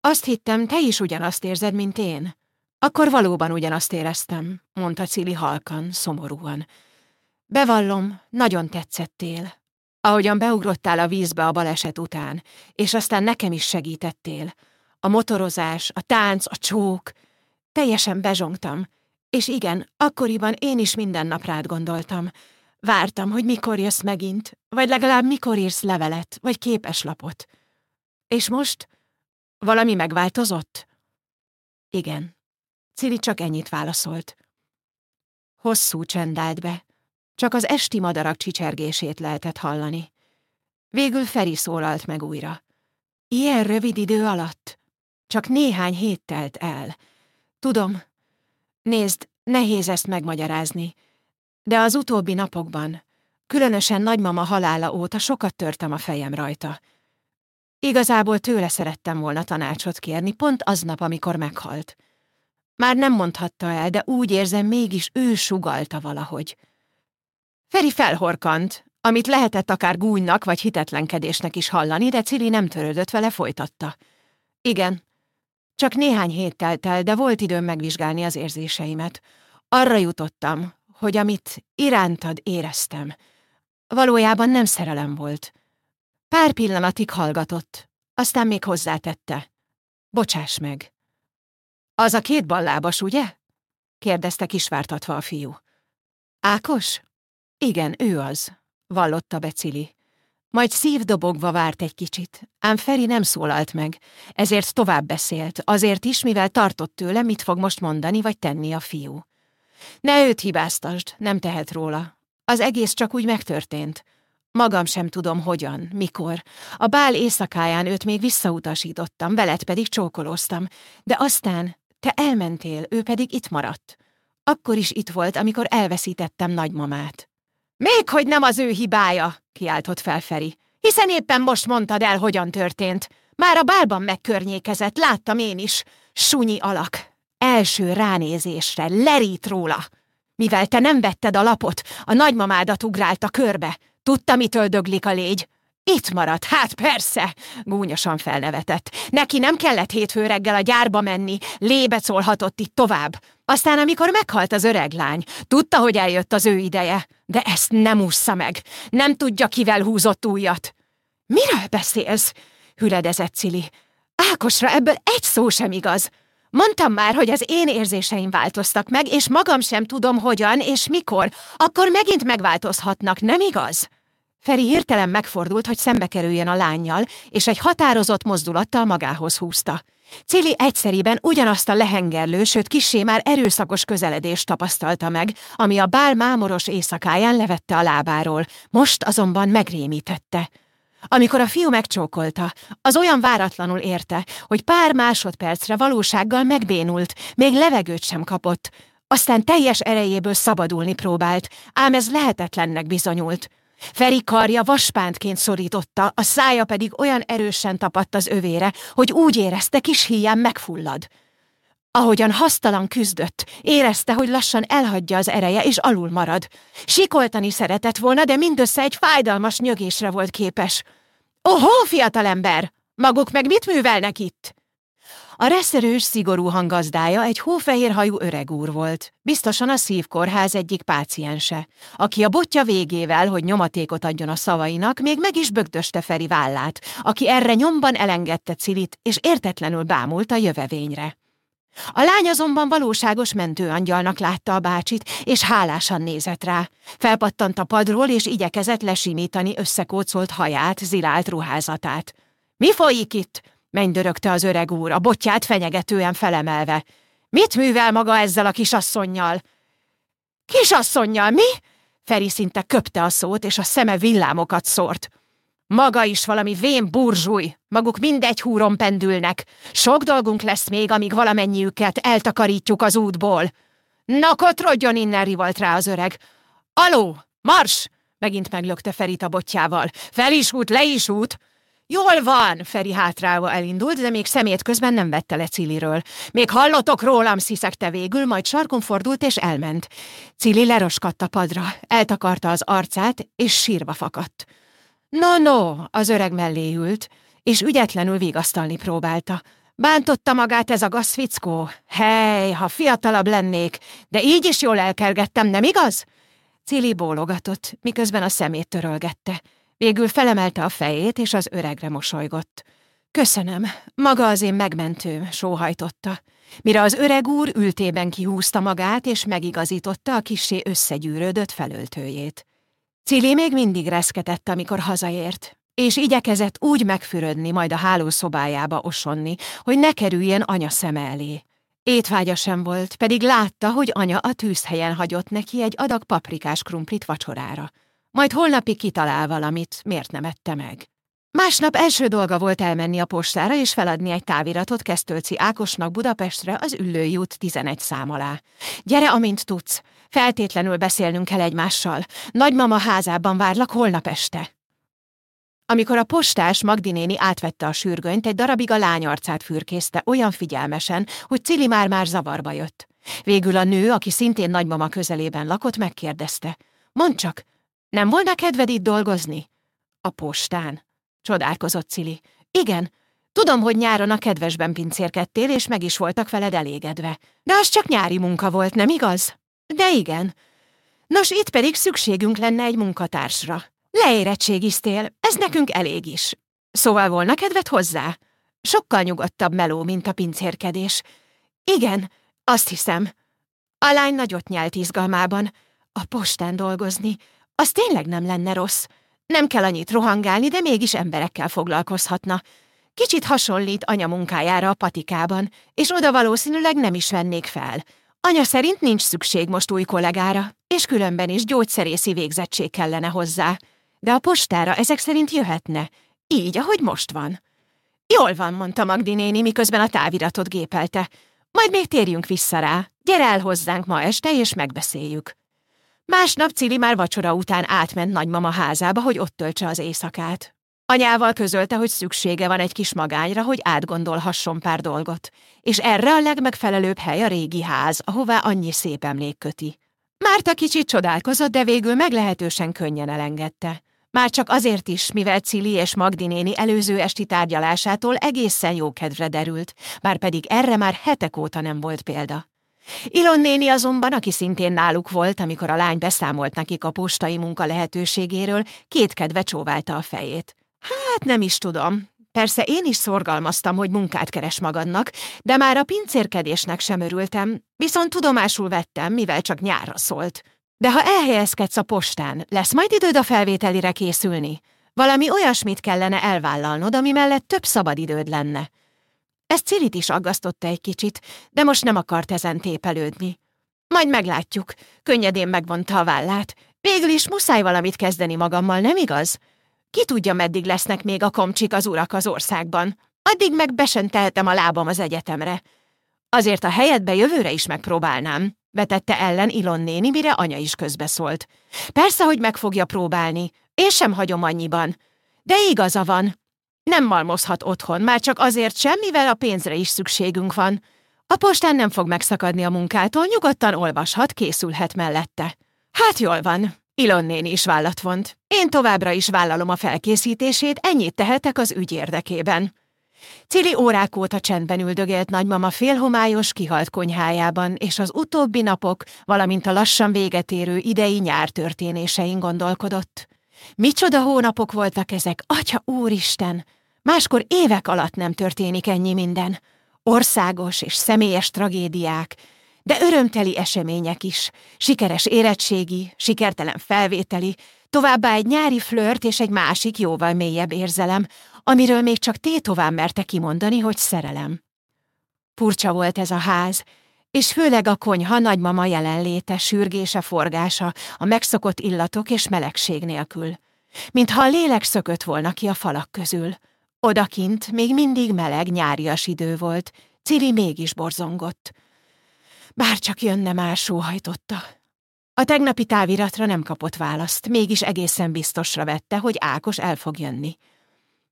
azt hittem, te is ugyanazt érzed, mint én. Akkor valóban ugyanazt éreztem, mondta Cili halkan, szomorúan. Bevallom, nagyon tetszettél. Ahogyan beugrottál a vízbe a baleset után, és aztán nekem is segítettél. A motorozás, a tánc, a csók. Teljesen bezsongtam. És igen, akkoriban én is minden nap rád gondoltam. Vártam, hogy mikor jössz megint, vagy legalább mikor írsz levelet, vagy képeslapot. És most? Valami megváltozott? Igen. Cili csak ennyit válaszolt. Hosszú csend be. Csak az esti madarak csicsergését lehetett hallani. Végül Feri szólalt meg újra. Ilyen rövid idő alatt? Csak néhány hét telt el. Tudom. Nézd, nehéz ezt megmagyarázni. De az utóbbi napokban, különösen nagymama halála óta sokat törtem a fejem rajta. Igazából tőle szerettem volna tanácsot kérni, pont aznap, amikor meghalt. Már nem mondhatta el, de úgy érzem, mégis ő sugalta valahogy. Feri felhorkant, amit lehetett akár gúnynak vagy hitetlenkedésnek is hallani, de Cili nem törődött vele, folytatta. Igen, csak néhány hét telt el, de volt időm megvizsgálni az érzéseimet. Arra jutottam, hogy amit irántad éreztem, valójában nem szerelem volt. Pár pillanatig hallgatott, aztán még hozzátette. Bocsáss meg. Az a két ballábas, ugye? kérdezte kisvártatva a fiú. Ákos? Igen, ő az, vallotta Becili. Majd szívdobogva várt egy kicsit, ám Feri nem szólalt meg, ezért tovább beszélt, azért is, mivel tartott tőle, mit fog most mondani vagy tenni a fiú. Ne őt hibáztasd, nem tehet róla. Az egész csak úgy megtörtént. Magam sem tudom, hogyan, mikor. A bál éjszakáján őt még visszautasítottam, veled pedig csókolóztam. De aztán te elmentél, ő pedig itt maradt. Akkor is itt volt, amikor elveszítettem nagymamát. Még hogy nem az ő hibája, kiáltott fel Feri, hiszen éppen most mondtad el, hogyan történt. Már a bálban megkörnyékezett, láttam én is. Sunyi alak, első ránézésre lerít róla. Mivel te nem vetted a lapot, a nagymamádat ugrálta körbe. Tudta, mitől döglik a légy. Itt maradt, hát persze, gúnyosan felnevetett. Neki nem kellett hétfő reggel a gyárba menni, lébecolhatott itt tovább. Aztán, amikor meghalt az öreg lány, tudta, hogy eljött az ő ideje, de ezt nem ússza meg. Nem tudja, kivel húzott újat. Miről beszélsz? hüledezett Cili. Ákosra ebből egy szó sem igaz. Mondtam már, hogy az én érzéseim változtak meg, és magam sem tudom, hogyan és mikor. Akkor megint megváltozhatnak, nem igaz? Feri hirtelen megfordult, hogy szembe kerüljen a lányjal, és egy határozott mozdulattal magához húzta. Cili egyszeriben ugyanazt a lehengerlő, sőt kisé már erőszakos közeledést tapasztalta meg, ami a bál mámoros éjszakáján levette a lábáról, most azonban megrémítette. Amikor a fiú megcsókolta, az olyan váratlanul érte, hogy pár másodpercre valósággal megbénult, még levegőt sem kapott, aztán teljes erejéből szabadulni próbált, ám ez lehetetlennek bizonyult. Feri karja vaspántként szorította, a szája pedig olyan erősen tapadt az övére, hogy úgy érezte, kis híján megfullad. Ahogyan hasztalan küzdött, érezte, hogy lassan elhagyja az ereje, és alul marad. Sikoltani szeretett volna, de mindössze egy fájdalmas nyögésre volt képes. Ohó, fiatalember! Maguk meg mit művelnek itt? A reszerős, szigorú hangazdája egy hófehérhajú öreg úr volt, biztosan a szívkórház egyik páciense, aki a botja végével, hogy nyomatékot adjon a szavainak, még meg is bögdöste Feri vállát, aki erre nyomban elengedte Cilit, és értetlenül bámult a jövevényre. A lány azonban valóságos mentőangyalnak látta a bácsit, és hálásan nézett rá. Felpattant a padról, és igyekezett lesimítani összekócolt haját, zilált ruházatát. Mi folyik itt? Mennydörögte az öreg úr, a botját fenyegetően felemelve. Mit művel maga ezzel a kisasszonnyal? Kisasszonnyal, mi? Feri szinte köpte a szót, és a szeme villámokat szórt. Maga is valami vén burzsúj, maguk mindegy húron pendülnek. Sok dolgunk lesz még, amíg valamennyiüket eltakarítjuk az útból. Na, kotrodjon innen, rivolt rá az öreg. Aló, mars! Megint meglökte Ferit a botjával. Fel is út, le is út! Jól van, Feri hátrálva elindult, de még szemét közben nem vette le Ciliről. Még hallotok rólam, sziszegte végül, majd sarkon fordult és elment. Cili leroskadt a padra, eltakarta az arcát, és sírva fakadt. No, no, az öreg mellé ült, és ügyetlenül vigasztalni próbálta. Bántotta magát ez a gazfickó? Hely, ha fiatalabb lennék, de így is jól elkergettem, nem igaz? Cili bólogatott, miközben a szemét törölgette. Végül felemelte a fejét, és az öregre mosolygott. Köszönöm, maga az én megmentőm, sóhajtotta. Mire az öreg úr ültében kihúzta magát, és megigazította a kissé összegyűrődött felöltőjét. Cili még mindig reszketett, amikor hazaért, és igyekezett úgy megfürödni, majd a hálószobájába osonni, hogy ne kerüljen anya szeme elé. Étvágya sem volt, pedig látta, hogy anya a tűzhelyen hagyott neki egy adag paprikás krumplit vacsorára. Majd holnapig kitalál valamit, miért nem ette meg. Másnap első dolga volt elmenni a postára és feladni egy táviratot Kesztölci Ákosnak Budapestre az Üllői út 11 szám alá. Gyere, amint tudsz. Feltétlenül beszélnünk kell egymással. Nagymama házában várlak holnap este. Amikor a postás Magdinéni átvette a sürgönyt, egy darabig a lány arcát fürkészte olyan figyelmesen, hogy Cili már-már zavarba jött. Végül a nő, aki szintén nagymama közelében lakott, megkérdezte. Mondd csak, nem volna kedved itt dolgozni? A postán. Csodálkozott Cili. Igen, tudom, hogy nyáron a kedvesben pincérkedtél, és meg is voltak veled elégedve. De az csak nyári munka volt, nem igaz? De igen. Nos, itt pedig szükségünk lenne egy munkatársra. Leérettségiztél, ez nekünk elég is. Szóval volna kedved hozzá? Sokkal nyugodtabb meló, mint a pincérkedés. Igen, azt hiszem. A lány nagyot nyelt izgalmában. A postán dolgozni, az tényleg nem lenne rossz. Nem kell annyit rohangálni, de mégis emberekkel foglalkozhatna. Kicsit hasonlít anya munkájára a patikában, és oda valószínűleg nem is vennék fel. Anya szerint nincs szükség most új kollégára, és különben is gyógyszerészi végzettség kellene hozzá. De a postára ezek szerint jöhetne, így, ahogy most van. Jól van, mondta Magdi néni, miközben a táviratot gépelte. Majd még térjünk vissza rá. Gyere el hozzánk ma este, és megbeszéljük. Másnap Cili már vacsora után átment nagymama házába, hogy ott töltse az éjszakát. Anyával közölte, hogy szüksége van egy kis magányra, hogy átgondolhasson pár dolgot, és erre a legmegfelelőbb hely a régi ház, ahová annyi szép emlék köti. Márta kicsit csodálkozott, de végül meglehetősen könnyen elengedte. Már csak azért is, mivel Cili és Magdi néni előző esti tárgyalásától egészen jó kedvre derült, bár pedig erre már hetek óta nem volt példa. Ilon néni azonban, aki szintén náluk volt, amikor a lány beszámolt nekik a postai munka lehetőségéről, két kedve csóválta a fejét. Hát nem is tudom. persze én is szorgalmaztam, hogy munkát keres magadnak, de már a pincérkedésnek sem örültem, viszont tudomásul vettem, mivel csak nyárra szólt. De ha elhelyezkedsz a postán, lesz majd időd a felvételire készülni? Valami olyasmit kellene elvállalnod, ami mellett több szabadidőd lenne. Ez Cilit is aggasztotta egy kicsit, de most nem akart ezen tépelődni. Majd meglátjuk, könnyedén megvonta a vállát. Végül is muszáj valamit kezdeni magammal, nem igaz? Ki tudja, meddig lesznek még a komcsik az urak az országban. Addig meg tehetem a lábam az egyetemre. Azért a helyedbe jövőre is megpróbálnám, vetette ellen Ilon néni, mire anya is közbeszólt. Persze, hogy meg fogja próbálni. Én sem hagyom annyiban. De igaza van. Nem malmozhat otthon, már csak azért sem, mivel a pénzre is szükségünk van. A postán nem fog megszakadni a munkától, nyugodtan olvashat, készülhet mellette. Hát jól van, Ilon néni is vállat vont. Én továbbra is vállalom a felkészítését, ennyit tehetek az ügy érdekében. Cili órák óta csendben üldögélt nagymama félhomályos, kihalt konyhájában, és az utóbbi napok, valamint a lassan véget érő idei nyár történésein gondolkodott. Micsoda hónapok voltak ezek, atya úristen! Máskor évek alatt nem történik ennyi minden. Országos és személyes tragédiák, de örömteli események is, sikeres érettségi, sikertelen felvételi, továbbá egy nyári flört és egy másik jóval mélyebb érzelem, amiről még csak tétován merte kimondani, hogy szerelem. Furcsa volt ez a ház, és főleg a konyha nagymama jelenléte, sürgése, forgása, a megszokott illatok és melegség nélkül. Mintha a lélek szökött volna ki a falak közül. Odakint még mindig meleg, nyárias idő volt, Cili mégis borzongott. Bárcsak jönne már, sóhajtotta. A tegnapi táviratra nem kapott választ, mégis egészen biztosra vette, hogy Ákos el fog jönni.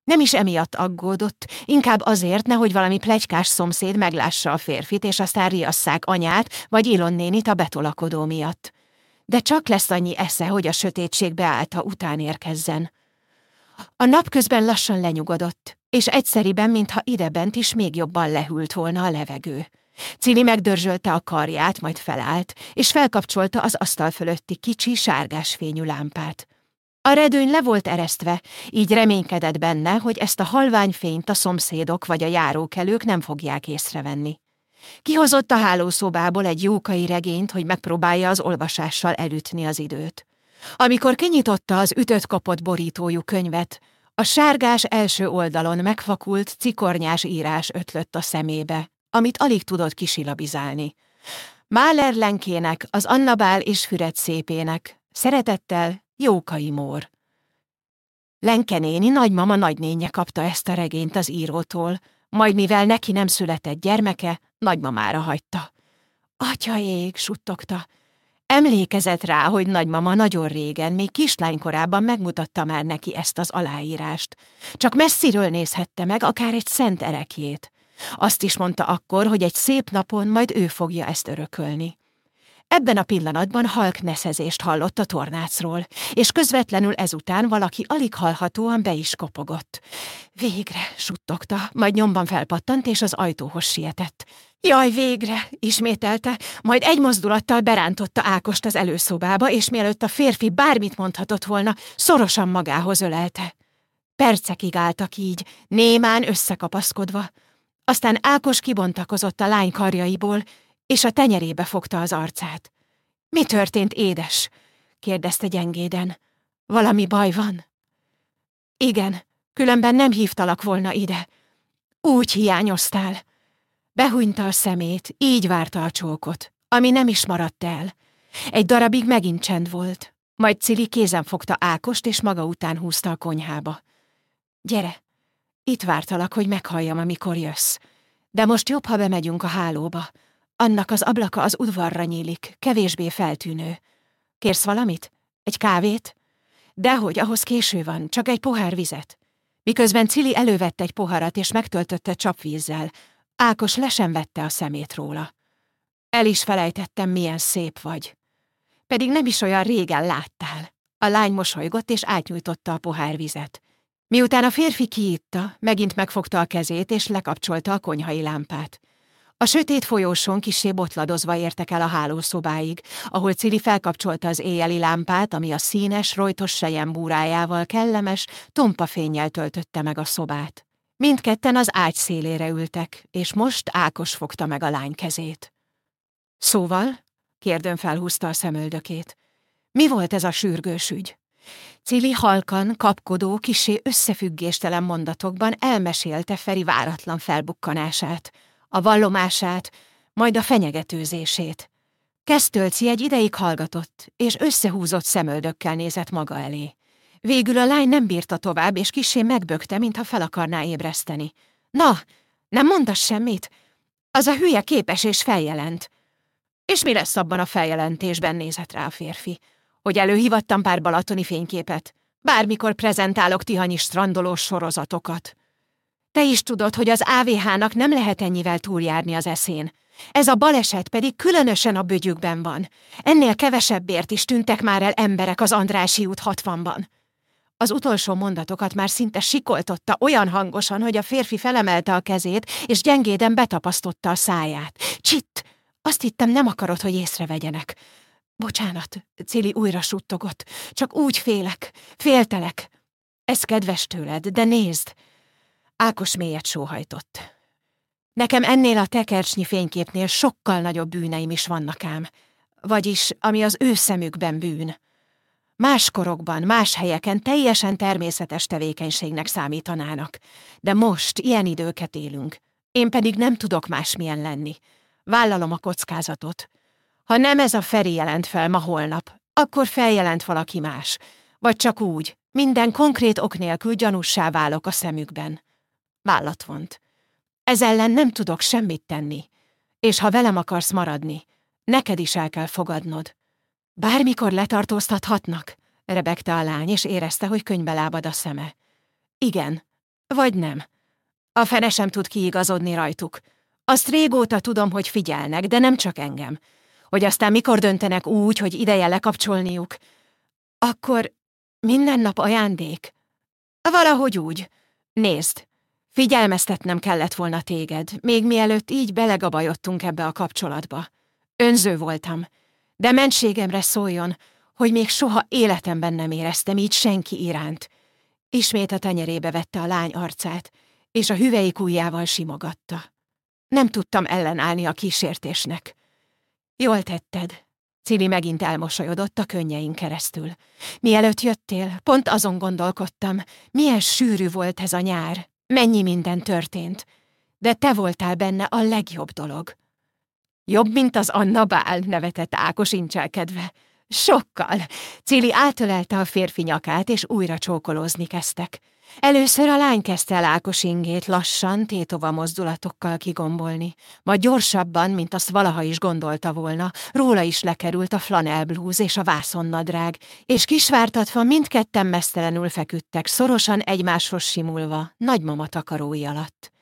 Nem is emiatt aggódott, inkább azért, nehogy valami plegykás szomszéd meglássa a férfit, és aztán riasszák anyát vagy Ilon nénit a betolakodó miatt. De csak lesz annyi esze, hogy a sötétség beállta után érkezzen. A nap közben lassan lenyugodott, és egyszeriben, mintha idebent is még jobban lehűlt volna a levegő. Cili megdörzsölte a karját, majd felállt, és felkapcsolta az asztal fölötti kicsi, sárgás fényű lámpát. A redőny le volt eresztve, így reménykedett benne, hogy ezt a halványfényt a szomszédok vagy a járókelők nem fogják észrevenni. Kihozott a hálószobából egy jókai regényt, hogy megpróbálja az olvasással elütni az időt. Amikor kinyitotta az ütött kapott borítójú könyvet, a sárgás első oldalon megfakult, cikornyás írás ötlött a szemébe, amit alig tudott kisilabizálni. Máler Lenkének, az Annabál és Füred szépének, szeretettel Jókai Mór. Lenke néni nagymama nagynénye kapta ezt a regényt az írótól, majd mivel neki nem született gyermeke, nagymamára hagyta. Atya ég, suttogta, Emlékezett rá, hogy nagymama nagyon régen, még kislánykorában megmutatta már neki ezt az aláírást. Csak messziről nézhette meg akár egy szent erekjét. Azt is mondta akkor, hogy egy szép napon majd ő fogja ezt örökölni. Ebben a pillanatban halk neszezést hallott a tornácról, és közvetlenül ezután valaki alig hallhatóan be is kopogott. Végre, suttogta, majd nyomban felpattant, és az ajtóhoz sietett. Jaj, végre, ismételte, majd egy mozdulattal berántotta Ákost az előszobába, és mielőtt a férfi bármit mondhatott volna, szorosan magához ölelte. Percekig álltak így, némán összekapaszkodva. Aztán Ákos kibontakozott a lány karjaiból, és a tenyerébe fogta az arcát. Mi történt, édes? kérdezte gyengéden. Valami baj van? Igen, különben nem hívtalak volna ide. Úgy hiányoztál. Behúnyta a szemét, így várta a csókot, ami nem is maradt el. Egy darabig megint csend volt, majd Cili kézen fogta Ákost, és maga után húzta a konyhába. Gyere, itt vártalak, hogy meghalljam, amikor jössz. De most jobb, ha bemegyünk a hálóba. Annak az ablaka az udvarra nyílik, kevésbé feltűnő. Kérsz valamit? Egy kávét? Dehogy, ahhoz késő van, csak egy pohár vizet. Miközben Cili elővette egy poharat és megtöltötte csapvízzel, Ákos le sem vette a szemét róla. El is felejtettem, milyen szép vagy. Pedig nem is olyan régen láttál. A lány mosolygott és átnyújtotta a pohár vizet. Miután a férfi kiitta, megint megfogta a kezét és lekapcsolta a konyhai lámpát. A sötét folyóson kisé botladozva értek el a hálószobáig, ahol Cili felkapcsolta az éjjeli lámpát, ami a színes, rojtos sejem búrájával kellemes, tompa fényjel töltötte meg a szobát. Mindketten az ágy szélére ültek, és most Ákos fogta meg a lány kezét. Szóval? kérdőn felhúzta a szemöldökét. Mi volt ez a sürgős ügy? Cili halkan, kapkodó, kisé összefüggéstelen mondatokban elmesélte Feri váratlan felbukkanását, a vallomását, majd a fenyegetőzését. Kesztölci egy ideig hallgatott, és összehúzott szemöldökkel nézett maga elé. Végül a lány nem bírta tovább, és kisé megbökte, mintha fel akarná ébreszteni. Na, nem mondasz semmit? Az a hülye képes és feljelent. És mi lesz abban a feljelentésben nézett rá a férfi? Hogy előhívattam pár balatoni fényképet? Bármikor prezentálok tihanyi strandolós sorozatokat. Te is tudod, hogy az AVH-nak nem lehet ennyivel túljárni az eszén. Ez a baleset pedig különösen a bögyükben van. Ennél kevesebbért is tűntek már el emberek az Andrási út 60-ban. Az utolsó mondatokat már szinte sikoltotta olyan hangosan, hogy a férfi felemelte a kezét, és gyengéden betapasztotta a száját. Csitt! Azt hittem, nem akarod, hogy észrevegyenek. Bocsánat, Cili újra suttogott. Csak úgy félek. Féltelek. Ez kedves tőled, de nézd! Ákos mélyet sóhajtott. Nekem ennél a tekercsnyi fényképnél sokkal nagyobb bűneim is vannak ám. Vagyis, ami az ő szemükben bűn. Más korokban, más helyeken teljesen természetes tevékenységnek számítanának. De most ilyen időket élünk. Én pedig nem tudok másmilyen lenni. Vállalom a kockázatot. Ha nem ez a Feri jelent fel ma holnap, akkor feljelent valaki más. Vagy csak úgy, minden konkrét ok nélkül gyanussá válok a szemükben. Vállat vont. Ez ellen nem tudok semmit tenni. És ha velem akarsz maradni, neked is el kell fogadnod. Bármikor letartóztathatnak, rebegte a lány, és érezte, hogy könybe lábad a szeme. Igen, vagy nem. A fene sem tud kiigazodni rajtuk. Azt régóta tudom, hogy figyelnek, de nem csak engem. Hogy aztán mikor döntenek úgy, hogy ideje lekapcsolniuk. Akkor minden nap ajándék? Valahogy úgy. Nézd, figyelmeztetnem kellett volna téged, még mielőtt így belegabajottunk ebbe a kapcsolatba. Önző voltam, de mentségemre szóljon, hogy még soha életemben nem éreztem így senki iránt. Ismét a tenyerébe vette a lány arcát, és a hüveik ujjával simogatta. Nem tudtam ellenállni a kísértésnek. Jól tetted. Cili megint elmosolyodott a könnyein keresztül. Mielőtt jöttél, pont azon gondolkodtam, milyen sűrű volt ez a nyár, mennyi minden történt, de te voltál benne a legjobb dolog. Jobb, mint az Anna Bál, nevetett Ákos incselkedve. Sokkal. Cili átölelte a férfi nyakát, és újra csókolózni kezdtek. Először a lány kezdte el Ákos ingét lassan, tétova mozdulatokkal kigombolni. Majd gyorsabban, mint azt valaha is gondolta volna, róla is lekerült a flanelblúz és a vászonnadrág, és kisvártatva mindketten mesztelenül feküdtek, szorosan egymáshoz simulva, nagymama takarói alatt.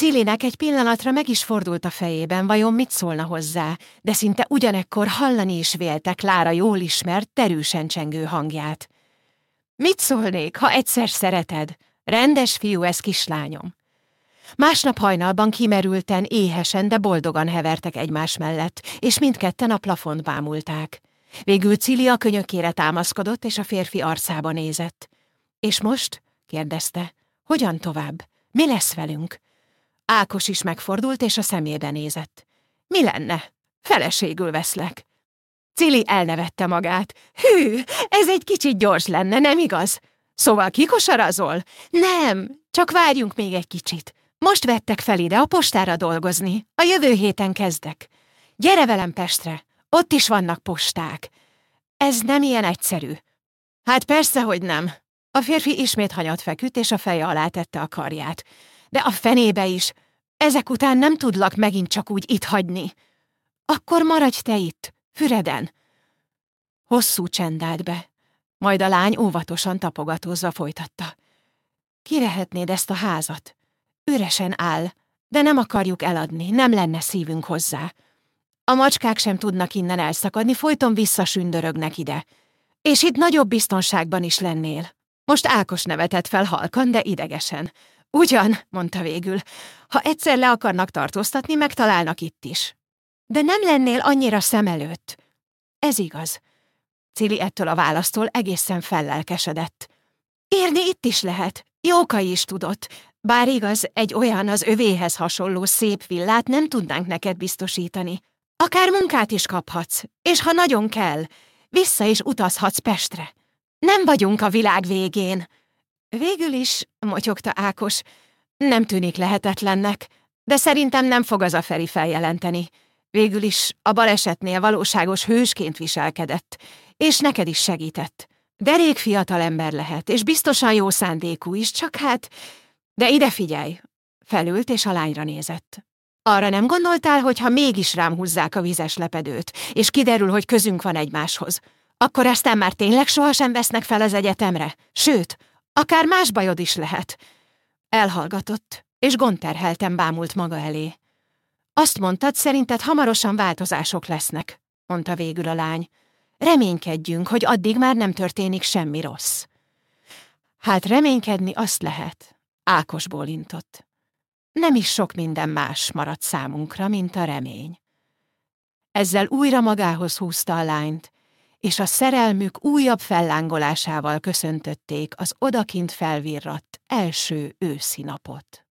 Cilinek egy pillanatra meg is fordult a fejében, vajon mit szólna hozzá, de szinte ugyanekkor hallani is vélte Klára jól ismert, terűsen csengő hangját. Mit szólnék, ha egyszer szereted? Rendes fiú ez kislányom. Másnap hajnalban kimerülten, éhesen, de boldogan hevertek egymás mellett, és mindketten a plafont bámulták. Végül Cili a könyökére támaszkodott, és a férfi arcába nézett. És most? kérdezte. Hogyan tovább? Mi lesz velünk? Ákos is megfordult, és a szemébe nézett. Mi lenne? Feleségül veszlek. Cili elnevette magát. Hű, ez egy kicsit gyors lenne, nem igaz? Szóval kikosarazol? Nem, csak várjunk még egy kicsit. Most vettek fel ide a postára dolgozni. A jövő héten kezdek. Gyere velem Pestre, ott is vannak posták. Ez nem ilyen egyszerű. Hát persze, hogy nem. A férfi ismét hanyat feküdt, és a feje alá tette a karját. De a fenébe is. Ezek után nem tudlak megint csak úgy itt hagyni. Akkor maradj te itt, Füreden. Hosszú csend be, majd a lány óvatosan tapogatózva folytatta. Kirehetnéd ezt a házat? Üresen áll, de nem akarjuk eladni, nem lenne szívünk hozzá. A macskák sem tudnak innen elszakadni, folyton visszasündörögnek ide. És itt nagyobb biztonságban is lennél. Most Ákos nevetett fel halkan, de idegesen. Ugyan, mondta végül, ha egyszer le akarnak tartóztatni, megtalálnak itt is. De nem lennél annyira szem előtt. Ez igaz. Cili ettől a választól egészen fellelkesedett. Érni itt is lehet, Jókai is tudott, Bár igaz, egy olyan az övéhez hasonló szép villát nem tudnánk neked biztosítani. Akár munkát is kaphatsz, és ha nagyon kell, vissza is utazhatsz Pestre. Nem vagyunk a világ végén. Végül is, motyogta Ákos, nem tűnik lehetetlennek, de szerintem nem fog az a Feri feljelenteni. Végül is a balesetnél valóságos hősként viselkedett, és neked is segített. Derék fiatal ember lehet, és biztosan jó szándékú is, csak hát... De ide figyelj! Felült, és a lányra nézett. Arra nem gondoltál, hogy ha mégis rám húzzák a vizes lepedőt, és kiderül, hogy közünk van egymáshoz, akkor aztán már tényleg sohasem vesznek fel az egyetemre? Sőt, akár más bajod is lehet. Elhallgatott, és gondterhelten bámult maga elé. Azt mondtad, szerinted hamarosan változások lesznek, mondta végül a lány. Reménykedjünk, hogy addig már nem történik semmi rossz. Hát reménykedni azt lehet, Ákos bólintott. Nem is sok minden más maradt számunkra, mint a remény. Ezzel újra magához húzta a lányt, és a szerelmük újabb fellángolásával köszöntötték az odakint felvirratt első őszi napot.